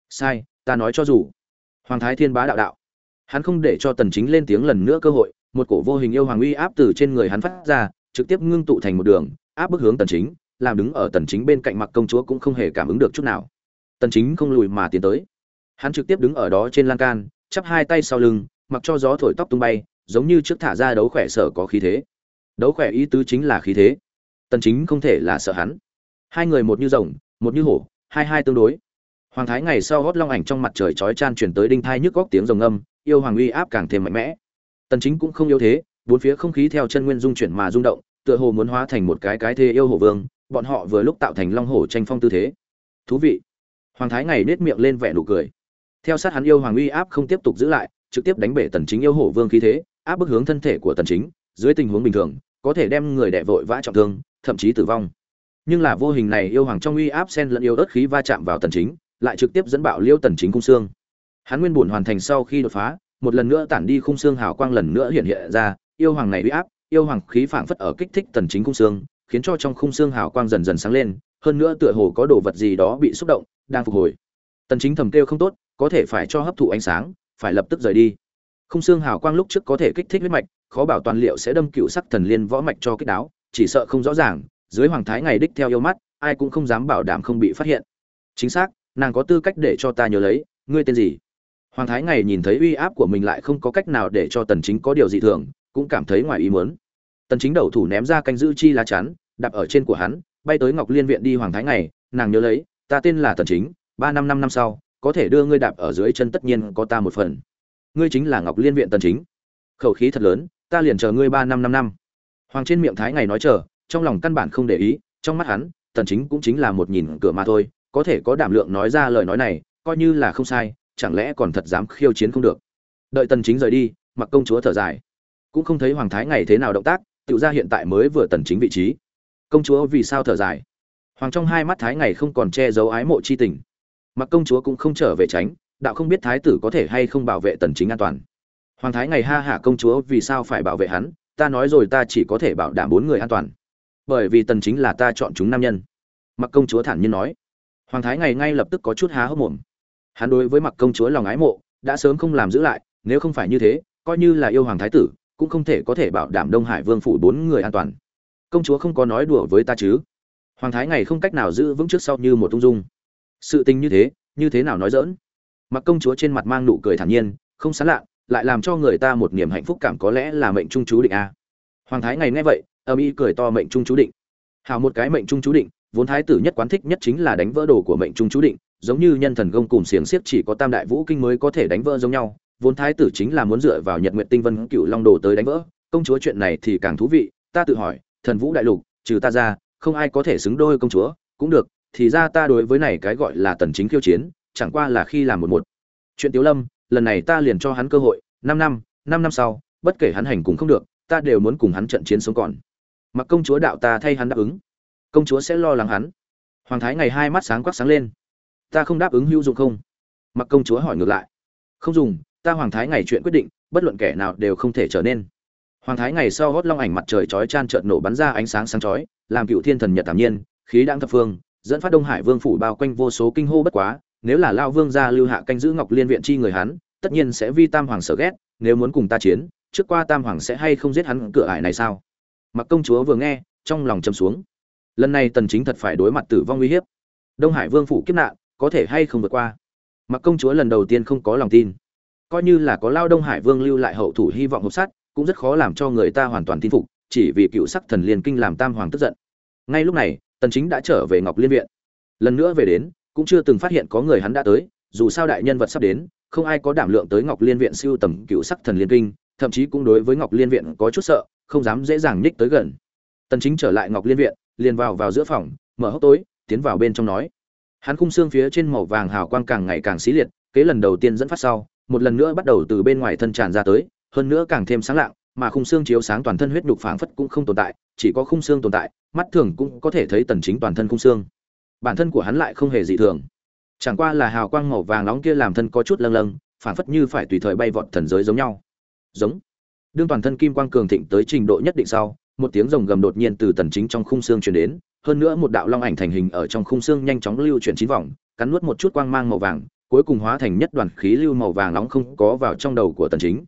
Sai, ta nói cho dù. Hoàng thái thiên bá đạo đạo. Hắn không để cho tần chính lên tiếng lần nữa cơ hội, một cổ vô hình yêu hoàng uy áp từ trên người hắn phát ra, trực tiếp ngưng tụ thành một đường, áp bức hướng tần chính, làm đứng ở tần chính bên cạnh mặc công chúa cũng không hề cảm ứng được chút nào. Tần chính không lùi mà tiến tới. Hắn trực tiếp đứng ở đó trên lan can, chắp hai tay sau lưng, mặc cho gió thổi tóc tung bay, giống như trước thả ra đấu khỏe sở có khí thế. Đấu khỏe ý tứ chính là khí thế. Tần chính không thể là sợ hắn hai người một như rồng, một như hổ, hai hai tương đối. Hoàng thái ngày sau hót long ảnh trong mặt trời chói chan chuyển tới đinh thai nhức góc tiếng rồng âm yêu hoàng uy áp càng thêm mạnh mẽ. Tần chính cũng không yếu thế, bốn phía không khí theo chân nguyên dung chuyển mà rung động, tựa hồ muốn hóa thành một cái cái thê yêu hổ vương, bọn họ vừa lúc tạo thành long hổ tranh phong tư thế. Thú vị. Hoàng thái ngày nết miệng lên vẻ nụ cười. Theo sát hắn yêu hoàng uy áp không tiếp tục giữ lại, trực tiếp đánh bể tần chính yêu hổ vương khí thế, áp bức hướng thân thể của tần chính, dưới tình huống bình thường, có thể đem người đè vội vã trọng thương, thậm chí tử vong nhưng là vô hình này yêu hoàng trong uy áp sen lẫn yêu ớt khí va chạm vào tần chính, lại trực tiếp dẫn bạo liêu tần chính cung xương. Hắn nguyên bổn hoàn thành sau khi đột phá, một lần nữa tản đi khung xương hào quang lần nữa hiện hiện ra, yêu hoàng này uy áp, yêu hoàng khí phảng phất ở kích thích tần chính cung xương, khiến cho trong khung xương hào quang dần dần sáng lên, hơn nữa tựa hồ có đồ vật gì đó bị xúc động, đang phục hồi. Tần chính thầm kêu không tốt, có thể phải cho hấp thụ ánh sáng, phải lập tức rời đi. Khung xương hào quang lúc trước có thể kích thích huyết mạch, khó bảo toàn liệu sẽ đâm cựu sắc thần liên võ mạch cho kích đáo, chỉ sợ không rõ ràng dưới hoàng thái ngày đích theo yêu mắt, ai cũng không dám bảo đảm không bị phát hiện. Chính xác, nàng có tư cách để cho ta nhớ lấy, ngươi tên gì? Hoàng thái ngày nhìn thấy uy áp của mình lại không có cách nào để cho tần chính có điều gì thường, cũng cảm thấy ngoài ý muốn. Tần chính đầu thủ ném ra canh giữ chi lá chắn, đạp ở trên của hắn, bay tới ngọc liên viện đi hoàng thái ngày, nàng nhớ lấy, ta tên là tần chính, ba năm năm năm sau, có thể đưa ngươi đạp ở dưới chân tất nhiên có ta một phần. Ngươi chính là ngọc liên viện tần chính. Khẩu khí thật lớn, ta liền chờ ngươi ba năm năm năm. Hoàng trên miệng thái ngày nói chờ trong lòng căn bản không để ý, trong mắt hắn, tần chính cũng chính là một nhìn cửa mà thôi, có thể có đảm lượng nói ra lời nói này, coi như là không sai, chẳng lẽ còn thật dám khiêu chiến không được. Đợi tần chính rời đi, mặc công chúa thở dài. Cũng không thấy hoàng thái ngày thế nào động tác tự ra hiện tại mới vừa tần chính vị trí. Công chúa vì sao thở dài? Hoàng trong hai mắt thái ngày không còn che giấu ái mộ chi tình. Mặc công chúa cũng không trở về tránh, đạo không biết thái tử có thể hay không bảo vệ tần chính an toàn. Hoàng thái ngày ha hạ công chúa vì sao phải bảo vệ hắn? Ta nói rồi ta chỉ có thể bảo đảm bốn người an toàn bởi vì tần chính là ta chọn chúng nam nhân. Mặc công chúa thản nhiên nói. Hoàng thái ngày ngay lập tức có chút há hốc mồm. Hắn đối với mặc công chúa lòng ái mộ, đã sớm không làm giữ lại, nếu không phải như thế, coi như là yêu hoàng thái tử, cũng không thể có thể bảo đảm đông hải vương phủ bốn người an toàn. Công chúa không có nói đùa với ta chứ? Hoàng thái ngày không cách nào giữ vững trước sau như một tung dung. Sự tình như thế như thế nào nói dỡn mặc công chúa trên mặt mang nụ cười thản nhiên, không sán lạ, lại làm cho người ta một niềm hạnh phúc cảm có lẽ là mệnh trung chú định a. Hoàng thái ngày nghe vậy âm y cười to mệnh trung chú định. Hào một cái mệnh trung chú định, vốn thái tử nhất quán thích nhất chính là đánh vỡ đồ của mệnh trung chú định, giống như nhân thần công cùng xiềng xiếc chỉ có tam đại vũ kinh mới có thể đánh vỡ giống nhau. Vốn thái tử chính là muốn dựa vào nhật nguyện tinh vân cựu long đồ tới đánh vỡ. Công chúa chuyện này thì càng thú vị, ta tự hỏi, thần vũ đại lục, trừ ta ra, không ai có thể xứng đôi công chúa. Cũng được, thì ra ta đối với này cái gọi là tần chính khiêu chiến, chẳng qua là khi làm một một. Chuyện tiếu lâm, lần này ta liền cho hắn cơ hội 5 năm 5 năm sau, bất kể hắn hành cùng không được, ta đều muốn cùng hắn trận chiến sống còn mặc công chúa đạo ta thay hắn đáp ứng. Công chúa sẽ lo lắng hắn. Hoàng thái ngày hai mắt sáng quắc sáng lên. Ta không đáp ứng hữu dụng không? Mặc công chúa hỏi ngược lại. Không dùng, ta hoàng thái ngày chuyện quyết định, bất luận kẻ nào đều không thể trở nên. Hoàng thái ngày sau hót long ảnh mặt trời chói chan trợn nổ bắn ra ánh sáng sáng chói, làm cựu thiên thần nhật tạm nhiên, khí đang thập phương, dẫn phát đông hải vương phủ bao quanh vô số kinh hô bất quá, nếu là lao vương gia lưu hạ canh giữ ngọc liên viện chi người hắn, tất nhiên sẽ vi tam hoàng sở ghét, nếu muốn cùng ta chiến, trước qua tam hoàng sẽ hay không giết hắn cửa ải này sao? Mặc công chúa vừa nghe, trong lòng châm xuống. Lần này tần chính thật phải đối mặt tử vong nguy hiểm. đông hải vương phủ kiếp nạn, có thể hay không vượt qua? Mặc công chúa lần đầu tiên không có lòng tin. Coi như là có lao đông hải vương lưu lại hậu thủ hy vọng hộp sắt, cũng rất khó làm cho người ta hoàn toàn tin phục, chỉ vì cựu sắc thần liên kinh làm tam hoàng tức giận. Ngay lúc này, tần chính đã trở về ngọc liên viện. Lần nữa về đến, cũng chưa từng phát hiện có người hắn đã tới, dù sao đại nhân vật sắp đến, không ai có đảm lượng tới ngọc liên viện siêu tầm cựu sắc thần liên kinh, thậm chí cũng đối với ngọc liên viện có chút sợ không dám dễ dàng nhích tới gần. Tần chính trở lại ngọc liên viện, liền vào vào giữa phòng, mở hốc tối, tiến vào bên trong nói. Hắn khung xương phía trên màu vàng hào quang càng ngày càng xí liệt, kế lần đầu tiên dẫn phát sau, một lần nữa bắt đầu từ bên ngoài thân tràn ra tới, hơn nữa càng thêm sáng lạng, mà khung xương chiếu sáng toàn thân huyết nhục phảng phất cũng không tồn tại, chỉ có khung xương tồn tại, mắt thường cũng có thể thấy tần chính toàn thân khung xương. Bản thân của hắn lại không hề dị thường. Chẳng qua là hào quang màu vàng nóng kia làm thân có chút lâng lâng, phảng phất như phải tùy thời bay vọt thần giới giống nhau. Giống đương toàn thân kim quang cường thịnh tới trình độ nhất định sau, một tiếng rồng gầm đột nhiên từ tần chính trong khung xương truyền đến, hơn nữa một đạo long ảnh thành hình ở trong khung xương nhanh chóng lưu chuyển chín vòng, cắn nuốt một chút quang mang màu vàng, cuối cùng hóa thành nhất đoàn khí lưu màu vàng nóng không có vào trong đầu của tần chính.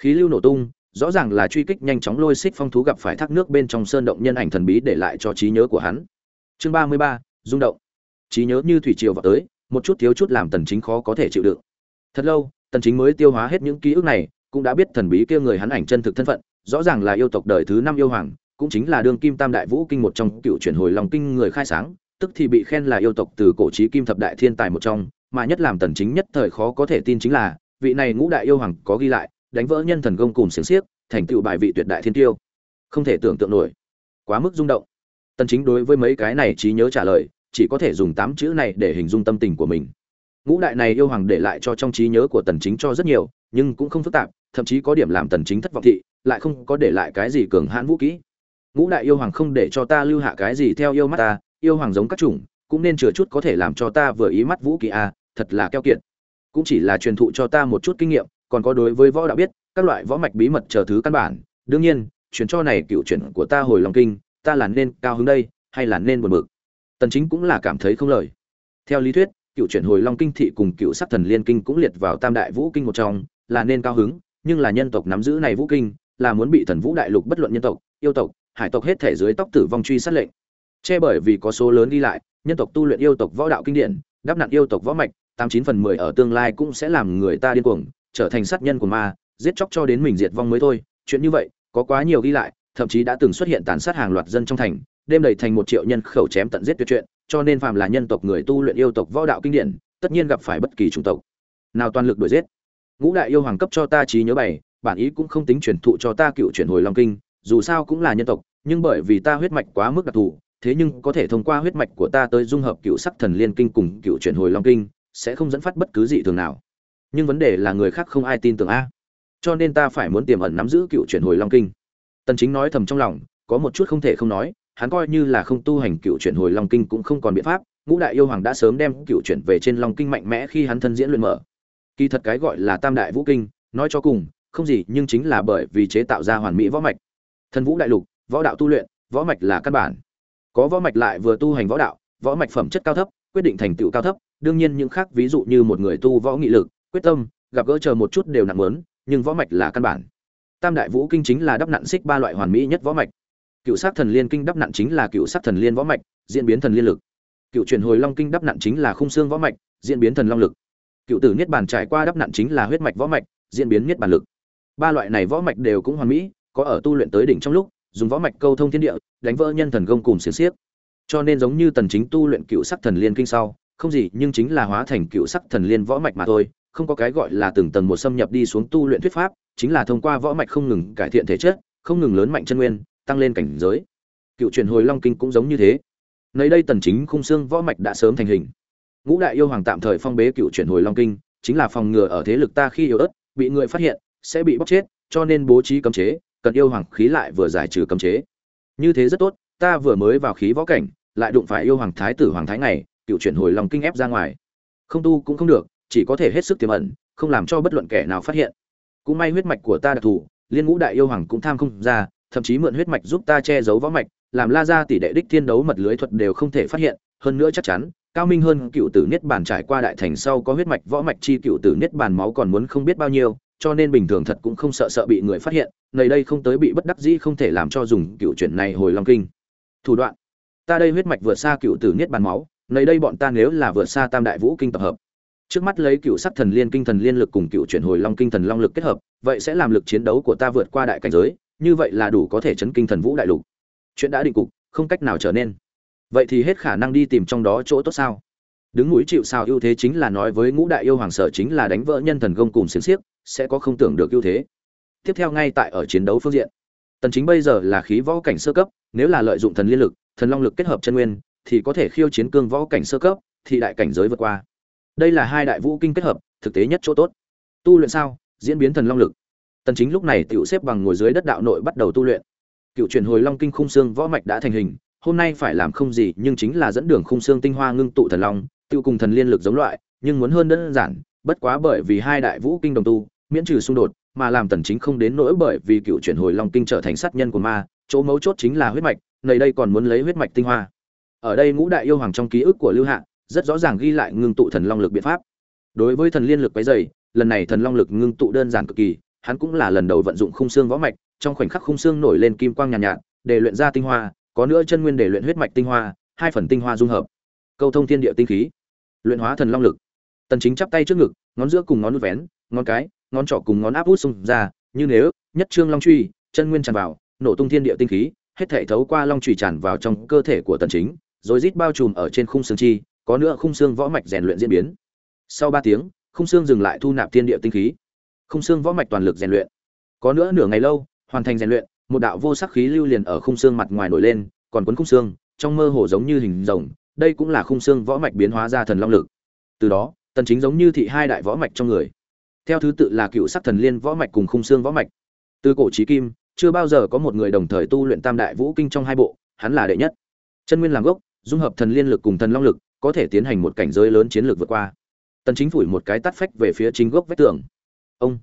Khí lưu nổ tung, rõ ràng là truy kích nhanh chóng lôi xích phong thú gặp phải thác nước bên trong sơn động nhân ảnh thần bí để lại cho trí nhớ của hắn. Chương ba mươi ba, rung động. Trí nhớ như thủy triều vào tới, một chút thiếu chút làm tần chính khó có thể chịu đựng. Thật lâu, tần chính mới tiêu hóa hết những ký ức này cũng đã biết thần bí kia người hắn ảnh chân thực thân phận, rõ ràng là yêu tộc đời thứ năm yêu hoàng, cũng chính là đương kim tam đại vũ kinh một trong cựu chuyển hồi lòng kinh người khai sáng, tức thì bị khen là yêu tộc từ cổ chí kim thập đại thiên tài một trong, mà nhất làm tần chính nhất thời khó có thể tin chính là, vị này ngũ đại yêu hoàng có ghi lại, đánh vỡ nhân thần công cùng xiềng xiếc, thành tựu bài vị tuyệt đại thiên tiêu. Không thể tưởng tượng nổi. Quá mức rung động. Tần chính đối với mấy cái này trí nhớ trả lời, chỉ có thể dùng tám chữ này để hình dung tâm tình của mình. Ngũ đại này yêu hoàng để lại cho trong trí nhớ của tần chính cho rất nhiều, nhưng cũng không phức tạp thậm chí có điểm làm tần chính thất vọng thị, lại không có để lại cái gì cường hãn vũ kỹ. Ngũ đại yêu hoàng không để cho ta lưu hạ cái gì theo yêu mắt ta, yêu hoàng giống các chủng, cũng nên chừa chút có thể làm cho ta vừa ý mắt vũ kỹ a, thật là keo kiệt. Cũng chỉ là truyền thụ cho ta một chút kinh nghiệm, còn có đối với võ đạo biết, các loại võ mạch bí mật chờ thứ căn bản. Đương nhiên, truyền cho này cựu truyền của ta hồi lòng kinh, ta là nên cao hứng đây, hay là nên buồn bực? Tần chính cũng là cảm thấy không lời. Theo lý thuyết, cựu chuyển hồi long kinh thị cùng cựu sắc thần liên kinh cũng liệt vào tam đại vũ kinh một trong, là nên cao hứng nhưng là nhân tộc nắm giữ này vũ kinh, là muốn bị thần vũ đại lục bất luận nhân tộc, yêu tộc, hải tộc hết thể dưới tóc tử vong truy sát lệnh. Che bởi vì có số lớn đi lại, nhân tộc tu luyện yêu tộc võ đạo kinh điển đắp nặn yêu tộc võ mạch, tám chín phần mười ở tương lai cũng sẽ làm người ta điên cuồng, trở thành sát nhân của ma, giết chóc cho đến mình diệt vong mới thôi. Chuyện như vậy, có quá nhiều ghi lại, thậm chí đã từng xuất hiện tàn sát hàng loạt dân trong thành, đêm đầy thành một triệu nhân khẩu chém tận giết tuyệt chuyện, cho nên phàm là nhân tộc người tu luyện yêu tộc võ đạo kinh điển, tất nhiên gặp phải bất kỳ chủng tộc nào toàn lực đuổi giết ngũ đại yêu hoàng cấp cho ta trí nhớ bảy, bản ý cũng không tính truyền thụ cho ta cựu chuyển hồi long kinh dù sao cũng là nhân tộc nhưng bởi vì ta huyết mạch quá mức đặc thù thế nhưng có thể thông qua huyết mạch của ta tới dung hợp cựu sắc thần liên kinh cùng cựu chuyển hồi long kinh sẽ không dẫn phát bất cứ gì thường nào. Nhưng vấn đề là người khác không ai tin tưởng a. Cho nên ta phải muốn tiềm ẩn nắm giữ cựu chuyển hồi long kinh. Tần chính nói thầm trong lòng có một chút không thể không nói hắn coi như là không tu hành cựu chuyển hồi long kinh cũng không còn biện pháp. Ngũ đại yêu hoàng đã sớm đem cựu chuyển về trên long kinh mạnh mẽ khi hắn thân diễn luyện mở kỳ thật cái gọi là tam đại vũ kinh, nói cho cùng, không gì, nhưng chính là bởi vì chế tạo ra hoàn mỹ võ mạch. Thân vũ đại lục, võ đạo tu luyện, võ mạch là căn bản. Có võ mạch lại vừa tu hành võ đạo, võ mạch phẩm chất cao thấp, quyết định thành tựu cao thấp, đương nhiên những khác ví dụ như một người tu võ nghị lực, quyết tâm, gặp gỡ chờ một chút đều nặng lớn, nhưng võ mạch là căn bản. Tam đại vũ kinh chính là đắp nặn xích ba loại hoàn mỹ nhất võ mạch. Cựu sát thần liên kinh đắp nặn chính là cựu sát thần liên võ mạch, diễn biến thần liên lực. Cựu truyền hồi long kinh đắp nặn chính là khung xương võ mạch, diễn biến thần long lực cựu tử niết bàn trải qua đắp nặn chính là huyết mạch võ mạch, diễn biến niết bàn lực. Ba loại này võ mạch đều cũng hoàn mỹ, có ở tu luyện tới đỉnh trong lúc, dùng võ mạch câu thông thiên địa, đánh vỡ nhân thần công cùng xiềng xiếc. Cho nên giống như tần chính tu luyện cựu sắc thần liên kinh sau, không gì, nhưng chính là hóa thành cựu sắc thần liên võ mạch mà thôi, không có cái gọi là từng tầng một xâm nhập đi xuống tu luyện thuyết pháp, chính là thông qua võ mạch không ngừng cải thiện thể chất, không ngừng lớn mạnh chân nguyên, tăng lên cảnh giới. Cựu truyền hồi long kinh cũng giống như thế. Nơi đây tần chính khung xương võ mạch đã sớm thành hình ngũ đại yêu hoàng tạm thời phong bế cựu truyền hồi long kinh, chính là phòng ngừa ở thế lực ta khi yếu ớt, bị người phát hiện, sẽ bị bóc chết, cho nên bố trí cấm chế, cần yêu hoàng khí lại vừa giải trừ cấm chế. Như thế rất tốt, ta vừa mới vào khí võ cảnh, lại đụng phải yêu hoàng thái tử hoàng thái này cựu chuyển hồi lòng kinh ép ra ngoài. Không tu cũng không được, chỉ có thể hết sức tiềm ẩn, không làm cho bất luận kẻ nào phát hiện. Cũng may huyết mạch của ta đặc thù, liên ngũ đại yêu hoàng cũng tham không ra, thậm chí mượn huyết mạch giúp ta che giấu võ mạch, làm la ra tỷ đệ đích thiên đấu mật lưới thuật đều không thể phát hiện, hơn nữa chắc chắn cao minh hơn cựu tử niết bàn trải qua đại thành sau có huyết mạch, võ mạch chi cựu tử niết bàn máu còn muốn không biết bao nhiêu, cho nên bình thường thật cũng không sợ sợ bị người phát hiện, nơi đây không tới bị bất đắc dĩ không thể làm cho dùng cựu chuyển này hồi long kinh. Thủ đoạn. Ta đây huyết mạch vượt xa cựu tử niết bàn máu, nơi đây bọn ta nếu là vượt xa tam đại vũ kinh tập hợp. Trước mắt lấy cựu sắc thần liên kinh thần liên lực cùng cựu chuyển hồi long kinh thần long lực kết hợp, vậy sẽ làm lực chiến đấu của ta vượt qua đại cảnh giới, như vậy là đủ có thể chấn kinh thần vũ đại lục. Chuyện đã định cục, không cách nào trở nên vậy thì hết khả năng đi tìm trong đó chỗ tốt sao? Đứng mũi chịu sao ưu thế chính là nói với ngũ đại yêu hoàng sở chính là đánh vỡ nhân thần công cùng xiềng xiếc, sẽ có không tưởng được ưu thế. Tiếp theo ngay tại ở chiến đấu phương diện. Tần chính bây giờ là khí võ cảnh sơ cấp, nếu là lợi dụng thần liên lực, thần long lực kết hợp chân nguyên, thì có thể khiêu chiến cương võ cảnh sơ cấp, thì đại cảnh giới vượt qua. Đây là hai đại vũ kinh kết hợp, thực tế nhất chỗ tốt. Tu luyện sao? Diễn biến thần long lực. Tần chính lúc này tiểu xếp bằng ngồi dưới đất đạo nội bắt đầu tu luyện. Cựu truyền hồi long kinh khung xương võ mạch đã thành hình hôm nay phải làm không gì nhưng chính là dẫn đường khung xương tinh hoa ngưng tụ thần long tiêu cùng thần liên lực giống loại nhưng muốn hơn đơn giản bất quá bởi vì hai đại vũ kinh đồng tu miễn trừ xung đột mà làm tần chính không đến nỗi bởi vì cựu chuyển hồi long kinh trở thành sát nhân của ma chỗ mấu chốt chính là huyết mạch nơi đây còn muốn lấy huyết mạch tinh hoa. Ở đây ngũ đại yêu hoàng trong ký ức của lưu hạ rất rõ ràng ghi lại ngưng tụ thần long lực biện pháp. Đối với thần liên lực quấy dày lần này thần long lực ngưng tụ đơn giản cực kỳ hắn cũng là lần đầu vận dụng khung xương võ mạch trong khoảnh khắc khung xương nổi lên kim quang nhàn nhạt, nhạt để luyện ra tinh hoa có nữa chân nguyên để luyện huyết mạch tinh hoa, hai phần tinh hoa dung hợp. Câu thông thiên địa tinh khí. Luyện hóa thần long lực. Tần chính chắp tay trước ngực, ngón giữa cùng ngón út vén, ngón cái, ngón trỏ cùng ngón áp út xung ra, như nếu, nhất trương long truy, chân nguyên tràn vào, nổ tung thiên địa tinh khí, hết thảy thấu qua long truy tràn vào trong cơ thể của tần chính, rồi rít bao trùm ở trên khung xương chi, có nữa khung xương võ mạch rèn luyện diễn biến. Sau 3 tiếng, khung xương dừng lại thu nạp thiên địa tinh khí. Khung xương võ mạch toàn lực rèn luyện. Có nữa nửa ngày lâu, hoàn thành rèn luyện một đạo vô sắc khí lưu liền ở khung xương mặt ngoài nổi lên, còn cuốn khung xương, trong mơ hồ giống như hình rồng, đây cũng là khung xương võ mạch biến hóa ra thần long lực. Từ đó, tần chính giống như thị hai đại võ mạch trong người. Theo thứ tự là cựu sắc thần liên võ mạch cùng khung xương võ mạch. Từ cổ chí kim, chưa bao giờ có một người đồng thời tu luyện tam đại vũ kinh trong hai bộ, hắn là đệ nhất. Chân nguyên làm gốc, dung hợp thần liên lực cùng thần long lực, có thể tiến hành một cảnh giới lớn chiến lược vượt qua. Tần chính phủi một cái tát phách về phía chính gốc vách tường. Ông,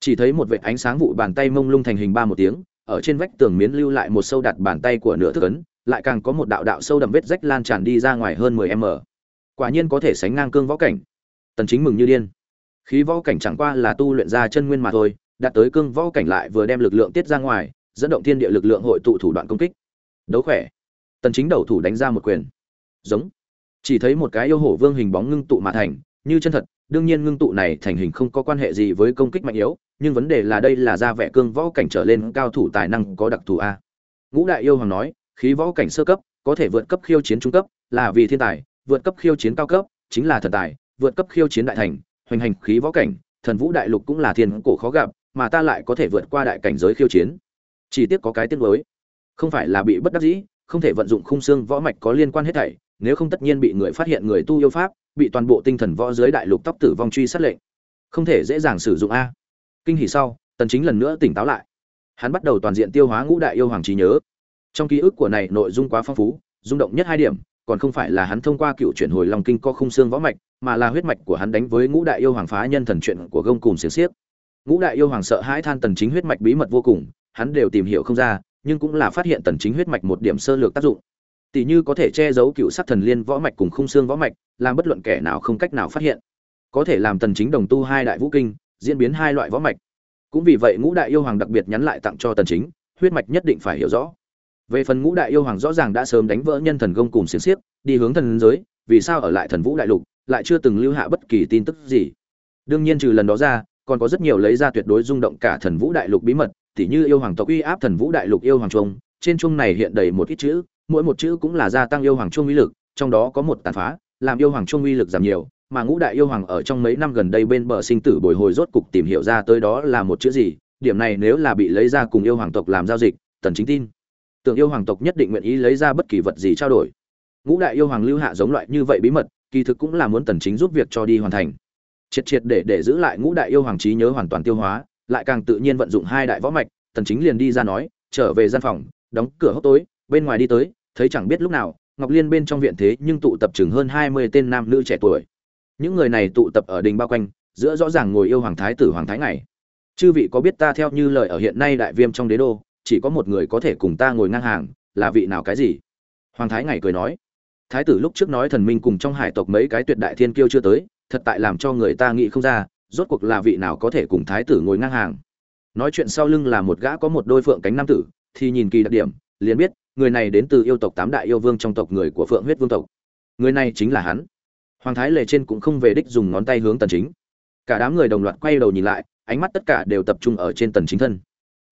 chỉ thấy một vệt ánh sáng vụ bàn tay mông lung thành hình ba một tiếng ở trên vách tường miến lưu lại một sâu đặt bàn tay của nửa thức ấn, lại càng có một đạo đạo sâu đậm vết rách lan tràn đi ra ngoài hơn 10 m. Quả nhiên có thể sánh ngang cương võ cảnh. Tần chính mừng như điên. Khí võ cảnh chẳng qua là tu luyện ra chân nguyên mà thôi, đạt tới cương võ cảnh lại vừa đem lực lượng tiết ra ngoài, dẫn động thiên địa lực lượng hội tụ thủ đoạn công kích. Đấu khỏe. Tần chính đầu thủ đánh ra một quyền. Giống. Chỉ thấy một cái yêu hổ vương hình bóng ngưng tụ mà thành, như chân thật đương nhiên ngưng tụ này thành hình không có quan hệ gì với công kích mạnh yếu, nhưng vấn đề là đây là ra vẻ cương võ cảnh trở lên cao thủ tài năng có đặc thù a. Ngũ đại yêu hoàng nói, khí võ cảnh sơ cấp, có thể vượt cấp khiêu chiến trung cấp, là vì thiên tài, vượt cấp khiêu chiến cao cấp, chính là thần tài, vượt cấp khiêu chiến đại thành, hoành hành khí võ cảnh, thần vũ đại lục cũng là thiên cổ khó gặp, mà ta lại có thể vượt qua đại cảnh giới khiêu chiến. Chỉ tiếc có cái tiếc nuối. Không phải là bị bất đắc dĩ, không thể vận dụng khung xương võ mạch có liên quan hết thảy, nếu không tất nhiên bị người phát hiện người tu yêu pháp bị toàn bộ tinh thần võ giới đại lục tóc tử vong truy sát lệnh. Không thể dễ dàng sử dụng a. Kinh hỉ sau, tần chính lần nữa tỉnh táo lại. Hắn bắt đầu toàn diện tiêu hóa ngũ đại yêu hoàng trí nhớ. Trong ký ức của này, nội dung quá phong phú, rung động nhất hai điểm, còn không phải là hắn thông qua cựu chuyển hồi lòng kinh co khung xương võ mạch, mà là huyết mạch của hắn đánh với ngũ đại yêu hoàng phá nhân thần chuyện của gông cùng xiềng xiếc. Ngũ đại yêu hoàng sợ hãi than tần chính huyết mạch bí mật vô cùng, hắn đều tìm hiểu không ra, nhưng cũng là phát hiện tần chính huyết mạch một điểm sơ lược tác dụng tỷ như có thể che giấu cựu sắc thần liên võ mạch cùng khung xương võ mạch, làm bất luận kẻ nào không cách nào phát hiện. Có thể làm tần chính đồng tu hai đại vũ kinh, diễn biến hai loại võ mạch. Cũng vì vậy ngũ đại yêu hoàng đặc biệt nhắn lại tặng cho tần chính, huyết mạch nhất định phải hiểu rõ. Về phần ngũ đại yêu hoàng rõ ràng đã sớm đánh vỡ nhân thần công cùng xiềng xiếc, đi hướng thần giới, vì sao ở lại thần vũ đại lục, lại chưa từng lưu hạ bất kỳ tin tức gì? Đương nhiên trừ lần đó ra, còn có rất nhiều lấy ra tuyệt đối rung động cả thần vũ đại lục bí mật, tỉ như yêu hoàng tộc uy áp thần vũ đại lục yêu hoàng trung, trên trung này hiện đầy một ít chữ mỗi một chữ cũng là gia tăng yêu hoàng chuông uy lực, trong đó có một tàn phá, làm yêu hoàng chuông uy lực giảm nhiều, mà ngũ đại yêu hoàng ở trong mấy năm gần đây bên bờ sinh tử bồi hồi rốt cục tìm hiểu ra tới đó là một chữ gì, điểm này nếu là bị lấy ra cùng yêu hoàng tộc làm giao dịch, tần chính tin. Tưởng yêu hoàng tộc nhất định nguyện ý lấy ra bất kỳ vật gì trao đổi. Ngũ đại yêu hoàng lưu hạ giống loại như vậy bí mật, kỳ thực cũng là muốn tần chính giúp việc cho đi hoàn thành. Triệt triệt để để giữ lại ngũ đại yêu hoàng trí nhớ hoàn toàn tiêu hóa, lại càng tự nhiên vận dụng hai đại võ mạch, tần chính liền đi ra nói, trở về gian phòng, đóng cửa hốc tối, bên ngoài đi tới thấy chẳng biết lúc nào, ngọc liên bên trong viện thế nhưng tụ tập chừng hơn 20 tên nam nữ trẻ tuổi. Những người này tụ tập ở đình bao quanh, giữa rõ ràng ngồi yêu hoàng thái tử hoàng thái này chư vị có biết ta theo như lời ở hiện nay đại viêm trong đế đô, chỉ có một người có thể cùng ta ngồi ngang hàng, là vị nào cái gì? Hoàng thái ngày cười nói. Thái tử lúc trước nói thần minh cùng trong hải tộc mấy cái tuyệt đại thiên kiêu chưa tới, thật tại làm cho người ta nghĩ không ra, rốt cuộc là vị nào có thể cùng thái tử ngồi ngang hàng. Nói chuyện sau lưng là một gã có một đôi phượng cánh nam tử, thì nhìn kỳ đặc điểm, liền biết người này đến từ yêu tộc tám đại yêu vương trong tộc người của phượng huyết vương tộc. Người này chính là hắn. Hoàng thái lệ trên cũng không về đích dùng ngón tay hướng tần chính. Cả đám người đồng loạt quay đầu nhìn lại, ánh mắt tất cả đều tập trung ở trên tần chính thân.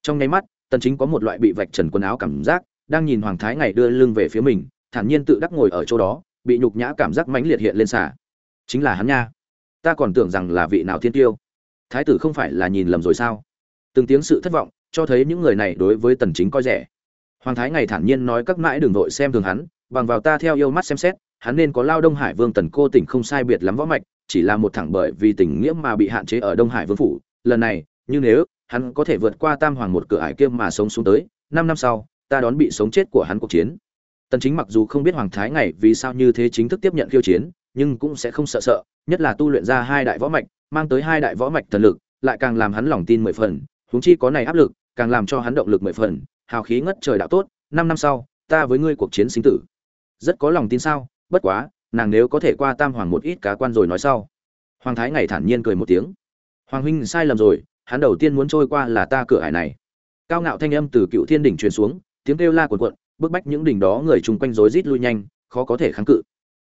Trong nháy mắt, tần chính có một loại bị vạch trần quần áo cảm giác, đang nhìn hoàng thái ngày đưa lưng về phía mình, thản nhiên tự đắc ngồi ở chỗ đó, bị nhục nhã cảm giác mãnh liệt hiện lên xả. Chính là hắn nha. Ta còn tưởng rằng là vị nào thiên tiêu. Thái tử không phải là nhìn lầm rồi sao? Từng tiếng sự thất vọng, cho thấy những người này đối với tần chính coi rẻ hoàng thái ngày thản nhiên nói các mãi đường đội xem thường hắn, bằng vào ta theo yêu mắt xem xét, hắn nên có lao đông hải vương tần cô tỉnh không sai biệt lắm võ mạch, chỉ là một thẳng bởi vì tình nghĩa mà bị hạn chế ở đông hải vương phủ. Lần này nhưng nếu, hắn có thể vượt qua tam hoàng một cửa ải kia mà sống xuống tới, năm năm sau, ta đón bị sống chết của hắn cuộc chiến. Tần chính mặc dù không biết hoàng thái ngày vì sao như thế chính thức tiếp nhận khiêu chiến, nhưng cũng sẽ không sợ sợ, nhất là tu luyện ra hai đại võ mạch, mang tới hai đại võ mạch thần lực, lại càng làm hắn lòng tin mười phần, huống chi có này áp lực, càng làm cho hắn động lực mười phần hào khí ngất trời đạo tốt năm năm sau ta với ngươi cuộc chiến sinh tử. Rất có lòng tin sao? Bất quá nàng nếu có thể qua tam hoàng một ít cá quan rồi nói sau. Hoàng thái ngày thản nhiên cười một tiếng. Hoàng huynh sai lầm rồi hắn đầu tiên muốn trôi qua là ta cửa hải này. Cao ngạo thanh âm từ cựu thiên đỉnh truyền xuống tiếng kêu la cuộn cuộn bức bách những đỉnh đó người chung quanh rối rít lui nhanh khó có thể kháng cự.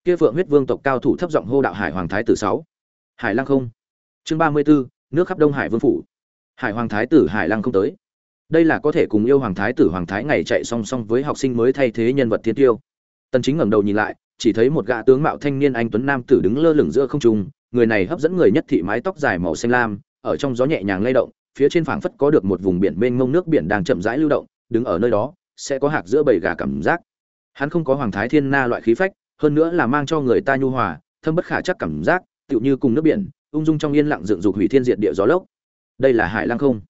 Kia phượng huyết vương tộc cao thủ thấp giọng hô đạo hải hoàng thái tử sáu. Hải lăng không. Chương ba mươi 34, nước khắp đông hải vương phủ. Hải hoàng thái tử hải lăng không tới đây là có thể cùng yêu hoàng thái tử hoàng thái ngày chạy song song với học sinh mới thay thế nhân vật thiên tiêu. Tần chính ngẩng đầu nhìn lại, chỉ thấy một gã tướng mạo thanh niên anh tuấn nam tử đứng lơ lửng giữa không trung, người này hấp dẫn người nhất thị mái tóc dài màu xanh lam, ở trong gió nhẹ nhàng lay động, phía trên phảng phất có được một vùng biển mênh mông nước biển đang chậm rãi lưu động, đứng ở nơi đó, sẽ có hạc giữa bầy gà cảm giác. Hắn không có hoàng thái thiên na loại khí phách, hơn nữa là mang cho người ta nhu hòa, thâm bất khả chắc cảm giác, tựu như cùng nước biển, ung dung trong yên lặng dựng dục hủy thiên diệt địa gió lốc. Đây là hải lăng không?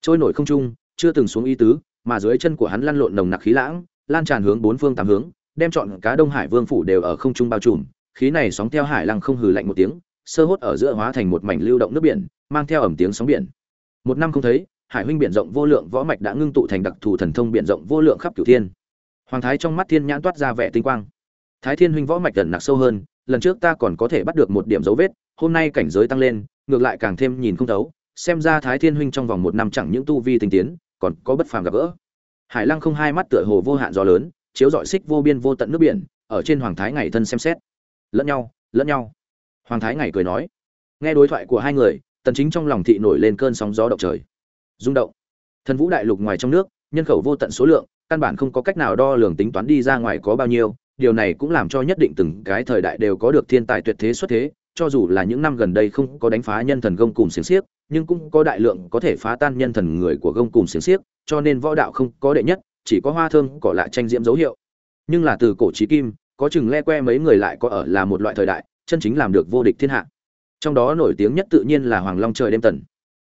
Trôi nổi không trung chưa từng xuống ý tứ, mà dưới chân của hắn lăn lộn nồng nặc khí lãng, lan tràn hướng bốn phương tám hướng, đem chọn cá đông hải vương phủ đều ở không trung bao trùm. Khí này sóng theo hải lăng không hừ lạnh một tiếng, sơ hốt ở giữa hóa thành một mảnh lưu động nước biển, mang theo ẩm tiếng sóng biển. Một năm không thấy, hải huynh biển rộng vô lượng võ mạch đã ngưng tụ thành đặc thù thần thông biển rộng vô lượng khắp cửu thiên. Hoàng thái trong mắt thiên nhãn toát ra vẻ tinh quang. Thái thiên huynh võ mạch gần nặc sâu hơn, lần trước ta còn có thể bắt được một điểm dấu vết, hôm nay cảnh giới tăng lên, ngược lại càng thêm nhìn không thấu, xem ra thái thiên huynh trong vòng một năm chẳng những tu vi tinh tiến còn có bất phàm gặp gỡ. Hải lăng không hai mắt tựa hồ vô hạn gió lớn, chiếu dọi xích vô biên vô tận nước biển, ở trên hoàng thái ngày thân xem xét. Lẫn nhau lẫn nhau. Hoàng thái ngày cười nói, nghe đối thoại của hai người, tần chính trong lòng thị nổi lên cơn sóng gió động trời. Rung động. Thần vũ đại lục ngoài trong nước, nhân khẩu vô tận số lượng, căn bản không có cách nào đo lường tính toán đi ra ngoài có bao nhiêu, điều này cũng làm cho nhất định từng cái thời đại đều có được thiên tài tuyệt thế xuất thế, cho dù là những năm gần đây không có đánh phá nhân thần công cùng xiềng xiếc nhưng cũng có đại lượng có thể phá tan nhân thần người của gông cùng xiềng xiếc, cho nên võ đạo không có đệ nhất, chỉ có hoa thơm, cỏ lạ tranh diễm dấu hiệu. Nhưng là từ cổ chí kim, có chừng le que mấy người lại có ở là một loại thời đại, chân chính làm được vô địch thiên hạ. Trong đó nổi tiếng nhất tự nhiên là hoàng long trời đêm tần.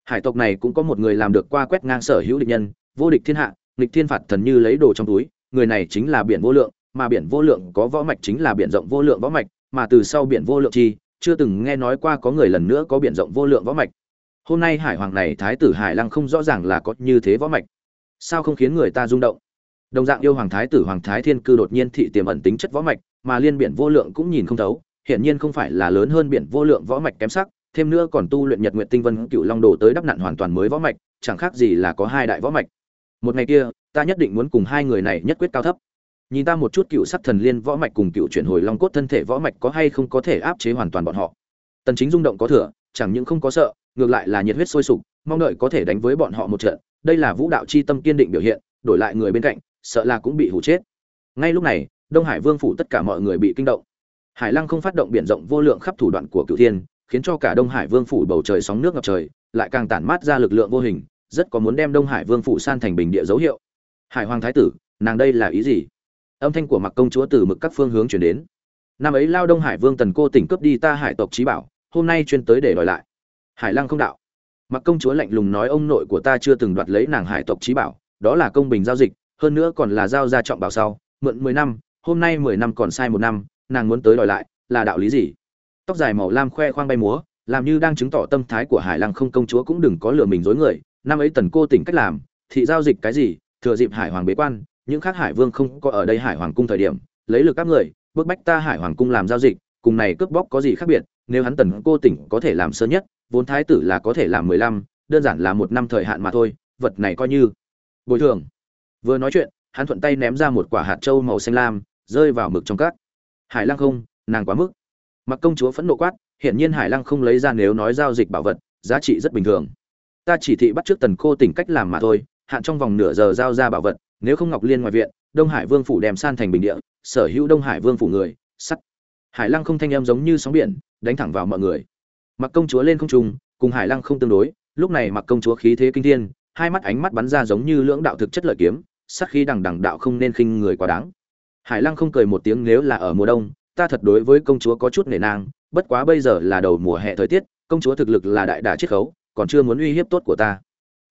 Hải tộc này cũng có một người làm được qua quét ngang sở hữu địch nhân, vô địch thiên hạ, nghịch thiên phạt thần như lấy đồ trong túi, người này chính là biển vô lượng, mà biển vô lượng có võ mạch chính là biển rộng vô lượng võ mạch, mà từ sau biển vô lượng chi, chưa từng nghe nói qua có người lần nữa có biển rộng vô lượng võ mạch hôm nay hải hoàng này thái tử hải lăng không rõ ràng là có như thế võ mạch. Sao không khiến người ta rung động? Đồng dạng yêu hoàng thái tử hoàng thái thiên cư đột nhiên thị tiềm ẩn tính chất võ mạch, mà liên biển vô lượng cũng nhìn không thấu, hiển nhiên không phải là lớn hơn biển vô lượng võ mạch kém sắc, thêm nữa còn tu luyện nhật nguyện tinh vân cựu long đồ tới đắp nặn hoàn toàn mới võ mạch, chẳng khác gì là có hai đại võ mạch. Một ngày kia, ta nhất định muốn cùng hai người này nhất quyết cao thấp. Nhìn ta một chút cựu sắc thần liên võ mạch cùng cựu chuyển hồi long cốt thân thể võ mạch có hay không có thể áp chế hoàn toàn bọn họ. Tần chính rung động có thừa, chẳng những không có sợ ngược lại là nhiệt huyết sôi sục, mong đợi có thể đánh với bọn họ một trận. Đây là vũ đạo chi tâm kiên định biểu hiện, đổi lại người bên cạnh, sợ là cũng bị hủ chết. Ngay lúc này, đông hải vương phủ tất cả mọi người bị kinh động. Hải lăng không phát động biển rộng vô lượng khắp thủ đoạn của cửu thiên, khiến cho cả đông hải vương phủ bầu trời sóng nước ngập trời, lại càng tản mát ra lực lượng vô hình, rất có muốn đem đông hải vương phủ san thành bình địa dấu hiệu. Hải hoàng thái tử, nàng đây là ý gì? Âm thanh của mặc công chúa từ mực các phương hướng truyền đến. Năm ấy lao đông hải vương tần cô tỉnh cướp đi ta hải tộc trí bảo, hôm nay chuyên tới để đòi lại hải lăng không đạo. Mặc công chúa lạnh lùng nói ông nội của ta chưa từng đoạt lấy nàng hải tộc trí bảo, đó là công bình giao dịch, hơn nữa còn là giao ra trọng bảo sau, mượn mười năm, hôm nay mười năm còn sai một năm, nàng muốn tới đòi lại, là đạo lý gì? Tóc dài màu lam khoe khoang bay múa, làm như đang chứng tỏ tâm thái của hải lăng không công chúa cũng đừng có lừa mình dối người, năm ấy tần cô tỉnh cách làm, thị giao dịch cái gì, thừa dịp hải hoàng bế quan, những khác hải vương không có ở đây hải hoàng cung thời điểm, lấy lực các người, bức bách ta hải hoàng cung làm giao dịch, cùng này cướp bóc có gì khác biệt, nếu hắn tần cô tỉnh có thể làm sớm nhất vốn thái tử là có thể làm mười lăm, đơn giản là một năm thời hạn mà thôi, vật này coi như. Bồi thường. Vừa nói chuyện, hắn thuận tay ném ra một quả hạt trâu màu xanh lam, rơi vào mực trong cát. Hải lăng không, nàng quá mức. Mặc công chúa phẫn nộ quát, hiển nhiên hải lăng không lấy ra nếu nói giao dịch bảo vật, giá trị rất bình thường. Ta chỉ thị bắt trước tần cô tỉnh cách làm mà thôi, hạn trong vòng nửa giờ giao ra bảo vật, nếu không ngọc liên ngoài viện, đông hải vương phủ đem san thành bình địa, sở hữu đông hải vương phủ người, sắt. Hải lăng không thanh em giống như sóng biển, đánh thẳng vào mọi người mặc công chúa lên không trung, cùng hải lăng không tương đối, lúc này mặc công chúa khí thế kinh thiên, hai mắt ánh mắt bắn ra giống như lưỡng đạo thực chất lợi kiếm sắc khí đằng đằng đạo không nên khinh người quá đáng. Hải lăng không cười một tiếng nếu là ở mùa đông, ta thật đối với công chúa có chút nể nang, bất quá bây giờ là đầu mùa hè thời tiết, công chúa thực lực là đại đả chiết khấu, còn chưa muốn uy hiếp tốt của ta.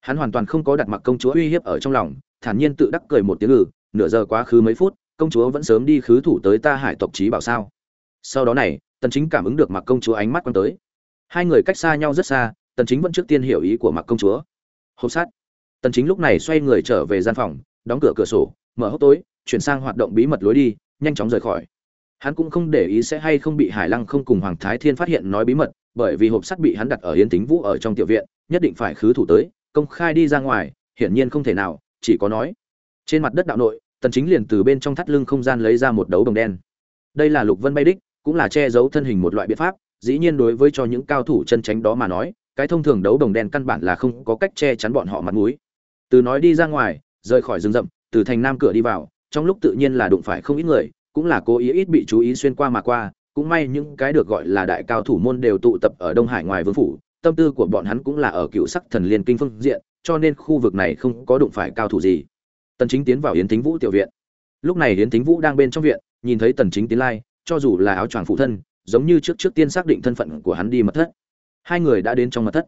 Hắn hoàn toàn không có đặt mặc công chúa uy hiếp ở trong lòng, thản nhiên tự đắc cười một tiếng ngừ nửa giờ quá khứ mấy phút, công chúa vẫn sớm đi khứ thủ tới ta hải tộc trí bảo sao. Sau đó này, tần chính cảm ứng được mặc công chúa ánh mắt quan tới hai người cách xa nhau rất xa, tần chính vẫn trước tiên hiểu ý của mặc công chúa. Hộp sát tần chính lúc này xoay người trở về gian phòng, đóng cửa cửa sổ, mở hốc tối, chuyển sang hoạt động bí mật lối đi, nhanh chóng rời khỏi. Hắn cũng không để ý sẽ hay không bị hải lăng không cùng hoàng thái thiên phát hiện nói bí mật, bởi vì hộp sắt bị hắn đặt ở yên tính vũ ở trong tiểu viện, nhất định phải khứ thủ tới, công khai đi ra ngoài, hiển nhiên không thể nào, chỉ có nói. Trên mặt đất đạo nội, tần chính liền từ bên trong thắt lưng không gian lấy ra một đấu đồng đen. Đây là lục vân bay đích, cũng là che giấu thân hình một loại biện pháp dĩ nhiên đối với cho những cao thủ chân tránh đó mà nói, cái thông thường đấu đồng đen căn bản là không có cách che chắn bọn họ mặt mũi. Từ nói đi ra ngoài, rời khỏi rừng rậm, từ thành nam cửa đi vào, trong lúc tự nhiên là đụng phải không ít người, cũng là cố ý ít bị chú ý xuyên qua mà qua, cũng may những cái được gọi là đại cao thủ môn đều tụ tập ở đông hải ngoài vương phủ, tâm tư của bọn hắn cũng là ở cựu sắc thần liên kinh phương diện, cho nên khu vực này không có đụng phải cao thủ gì. Tần chính tiến vào yến thính vũ tiểu viện. Lúc này yến thính vũ đang bên trong viện, nhìn thấy tần chính tiến lai, cho dù là áo choàng phụ thân giống như trước trước tiên xác định thân phận của hắn đi mật thất. Hai người đã đến trong mật thất.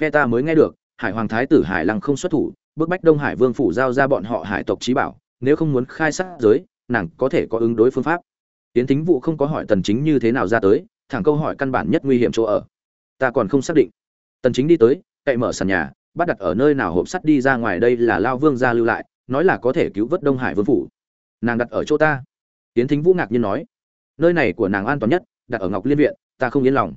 Phe ta mới nghe được, hải hoàng thái tử hải lăng không xuất thủ bức bách đông hải vương phủ giao ra bọn họ hải tộc trí bảo, nếu không muốn khai sát giới, nàng có thể có ứng đối phương pháp. Tiến thính vụ không có hỏi tần chính như thế nào ra tới, thẳng câu hỏi căn bản nhất nguy hiểm chỗ ở. Ta còn không xác định. Tần chính đi tới, cậy mở sàn nhà, bắt đặt ở nơi nào hộp sắt đi ra ngoài đây là lao vương gia lưu lại, nói là có thể cứu vớt đông hải vương phủ. Nàng đặt ở chỗ ta. Tiến thính vũ ngạc nhiên nói, nơi này của nàng an toàn nhất đặt ở ngọc liên viện, ta không yên lòng.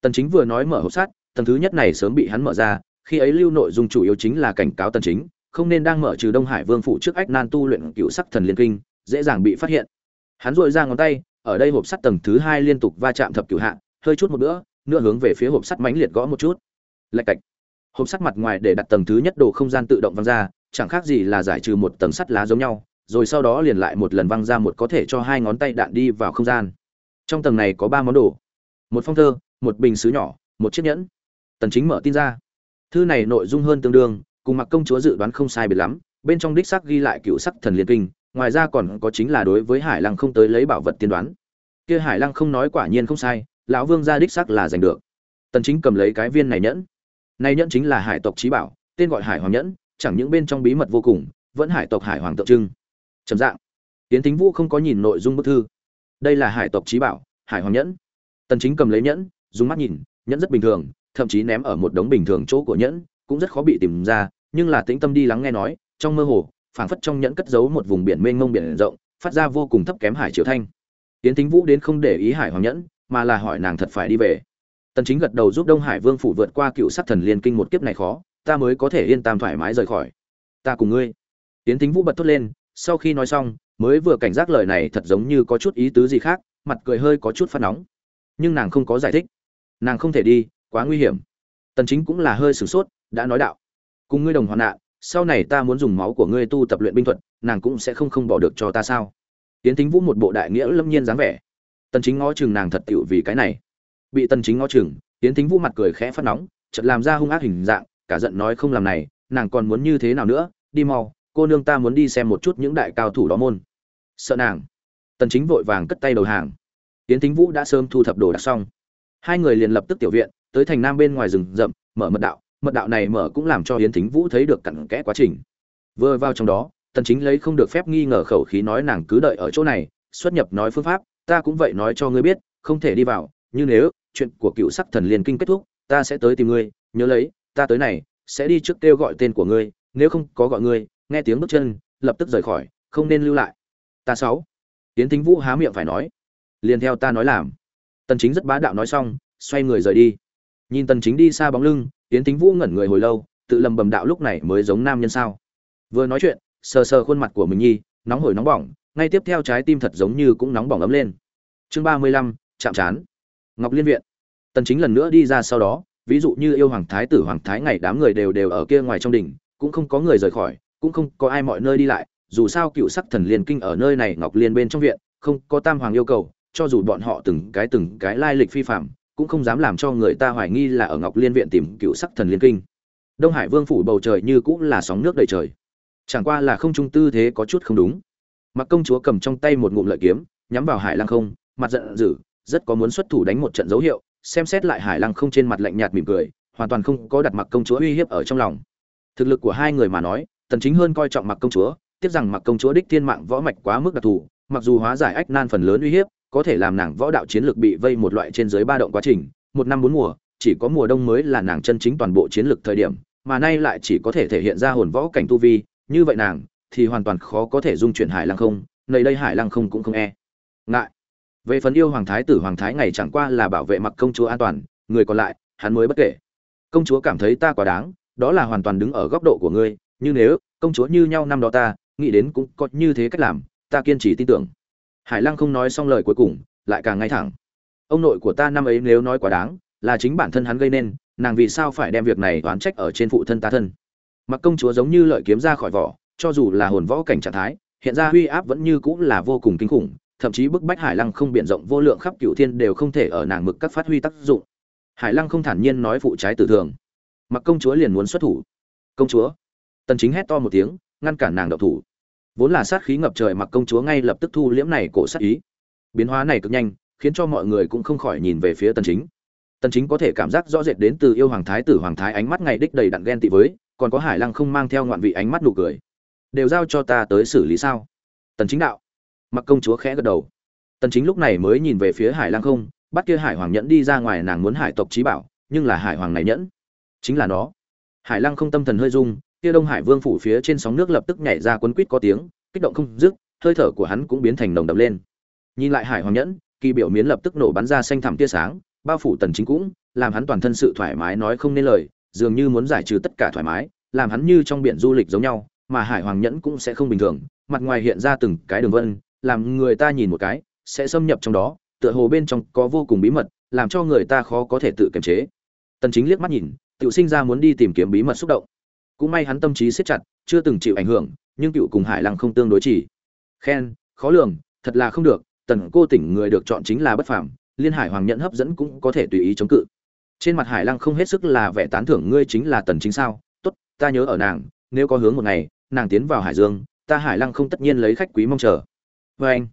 Tần chính vừa nói mở hộp sắt, tầng thứ nhất này sớm bị hắn mở ra, khi ấy lưu nội dung chủ yếu chính là cảnh cáo tần chính, không nên đang mở trừ đông hải vương phụ trước ách nan tu luyện cựu sắc thần liên kinh, dễ dàng bị phát hiện. Hắn duỗi ra ngón tay, ở đây hộp sắt tầng thứ hai liên tục va chạm thập cửu hạ, hơi chút một nữa nữa hướng về phía hộp sắt mãnh liệt gõ một chút. Lạch cạch. Hộp sắt mặt ngoài để đặt tầng thứ nhất đồ không gian tự động văng ra, chẳng khác gì là giải trừ một tầng sắt lá giống nhau, rồi sau đó liền lại một lần văng ra một có thể cho hai ngón tay đạn đi vào không gian trong tầng này có ba món đồ. Một phong thơ, một bình xứ nhỏ, một chiếc nhẫn. Tần chính mở tin ra. Thư này nội dung hơn tương đương, cùng mặc công chúa dự đoán không sai biệt lắm, bên trong đích sắc ghi lại cựu sắc thần liên kinh, ngoài ra còn có chính là đối với hải lăng không tới lấy bảo vật tiên đoán. Kia hải lăng không nói quả nhiên không sai, lão vương gia đích sắc là giành được. Tần chính cầm lấy cái viên này nhẫn. Này nhẫn chính là hải tộc trí bảo, tên gọi hải hoàng nhẫn, chẳng những bên trong bí mật vô cùng, vẫn hải tộc hải hoàng tượng trưng. Trầm dạng. Tiến thính vũ không có nhìn nội dung bức thư đây là hải tộc trí bảo, hải hoàng nhẫn. Tần chính cầm lấy nhẫn, dùng mắt nhìn, nhẫn rất bình thường, thậm chí ném ở một đống bình thường chỗ của nhẫn, cũng rất khó bị tìm ra, nhưng là tĩnh tâm đi lắng nghe nói, trong mơ hồ, phảng phất trong nhẫn cất giấu một vùng biển mênh mông biển rộng, phát ra vô cùng thấp kém hải triều thanh. Tiến tính vũ đến không để ý hải hoàng nhẫn, mà là hỏi nàng thật phải đi về. Tần chính gật đầu giúp đông hải vương phủ vượt qua cựu sát thần liên kinh một kiếp này khó, ta mới có thể yên tâm thoải mái rời khỏi. Ta cùng ngươi. Tiến tính vũ bật thốt lên, sau khi nói xong mới vừa cảnh giác lời này thật giống như có chút ý tứ gì khác, mặt cười hơi có chút phát nóng. Nhưng nàng không có giải thích. Nàng không thể đi, quá nguy hiểm. Tần chính cũng là hơi sửng sốt, đã nói đạo. Cùng ngươi đồng hoàn nạn, sau này ta muốn dùng máu của ngươi tu tập luyện binh thuật, nàng cũng sẽ không không bỏ được cho ta sao? Tiến thính vũ một bộ đại nghĩa lâm nhiên dáng vẻ. Tần chính ngó chừng nàng thật tiệu vì cái này. Bị tần chính ngó chừng tiến thính vũ mặt cười khẽ phát nóng, chợt làm ra hung ác hình dạng, cả giận nói không làm này, nàng còn muốn như thế nào nữa, đi mau, cô nương ta muốn đi xem một chút những đại cao thủ đó môn sợ nàng. Tần chính vội vàng cất tay đầu hàng. Tiến thính vũ đã sớm thu thập đồ đạc xong. Hai người liền lập tức tiểu viện tới thành nam bên ngoài rừng rậm mở mật đạo. Mật đạo này mở cũng làm cho Yến Thính Vũ thấy được cặn kẽ quá trình. Vừa vào trong đó, Tần Chính lấy không được phép nghi ngờ khẩu khí nói nàng cứ đợi ở chỗ này, xuất nhập nói phương pháp, ta cũng vậy nói cho ngươi biết, không thể đi vào, nhưng nếu chuyện của cựu sắc thần liên kinh kết thúc, ta sẽ tới tìm ngươi, nhớ lấy, ta tới này sẽ đi trước kêu gọi tên của ngươi, nếu không có gọi ngươi, nghe tiếng bước chân, lập tức rời khỏi, không nên lưu lại. Ta sáu. tiến Thính Vũ há miệng phải nói, liền theo ta nói làm. Tần Chính rất bá đạo nói xong, xoay người rời đi. Nhìn Tần Chính đi xa bóng lưng, tiến thính Vũ ngẩn người hồi lâu, tự lầm bầm đạo lúc này mới giống nam nhân sao? Vừa nói chuyện, sờ sờ khuôn mặt của mình nhi, nóng hổi nóng bỏng, ngay tiếp theo trái tim thật giống như cũng nóng bỏng ấm lên. Chương ba mươi lăm, chạm chán. Ngọc Liên viện. Tần Chính lần nữa đi ra sau đó, ví dụ như yêu hoàng thái tử hoàng thái ngày đám người đều đều ở kia ngoài trong đỉnh, cũng không có người rời khỏi, cũng không có ai mọi nơi đi lại, dù sao cựu sắc thần liên kinh ở nơi này Ngọc Liên bên trong viện, không có tam hoàng yêu cầu, cho dù bọn họ từng cái từng cái lai lịch phi phạm, cũng không dám làm cho người ta hoài nghi là ở ngọc liên viện tìm cựu sắc thần liên kinh. Đông hải vương phủ bầu trời như cũng là sóng nước đầy trời. Chẳng qua là không trung tư thế có chút không đúng. Mặc công chúa cầm trong tay một ngụm lợi kiếm nhắm vào hải lăng không mặt giận dữ rất có muốn xuất thủ đánh một trận dấu hiệu xem xét lại hải lăng không trên mặt lạnh nhạt mỉm cười hoàn toàn không có đặt mặc công chúa uy hiếp ở trong lòng. Thực lực của hai người mà nói tần chính hơn coi trọng mặc công chúa tiếc rằng mặc công chúa đích thiên mạng võ mạch quá mức đặc thù, mặc dù hóa giải ách nan phần lớn uy hiếp, có thể làm nàng võ đạo chiến lược bị vây một loại trên dưới ba động quá trình, một năm bốn mùa, chỉ có mùa đông mới là nàng chân chính toàn bộ chiến lược thời điểm, mà nay lại chỉ có thể thể hiện ra hồn võ cảnh tu vi, như vậy nàng thì hoàn toàn khó có thể dung chuyển hải lăng không, nơi đây hải lăng không cũng không e. Ngại. Về phần yêu hoàng thái tử, hoàng thái ngày chẳng qua là bảo vệ mặc công chúa an toàn, người còn lại, hắn mới bất kể. Công chúa cảm thấy ta quá đáng, đó là hoàn toàn đứng ở góc độ của ngươi nhưng nếu công chúa như nhau năm đó ta nghĩ đến cũng có như thế cách làm, ta kiên trì tin tưởng. Hải lăng không nói xong lời cuối cùng, lại càng ngay thẳng. Ông nội của ta năm ấy nếu nói quá đáng, là chính bản thân hắn gây nên, nàng vì sao phải đem việc này oán trách ở trên phụ thân ta thân? Mặc công chúa giống như lợi kiếm ra khỏi vỏ, cho dù là hồn võ cảnh trạng thái, hiện ra huy áp vẫn như cũng là vô cùng kinh khủng, thậm chí bức bách hải lăng không biện rộng vô lượng khắp cựu thiên đều không thể ở nàng mực các phát huy tác dụng. Hải lăng không thản nhiên nói phụ trái tử thường. Mặc công chúa liền muốn xuất thủ. Công chúa. Tần chính hét to một tiếng, ngăn cản nàng đậu thủ vốn là sát khí ngập trời mặc công chúa ngay lập tức thu liễm này cổ sát ý. Biến hóa này cực nhanh, khiến cho mọi người cũng không khỏi nhìn về phía tần chính. Tần chính có thể cảm giác rõ rệt đến từ yêu hoàng thái tử hoàng thái ánh mắt ngày đích đầy đặn ghen tị với, còn có hải lăng không mang theo ngoạn vị ánh mắt nụ cười. Đều giao cho ta tới xử lý sao? Tần chính đạo. Mặc công chúa khẽ gật đầu. Tần chính lúc này mới nhìn về phía hải lăng không, bắt kia hải hoàng nhẫn đi ra ngoài nàng muốn hải tộc trí bảo, nhưng là hải hoàng này nhẫn. Chính là nó. Hải lăng không tâm thần hơi rung kia đông hải vương phủ phía trên sóng nước lập tức nhảy ra quấn quít có tiếng, kích động không dứt, hơi thở của hắn cũng biến thành nồng đậm lên. Nhìn lại hải hoàng nhẫn, kỳ biểu miến lập tức nổ bắn ra xanh thẳm tia sáng, bao phủ tần chính cũng, làm hắn toàn thân sự thoải mái nói không nên lời, dường như muốn giải trừ tất cả thoải mái, làm hắn như trong biển du lịch giống nhau, mà hải hoàng nhẫn cũng sẽ không bình thường, mặt ngoài hiện ra từng cái đường vân, làm người ta nhìn một cái, sẽ xâm nhập trong đó, tựa hồ bên trong có vô cùng bí mật, làm cho người ta khó có thể tự kiềm chế. Tần chính liếc mắt nhìn tự sinh ra muốn đi tìm kiếm bí mật xúc động cũng may hắn tâm trí siết chặt, chưa từng chịu ảnh hưởng, nhưng cựu cùng hải lăng không tương đối chỉ. Khen, khó lường, thật là không được, tần cô tỉnh người được chọn chính là bất phàm, liên hải hoàng nhận hấp dẫn cũng có thể tùy ý chống cự. Trên mặt hải lăng không hết sức là vẻ tán thưởng, ngươi chính là tần chính sao? Tốt, ta nhớ ở nàng, nếu có hướng một ngày, nàng tiến vào hải dương, ta hải lăng không tất nhiên lấy khách quý mong chờ. Với anh.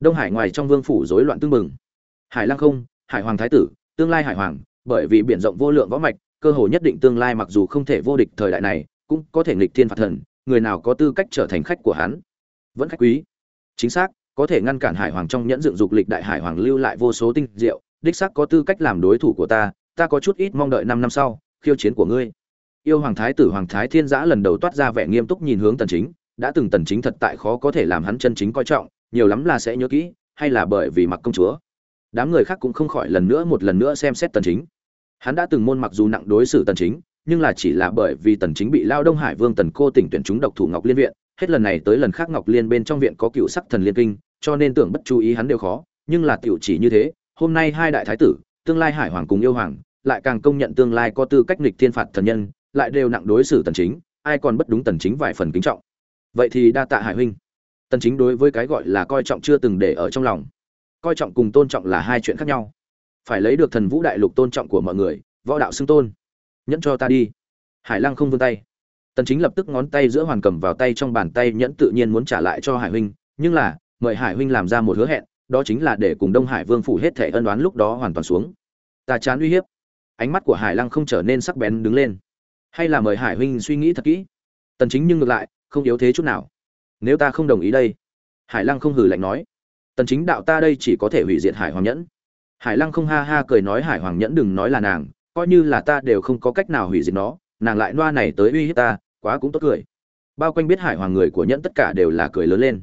Đông hải ngoài trong vương phủ rối loạn tương mừng hải lăng không, hải hoàng thái tử, tương lai hải hoàng, bởi vì biển rộng vô lượng võ mạch cơ hội nhất định tương lai mặc dù không thể vô địch thời đại này, cũng có thể nghịch thiên phạt thần, người nào có tư cách trở thành khách của hắn? Vẫn khách quý. Chính xác, có thể ngăn cản hải hoàng trong nhẫn dựng dục lịch đại hải hoàng lưu lại vô số tinh diệu, đích xác có tư cách làm đối thủ của ta ta có chút ít mong đợi năm năm sau, khiêu chiến của ngươi. Yêu hoàng thái tử hoàng thái thiên giã lần đầu toát ra vẻ nghiêm túc nhìn hướng tần chính, đã từng tần chính thật tại khó có thể làm hắn chân chính coi trọng, nhiều lắm là sẽ nhớ kỹ, hay là bởi vì mặc công chúa. Đám người khác cũng không khỏi lần nữa một lần nữa xem xét tần chính hắn đã từng môn mặc dù nặng đối xử tần chính, nhưng là chỉ là bởi vì tần chính bị lao đông hải vương tần cô tỉnh tuyển chúng độc thủ ngọc liên viện, hết lần này tới lần khác ngọc liên bên trong viện có cựu sắc thần liên kinh, cho nên tưởng bất chú ý hắn đều khó, nhưng là tiểu chỉ như thế, hôm nay hai đại thái tử, tương lai hải hoàng cùng yêu hoàng, lại càng công nhận tương lai có tư cách nghịch thiên phạt thần nhân, lại đều nặng đối xử tần chính, ai còn bất đúng tần chính vài phần kính trọng. Vậy thì đa tạ hải huynh. Tần chính đối với cái gọi là coi trọng chưa từng để ở trong lòng. Coi trọng cùng tôn trọng là hai chuyện khác nhau phải lấy được thần vũ đại lục tôn trọng của mọi người, võ đạo xưng tôn. Nhẫn cho ta đi. Hải lăng không vươn tay. Tần chính lập tức ngón tay giữa hoàn cầm vào tay trong bàn tay nhẫn tự nhiên muốn trả lại cho hải huynh, nhưng là, mời hải huynh làm ra một hứa hẹn, đó chính là để cùng đông hải vương phủ hết thể ân đoán lúc đó hoàn toàn xuống. Ta chán uy hiếp. Ánh mắt của hải lăng không trở nên sắc bén đứng lên. Hay là mời hải huynh suy nghĩ thật kỹ. Tần chính nhưng ngược lại, không yếu thế chút nào. Nếu ta không đồng ý đây. Hải lăng không hừ lạnh nói. Tần chính đạo ta đây chỉ có thể hủy diệt hải hoàng nhẫn hải lăng không ha ha cười nói hải hoàng nhẫn đừng nói là nàng, coi như là ta đều không có cách nào hủy diệt nó, nàng lại loa này tới uy hiếp ta, quá cũng tốt cười. Bao quanh biết hải hoàng người của nhẫn tất cả đều là cười lớn lên.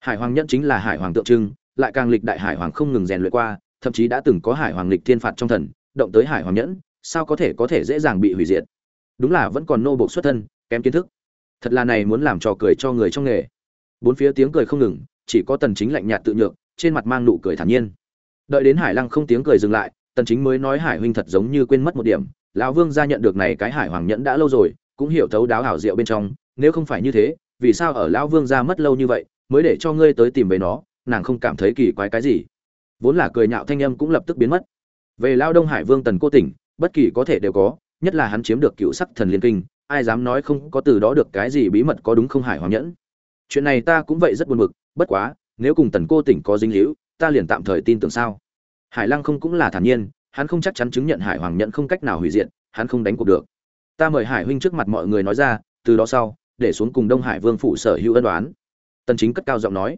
Hải hoàng nhẫn chính là hải hoàng tượng trưng, lại càng lịch đại hải hoàng không ngừng rèn luyện qua, thậm chí đã từng có hải hoàng lịch thiên phạt trong thần, động tới hải hoàng nhẫn, sao có thể có thể dễ dàng bị hủy diệt? Đúng là vẫn còn nô bộc xuất thân, kém kiến thức. Thật là này muốn làm trò cười cho người trong nghề. Bốn phía tiếng cười không ngừng, chỉ có tần chính lạnh nhạt tự nhượng trên mặt mang nụ cười thản nhiên đợi đến hải lăng không tiếng cười dừng lại, tần chính mới nói hải huynh thật giống như quên mất một điểm, lão vương gia nhận được này cái hải hoàng nhẫn đã lâu rồi, cũng hiểu thấu đáo hảo diệu bên trong, nếu không phải như thế, vì sao ở lão vương gia mất lâu như vậy, mới để cho ngươi tới tìm về nó, nàng không cảm thấy kỳ quái cái gì. Vốn là cười nhạo thanh âm cũng lập tức biến mất. Về lao đông hải vương tần cô tỉnh, bất kỳ có thể đều có, nhất là hắn chiếm được cựu sắc thần liên kinh, ai dám nói không có từ đó được cái gì bí mật có đúng không hải hoàng nhẫn? Chuyện này ta cũng vậy rất buồn bực, bất quá, nếu cùng tần cô tỉnh có dính líu ta liền tạm thời tin tưởng sao? Hải lăng không cũng là thản nhiên, hắn không chắc chắn chứng nhận hải hoàng nhẫn không cách nào hủy diệt, hắn không đánh cuộc được. Ta mời hải huynh trước mặt mọi người nói ra, từ đó sau, để xuống cùng đông hải vương phụ sở hữu ân đoán tần chính cất cao giọng nói.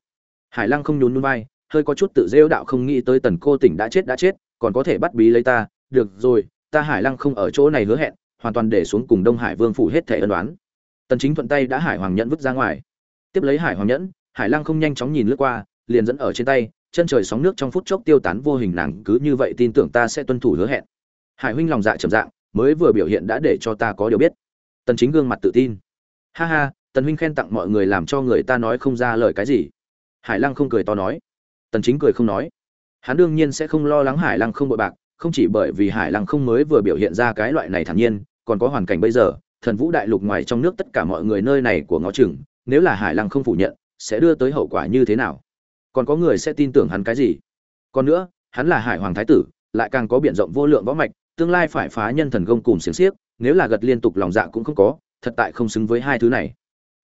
Hải lăng không nhún nhún vai, hơi có chút tự rêu đạo không nghĩ tới tần cô tỉnh đã chết đã chết, còn có thể bắt bí lấy ta. Được rồi, ta hải lăng không ở chỗ này hứa hẹn, hoàn toàn để xuống cùng đông hải vương phủ hết thể ân đoán tần chính thuận tay đã hải hoàng nhẫn vứt ra ngoài. Tiếp lấy hải hoàng nhẫn, hải lăng không nhanh chóng nhìn lướt qua, liền dẫn ở trên tay chân trời sóng nước trong phút chốc tiêu tán vô hình nàng cứ như vậy tin tưởng ta sẽ tuân thủ hứa hẹn. Hải huynh lòng dạ trầm dạng, mới vừa biểu hiện đã để cho ta có điều biết. Tần chính gương mặt tự tin. Ha ha, tần huynh khen tặng mọi người làm cho người ta nói không ra lời cái gì. Hải lăng không cười to nói. Tần chính cười không nói. Hắn đương nhiên sẽ không lo lắng hải lăng không bội bạc, không chỉ bởi vì hải lăng không mới vừa biểu hiện ra cái loại này thản nhiên, còn có hoàn cảnh bây giờ, thần vũ đại lục ngoài trong nước tất cả mọi người nơi này của ngõ chừng, nếu là hải lăng không phủ nhận, sẽ đưa tới hậu quả như thế nào? Còn có người sẽ tin tưởng hắn cái gì? Còn nữa, hắn là hải hoàng thái tử, lại càng có biển rộng vô lượng võ mạch, tương lai phải phá nhân thần công cùng xiềng xiếc, nếu là gật liên tục lòng dạ cũng không có, thật tại không xứng với hai thứ này.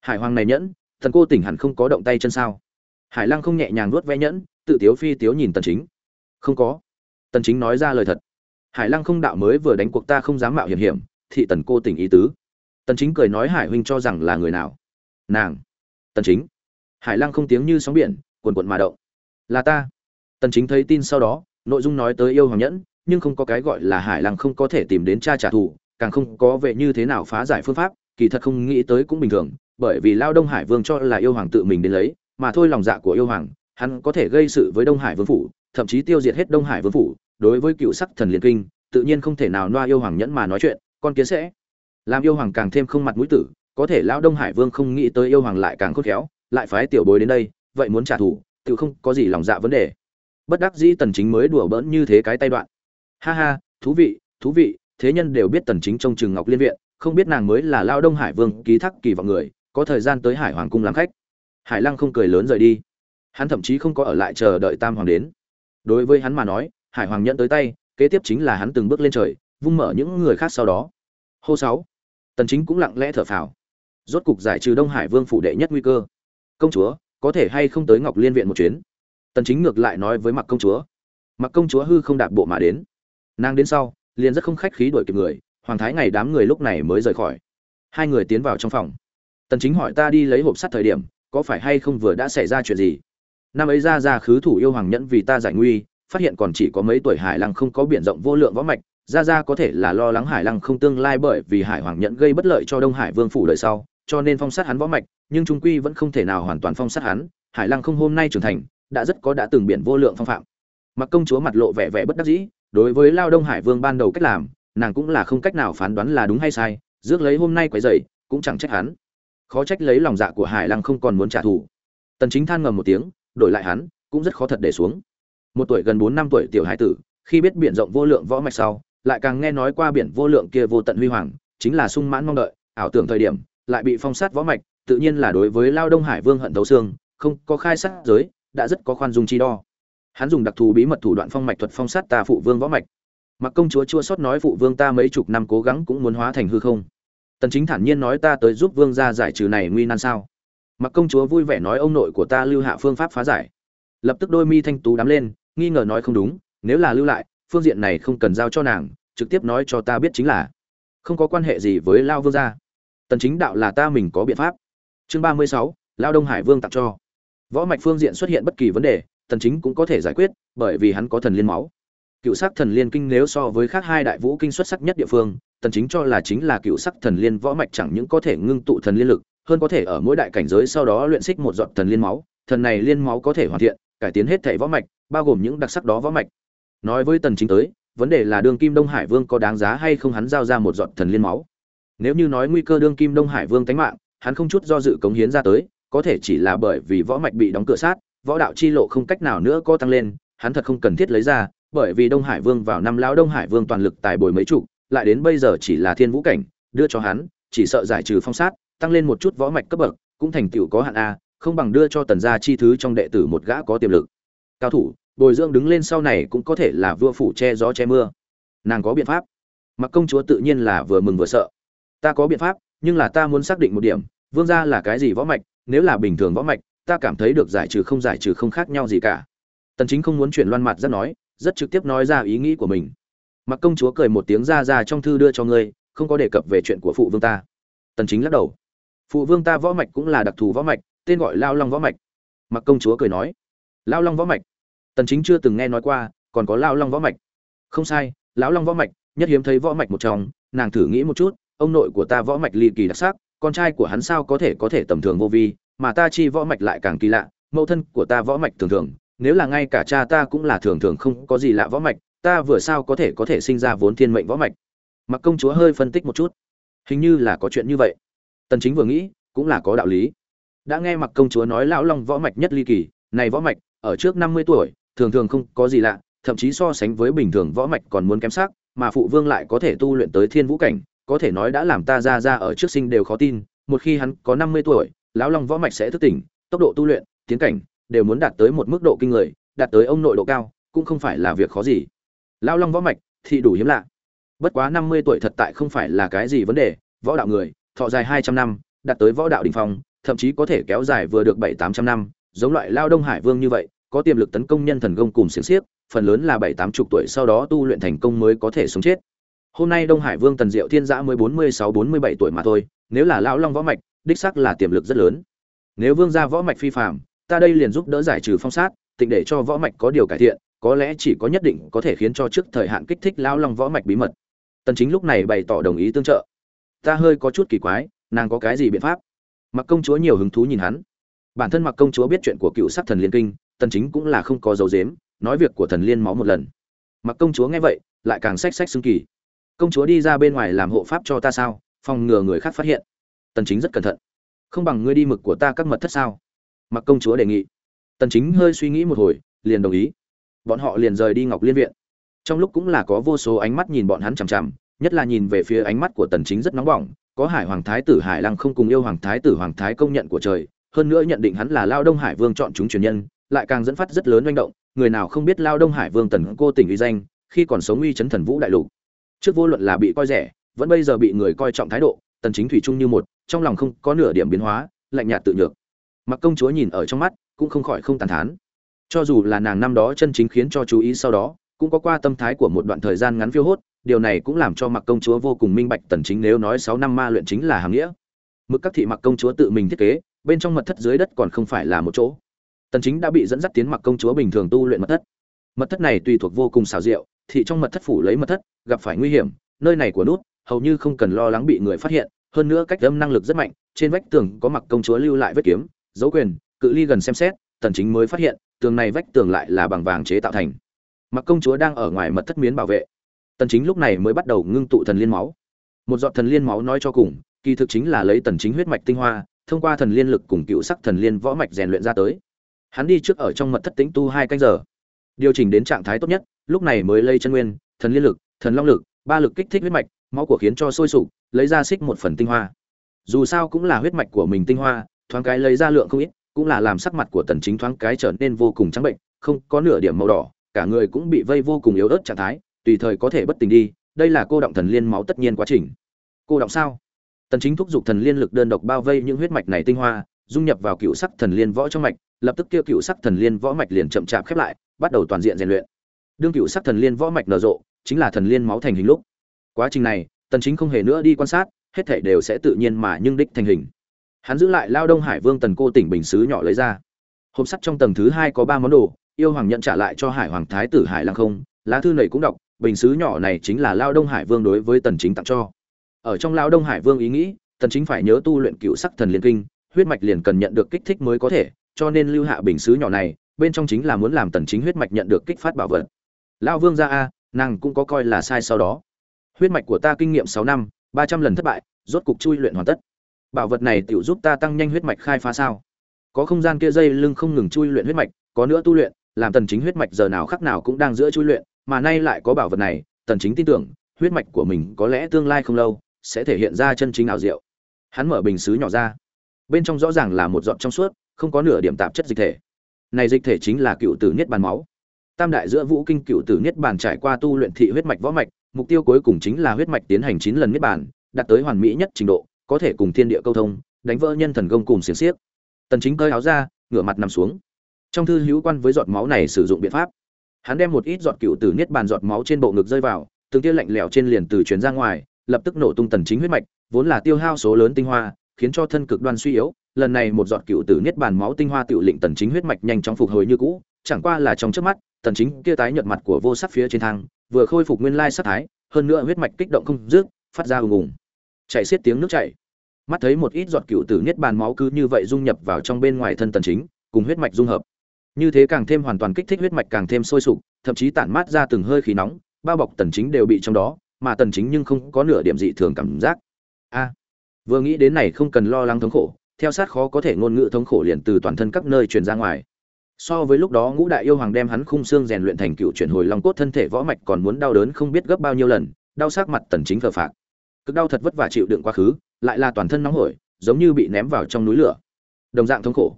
Hải hoàng này nhẫn, thần cô tỉnh hẳn không có động tay chân sao? Hải lăng không nhẹ nhàng nuốt ve nhẫn, tự tiếu phi tiếu nhìn tần chính. Không có. Tần chính nói ra lời thật. Hải lăng không đạo mới vừa đánh cuộc ta không dám mạo hiểm hiểm, thị tần cô tỉnh ý tứ. Tần chính cười nói hải huynh cho rằng là người nào? Nàng. Tần chính. Hải lăng không tiếng như sóng biển cuồn cuộn mà động. Là ta. Tần chính thấy tin sau đó, nội dung nói tới yêu hoàng nhẫn, nhưng không có cái gọi là hải lăng không có thể tìm đến cha trả thù, càng không có về như thế nào phá giải phương pháp, kỳ thật không nghĩ tới cũng bình thường, bởi vì lao đông hải vương cho là yêu hoàng tự mình đến lấy, mà thôi lòng dạ của yêu hoàng, hắn có thể gây sự với đông hải vương phủ, thậm chí tiêu diệt hết đông hải vương phủ, đối với cựu sắc thần liên kinh, tự nhiên không thể nào noa yêu hoàng nhẫn mà nói chuyện, con kiến sẽ làm yêu hoàng càng thêm không mặt mũi tử, có thể lão đông hải vương không nghĩ tới yêu hoàng lại càng khôn khéo, lại phái tiểu bối đến đây vậy muốn trả thù, tự không có gì lòng dạ vấn đề. Bất đắc dĩ tần chính mới đùa bỡn như thế cái tay đoạn. Ha ha, thú vị thú vị, thế nhân đều biết tần chính trong trường ngọc liên viện, không biết nàng mới là lao đông hải vương ký thác kỳ vọng người, có thời gian tới hải hoàng cung làm khách. Hải lăng không cười lớn rời đi. Hắn thậm chí không có ở lại chờ đợi tam hoàng đến. Đối với hắn mà nói, hải hoàng nhận tới tay, kế tiếp chính là hắn từng bước lên trời, vung mở những người khác sau đó. Hô sáu. Tần chính cũng lặng lẽ thở phào. Rốt cục giải trừ đông hải vương phủ đệ nhất nguy cơ. Công chúa có thể hay không tới ngọc liên viện một chuyến? Tần chính ngược lại nói với mặc công chúa. Mặc công chúa hư không đạp bộ mà đến. Nàng đến sau, liền rất không khách khí đuổi kịp người, hoàng thái ngày đám người lúc này mới rời khỏi. Hai người tiến vào trong phòng. Tần chính hỏi ta đi lấy hộp sắt thời điểm, có phải hay không vừa đã xảy ra chuyện gì? Năm ấy ra ra khứ thủ yêu hoàng nhẫn vì ta giải nguy, phát hiện còn chỉ có mấy tuổi hải lăng không có biển rộng vô lượng võ mạch, ra ra có thể là lo lắng hải lăng không tương lai bởi vì hải hoàng nhẫn gây bất lợi cho đông hải vương phủ đời sau cho nên phong sát hắn võ mạch nhưng trung quy vẫn không thể nào hoàn toàn phong sát hắn hải lăng không hôm nay trưởng thành đã rất có đã từng biển vô lượng phong phạm. Mặc công chúa mặt lộ vẻ vẻ bất đắc dĩ đối với lao đông hải vương ban đầu cách làm nàng cũng là không cách nào phán đoán là đúng hay sai rước lấy hôm nay quấy rầy, cũng chẳng trách hắn. Khó trách lấy lòng dạ của hải lăng không còn muốn trả thù. Tần chính than ngầm một tiếng đổi lại hắn cũng rất khó thật để xuống. Một tuổi gần bốn năm tuổi tiểu hải tử khi biết biển rộng vô lượng võ mạch sau lại càng nghe nói qua biển vô lượng kia vô tận huy hoàng chính là sung mãn mong đợi ảo tưởng thời điểm lại bị phong sát võ mạch, tự nhiên là đối với lao đông hải vương hận thấu xương, không có khai sát giới, đã rất có khoan dung chi đo. Hắn dùng đặc thù bí mật thủ đoạn phong mạch thuật phong sát ta phụ vương võ mạch. Mặc công chúa chua sót nói phụ vương ta mấy chục năm cố gắng cũng muốn hóa thành hư không. Tần chính thản nhiên nói ta tới giúp vương gia giải trừ này nguy nan sao. Mặc công chúa vui vẻ nói ông nội của ta lưu hạ phương pháp phá giải. Lập tức đôi mi thanh tú đắm lên, nghi ngờ nói không đúng, nếu là lưu lại, phương diện này không cần giao cho nàng, trực tiếp nói cho ta biết chính là không có quan hệ gì với lao vương gia tần chính đạo là ta mình có biện pháp. Chương 36, lao đông hải vương tặng cho. Võ mạch phương diện xuất hiện bất kỳ vấn đề tần chính cũng có thể giải quyết bởi vì hắn có thần liên máu. Cựu sắc thần liên kinh nếu so với khác hai đại vũ kinh xuất sắc nhất địa phương tần chính cho là chính là cựu sắc thần liên võ mạch chẳng những có thể ngưng tụ thần liên lực hơn có thể ở mỗi đại cảnh giới sau đó luyện xích một giọt thần liên máu thần này liên máu có thể hoàn thiện cải tiến hết thể võ mạch bao gồm những đặc sắc đó võ mạch. Nói với tần chính tới vấn đề là đương kim đông hải vương có đáng giá hay không hắn giao ra một giọt thần liên máu nếu như nói nguy cơ đương kim đông hải vương tánh mạng, hắn không chút do dự cống hiến ra tới, có thể chỉ là bởi vì võ mạch bị đóng cửa sát, võ đạo chi lộ không cách nào nữa có tăng lên, hắn thật không cần thiết lấy ra, bởi vì đông hải vương vào năm lão đông hải vương toàn lực tài bồi mấy chục, lại đến bây giờ chỉ là thiên vũ cảnh, đưa cho hắn, chỉ sợ giải trừ phong sát, tăng lên một chút võ mạch cấp bậc, cũng thành tựu có hạn a, không bằng đưa cho tần gia chi thứ trong đệ tử một gã có tiềm lực. Cao thủ, bồi dưỡng đứng lên sau này cũng có thể là vua phủ che gió che mưa. Nàng có biện pháp. Mặc công chúa tự nhiên là vừa mừng vừa sợ ta có biện pháp, nhưng là ta muốn xác định một điểm, vương gia là cái gì võ mạch, nếu là bình thường võ mạch, ta cảm thấy được giải trừ không giải trừ không khác nhau gì cả. Tần chính không muốn chuyển loan mặt rất nói, rất trực tiếp nói ra ý nghĩ của mình. Mặc công chúa cười một tiếng ra ra trong thư đưa cho ngươi, không có đề cập về chuyện của phụ vương ta. Tần chính lắc đầu. Phụ vương ta võ mạch cũng là đặc thù võ mạch, tên gọi lao long võ mạch. Mặc công chúa cười nói. Lao long võ mạch? Tần chính chưa từng nghe nói qua, còn có lao long võ mạch. Không sai, lão long võ mạch, nhất hiếm thấy võ mạch một trong, nàng thử nghĩ một chút ông nội của ta võ mạch ly kỳ đặc sắc, con trai của hắn sao có thể có thể tầm thường vô vi, mà ta chi võ mạch lại càng kỳ lạ, mẫu thân của ta võ mạch thường thường, nếu là ngay cả cha ta cũng là thường thường không có gì lạ võ mạch, ta vừa sao có thể có thể sinh ra vốn thiên mệnh võ mạch? Mặc công chúa hơi phân tích một chút. Hình như là có chuyện như vậy. Tần chính vừa nghĩ, cũng là có đạo lý. Đã nghe mặc công chúa nói lão long võ mạch nhất ly kỳ, này võ mạch, ở trước năm mươi tuổi, thường thường không có gì lạ, thậm chí so sánh với bình thường võ mạch còn muốn kém sắc, mà phụ vương lại có thể tu luyện tới thiên vũ cảnh có thể nói đã làm ta ra ra ở trước sinh đều khó tin, một khi hắn có năm mươi tuổi, lão long võ mạch sẽ thức tỉnh, tốc độ tu luyện, tiến cảnh, đều muốn đạt tới một mức độ kinh người, đạt tới ông nội độ cao, cũng không phải là việc khó gì. Lão long võ mạch, thì đủ hiếm lạ. Bất quá năm mươi tuổi thật tại không phải là cái gì vấn đề, võ đạo người, thọ dài hai trăm năm, đạt tới võ đạo đỉnh phong, thậm chí có thể kéo dài vừa được bảy tám trăm năm, giống loại lao đông hải vương như vậy, có tiềm lực tấn công nhân thần công cùng xiềng xiếc, phần lớn là bảy tám chục tuổi sau đó tu luyện thành công mới có thể sống chết hôm nay đông hải vương tần diệu thiên giã mới bốn mươi sáu, bốn mươi bảy tuổi mà thôi, nếu là lão long võ mạch, đích sắc là tiềm lực rất lớn. Nếu vương gia võ mạch phi phạm ta đây liền giúp đỡ giải trừ phong sát, tịnh để cho võ mạch có điều cải thiện, có lẽ chỉ có nhất định có thể khiến cho trước thời hạn kích thích lão long võ mạch bí mật. Tần chính lúc này bày tỏ đồng ý tương trợ. Ta hơi có chút kỳ quái, nàng có cái gì biện pháp? Mặc công chúa nhiều hứng thú nhìn hắn. Bản thân mặc công chúa biết chuyện của cựu sắc thần liên kinh, tần chính cũng là không có dấu dếm, nói việc của thần liên máu một lần. Mặc công chúa nghe vậy, lại càng sách sách xưng kỳ công chúa đi ra bên ngoài làm hộ pháp cho ta sao? Phòng ngừa người khác phát hiện. Tần chính rất cẩn thận. Không bằng ngươi đi mực của ta các mật thất sao? Mặc công chúa đề nghị. Tần chính hơi suy nghĩ một hồi, liền đồng ý. Bọn họ liền rời đi ngọc liên viện. Trong lúc cũng là có vô số ánh mắt nhìn bọn hắn chằm chằm, nhất là nhìn về phía ánh mắt của tần chính rất nóng bỏng, có hải hoàng thái tử hải lăng không cùng yêu hoàng thái tử hoàng thái công nhận của trời, hơn nữa nhận định hắn là lao đông hải vương chọn chúng truyền nhân, lại càng dẫn phát rất lớn manh động, người nào không biết lao đông hải vương tần cô tỉnh uy danh, khi còn sống uy chấn thần vũ đại lục trước vô luận là bị coi rẻ, vẫn bây giờ bị người coi trọng thái độ, tần chính thủy chung như một, trong lòng không có nửa điểm biến hóa, lạnh nhạt tự nhược. Mặc công chúa nhìn ở trong mắt, cũng không khỏi không tàn thán. Cho dù là nàng năm đó chân chính khiến cho chú ý sau đó, cũng có qua tâm thái của một đoạn thời gian ngắn phiêu hốt, điều này cũng làm cho mặc công chúa vô cùng minh bạch tần chính nếu nói 6 năm ma luyện chính là hàng nghĩa. Mực các thị mặc công chúa tự mình thiết kế, bên trong mật thất dưới đất còn không phải là một chỗ. Tần chính đã bị dẫn dắt tiến mặc công chúa bình thường tu luyện mật thất. Mật thất này tùy thuộc vô cùng xảo diệu thị trong mật thất phủ lấy mật thất, gặp phải nguy hiểm, nơi này của nút, hầu như không cần lo lắng bị người phát hiện, hơn nữa cách âm năng lực rất mạnh, trên vách tường có mặc công chúa lưu lại vết kiếm, dấu quyền, cự ly gần xem xét, tần chính mới phát hiện, tường này vách tường lại là bằng vàng chế tạo thành. Mặc công chúa đang ở ngoài mật thất miến bảo vệ. Tần chính lúc này mới bắt đầu ngưng tụ thần liên máu. Một giọt thần liên máu nói cho cùng, kỳ thực chính là lấy tần chính huyết mạch tinh hoa, thông qua thần liên lực cùng cựu sắc thần liên võ mạch rèn luyện ra tới. Hắn đi trước ở trong mật thất tĩnh tu hai canh giờ. Điều chỉnh đến trạng thái tốt nhất lúc này mới lây chân nguyên, thần liên lực, thần long lực, ba lực kích thích huyết mạch, máu của khiến cho sôi sục, lấy ra xích một phần tinh hoa. Dù sao cũng là huyết mạch của mình tinh hoa, thoáng cái lấy ra lượng không ít, cũng là làm sắc mặt của tần chính thoáng cái trở nên vô cùng trắng bệnh, không có nửa điểm màu đỏ, cả người cũng bị vây vô cùng yếu ớt trạng thái, tùy thời có thể bất tỉnh đi, đây là cô động thần liên máu tất nhiên quá trình. Cô động sao? Tần chính thúc giục thần liên lực đơn độc bao vây những huyết mạch này tinh hoa, dung nhập vào cựu sắc thần liên võ trong mạch, lập tức kia cựu sắc thần liên võ mạch liền chậm chạp khép lại, bắt đầu toàn diện rèn luyện đương cựu sắc thần liên võ mạch nở rộ, chính là thần liên máu thành hình lúc. Quá trình này, tần chính không hề nữa đi quan sát, hết thảy đều sẽ tự nhiên mà nhưng đích thành hình. Hắn giữ lại lao đông hải vương tần cô tỉnh bình sứ nhỏ lấy ra. Hộp sắt trong tầng thứ hai có ba món đồ, yêu hoàng nhận trả lại cho hải hoàng thái tử hải lăng không, lá thư này cũng đọc, bình sứ nhỏ này chính là lao đông hải vương đối với tần chính tặng cho. Ở trong lao đông hải vương ý nghĩ, tần chính phải nhớ tu luyện cựu sắc thần liên kinh, huyết mạch liền cần nhận được kích thích mới có thể, cho nên lưu hạ bình sứ nhỏ này, bên trong chính là muốn làm tần chính huyết mạch nhận được kích phát bảo vật lao vương gia a, nàng cũng có coi là sai sau đó. Huyết mạch của ta kinh nghiệm sáu năm 300 lần thất bại, rốt cục chui luyện hoàn tất. Bảo vật này tiểu giúp ta tăng nhanh huyết mạch khai phá sao? Có không gian kia dây lưng không ngừng chui luyện huyết mạch, có nữa tu luyện, làm tần chính huyết mạch giờ nào khắc nào cũng đang giữa chui luyện, mà nay lại có bảo vật này, tần chính tin tưởng, huyết mạch của mình có lẽ tương lai không lâu sẽ thể hiện ra chân chính ảo diệu. Hắn mở bình sứ nhỏ ra. Bên trong rõ ràng là một giọt trong suốt, không có nửa điểm tạp chất dịch thể. Này dịch thể chính là cựu tử niết bàn máu tam đại giữa vũ kinh cựu tử niết bàn trải qua tu luyện thị huyết mạch võ mạch, mục tiêu cuối cùng chính là huyết mạch tiến hành chín lần niết bàn, đạt tới hoàn mỹ nhất trình độ, có thể cùng thiên địa câu thông, đánh vỡ nhân thần công cùng xiềng xiếc. Tần chính cơi áo ra, ngửa mặt nằm xuống. Trong thư hữu quan với giọt máu này sử dụng biện pháp. Hắn đem một ít giọt cựu tử niết bàn giọt máu trên bộ ngực rơi vào, từng tia lạnh lẽo trên liền từ truyền ra ngoài, lập tức nổ tung tần chính huyết mạch, vốn là tiêu hao số lớn tinh hoa, khiến cho thân cực đoan suy yếu. Lần này một giọt cựu tử niết bàn máu tinh hoa tiểu lệnh tần chính huyết mạch nhanh chóng phục hồi như cũ, chẳng qua là trong chớp mắt tần chính kia tái nhợt mặt của vô sắc phía trên thang, vừa khôi phục nguyên lai sắc thái, hơn nữa huyết mạch kích động không dứt, phát ra ùng ùng. Chảy xiết tiếng nước chảy. Mắt thấy một ít giọt cựu tử niết bàn máu cứ như vậy dung nhập vào trong bên ngoài thân tần chính, cùng huyết mạch dung hợp. Như thế càng thêm hoàn toàn kích thích huyết mạch càng thêm sôi sục, thậm chí tản mát ra từng hơi khí nóng, bao bọc tần chính đều bị trong đó, mà tần chính nhưng không có nửa điểm dị thường cảm giác. A. Vừa nghĩ đến này không cần lo lắng thống khổ, theo sát khó có thể ngôn ngữ thống khổ liền từ toàn thân các nơi truyền ra ngoài so với lúc đó ngũ đại yêu hoàng đem hắn khung xương rèn luyện thành cựu chuyển hồi long cốt thân thể võ mạch còn muốn đau đớn không biết gấp bao nhiêu lần, đau sắc mặt tần chính phờ phạc. Cực đau thật vất vả chịu đựng quá khứ, lại là toàn thân nóng hổi, giống như bị ném vào trong núi lửa. Đồng dạng thống khổ.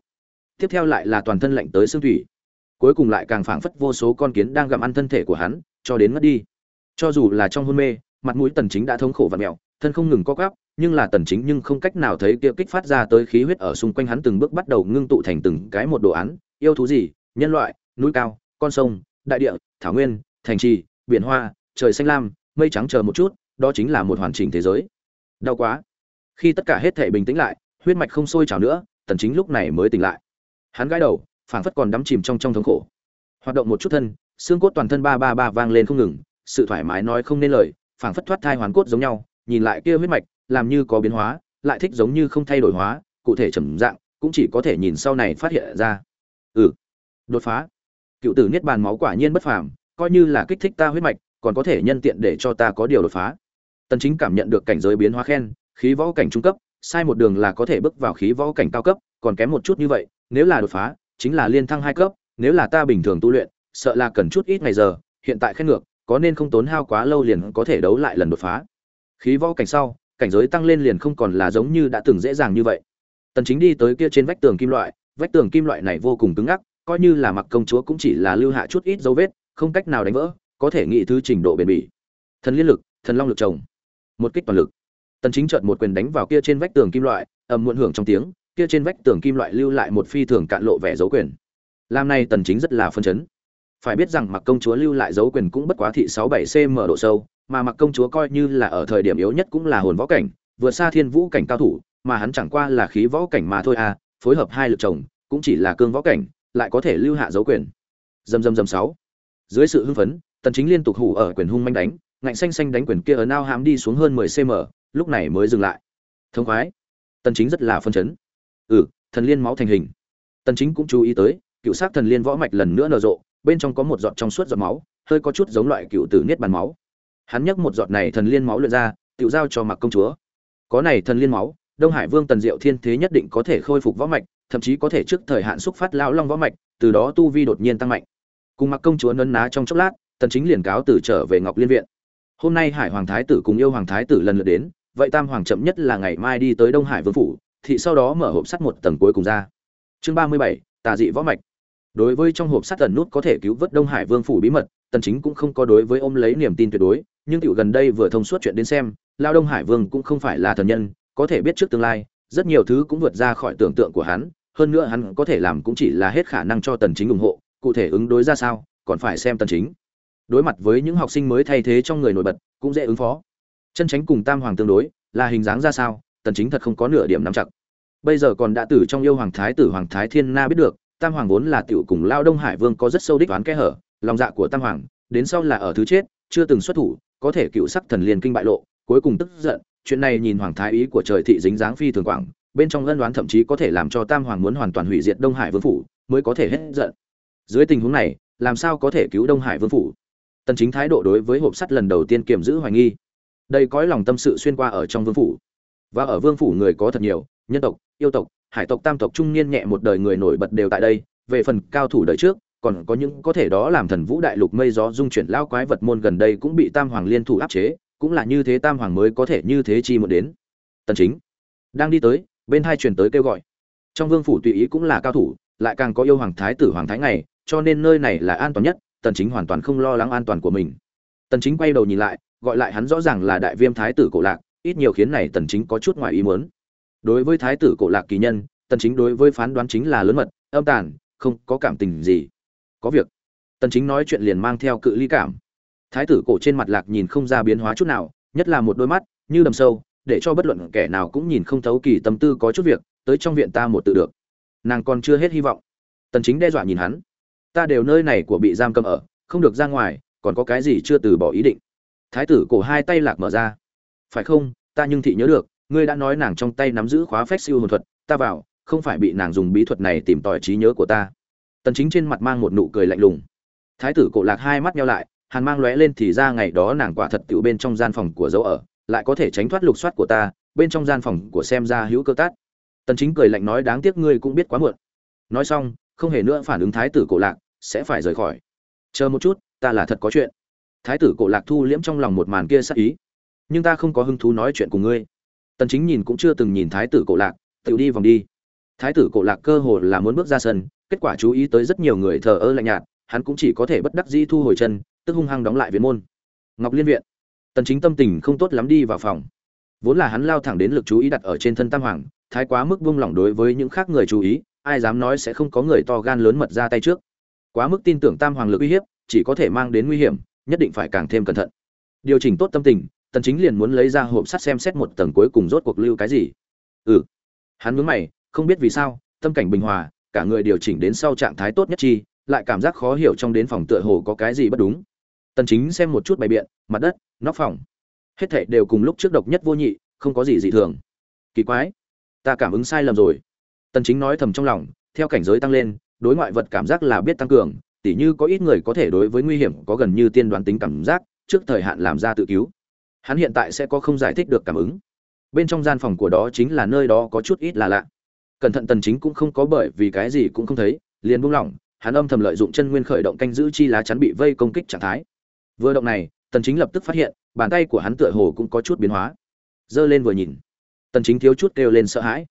Tiếp theo lại là toàn thân lạnh tới xương thủy. Cuối cùng lại càng phảng phất vô số con kiến đang gặm ăn thân thể của hắn, cho đến mất đi. Cho dù là trong hôn mê, mặt mũi tần chính đã thống khổ và mèo, thân không ngừng co quắp, nhưng là tần chính nhưng không cách nào thấy kia kích phát ra tới khí huyết ở xung quanh hắn từng bước bắt đầu ngưng tụ thành từng cái một đồ án yêu thú gì, nhân loại, núi cao, con sông, đại địa, thảo nguyên, thành trì, biển hoa, trời xanh lam, mây trắng chờ một chút, đó chính là một hoàn chỉnh thế giới. Đau quá. Khi tất cả hết thể bình tĩnh lại, huyết mạch không sôi trào nữa, tần chính lúc này mới tỉnh lại. Hắn gãi đầu, phảng phất còn đắm chìm trong trong thống khổ. Hoạt động một chút thân, xương cốt toàn thân ba ba ba vang lên không ngừng, sự thoải mái nói không nên lời, phảng phất thoát thai hoàn cốt giống nhau, nhìn lại kia huyết mạch, làm như có biến hóa, lại thích giống như không thay đổi hóa, cụ thể trầm dạng, cũng chỉ có thể nhìn sau này phát hiện ra ừ. Đột phá. Cựu tử niết bàn máu quả nhiên bất phàm, coi như là kích thích ta huyết mạch, còn có thể nhân tiện để cho ta có điều đột phá. Tần chính cảm nhận được cảnh giới biến hóa khen, khí võ cảnh trung cấp, sai một đường là có thể bước vào khí võ cảnh cao cấp, còn kém một chút như vậy, nếu là đột phá, chính là liên thăng hai cấp, nếu là ta bình thường tu luyện, sợ là cần chút ít ngày giờ, hiện tại khen ngược, có nên không tốn hao quá lâu liền có thể đấu lại lần đột phá. Khí võ cảnh sau, cảnh giới tăng lên liền không còn là giống như đã từng dễ dàng như vậy. Tần chính đi tới kia trên vách tường kim loại vách tường kim loại này vô cùng cứng ngắc, coi như là mặc công chúa cũng chỉ là lưu hạ chút ít dấu vết, không cách nào đánh vỡ, có thể nghĩ thứ trình độ bền bỉ. Thần liên lực, thần long lực chồng. Một kích toàn lực. Tần chính chợt một quyền đánh vào kia trên vách tường kim loại, ầm muộn hưởng trong tiếng, kia trên vách tường kim loại lưu lại một phi thường cạn lộ vẻ dấu quyền. Làm này tần chính rất là phân chấn. Phải biết rằng mặc công chúa lưu lại dấu quyền cũng bất quá thị 67 cm độ sâu, mà mặc công chúa coi như là ở thời điểm yếu nhất cũng là hồn võ cảnh, vượt xa thiên vũ cảnh cao thủ, mà hắn chẳng qua là khí võ cảnh mà thôi à phối hợp hai lực chồng cũng chỉ là cương võ cảnh, lại có thể lưu hạ dấu quyền. Dầm dầm dầm sáu. Dưới sự hưng phấn, tần chính liên tục hủ ở quyền hung manh đánh, ngạnh xanh xanh đánh quyền kia ở nao hám đi xuống hơn 10 cm lúc này mới dừng lại. Thông khoái. Tần chính rất là phân chấn. Ừ thần liên máu thành hình. Tần chính cũng chú ý tới, cựu sát thần liên võ mạch lần nữa nở rộ, bên trong có một giọt trong suốt giọt máu, hơi có chút giống loại cựu tử niết bàn máu. Hắn nhấc một giọt này thần liên máu luyện ra tự giao cho mặc công chúa. Có này thần liên máu đông hải vương tần diệu thiên thế nhất định có thể khôi phục võ mạch thậm chí có thể trước thời hạn xúc phát lão long võ mạch từ đó tu vi đột nhiên tăng mạnh. Cùng mặc công chúa nấn ná trong chốc lát tần chính liền cáo từ trở về ngọc liên viện. Hôm nay hải hoàng thái tử cùng yêu hoàng thái tử lần lượt đến vậy tam hoàng chậm nhất là ngày mai đi tới đông hải vương phủ thị sau đó mở hộp sắt một tầng cuối cùng ra. Chương 37, tà dị võ mạch. Đối với trong hộp sắt tần nút có thể cứu vớt đông hải vương phủ bí mật tần chính cũng không có đối với ôm lấy niềm tin tuyệt đối nhưng tiểu gần đây vừa thông suốt chuyện đến xem Lão đông hải vương cũng không phải là thần nhân có thể biết trước tương lai, rất nhiều thứ cũng vượt ra khỏi tưởng tượng của hắn, hơn nữa hắn có thể làm cũng chỉ là hết khả năng cho tần chính ủng hộ, cụ thể ứng đối ra sao, còn phải xem tần chính. Đối mặt với những học sinh mới thay thế trong người nổi bật, cũng dễ ứng phó. Chân tránh cùng tam hoàng tương đối, là hình dáng ra sao, tần chính thật không có nửa điểm nắm chặt. Bây giờ còn đã tử trong yêu hoàng thái tử hoàng thái thiên na biết được, tam hoàng vốn là tiểu cùng lao đông hải vương có rất sâu đích đoán kẽ hở, lòng dạ của tam hoàng, đến sau là ở thứ chết, chưa từng xuất thủ, có thể cựu sắc thần liền kinh bại lộ, cuối cùng tức giận chuyện này nhìn hoàng thái ý của trời thị dính dáng phi thường quảng, bên trong ân đoán thậm chí có thể làm cho tam hoàng muốn hoàn toàn hủy diệt đông hải vương phủ mới có thể hết giận. Dưới tình huống này, làm sao có thể cứu đông hải vương phủ? Tần chính thái độ đối với hộp sắt lần đầu tiên kiềm giữ hoài nghi. Đây cõi lòng tâm sự xuyên qua ở trong vương phủ. Và ở vương phủ người có thật nhiều, nhân tộc, yêu tộc, hải tộc, tam tộc trung niên nhẹ một đời người nổi bật đều tại đây, về phần cao thủ đời trước, còn có những có thể đó làm thần vũ đại lục mây gió dung chuyển lao quái vật môn gần đây cũng bị tam hoàng liên thủ áp chế cũng là như thế tam hoàng mới có thể như thế chi một đến. Tần chính đang đi tới, bên hai truyền tới kêu gọi. Trong vương phủ tùy ý cũng là cao thủ, lại càng có yêu hoàng thái tử hoàng thái này cho nên nơi này là an toàn nhất, tần chính hoàn toàn không lo lắng an toàn của mình. Tần chính quay đầu nhìn lại, gọi lại hắn rõ ràng là đại viêm thái tử cổ lạc, ít nhiều khiến này tần chính có chút ngoài ý muốn. Đối với thái tử cổ lạc kỳ nhân, tần chính đối với phán đoán chính là lớn mật, âm tàn, không có cảm tình gì. Có việc. Tần chính nói chuyện liền mang theo cự ly cảm thái tử cổ trên mặt lạc nhìn không ra biến hóa chút nào, nhất là một đôi mắt, như đầm sâu, để cho bất luận kẻ nào cũng nhìn không thấu kỳ tâm tư có chút việc, tới trong viện ta một tự được. Nàng còn chưa hết hy vọng. Tần chính đe dọa nhìn hắn. Ta đều nơi này của bị giam cầm ở, không được ra ngoài, còn có cái gì chưa từ bỏ ý định? Thái tử cổ hai tay lạc mở ra. Phải không, ta nhưng thị nhớ được, ngươi đã nói nàng trong tay nắm giữ khóa phép siêu hồn thuật, ta vào, không phải bị nàng dùng bí thuật này tìm tòi trí nhớ của ta. Tần chính trên mặt mang một nụ cười lạnh lùng. Thái tử cổ lạc hai mắt nhau lại hàn mang lóe lên thì ra ngày đó nàng quả thật tiểu bên trong gian phòng của dấu ở, lại có thể tránh thoát lục soát của ta, bên trong gian phòng của xem ra hữu cơ tát. Tần chính cười lạnh nói đáng tiếc ngươi cũng biết quá muộn. Nói xong, không hề nữa phản ứng thái tử cổ lạc sẽ phải rời khỏi. Chờ một chút, ta là thật có chuyện. Thái tử cổ lạc thu liễm trong lòng một màn kia sắc ý. Nhưng ta không có hứng thú nói chuyện cùng ngươi. Tần chính nhìn cũng chưa từng nhìn thái tử cổ lạc tự đi vòng đi. Thái tử cổ lạc cơ hồ là muốn bước ra sân, kết quả chú ý tới rất nhiều người thờ ơ lạnh nhạt, hắn cũng chỉ có thể bất đắc dĩ thu hồi chân tức hung hăng đóng lại viện môn. Ngọc liên viện. Tần chính tâm tình không tốt lắm đi vào phòng. Vốn là hắn lao thẳng đến lực chú ý đặt ở trên thân tam hoàng, thái quá mức buông lỏng đối với những khác người chú ý, ai dám nói sẽ không có người to gan lớn mật ra tay trước. Quá mức tin tưởng tam hoàng lực uy hiếp, chỉ có thể mang đến nguy hiểm, nhất định phải càng thêm cẩn thận. Điều chỉnh tốt tâm tình, tần chính liền muốn lấy ra hộp sắt xem xét một tầng cuối cùng rốt cuộc lưu cái gì. Ừ. Hắn nhướng mày, không biết vì sao, tâm cảnh bình hòa, cả người điều chỉnh đến sau trạng thái tốt nhất chi, lại cảm giác khó hiểu trong đến phòng tựa hồ có cái gì bất đúng tần chính xem một chút bày biện, mặt đất, nóc phòng. Hết thảy đều cùng lúc trước độc nhất vô nhị, không có gì dị thường. Kỳ quái, ta cảm ứng sai lầm rồi. Tần chính nói thầm trong lòng, theo cảnh giới tăng lên, đối ngoại vật cảm giác là biết tăng cường, tỉ như có ít người có thể đối với nguy hiểm có gần như tiên đoán tính cảm giác, trước thời hạn làm ra tự cứu. Hắn hiện tại sẽ có không giải thích được cảm ứng. Bên trong gian phòng của đó chính là nơi đó có chút ít là lạ. Cẩn thận tần chính cũng không có bởi vì cái gì cũng không thấy, liền buông lỏng, hắn âm thầm lợi dụng chân nguyên khởi động canh giữ chi lá chắn bị vây công kích trạng thái vừa động này, tần chính lập tức phát hiện, bàn tay của hắn tựa hồ cũng có chút biến hóa. Giơ lên vừa nhìn. Tần chính thiếu chút kêu lên sợ hãi.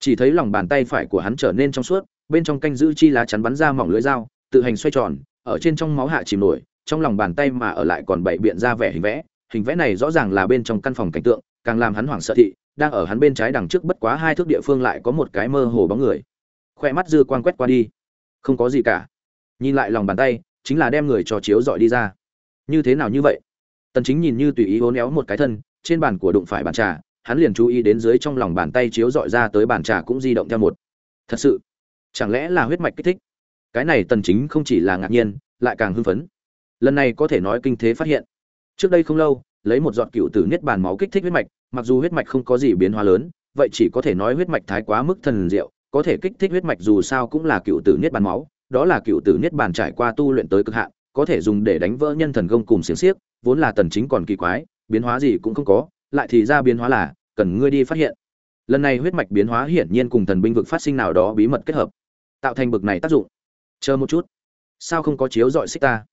Chỉ thấy lòng bàn tay phải của hắn trở nên trong suốt, bên trong canh giữ chi lá chắn bắn ra mỏng lưỡi dao, tự hành xoay tròn, ở trên trong máu hạ chìm nổi, trong lòng bàn tay mà ở lại còn bảy biện ra vẻ hình vẽ. Hình vẽ này rõ ràng là bên trong căn phòng cảnh tượng, càng làm hắn hoảng sợ thị, đang ở hắn bên trái đằng trước bất quá hai thước địa phương lại có một cái mơ hồ bóng người. Khoe mắt dư quang quét qua đi. Không có gì cả. Nhìn lại lòng bàn tay, chính là đem người cho chiếu dọi đi ra như thế nào như vậy? Tần chính nhìn như tùy ý uốn éo một cái thân, trên bàn của đụng phải bàn trà, hắn liền chú ý đến dưới trong lòng bàn tay chiếu dọi ra tới bàn trà cũng di động theo một. Thật sự, chẳng lẽ là huyết mạch kích thích? Cái này tần chính không chỉ là ngạc nhiên, lại càng hưng phấn. Lần này có thể nói kinh thế phát hiện. Trước đây không lâu, lấy một giọt cựu tử niết bàn máu kích thích huyết mạch, mặc dù huyết mạch không có gì biến hóa lớn, vậy chỉ có thể nói huyết mạch thái quá mức thần diệu, có thể kích thích huyết mạch dù sao cũng là cựu tử niết bàn máu, đó là cựu tử niết bàn trải qua tu luyện tới cực hạn có thể dùng để đánh vỡ nhân thần công cùng xiềng xiếc, vốn là tần chính còn kỳ quái, biến hóa gì cũng không có, lại thì ra biến hóa là, cần ngươi đi phát hiện. Lần này huyết mạch biến hóa hiển nhiên cùng thần binh vực phát sinh nào đó bí mật kết hợp, tạo thành bực này tác dụng. Chờ một chút. Sao không có chiếu dọi xích ta?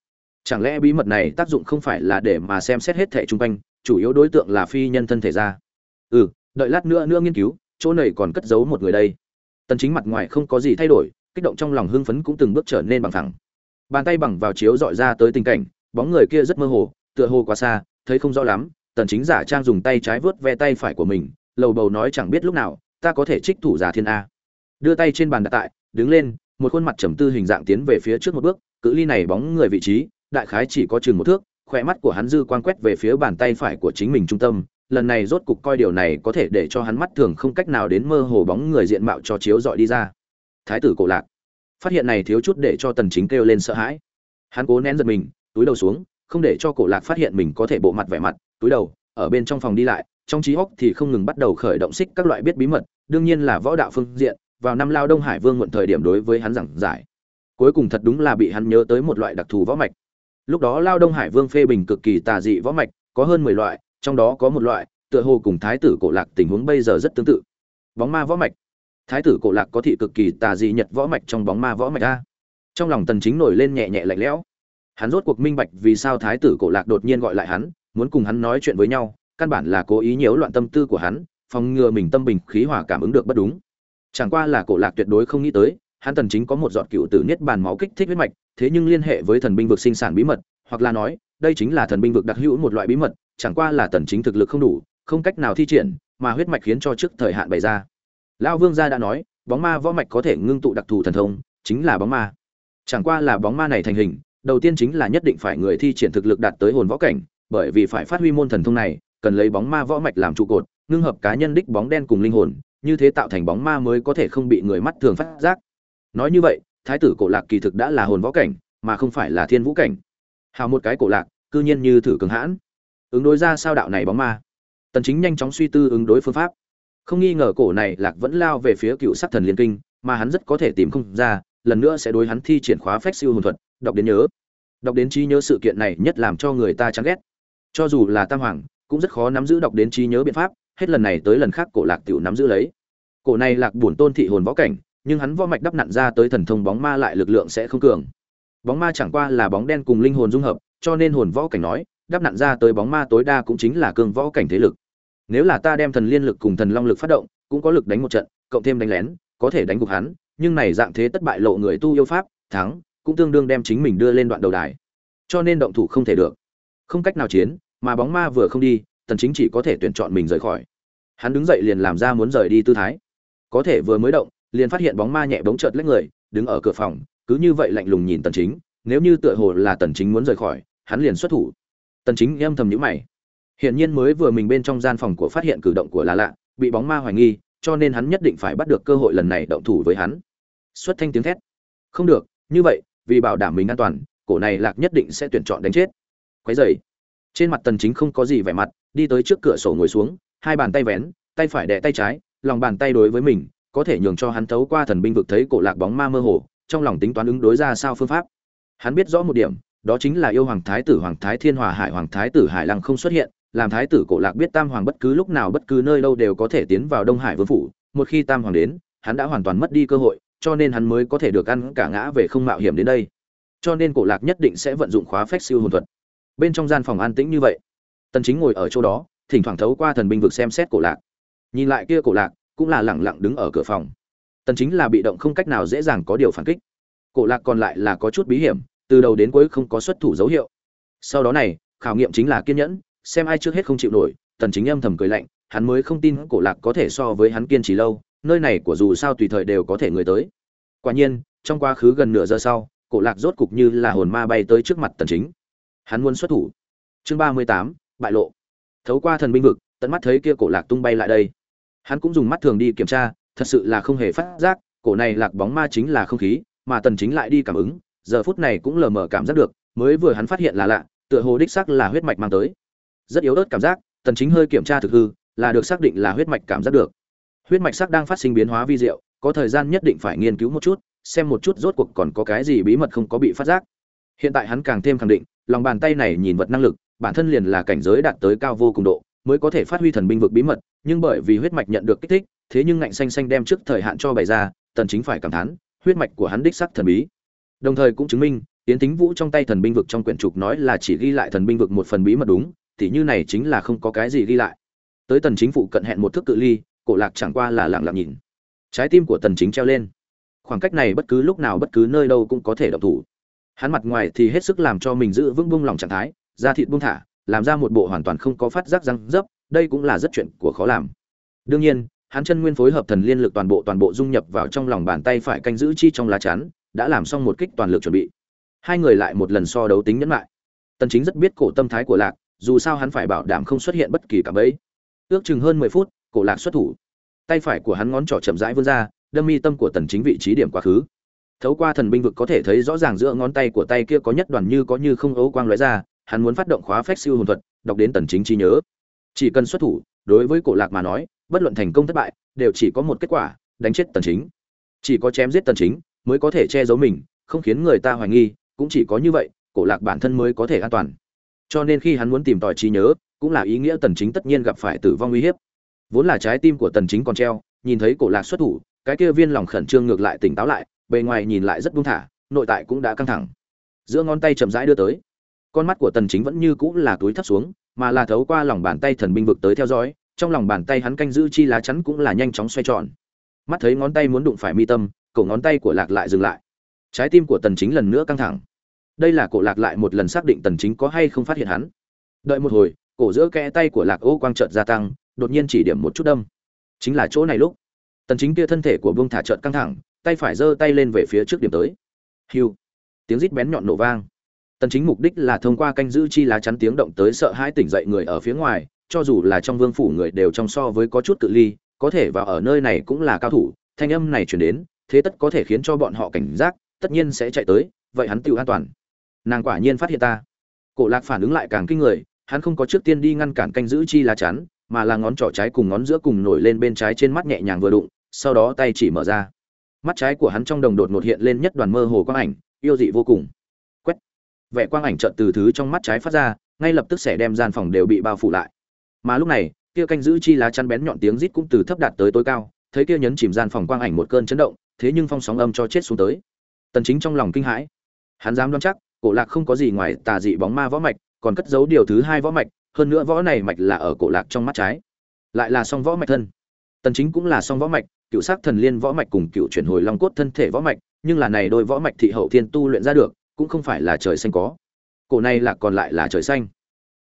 Chẳng lẽ bí mật này tác dụng không phải là để mà xem xét hết thể chung quanh, chủ yếu đối tượng là phi nhân thân thể ra? Ừ đợi lát nữa nữa nghiên cứu, chỗ này còn cất giấu một người đây. Tần chính mặt ngoài không có gì thay đổi, kích động trong lòng hưng phấn cũng từng bước trở nên bằng thẳng bàn tay bằng vào chiếu dọi ra tới tình cảnh, bóng người kia rất mơ hồ, tựa hồ quá xa, thấy không rõ lắm, tần chính giả trang dùng tay trái vớt ve tay phải của mình, lầu bầu nói chẳng biết lúc nào, ta có thể trích thủ giả thiên a. Đưa tay trên bàn đặt tại, đứng lên, một khuôn mặt trầm tư hình dạng tiến về phía trước một bước, cự ly này bóng người vị trí, đại khái chỉ có chừng một thước khỏe mắt của hắn dư quan quét về phía bàn tay phải của chính mình trung tâm, lần này rốt cục coi điều này có thể để cho hắn mắt thường không cách nào đến mơ hồ bóng người diện mạo cho chiếu dọi đi ra. Thái tử cổ lạc phát hiện này thiếu chút để cho tần chính kêu lên sợ hãi. Hắn cố nén giật mình, túi đầu xuống, không để cho cổ lạc phát hiện mình có thể bộ mặt vẻ mặt, túi đầu, ở bên trong phòng đi lại, trong trí óc thì không ngừng bắt đầu khởi động xích các loại biết bí mật, đương nhiên là võ đạo phương diện, vào năm lao đông hải vương muộn thời điểm đối với hắn giảng giải. Cuối cùng thật đúng là bị hắn nhớ tới một loại đặc thù võ mạch. Lúc đó lao đông hải vương phê bình cực kỳ tà dị võ mạch, có hơn mười loại, trong đó có một loại, tựa hồ cùng thái tử cổ lạc tình huống bây giờ rất tương tự. Bóng ma võ mạch thái tử cổ lạc có thị cực kỳ tà dị nhật võ mạch trong bóng ma võ mạch a. Trong lòng tần chính nổi lên nhẹ nhẹ lạnh lẽo. Hắn rốt cuộc minh bạch vì sao thái tử cổ lạc đột nhiên gọi lại hắn, muốn cùng hắn nói chuyện với nhau, căn bản là cố ý nhiễu loạn tâm tư của hắn, phòng ngừa mình tâm bình khí hòa cảm ứng được bất đúng. Chẳng qua là cổ lạc tuyệt đối không nghĩ tới, hắn tần chính có một giọt cựu tử niết bàn máu kích thích huyết mạch, thế nhưng liên hệ với thần binh vực sinh sản bí mật, hoặc là nói, đây chính là thần binh vực đặc hữu một loại bí mật, chẳng qua là tần chính thực lực không đủ, không cách nào thi triển, mà huyết mạch khiến cho trước thời hạn bày ra lão vương gia đã nói, bóng ma võ mạch có thể ngưng tụ đặc thù thần thông, chính là bóng ma. Chẳng qua là bóng ma này thành hình, đầu tiên chính là nhất định phải người thi triển thực lực đạt tới hồn võ cảnh, bởi vì phải phát huy môn thần thông này, cần lấy bóng ma võ mạch làm trụ cột, ngưng hợp cá nhân đích bóng đen cùng linh hồn, như thế tạo thành bóng ma mới có thể không bị người mắt thường phát giác. Nói như vậy, thái tử cổ lạc kỳ thực đã là hồn võ cảnh, mà không phải là thiên vũ cảnh. Hào một cái cổ lạc, cư nhiên như thử cường hãn. Ứng đối ra sao đạo này bóng ma? Tần chính nhanh chóng suy tư ứng đối phương pháp không nghi ngờ cổ này lạc vẫn lao về phía cựu sát thần liên kinh, mà hắn rất có thể tìm không ra, lần nữa sẽ đối hắn thi triển khóa phách siêu hồn thuật, đọc đến nhớ. Đọc đến trí nhớ sự kiện này nhất làm cho người ta chán ghét. Cho dù là tam hoàng, cũng rất khó nắm giữ đọc đến trí nhớ biện pháp, hết lần này tới lần khác cổ lạc tiểu nắm giữ lấy. Cổ này lạc buồn tôn thị hồn võ cảnh, nhưng hắn võ mạch đắp nặn ra tới thần thông bóng ma lại lực lượng sẽ không cường. Bóng ma chẳng qua là bóng đen cùng linh hồn dung hợp, cho nên hồn võ cảnh nói, đắp nặn ra tới bóng ma tối đa cũng chính là cường võ cảnh thế lực nếu là ta đem thần liên lực cùng thần long lực phát động, cũng có lực đánh một trận, cộng thêm đánh lén, có thể đánh gục hắn, nhưng này dạng thế tất bại lộ người tu yêu pháp, thắng, cũng tương đương đem chính mình đưa lên đoạn đầu đài. Cho nên động thủ không thể được. Không cách nào chiến, mà bóng ma vừa không đi, tần chính chỉ có thể tuyển chọn mình rời khỏi. Hắn đứng dậy liền làm ra muốn rời đi tư thái. Có thể vừa mới động, liền phát hiện bóng ma nhẹ bóng chợt lách người, đứng ở cửa phòng, cứ như vậy lạnh lùng nhìn tần chính, nếu như tựa hồ là tần chính muốn rời khỏi, hắn liền xuất thủ. Tần chính âm thầm nhíu mày hiển nhiên mới vừa mình bên trong gian phòng của phát hiện cử động của là lạ, bị bóng ma hoài nghi, cho nên hắn nhất định phải bắt được cơ hội lần này động thủ với hắn. Xuất thanh tiếng thét. Không được, như vậy, vì bảo đảm mình an toàn, cổ này lạc nhất định sẽ tuyển chọn đánh chết. Quấy rầy. trên mặt tần chính không có gì vẻ mặt, đi tới trước cửa sổ ngồi xuống, hai bàn tay vén, tay phải đè tay trái, lòng bàn tay đối với mình, có thể nhường cho hắn thấu qua thần binh vực thấy cổ lạc bóng ma mơ hồ, trong lòng tính toán ứng đối ra sao phương pháp. Hắn biết rõ một điểm, đó chính là yêu hoàng thái tử hoàng thái thiên hòa hải hoàng thái tử hải lăng không xuất hiện làm thái tử cổ lạc biết tam hoàng bất cứ lúc nào bất cứ nơi đâu đều có thể tiến vào đông hải vương phủ, một khi tam hoàng đến, hắn đã hoàn toàn mất đi cơ hội, cho nên hắn mới có thể được ăn cả ngã về không mạo hiểm đến đây. Cho nên cổ lạc nhất định sẽ vận dụng khóa phách siêu hồn thuật. Bên trong gian phòng an tĩnh như vậy, tần chính ngồi ở chỗ đó, thỉnh thoảng thấu qua thần binh vực xem xét cổ lạc. Nhìn lại kia cổ lạc, cũng là lẳng lặng đứng ở cửa phòng. Tần chính là bị động không cách nào dễ dàng có điều phản kích. Cổ lạc còn lại là có chút bí hiểm, từ đầu đến cuối không có xuất thủ dấu hiệu. Sau đó này, khảo nghiệm chính là kiên nhẫn xem ai trước hết không chịu nổi tần chính âm thầm cười lạnh hắn mới không tin cổ lạc có thể so với hắn kiên trì lâu nơi này của dù sao tùy thời đều có thể người tới. Quả nhiên trong quá khứ gần nửa giờ sau cổ lạc rốt cục như là hồn ma bay tới trước mặt tần chính. Hắn muốn xuất thủ. Chương 38, bại lộ. Thấu qua thần binh vực tận mắt thấy kia cổ lạc tung bay lại đây. Hắn cũng dùng mắt thường đi kiểm tra thật sự là không hề phát giác cổ này lạc bóng ma chính là không khí mà tần chính lại đi cảm ứng giờ phút này cũng lờ mờ cảm giác được mới vừa hắn phát hiện là lạ tựa hồ đích xác là huyết mạch mang tới rất yếu ớt cảm giác, tần chính hơi kiểm tra thực hư, là được xác định là huyết mạch cảm giác được. Huyết mạch sắc đang phát sinh biến hóa vi diệu, có thời gian nhất định phải nghiên cứu một chút, xem một chút rốt cuộc còn có cái gì bí mật không có bị phát giác. Hiện tại hắn càng thêm khẳng định, lòng bàn tay này nhìn vật năng lực, bản thân liền là cảnh giới đạt tới cao vô cùng độ, mới có thể phát huy thần binh vực bí mật, nhưng bởi vì huyết mạch nhận được kích thích, thế nhưng ngạnh xanh xanh đem trước thời hạn cho bày ra, tần chính phải cảm thán, huyết mạch của hắn đích sắc thần bí. Đồng thời cũng chứng minh tiến tính vũ trong tay thần binh vực trong quyển trục nói là chỉ ghi lại thần binh vực một phần bí mật đúng thì như này chính là không có cái gì ghi lại. Tới tần chính phụ cận hẹn một thước cự ly, cổ lạc chẳng qua là lặng lặng nhìn. Trái tim của tần chính treo lên. Khoảng cách này bất cứ lúc nào bất cứ nơi đâu cũng có thể động thủ. Hắn mặt ngoài thì hết sức làm cho mình giữ vững buông lòng trạng thái, da thịt buông thả, làm ra một bộ hoàn toàn không có phát giác răng dấp, đây cũng là rất chuyện của khó làm. Đương nhiên, hắn chân nguyên phối hợp thần liên lực toàn bộ toàn bộ dung nhập vào trong lòng bàn tay phải canh giữ chi trong lá chắn, đã làm xong một kích toàn lực chuẩn bị. Hai người lại một lần so đấu tính nhẫn lại tần chính rất biết cổ tâm thái của lạc dù sao hắn phải bảo đảm không xuất hiện bất kỳ cảm ấy. ước chừng hơn 10 phút, cổ lạc xuất thủ. Tay phải của hắn ngón trỏ chậm rãi vươn ra, đâm mi tâm của tần chính vị trí điểm quá khứ. Thấu qua thần binh vực có thể thấy rõ ràng giữa ngón tay của tay kia có nhất đoàn như có như không ấu quang lóe ra, hắn muốn phát động khóa phép siêu hồn thuật, đọc đến tần chính trí nhớ. Chỉ cần xuất thủ, đối với cổ lạc mà nói, bất luận thành công thất bại, đều chỉ có một kết quả, đánh chết tần chính. Chỉ có chém giết tần chính, mới có thể che giấu mình, không khiến người ta hoài nghi, cũng chỉ có như vậy, cổ lạc bản thân mới có thể an toàn cho nên khi hắn muốn tìm tòi trí nhớ, cũng là ý nghĩa tần chính tất nhiên gặp phải tử vong uy hiếp. Vốn là trái tim của tần chính còn treo, nhìn thấy cổ lạc xuất thủ, cái kia viên lòng khẩn trương ngược lại tỉnh táo lại, bề ngoài nhìn lại rất buông thả, nội tại cũng đã căng thẳng. Giữa ngón tay chậm rãi đưa tới, con mắt của tần chính vẫn như cũ là túi thấp xuống, mà là thấu qua lòng bàn tay thần binh vực tới theo dõi, trong lòng bàn tay hắn canh giữ chi lá chắn cũng là nhanh chóng xoay tròn. Mắt thấy ngón tay muốn đụng phải mi tâm, cổ ngón tay của lạc lại dừng lại. Trái tim của tần chính lần nữa căng thẳng đây là cổ lạc lại một lần xác định tần chính có hay không phát hiện hắn. Đợi một hồi, cổ giữa kẽ tay của lạc ô quang chợt gia tăng, đột nhiên chỉ điểm một chút đâm. Chính là chỗ này lúc. Tần chính kia thân thể của vương thả chợt căng thẳng, tay phải giơ tay lên về phía trước điểm tới. Hiu. Tiếng rít bén nhọn nổ vang. Tần chính mục đích là thông qua canh giữ chi lá chắn tiếng động tới sợ hãi tỉnh dậy người ở phía ngoài, cho dù là trong vương phủ người đều trong so với có chút cự ly, có thể vào ở nơi này cũng là cao thủ, thanh âm này truyền đến, thế tất có thể khiến cho bọn họ cảnh giác, tất nhiên sẽ chạy tới, vậy hắn tiêu an toàn nàng quả nhiên phát hiện ta. Cổ lạc phản ứng lại càng kinh người, hắn không có trước tiên đi ngăn cản canh giữ chi lá chắn, mà là ngón trỏ trái cùng ngón giữa cùng nổi lên bên trái trên mắt nhẹ nhàng vừa đụng, sau đó tay chỉ mở ra. Mắt trái của hắn trong đồng đột ngột hiện lên nhất đoàn mơ hồ quang ảnh, yêu dị vô cùng. Quét! Vẻ quang ảnh trợn từ thứ trong mắt trái phát ra, ngay lập tức sẽ đem gian phòng đều bị bao phủ lại. Mà lúc này, kia canh giữ chi lá chắn bén nhọn tiếng rít cũng từ thấp đạt tới tối cao, thấy kia nhấn chìm gian phòng quang ảnh một cơn chấn động, thế nhưng phong sóng âm cho chết xuống tới. Tần chính trong lòng kinh hãi. Hắn dám đoán chắc cổ lạc không có gì ngoài tà dị bóng ma võ mạch, còn cất giấu điều thứ hai võ mạch, hơn nữa võ này mạch là ở cổ lạc trong mắt trái. Lại là song võ mạch thân. Tần chính cũng là song võ mạch, cựu sắc thần liên võ mạch cùng cựu chuyển hồi long cốt thân thể võ mạch, nhưng là này đôi võ mạch thị hậu thiên tu luyện ra được, cũng không phải là trời xanh có. Cổ này là còn lại là trời xanh.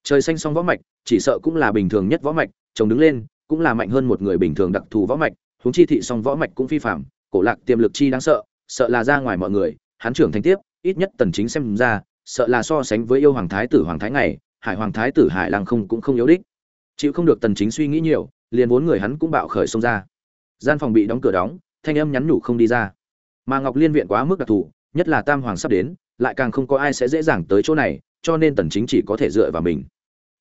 Trời xanh song võ mạch, chỉ sợ cũng là bình thường nhất võ mạch, chồng đứng lên, cũng là mạnh hơn một người bình thường đặc thù võ mạch, huống chi thị song võ mạch cũng phi phạm cổ lạc tiềm lực chi đáng sợ sợ là ra ngoài mọi người, hắn trưởng thành tiếp ít nhất tần chính xem ra, sợ là so sánh với yêu hoàng thái tử hoàng thái ngày, hải hoàng thái tử hải lăng không cũng không yếu đích. Chịu không được tần chính suy nghĩ nhiều, liền vốn người hắn cũng bạo khởi xông ra. Gian phòng bị đóng cửa đóng, thanh âm nhắn nhủ không đi ra. Mà ngọc liên viện quá mức đặc thù, nhất là tam hoàng sắp đến, lại càng không có ai sẽ dễ dàng tới chỗ này, cho nên tần chính chỉ có thể dựa vào mình.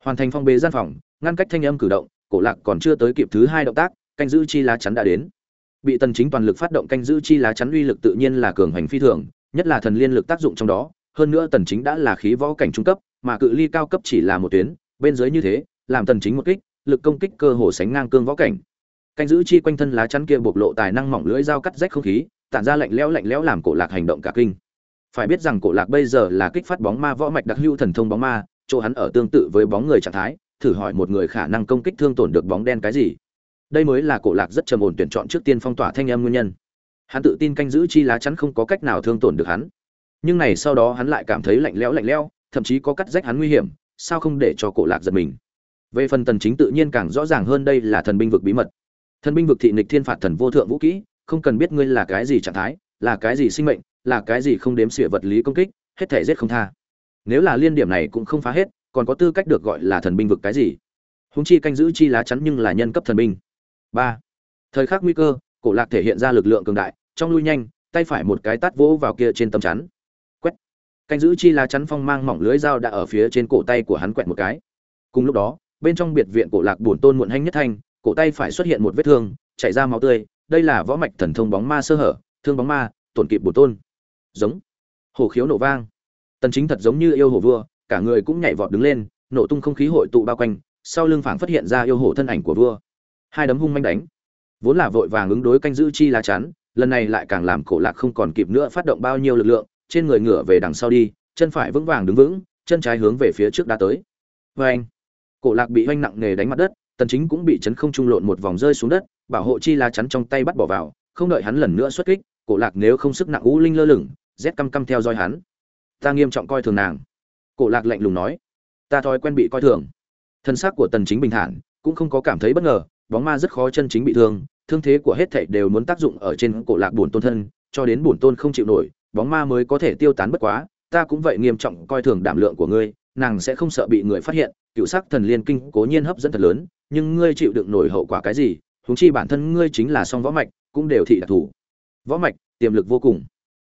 Hoàn thành phong bế gian phòng, ngăn cách thanh âm cử động, cổ lạc còn chưa tới kịp thứ hai động tác, canh giữ chi lá chắn đã đến. Bị tần chính toàn lực phát động canh giữ chi lá chắn uy lực tự nhiên là cường hành phi thường nhất là thần liên lực tác dụng trong đó, hơn nữa tần chính đã là khí võ cảnh trung cấp, mà cự ly cao cấp chỉ là một tuyến, bên dưới như thế, làm tần chính một kích, lực công kích cơ hồ sánh ngang cương võ cảnh. Canh giữ chi quanh thân lá chắn kia bộc lộ tài năng mỏng lưỡi dao cắt rách không khí, tản ra lạnh lẽo lạnh lẽo làm cổ lạc hành động cả kinh. Phải biết rằng cổ lạc bây giờ là kích phát bóng ma võ mạch đặc hữu thần thông bóng ma, chỗ hắn ở tương tự với bóng người trạng thái, thử hỏi một người khả năng công kích thương tổn được bóng đen cái gì. Đây mới là cổ lạc rất trầm ổn tuyển chọn trước tiên phong tỏa thanh âm nguyên nhân hắn tự tin canh giữ chi lá chắn không có cách nào thương tổn được hắn. Nhưng này sau đó hắn lại cảm thấy lạnh lẽo lạnh lẽo, thậm chí có cắt rách hắn nguy hiểm, sao không để cho cổ lạc giật mình? Về phần tần chính tự nhiên càng rõ ràng hơn đây là thần binh vực bí mật. Thần binh vực thị nịch thiên phạt thần vô thượng vũ kỹ, không cần biết ngươi là cái gì trạng thái, là cái gì sinh mệnh, là cái gì không đếm xỉa vật lý công kích, hết thể giết không tha. Nếu là liên điểm này cũng không phá hết, còn có tư cách được gọi là thần binh vực cái gì? Húng chi canh giữ chi lá chắn nhưng là nhân cấp thần binh. Ba. Thời khắc nguy cơ cổ lạc thể hiện ra lực lượng cường đại, trong lui nhanh, tay phải một cái tát vỗ vào kia trên tấm chắn. Quét. Canh giữ chi lá chắn phong mang mỏng lưới dao đã ở phía trên cổ tay của hắn quẹt một cái. Cùng lúc đó, bên trong biệt viện cổ lạc bổn tôn muộn hanh nhất thanh, cổ tay phải xuất hiện một vết thương, chảy ra máu tươi, đây là võ mạch thần thông bóng ma sơ hở, thương bóng ma, tổn kịp bổn tôn. Giống. Hổ khiếu nổ vang. Tần chính thật giống như yêu hổ vua, cả người cũng nhảy vọt đứng lên, nổ tung không khí hội tụ bao quanh, sau lưng phảng phát hiện ra yêu hổ thân ảnh của vua. Hai đấm hung manh đánh vốn là vội vàng ứng đối canh giữ chi lá chắn, lần này lại càng làm cổ lạc không còn kịp nữa phát động bao nhiêu lực lượng, trên người ngửa về đằng sau đi, chân phải vững vàng đứng vững, chân trái hướng về phía trước đã tới. Vê anh, cổ lạc bị oanh nặng nề đánh mặt đất, tần chính cũng bị chấn không trung lộn một vòng rơi xuống đất, bảo hộ chi lá chắn trong tay bắt bỏ vào, không đợi hắn lần nữa xuất kích, cổ lạc nếu không sức nặng ú linh lơ lửng rét căm căm theo dõi hắn. Ta nghiêm trọng coi thường nàng. Cổ lạc lạnh lùng nói. Ta thói quen bị coi thường. Thân xác của tần chính bình thản, cũng không có cảm thấy bất ngờ bóng ma rất khó chân chính bị thương thương thế của hết thảy đều muốn tác dụng ở trên cổ lạc bổn tôn thân, cho đến bổn tôn không chịu nổi, bóng ma mới có thể tiêu tán bất quá, ta cũng vậy nghiêm trọng coi thường đảm lượng của ngươi, nàng sẽ không sợ bị người phát hiện, cựu sắc thần liên kinh cố nhiên hấp dẫn thật lớn, nhưng ngươi chịu đựng nổi hậu quả cái gì, huống chi bản thân ngươi chính là song võ mạch, cũng đều thị đặc thủ võ mạch, tiềm lực vô cùng.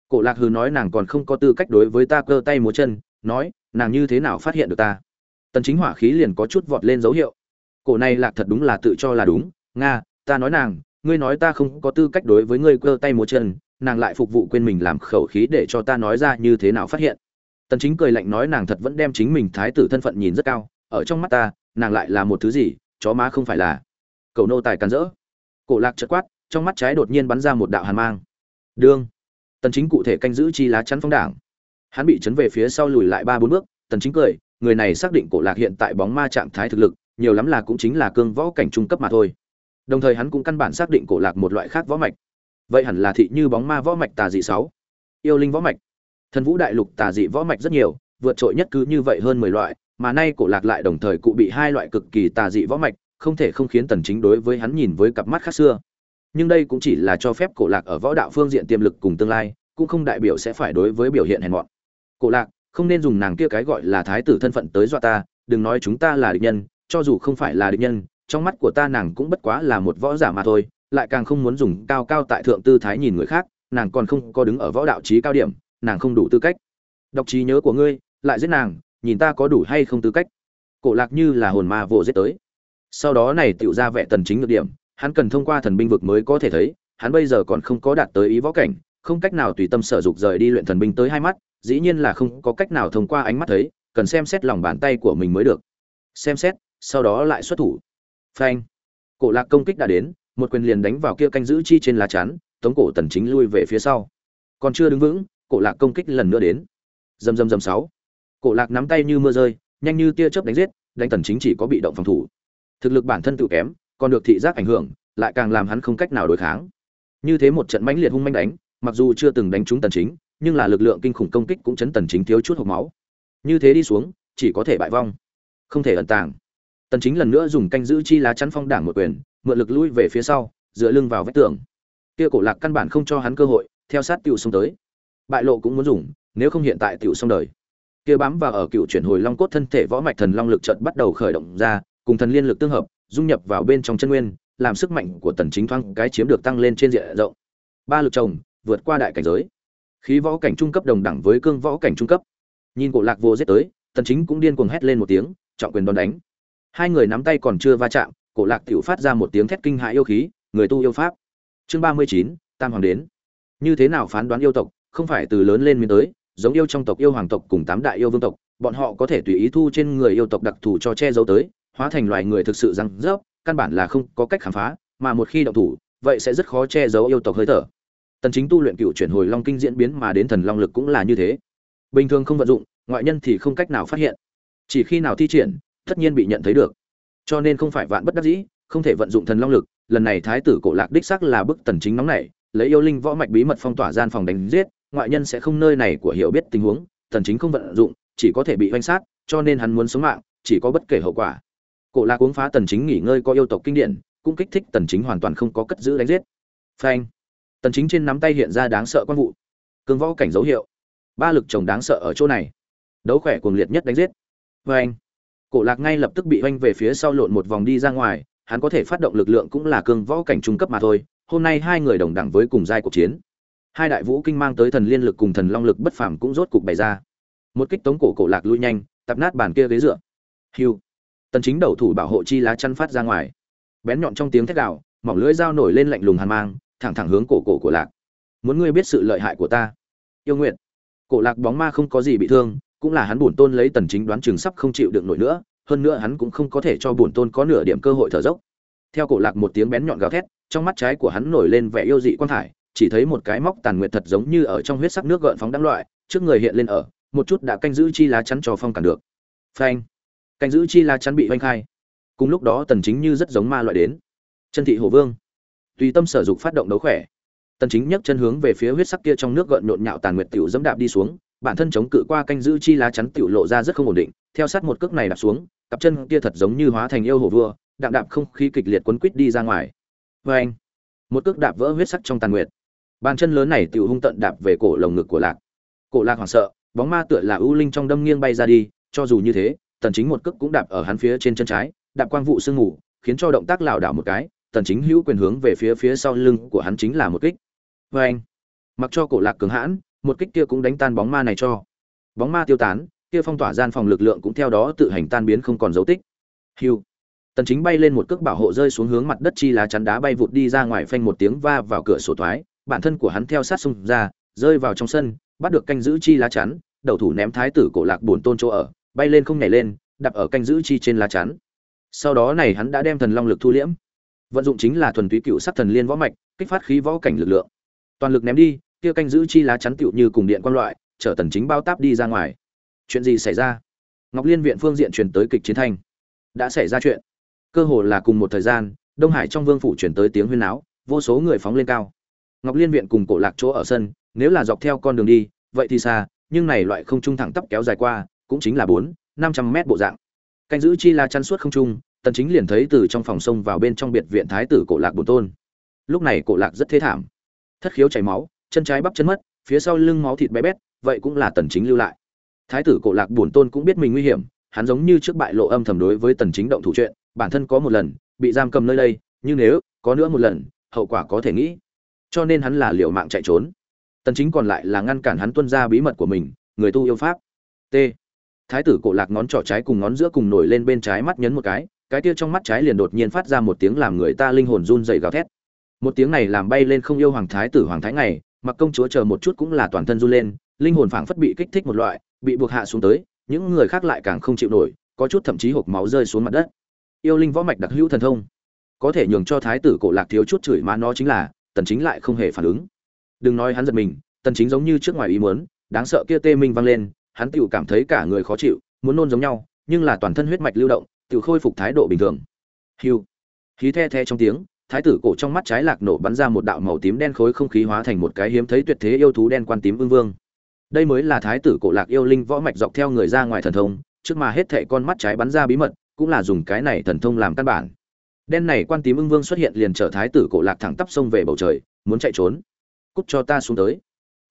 Cổ lạc hừ nói nàng còn không có tư cách đối với ta cơ tay múa chân, nói, nàng như thế nào phát hiện được ta? Tần chính hỏa khí liền có chút vọt lên dấu hiệu cổ này lạc thật đúng là tự cho là đúng. Nga, ta nói nàng, ngươi nói ta không có tư cách đối với ngươi cơ tay múa chân, nàng lại phục vụ quên mình làm khẩu khí để cho ta nói ra như thế nào phát hiện. Tần chính cười lạnh nói nàng thật vẫn đem chính mình thái tử thân phận nhìn rất cao, ở trong mắt ta, nàng lại là một thứ gì, chó má không phải là. Cầu nô tài cắn rỡ. Cổ lạc chợt quát, trong mắt trái đột nhiên bắn ra một đạo hàn mang. Đương. Tần chính cụ thể canh giữ chi lá chắn phong đảng. Hắn bị chấn về phía sau lùi lại ba bốn bước, tần chính cười, người này xác định cổ lạc hiện tại bóng ma trạng thái thực lực nhiều lắm là cũng chính là cương võ cảnh trung cấp mà thôi. Đồng thời hắn cũng căn bản xác định cổ lạc một loại khác võ mạch. Vậy hẳn là thị như bóng ma võ mạch tà dị sáu. Yêu linh võ mạch. Thần vũ đại lục tà dị võ mạch rất nhiều, vượt trội nhất cứ như vậy hơn 10 loại, mà nay cổ lạc lại đồng thời cụ bị hai loại cực kỳ tà dị võ mạch, không thể không khiến tần chính đối với hắn nhìn với cặp mắt khác xưa. Nhưng đây cũng chỉ là cho phép cổ lạc ở võ đạo phương diện tiềm lực cùng tương lai, cũng không đại biểu sẽ phải đối với biểu hiện hèn mọn. Cổ lạc, không nên dùng nàng kia cái gọi là thái tử thân phận tới dọa ta, đừng nói chúng ta là địch nhân cho dù không phải là địch nhân, trong mắt của ta nàng cũng bất quá là một võ giả mà thôi, lại càng không muốn dùng cao cao tại thượng tư thái nhìn người khác, nàng còn không có đứng ở võ đạo trí cao điểm, nàng không đủ tư cách. Đọc trí nhớ của ngươi, lại giết nàng, nhìn ta có đủ hay không tư cách. Cổ lạc như là hồn ma vồ giết tới. Sau đó này tựu ra vẻ tần chính được điểm, hắn cần thông qua thần binh vực mới có thể thấy, hắn bây giờ còn không có đạt tới ý võ cảnh, không cách nào tùy tâm sở dục rời đi luyện thần binh tới hai mắt, dĩ nhiên là không có cách nào thông qua ánh mắt thấy, cần xem xét lòng bàn tay của mình mới được. Xem xét sau đó lại xuất thủ. Phanh. Cổ lạc công kích đã đến, một quyền liền đánh vào kia canh giữ chi trên lá chắn, tống cổ tần chính lui về phía sau. Còn chưa đứng vững, cổ lạc công kích lần nữa đến. Dầm dầm dầm sáu. Cổ lạc nắm tay như mưa rơi, nhanh như tia chớp đánh giết, đánh tần chính chỉ có bị động phòng thủ. Thực lực bản thân tự kém, còn được thị giác ảnh hưởng, lại càng làm hắn không cách nào đối kháng. Như thế một trận mãnh liệt hung manh đánh, mặc dù chưa từng đánh trúng tần chính, nhưng là lực lượng kinh khủng công kích cũng chấn tần chính thiếu chút hộc máu. Như thế đi xuống, chỉ có thể bại vong. Không thể ẩn tàng tần chính lần nữa dùng canh giữ chi lá chắn phong đảng một quyền, mượn lực lui về phía sau, dựa lưng vào vách tường. Kia cổ lạc căn bản không cho hắn cơ hội, theo sát tiểu xông tới. Bại lộ cũng muốn dùng, nếu không hiện tại tiểu xong đời. Kia bám vào ở cựu chuyển hồi long cốt thân thể võ mạch thần long lực trận bắt đầu khởi động ra, cùng thần liên lực tương hợp, dung nhập vào bên trong chân nguyên, làm sức mạnh của tần chính thoáng cái chiếm được tăng lên trên diện rộng. Ba lực chồng, vượt qua đại cảnh giới. Khí võ cảnh trung cấp đồng đẳng với cương võ cảnh trung cấp. Nhìn cổ lạc vô giết tới, tần chính cũng điên cuồng hét lên một tiếng, trọng quyền đòn đánh hai người nắm tay còn chưa va chạm cổ lạc tiểu phát ra một tiếng thét kinh hãi yêu khí người tu yêu pháp. Chương 39, tam hoàng đến. Như thế nào phán đoán yêu tộc không phải từ lớn lên miền tới giống yêu trong tộc yêu hoàng tộc cùng tám đại yêu vương tộc bọn họ có thể tùy ý thu trên người yêu tộc đặc thù cho che giấu tới hóa thành loài người thực sự răng rớp căn bản là không có cách khám phá mà một khi động thủ vậy sẽ rất khó che giấu yêu tộc hơi thở. Tần chính tu luyện cựu chuyển hồi long kinh diễn biến mà đến thần long lực cũng là như thế. Bình thường không vận dụng ngoại nhân thì không cách nào phát hiện. Chỉ khi nào thi triển tất nhiên bị nhận thấy được. Cho nên không phải vạn bất đắc dĩ, không thể vận dụng thần long lực, lần này thái tử cổ lạc đích sắc là bức tần chính nóng nảy, lấy yêu linh võ mạch bí mật phong tỏa gian phòng đánh giết, ngoại nhân sẽ không nơi này của hiểu biết tình huống, tần chính không vận dụng, chỉ có thể bị hoanh sát, cho nên hắn muốn sống mạng, chỉ có bất kể hậu quả. Cổ lạc uống phá tần chính nghỉ ngơi có yêu tộc kinh điển, cũng kích thích tần chính hoàn toàn không có cất giữ đánh giết. Phanh. Tần chính trên nắm tay hiện ra đáng sợ quan vụ. Cương võ cảnh dấu hiệu. Ba lực chồng đáng sợ ở chỗ này. Đấu khỏe cuồng liệt nhất đánh giết. Phanh cổ lạc ngay lập tức bị oanh về phía sau lộn một vòng đi ra ngoài, hắn có thể phát động lực lượng cũng là cương võ cảnh trung cấp mà thôi, hôm nay hai người đồng đẳng với cùng giai cuộc chiến. Hai đại vũ kinh mang tới thần liên lực cùng thần long lực bất phàm cũng rốt cục bày ra. Một kích tống cổ cổ lạc lui nhanh, tập nát bàn kia ghế dựa. Hiu tần chính đầu thủ bảo hộ chi lá chăn phát ra ngoài. Bén nhọn trong tiếng thét gào, mỏng lưỡi dao nổi lên lạnh lùng hàn mang, thẳng thẳng hướng cổ cổ của lạc. Muốn ngươi biết sự lợi hại của ta? Yêu nguyện cổ lạc bóng ma không có gì bị thương cũng là hắn bổn tôn lấy tần chính đoán chừng sắp không chịu đựng nổi nữa, hơn nữa hắn cũng không có thể cho bổn tôn có nửa điểm cơ hội thở dốc. Theo cổ lạc một tiếng bén nhọn gào thét, trong mắt trái của hắn nổi lên vẻ yêu dị quan thải, chỉ thấy một cái móc tàn nguyệt thật giống như ở trong huyết sắc nước gợn phóng đăng loại, trước người hiện lên ở, một chút đã canh giữ chi lá chắn cho phong cản được. Phanh! Canh giữ chi lá chắn bị oanh khai. Cùng lúc đó tần chính như rất giống ma loại đến. Chân thị hổ vương. Tùy tâm sở dục phát động đấu khỏe. Tần chính nhấc chân hướng về phía huyết sắc kia trong nước gợn nhộn nhạo tàn nguyệt tiểu dẫm đạp đi xuống bản thân chống cự qua canh giữ chi lá chắn tiểu lộ ra rất không ổn định, theo sát một cước này đạp xuống, cặp chân kia thật giống như hóa thành yêu hổ vua đạp đạp không khí kịch liệt quấn quít đi ra ngoài. Với anh, một cước đạp vỡ huyết sắc trong tàn nguyệt. Bàn chân lớn này tiểu hung tận đạp về cổ lồng ngực của lạc. Cổ lạc hoảng sợ, bóng ma tựa là ưu linh trong đâm nghiêng bay ra đi, cho dù như thế, tần chính một cước cũng đạp ở hắn phía trên chân trái, đạp quang vụ sương ngủ khiến cho động tác lảo đảo một cái, tần chính hữu quyền hướng về phía phía sau lưng của hắn chính là một kích. Với anh, mặc cho cổ lạc cứng hãn một kích kia cũng đánh tan bóng ma này cho. Bóng ma tiêu tán, kia phong tỏa gian phòng lực lượng cũng theo đó tự hành tan biến không còn dấu tích. Hưu tần chính bay lên một cước bảo hộ rơi xuống hướng mặt đất chi lá chắn đá bay vụt đi ra ngoài phanh một tiếng va vào cửa sổ thoái, bản thân của hắn theo sát xung ra, rơi vào trong sân, bắt được canh giữ chi lá chắn, đầu thủ ném thái tử cổ lạc buồn tôn chỗ ở, bay lên không nhảy lên đặt ở canh giữ chi trên lá chắn. Sau đó này hắn đã đem thần long lực thu liễm. Vận dụng chính là thuần túy cựu sắc thần liên võ mạch, kích phát khí võ cảnh lực lượng. Toàn lực ném đi kia canh giữ chi lá chắn tựu như cùng điện quan loại, chở tần chính bao táp đi ra ngoài. Chuyện gì xảy ra? Ngọc liên viện phương diện truyền tới kịch chiến thanh. Đã xảy ra chuyện. Cơ hồ là cùng một thời gian, đông hải trong vương phủ truyền tới tiếng huyên náo, vô số người phóng lên cao. Ngọc liên viện cùng cổ lạc chỗ ở sân, nếu là dọc theo con đường đi, vậy thì xa, nhưng này loại không trung thẳng tắp kéo dài qua, cũng chính là bốn, năm trăm mét bộ dạng. Canh giữ chi la chắn suốt không trung, tần chính liền thấy từ trong phòng sông vào bên trong biệt viện thái tử cổ lạc bổn tôn. Lúc này cổ lạc rất thế thảm. Thất khiếu chảy máu chân trái bắp chân mất, phía sau lưng máu thịt bé bét, vậy cũng là tần chính lưu lại. Thái tử cổ lạc buồn tôn cũng biết mình nguy hiểm, hắn giống như trước bại lộ âm thầm đối với tần chính động thủ chuyện, bản thân có một lần, bị giam cầm nơi đây nhưng nếu, có nữa một lần, hậu quả có thể nghĩ. Cho nên hắn là liều mạng chạy trốn. Tần chính còn lại là ngăn cản hắn tuân ra bí mật của mình, người tu yêu pháp. T. Thái tử cổ lạc ngón trỏ trái cùng ngón giữa cùng nổi lên bên trái mắt nhấn một cái cái kia trong mắt trái liền đột nhiên phát ra một tiếng làm người ta linh hồn run rẩy gào thét. Một tiếng này làm bay lên không yêu hoàng thái tử hoàng thái ngày mặc công chúa chờ một chút cũng là toàn thân run lên, linh hồn phảng phất bị kích thích một loại, bị buộc hạ xuống tới, những người khác lại càng không chịu nổi, có chút thậm chí hộp máu rơi xuống mặt đất. Yêu linh võ mạch đặc hữu thần thông, có thể nhường cho thái tử cổ lạc thiếu chút chửi má nó chính là, tần chính lại không hề phản ứng. Đừng nói hắn giật mình, tần chính giống như trước ngoài ý muốn, đáng sợ kia tê minh vang lên, hắn tựu cảm thấy cả người khó chịu, muốn nôn giống nhau, nhưng là toàn thân huyết mạch lưu động, tựu khôi phục thái độ bình thường. Hưu. Khí the the trong tiếng thái tử cổ trong mắt trái lạc nổ bắn ra một đạo màu tím đen khối không khí hóa thành một cái hiếm thấy tuyệt thế yêu thú đen quan tím ương vương. Đây mới là thái tử cổ lạc yêu linh võ mạch dọc theo người ra ngoài thần thông, trước mà hết thệ con mắt trái bắn ra bí mật, cũng là dùng cái này thần thông làm căn bản. Đen này quan tím ưng vương xuất hiện liền trở thái tử cổ lạc thẳng tắp sông về bầu trời, muốn chạy trốn. Cút cho ta xuống tới.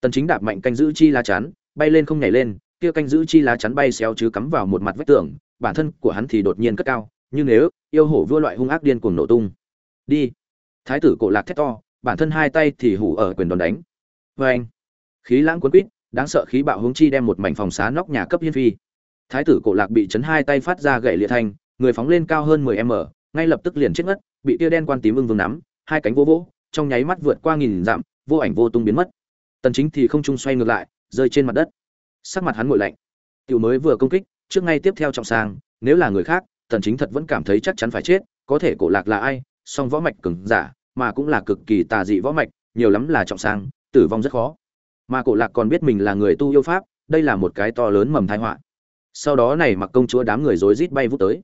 Tần chính đạp mạnh canh giữ chi lá chắn, bay lên không nhảy lên, kia canh giữ chi lá chắn bay xéo chứ cắm vào một mặt vách tường, bản thân của hắn thì đột nhiên cất cao, như nếu, yêu hổ vua loại hung ác điên cuồng nổ tung đi. Thái tử cổ lạc thét to, bản thân hai tay thì hủ ở quyền đòn đánh. Vê anh, khí lãng cuốn quýt, đáng sợ khí bạo hướng chi đem một mảnh phòng xá nóc nhà cấp hiên phi. Thái tử cổ lạc bị chấn hai tay phát ra gậy liệt thanh, người phóng lên cao hơn 10 m ngay lập tức liền chết ngất, bị tia đen quan tím ưng vương nắm, hai cánh vô vỗ, trong nháy mắt vượt qua nghìn dặm, vô ảnh vô tung biến mất. Tần chính thì không trung xoay ngược lại, rơi trên mặt đất. Sắc mặt hắn nguội lạnh. Tiểu mới vừa công kích, trước ngay tiếp theo trọng sang, nếu là người khác, tần chính thật vẫn cảm thấy chắc chắn phải chết, có thể cổ lạc là ai song võ mạch cứng giả, mà cũng là cực kỳ tà dị võ mạch, nhiều lắm là trọng sang, tử vong rất khó. Mà cổ lạc còn biết mình là người tu yêu pháp, đây là một cái to lớn mầm tai họa. Sau đó này mặc công chúa đám người rối rít bay vút tới.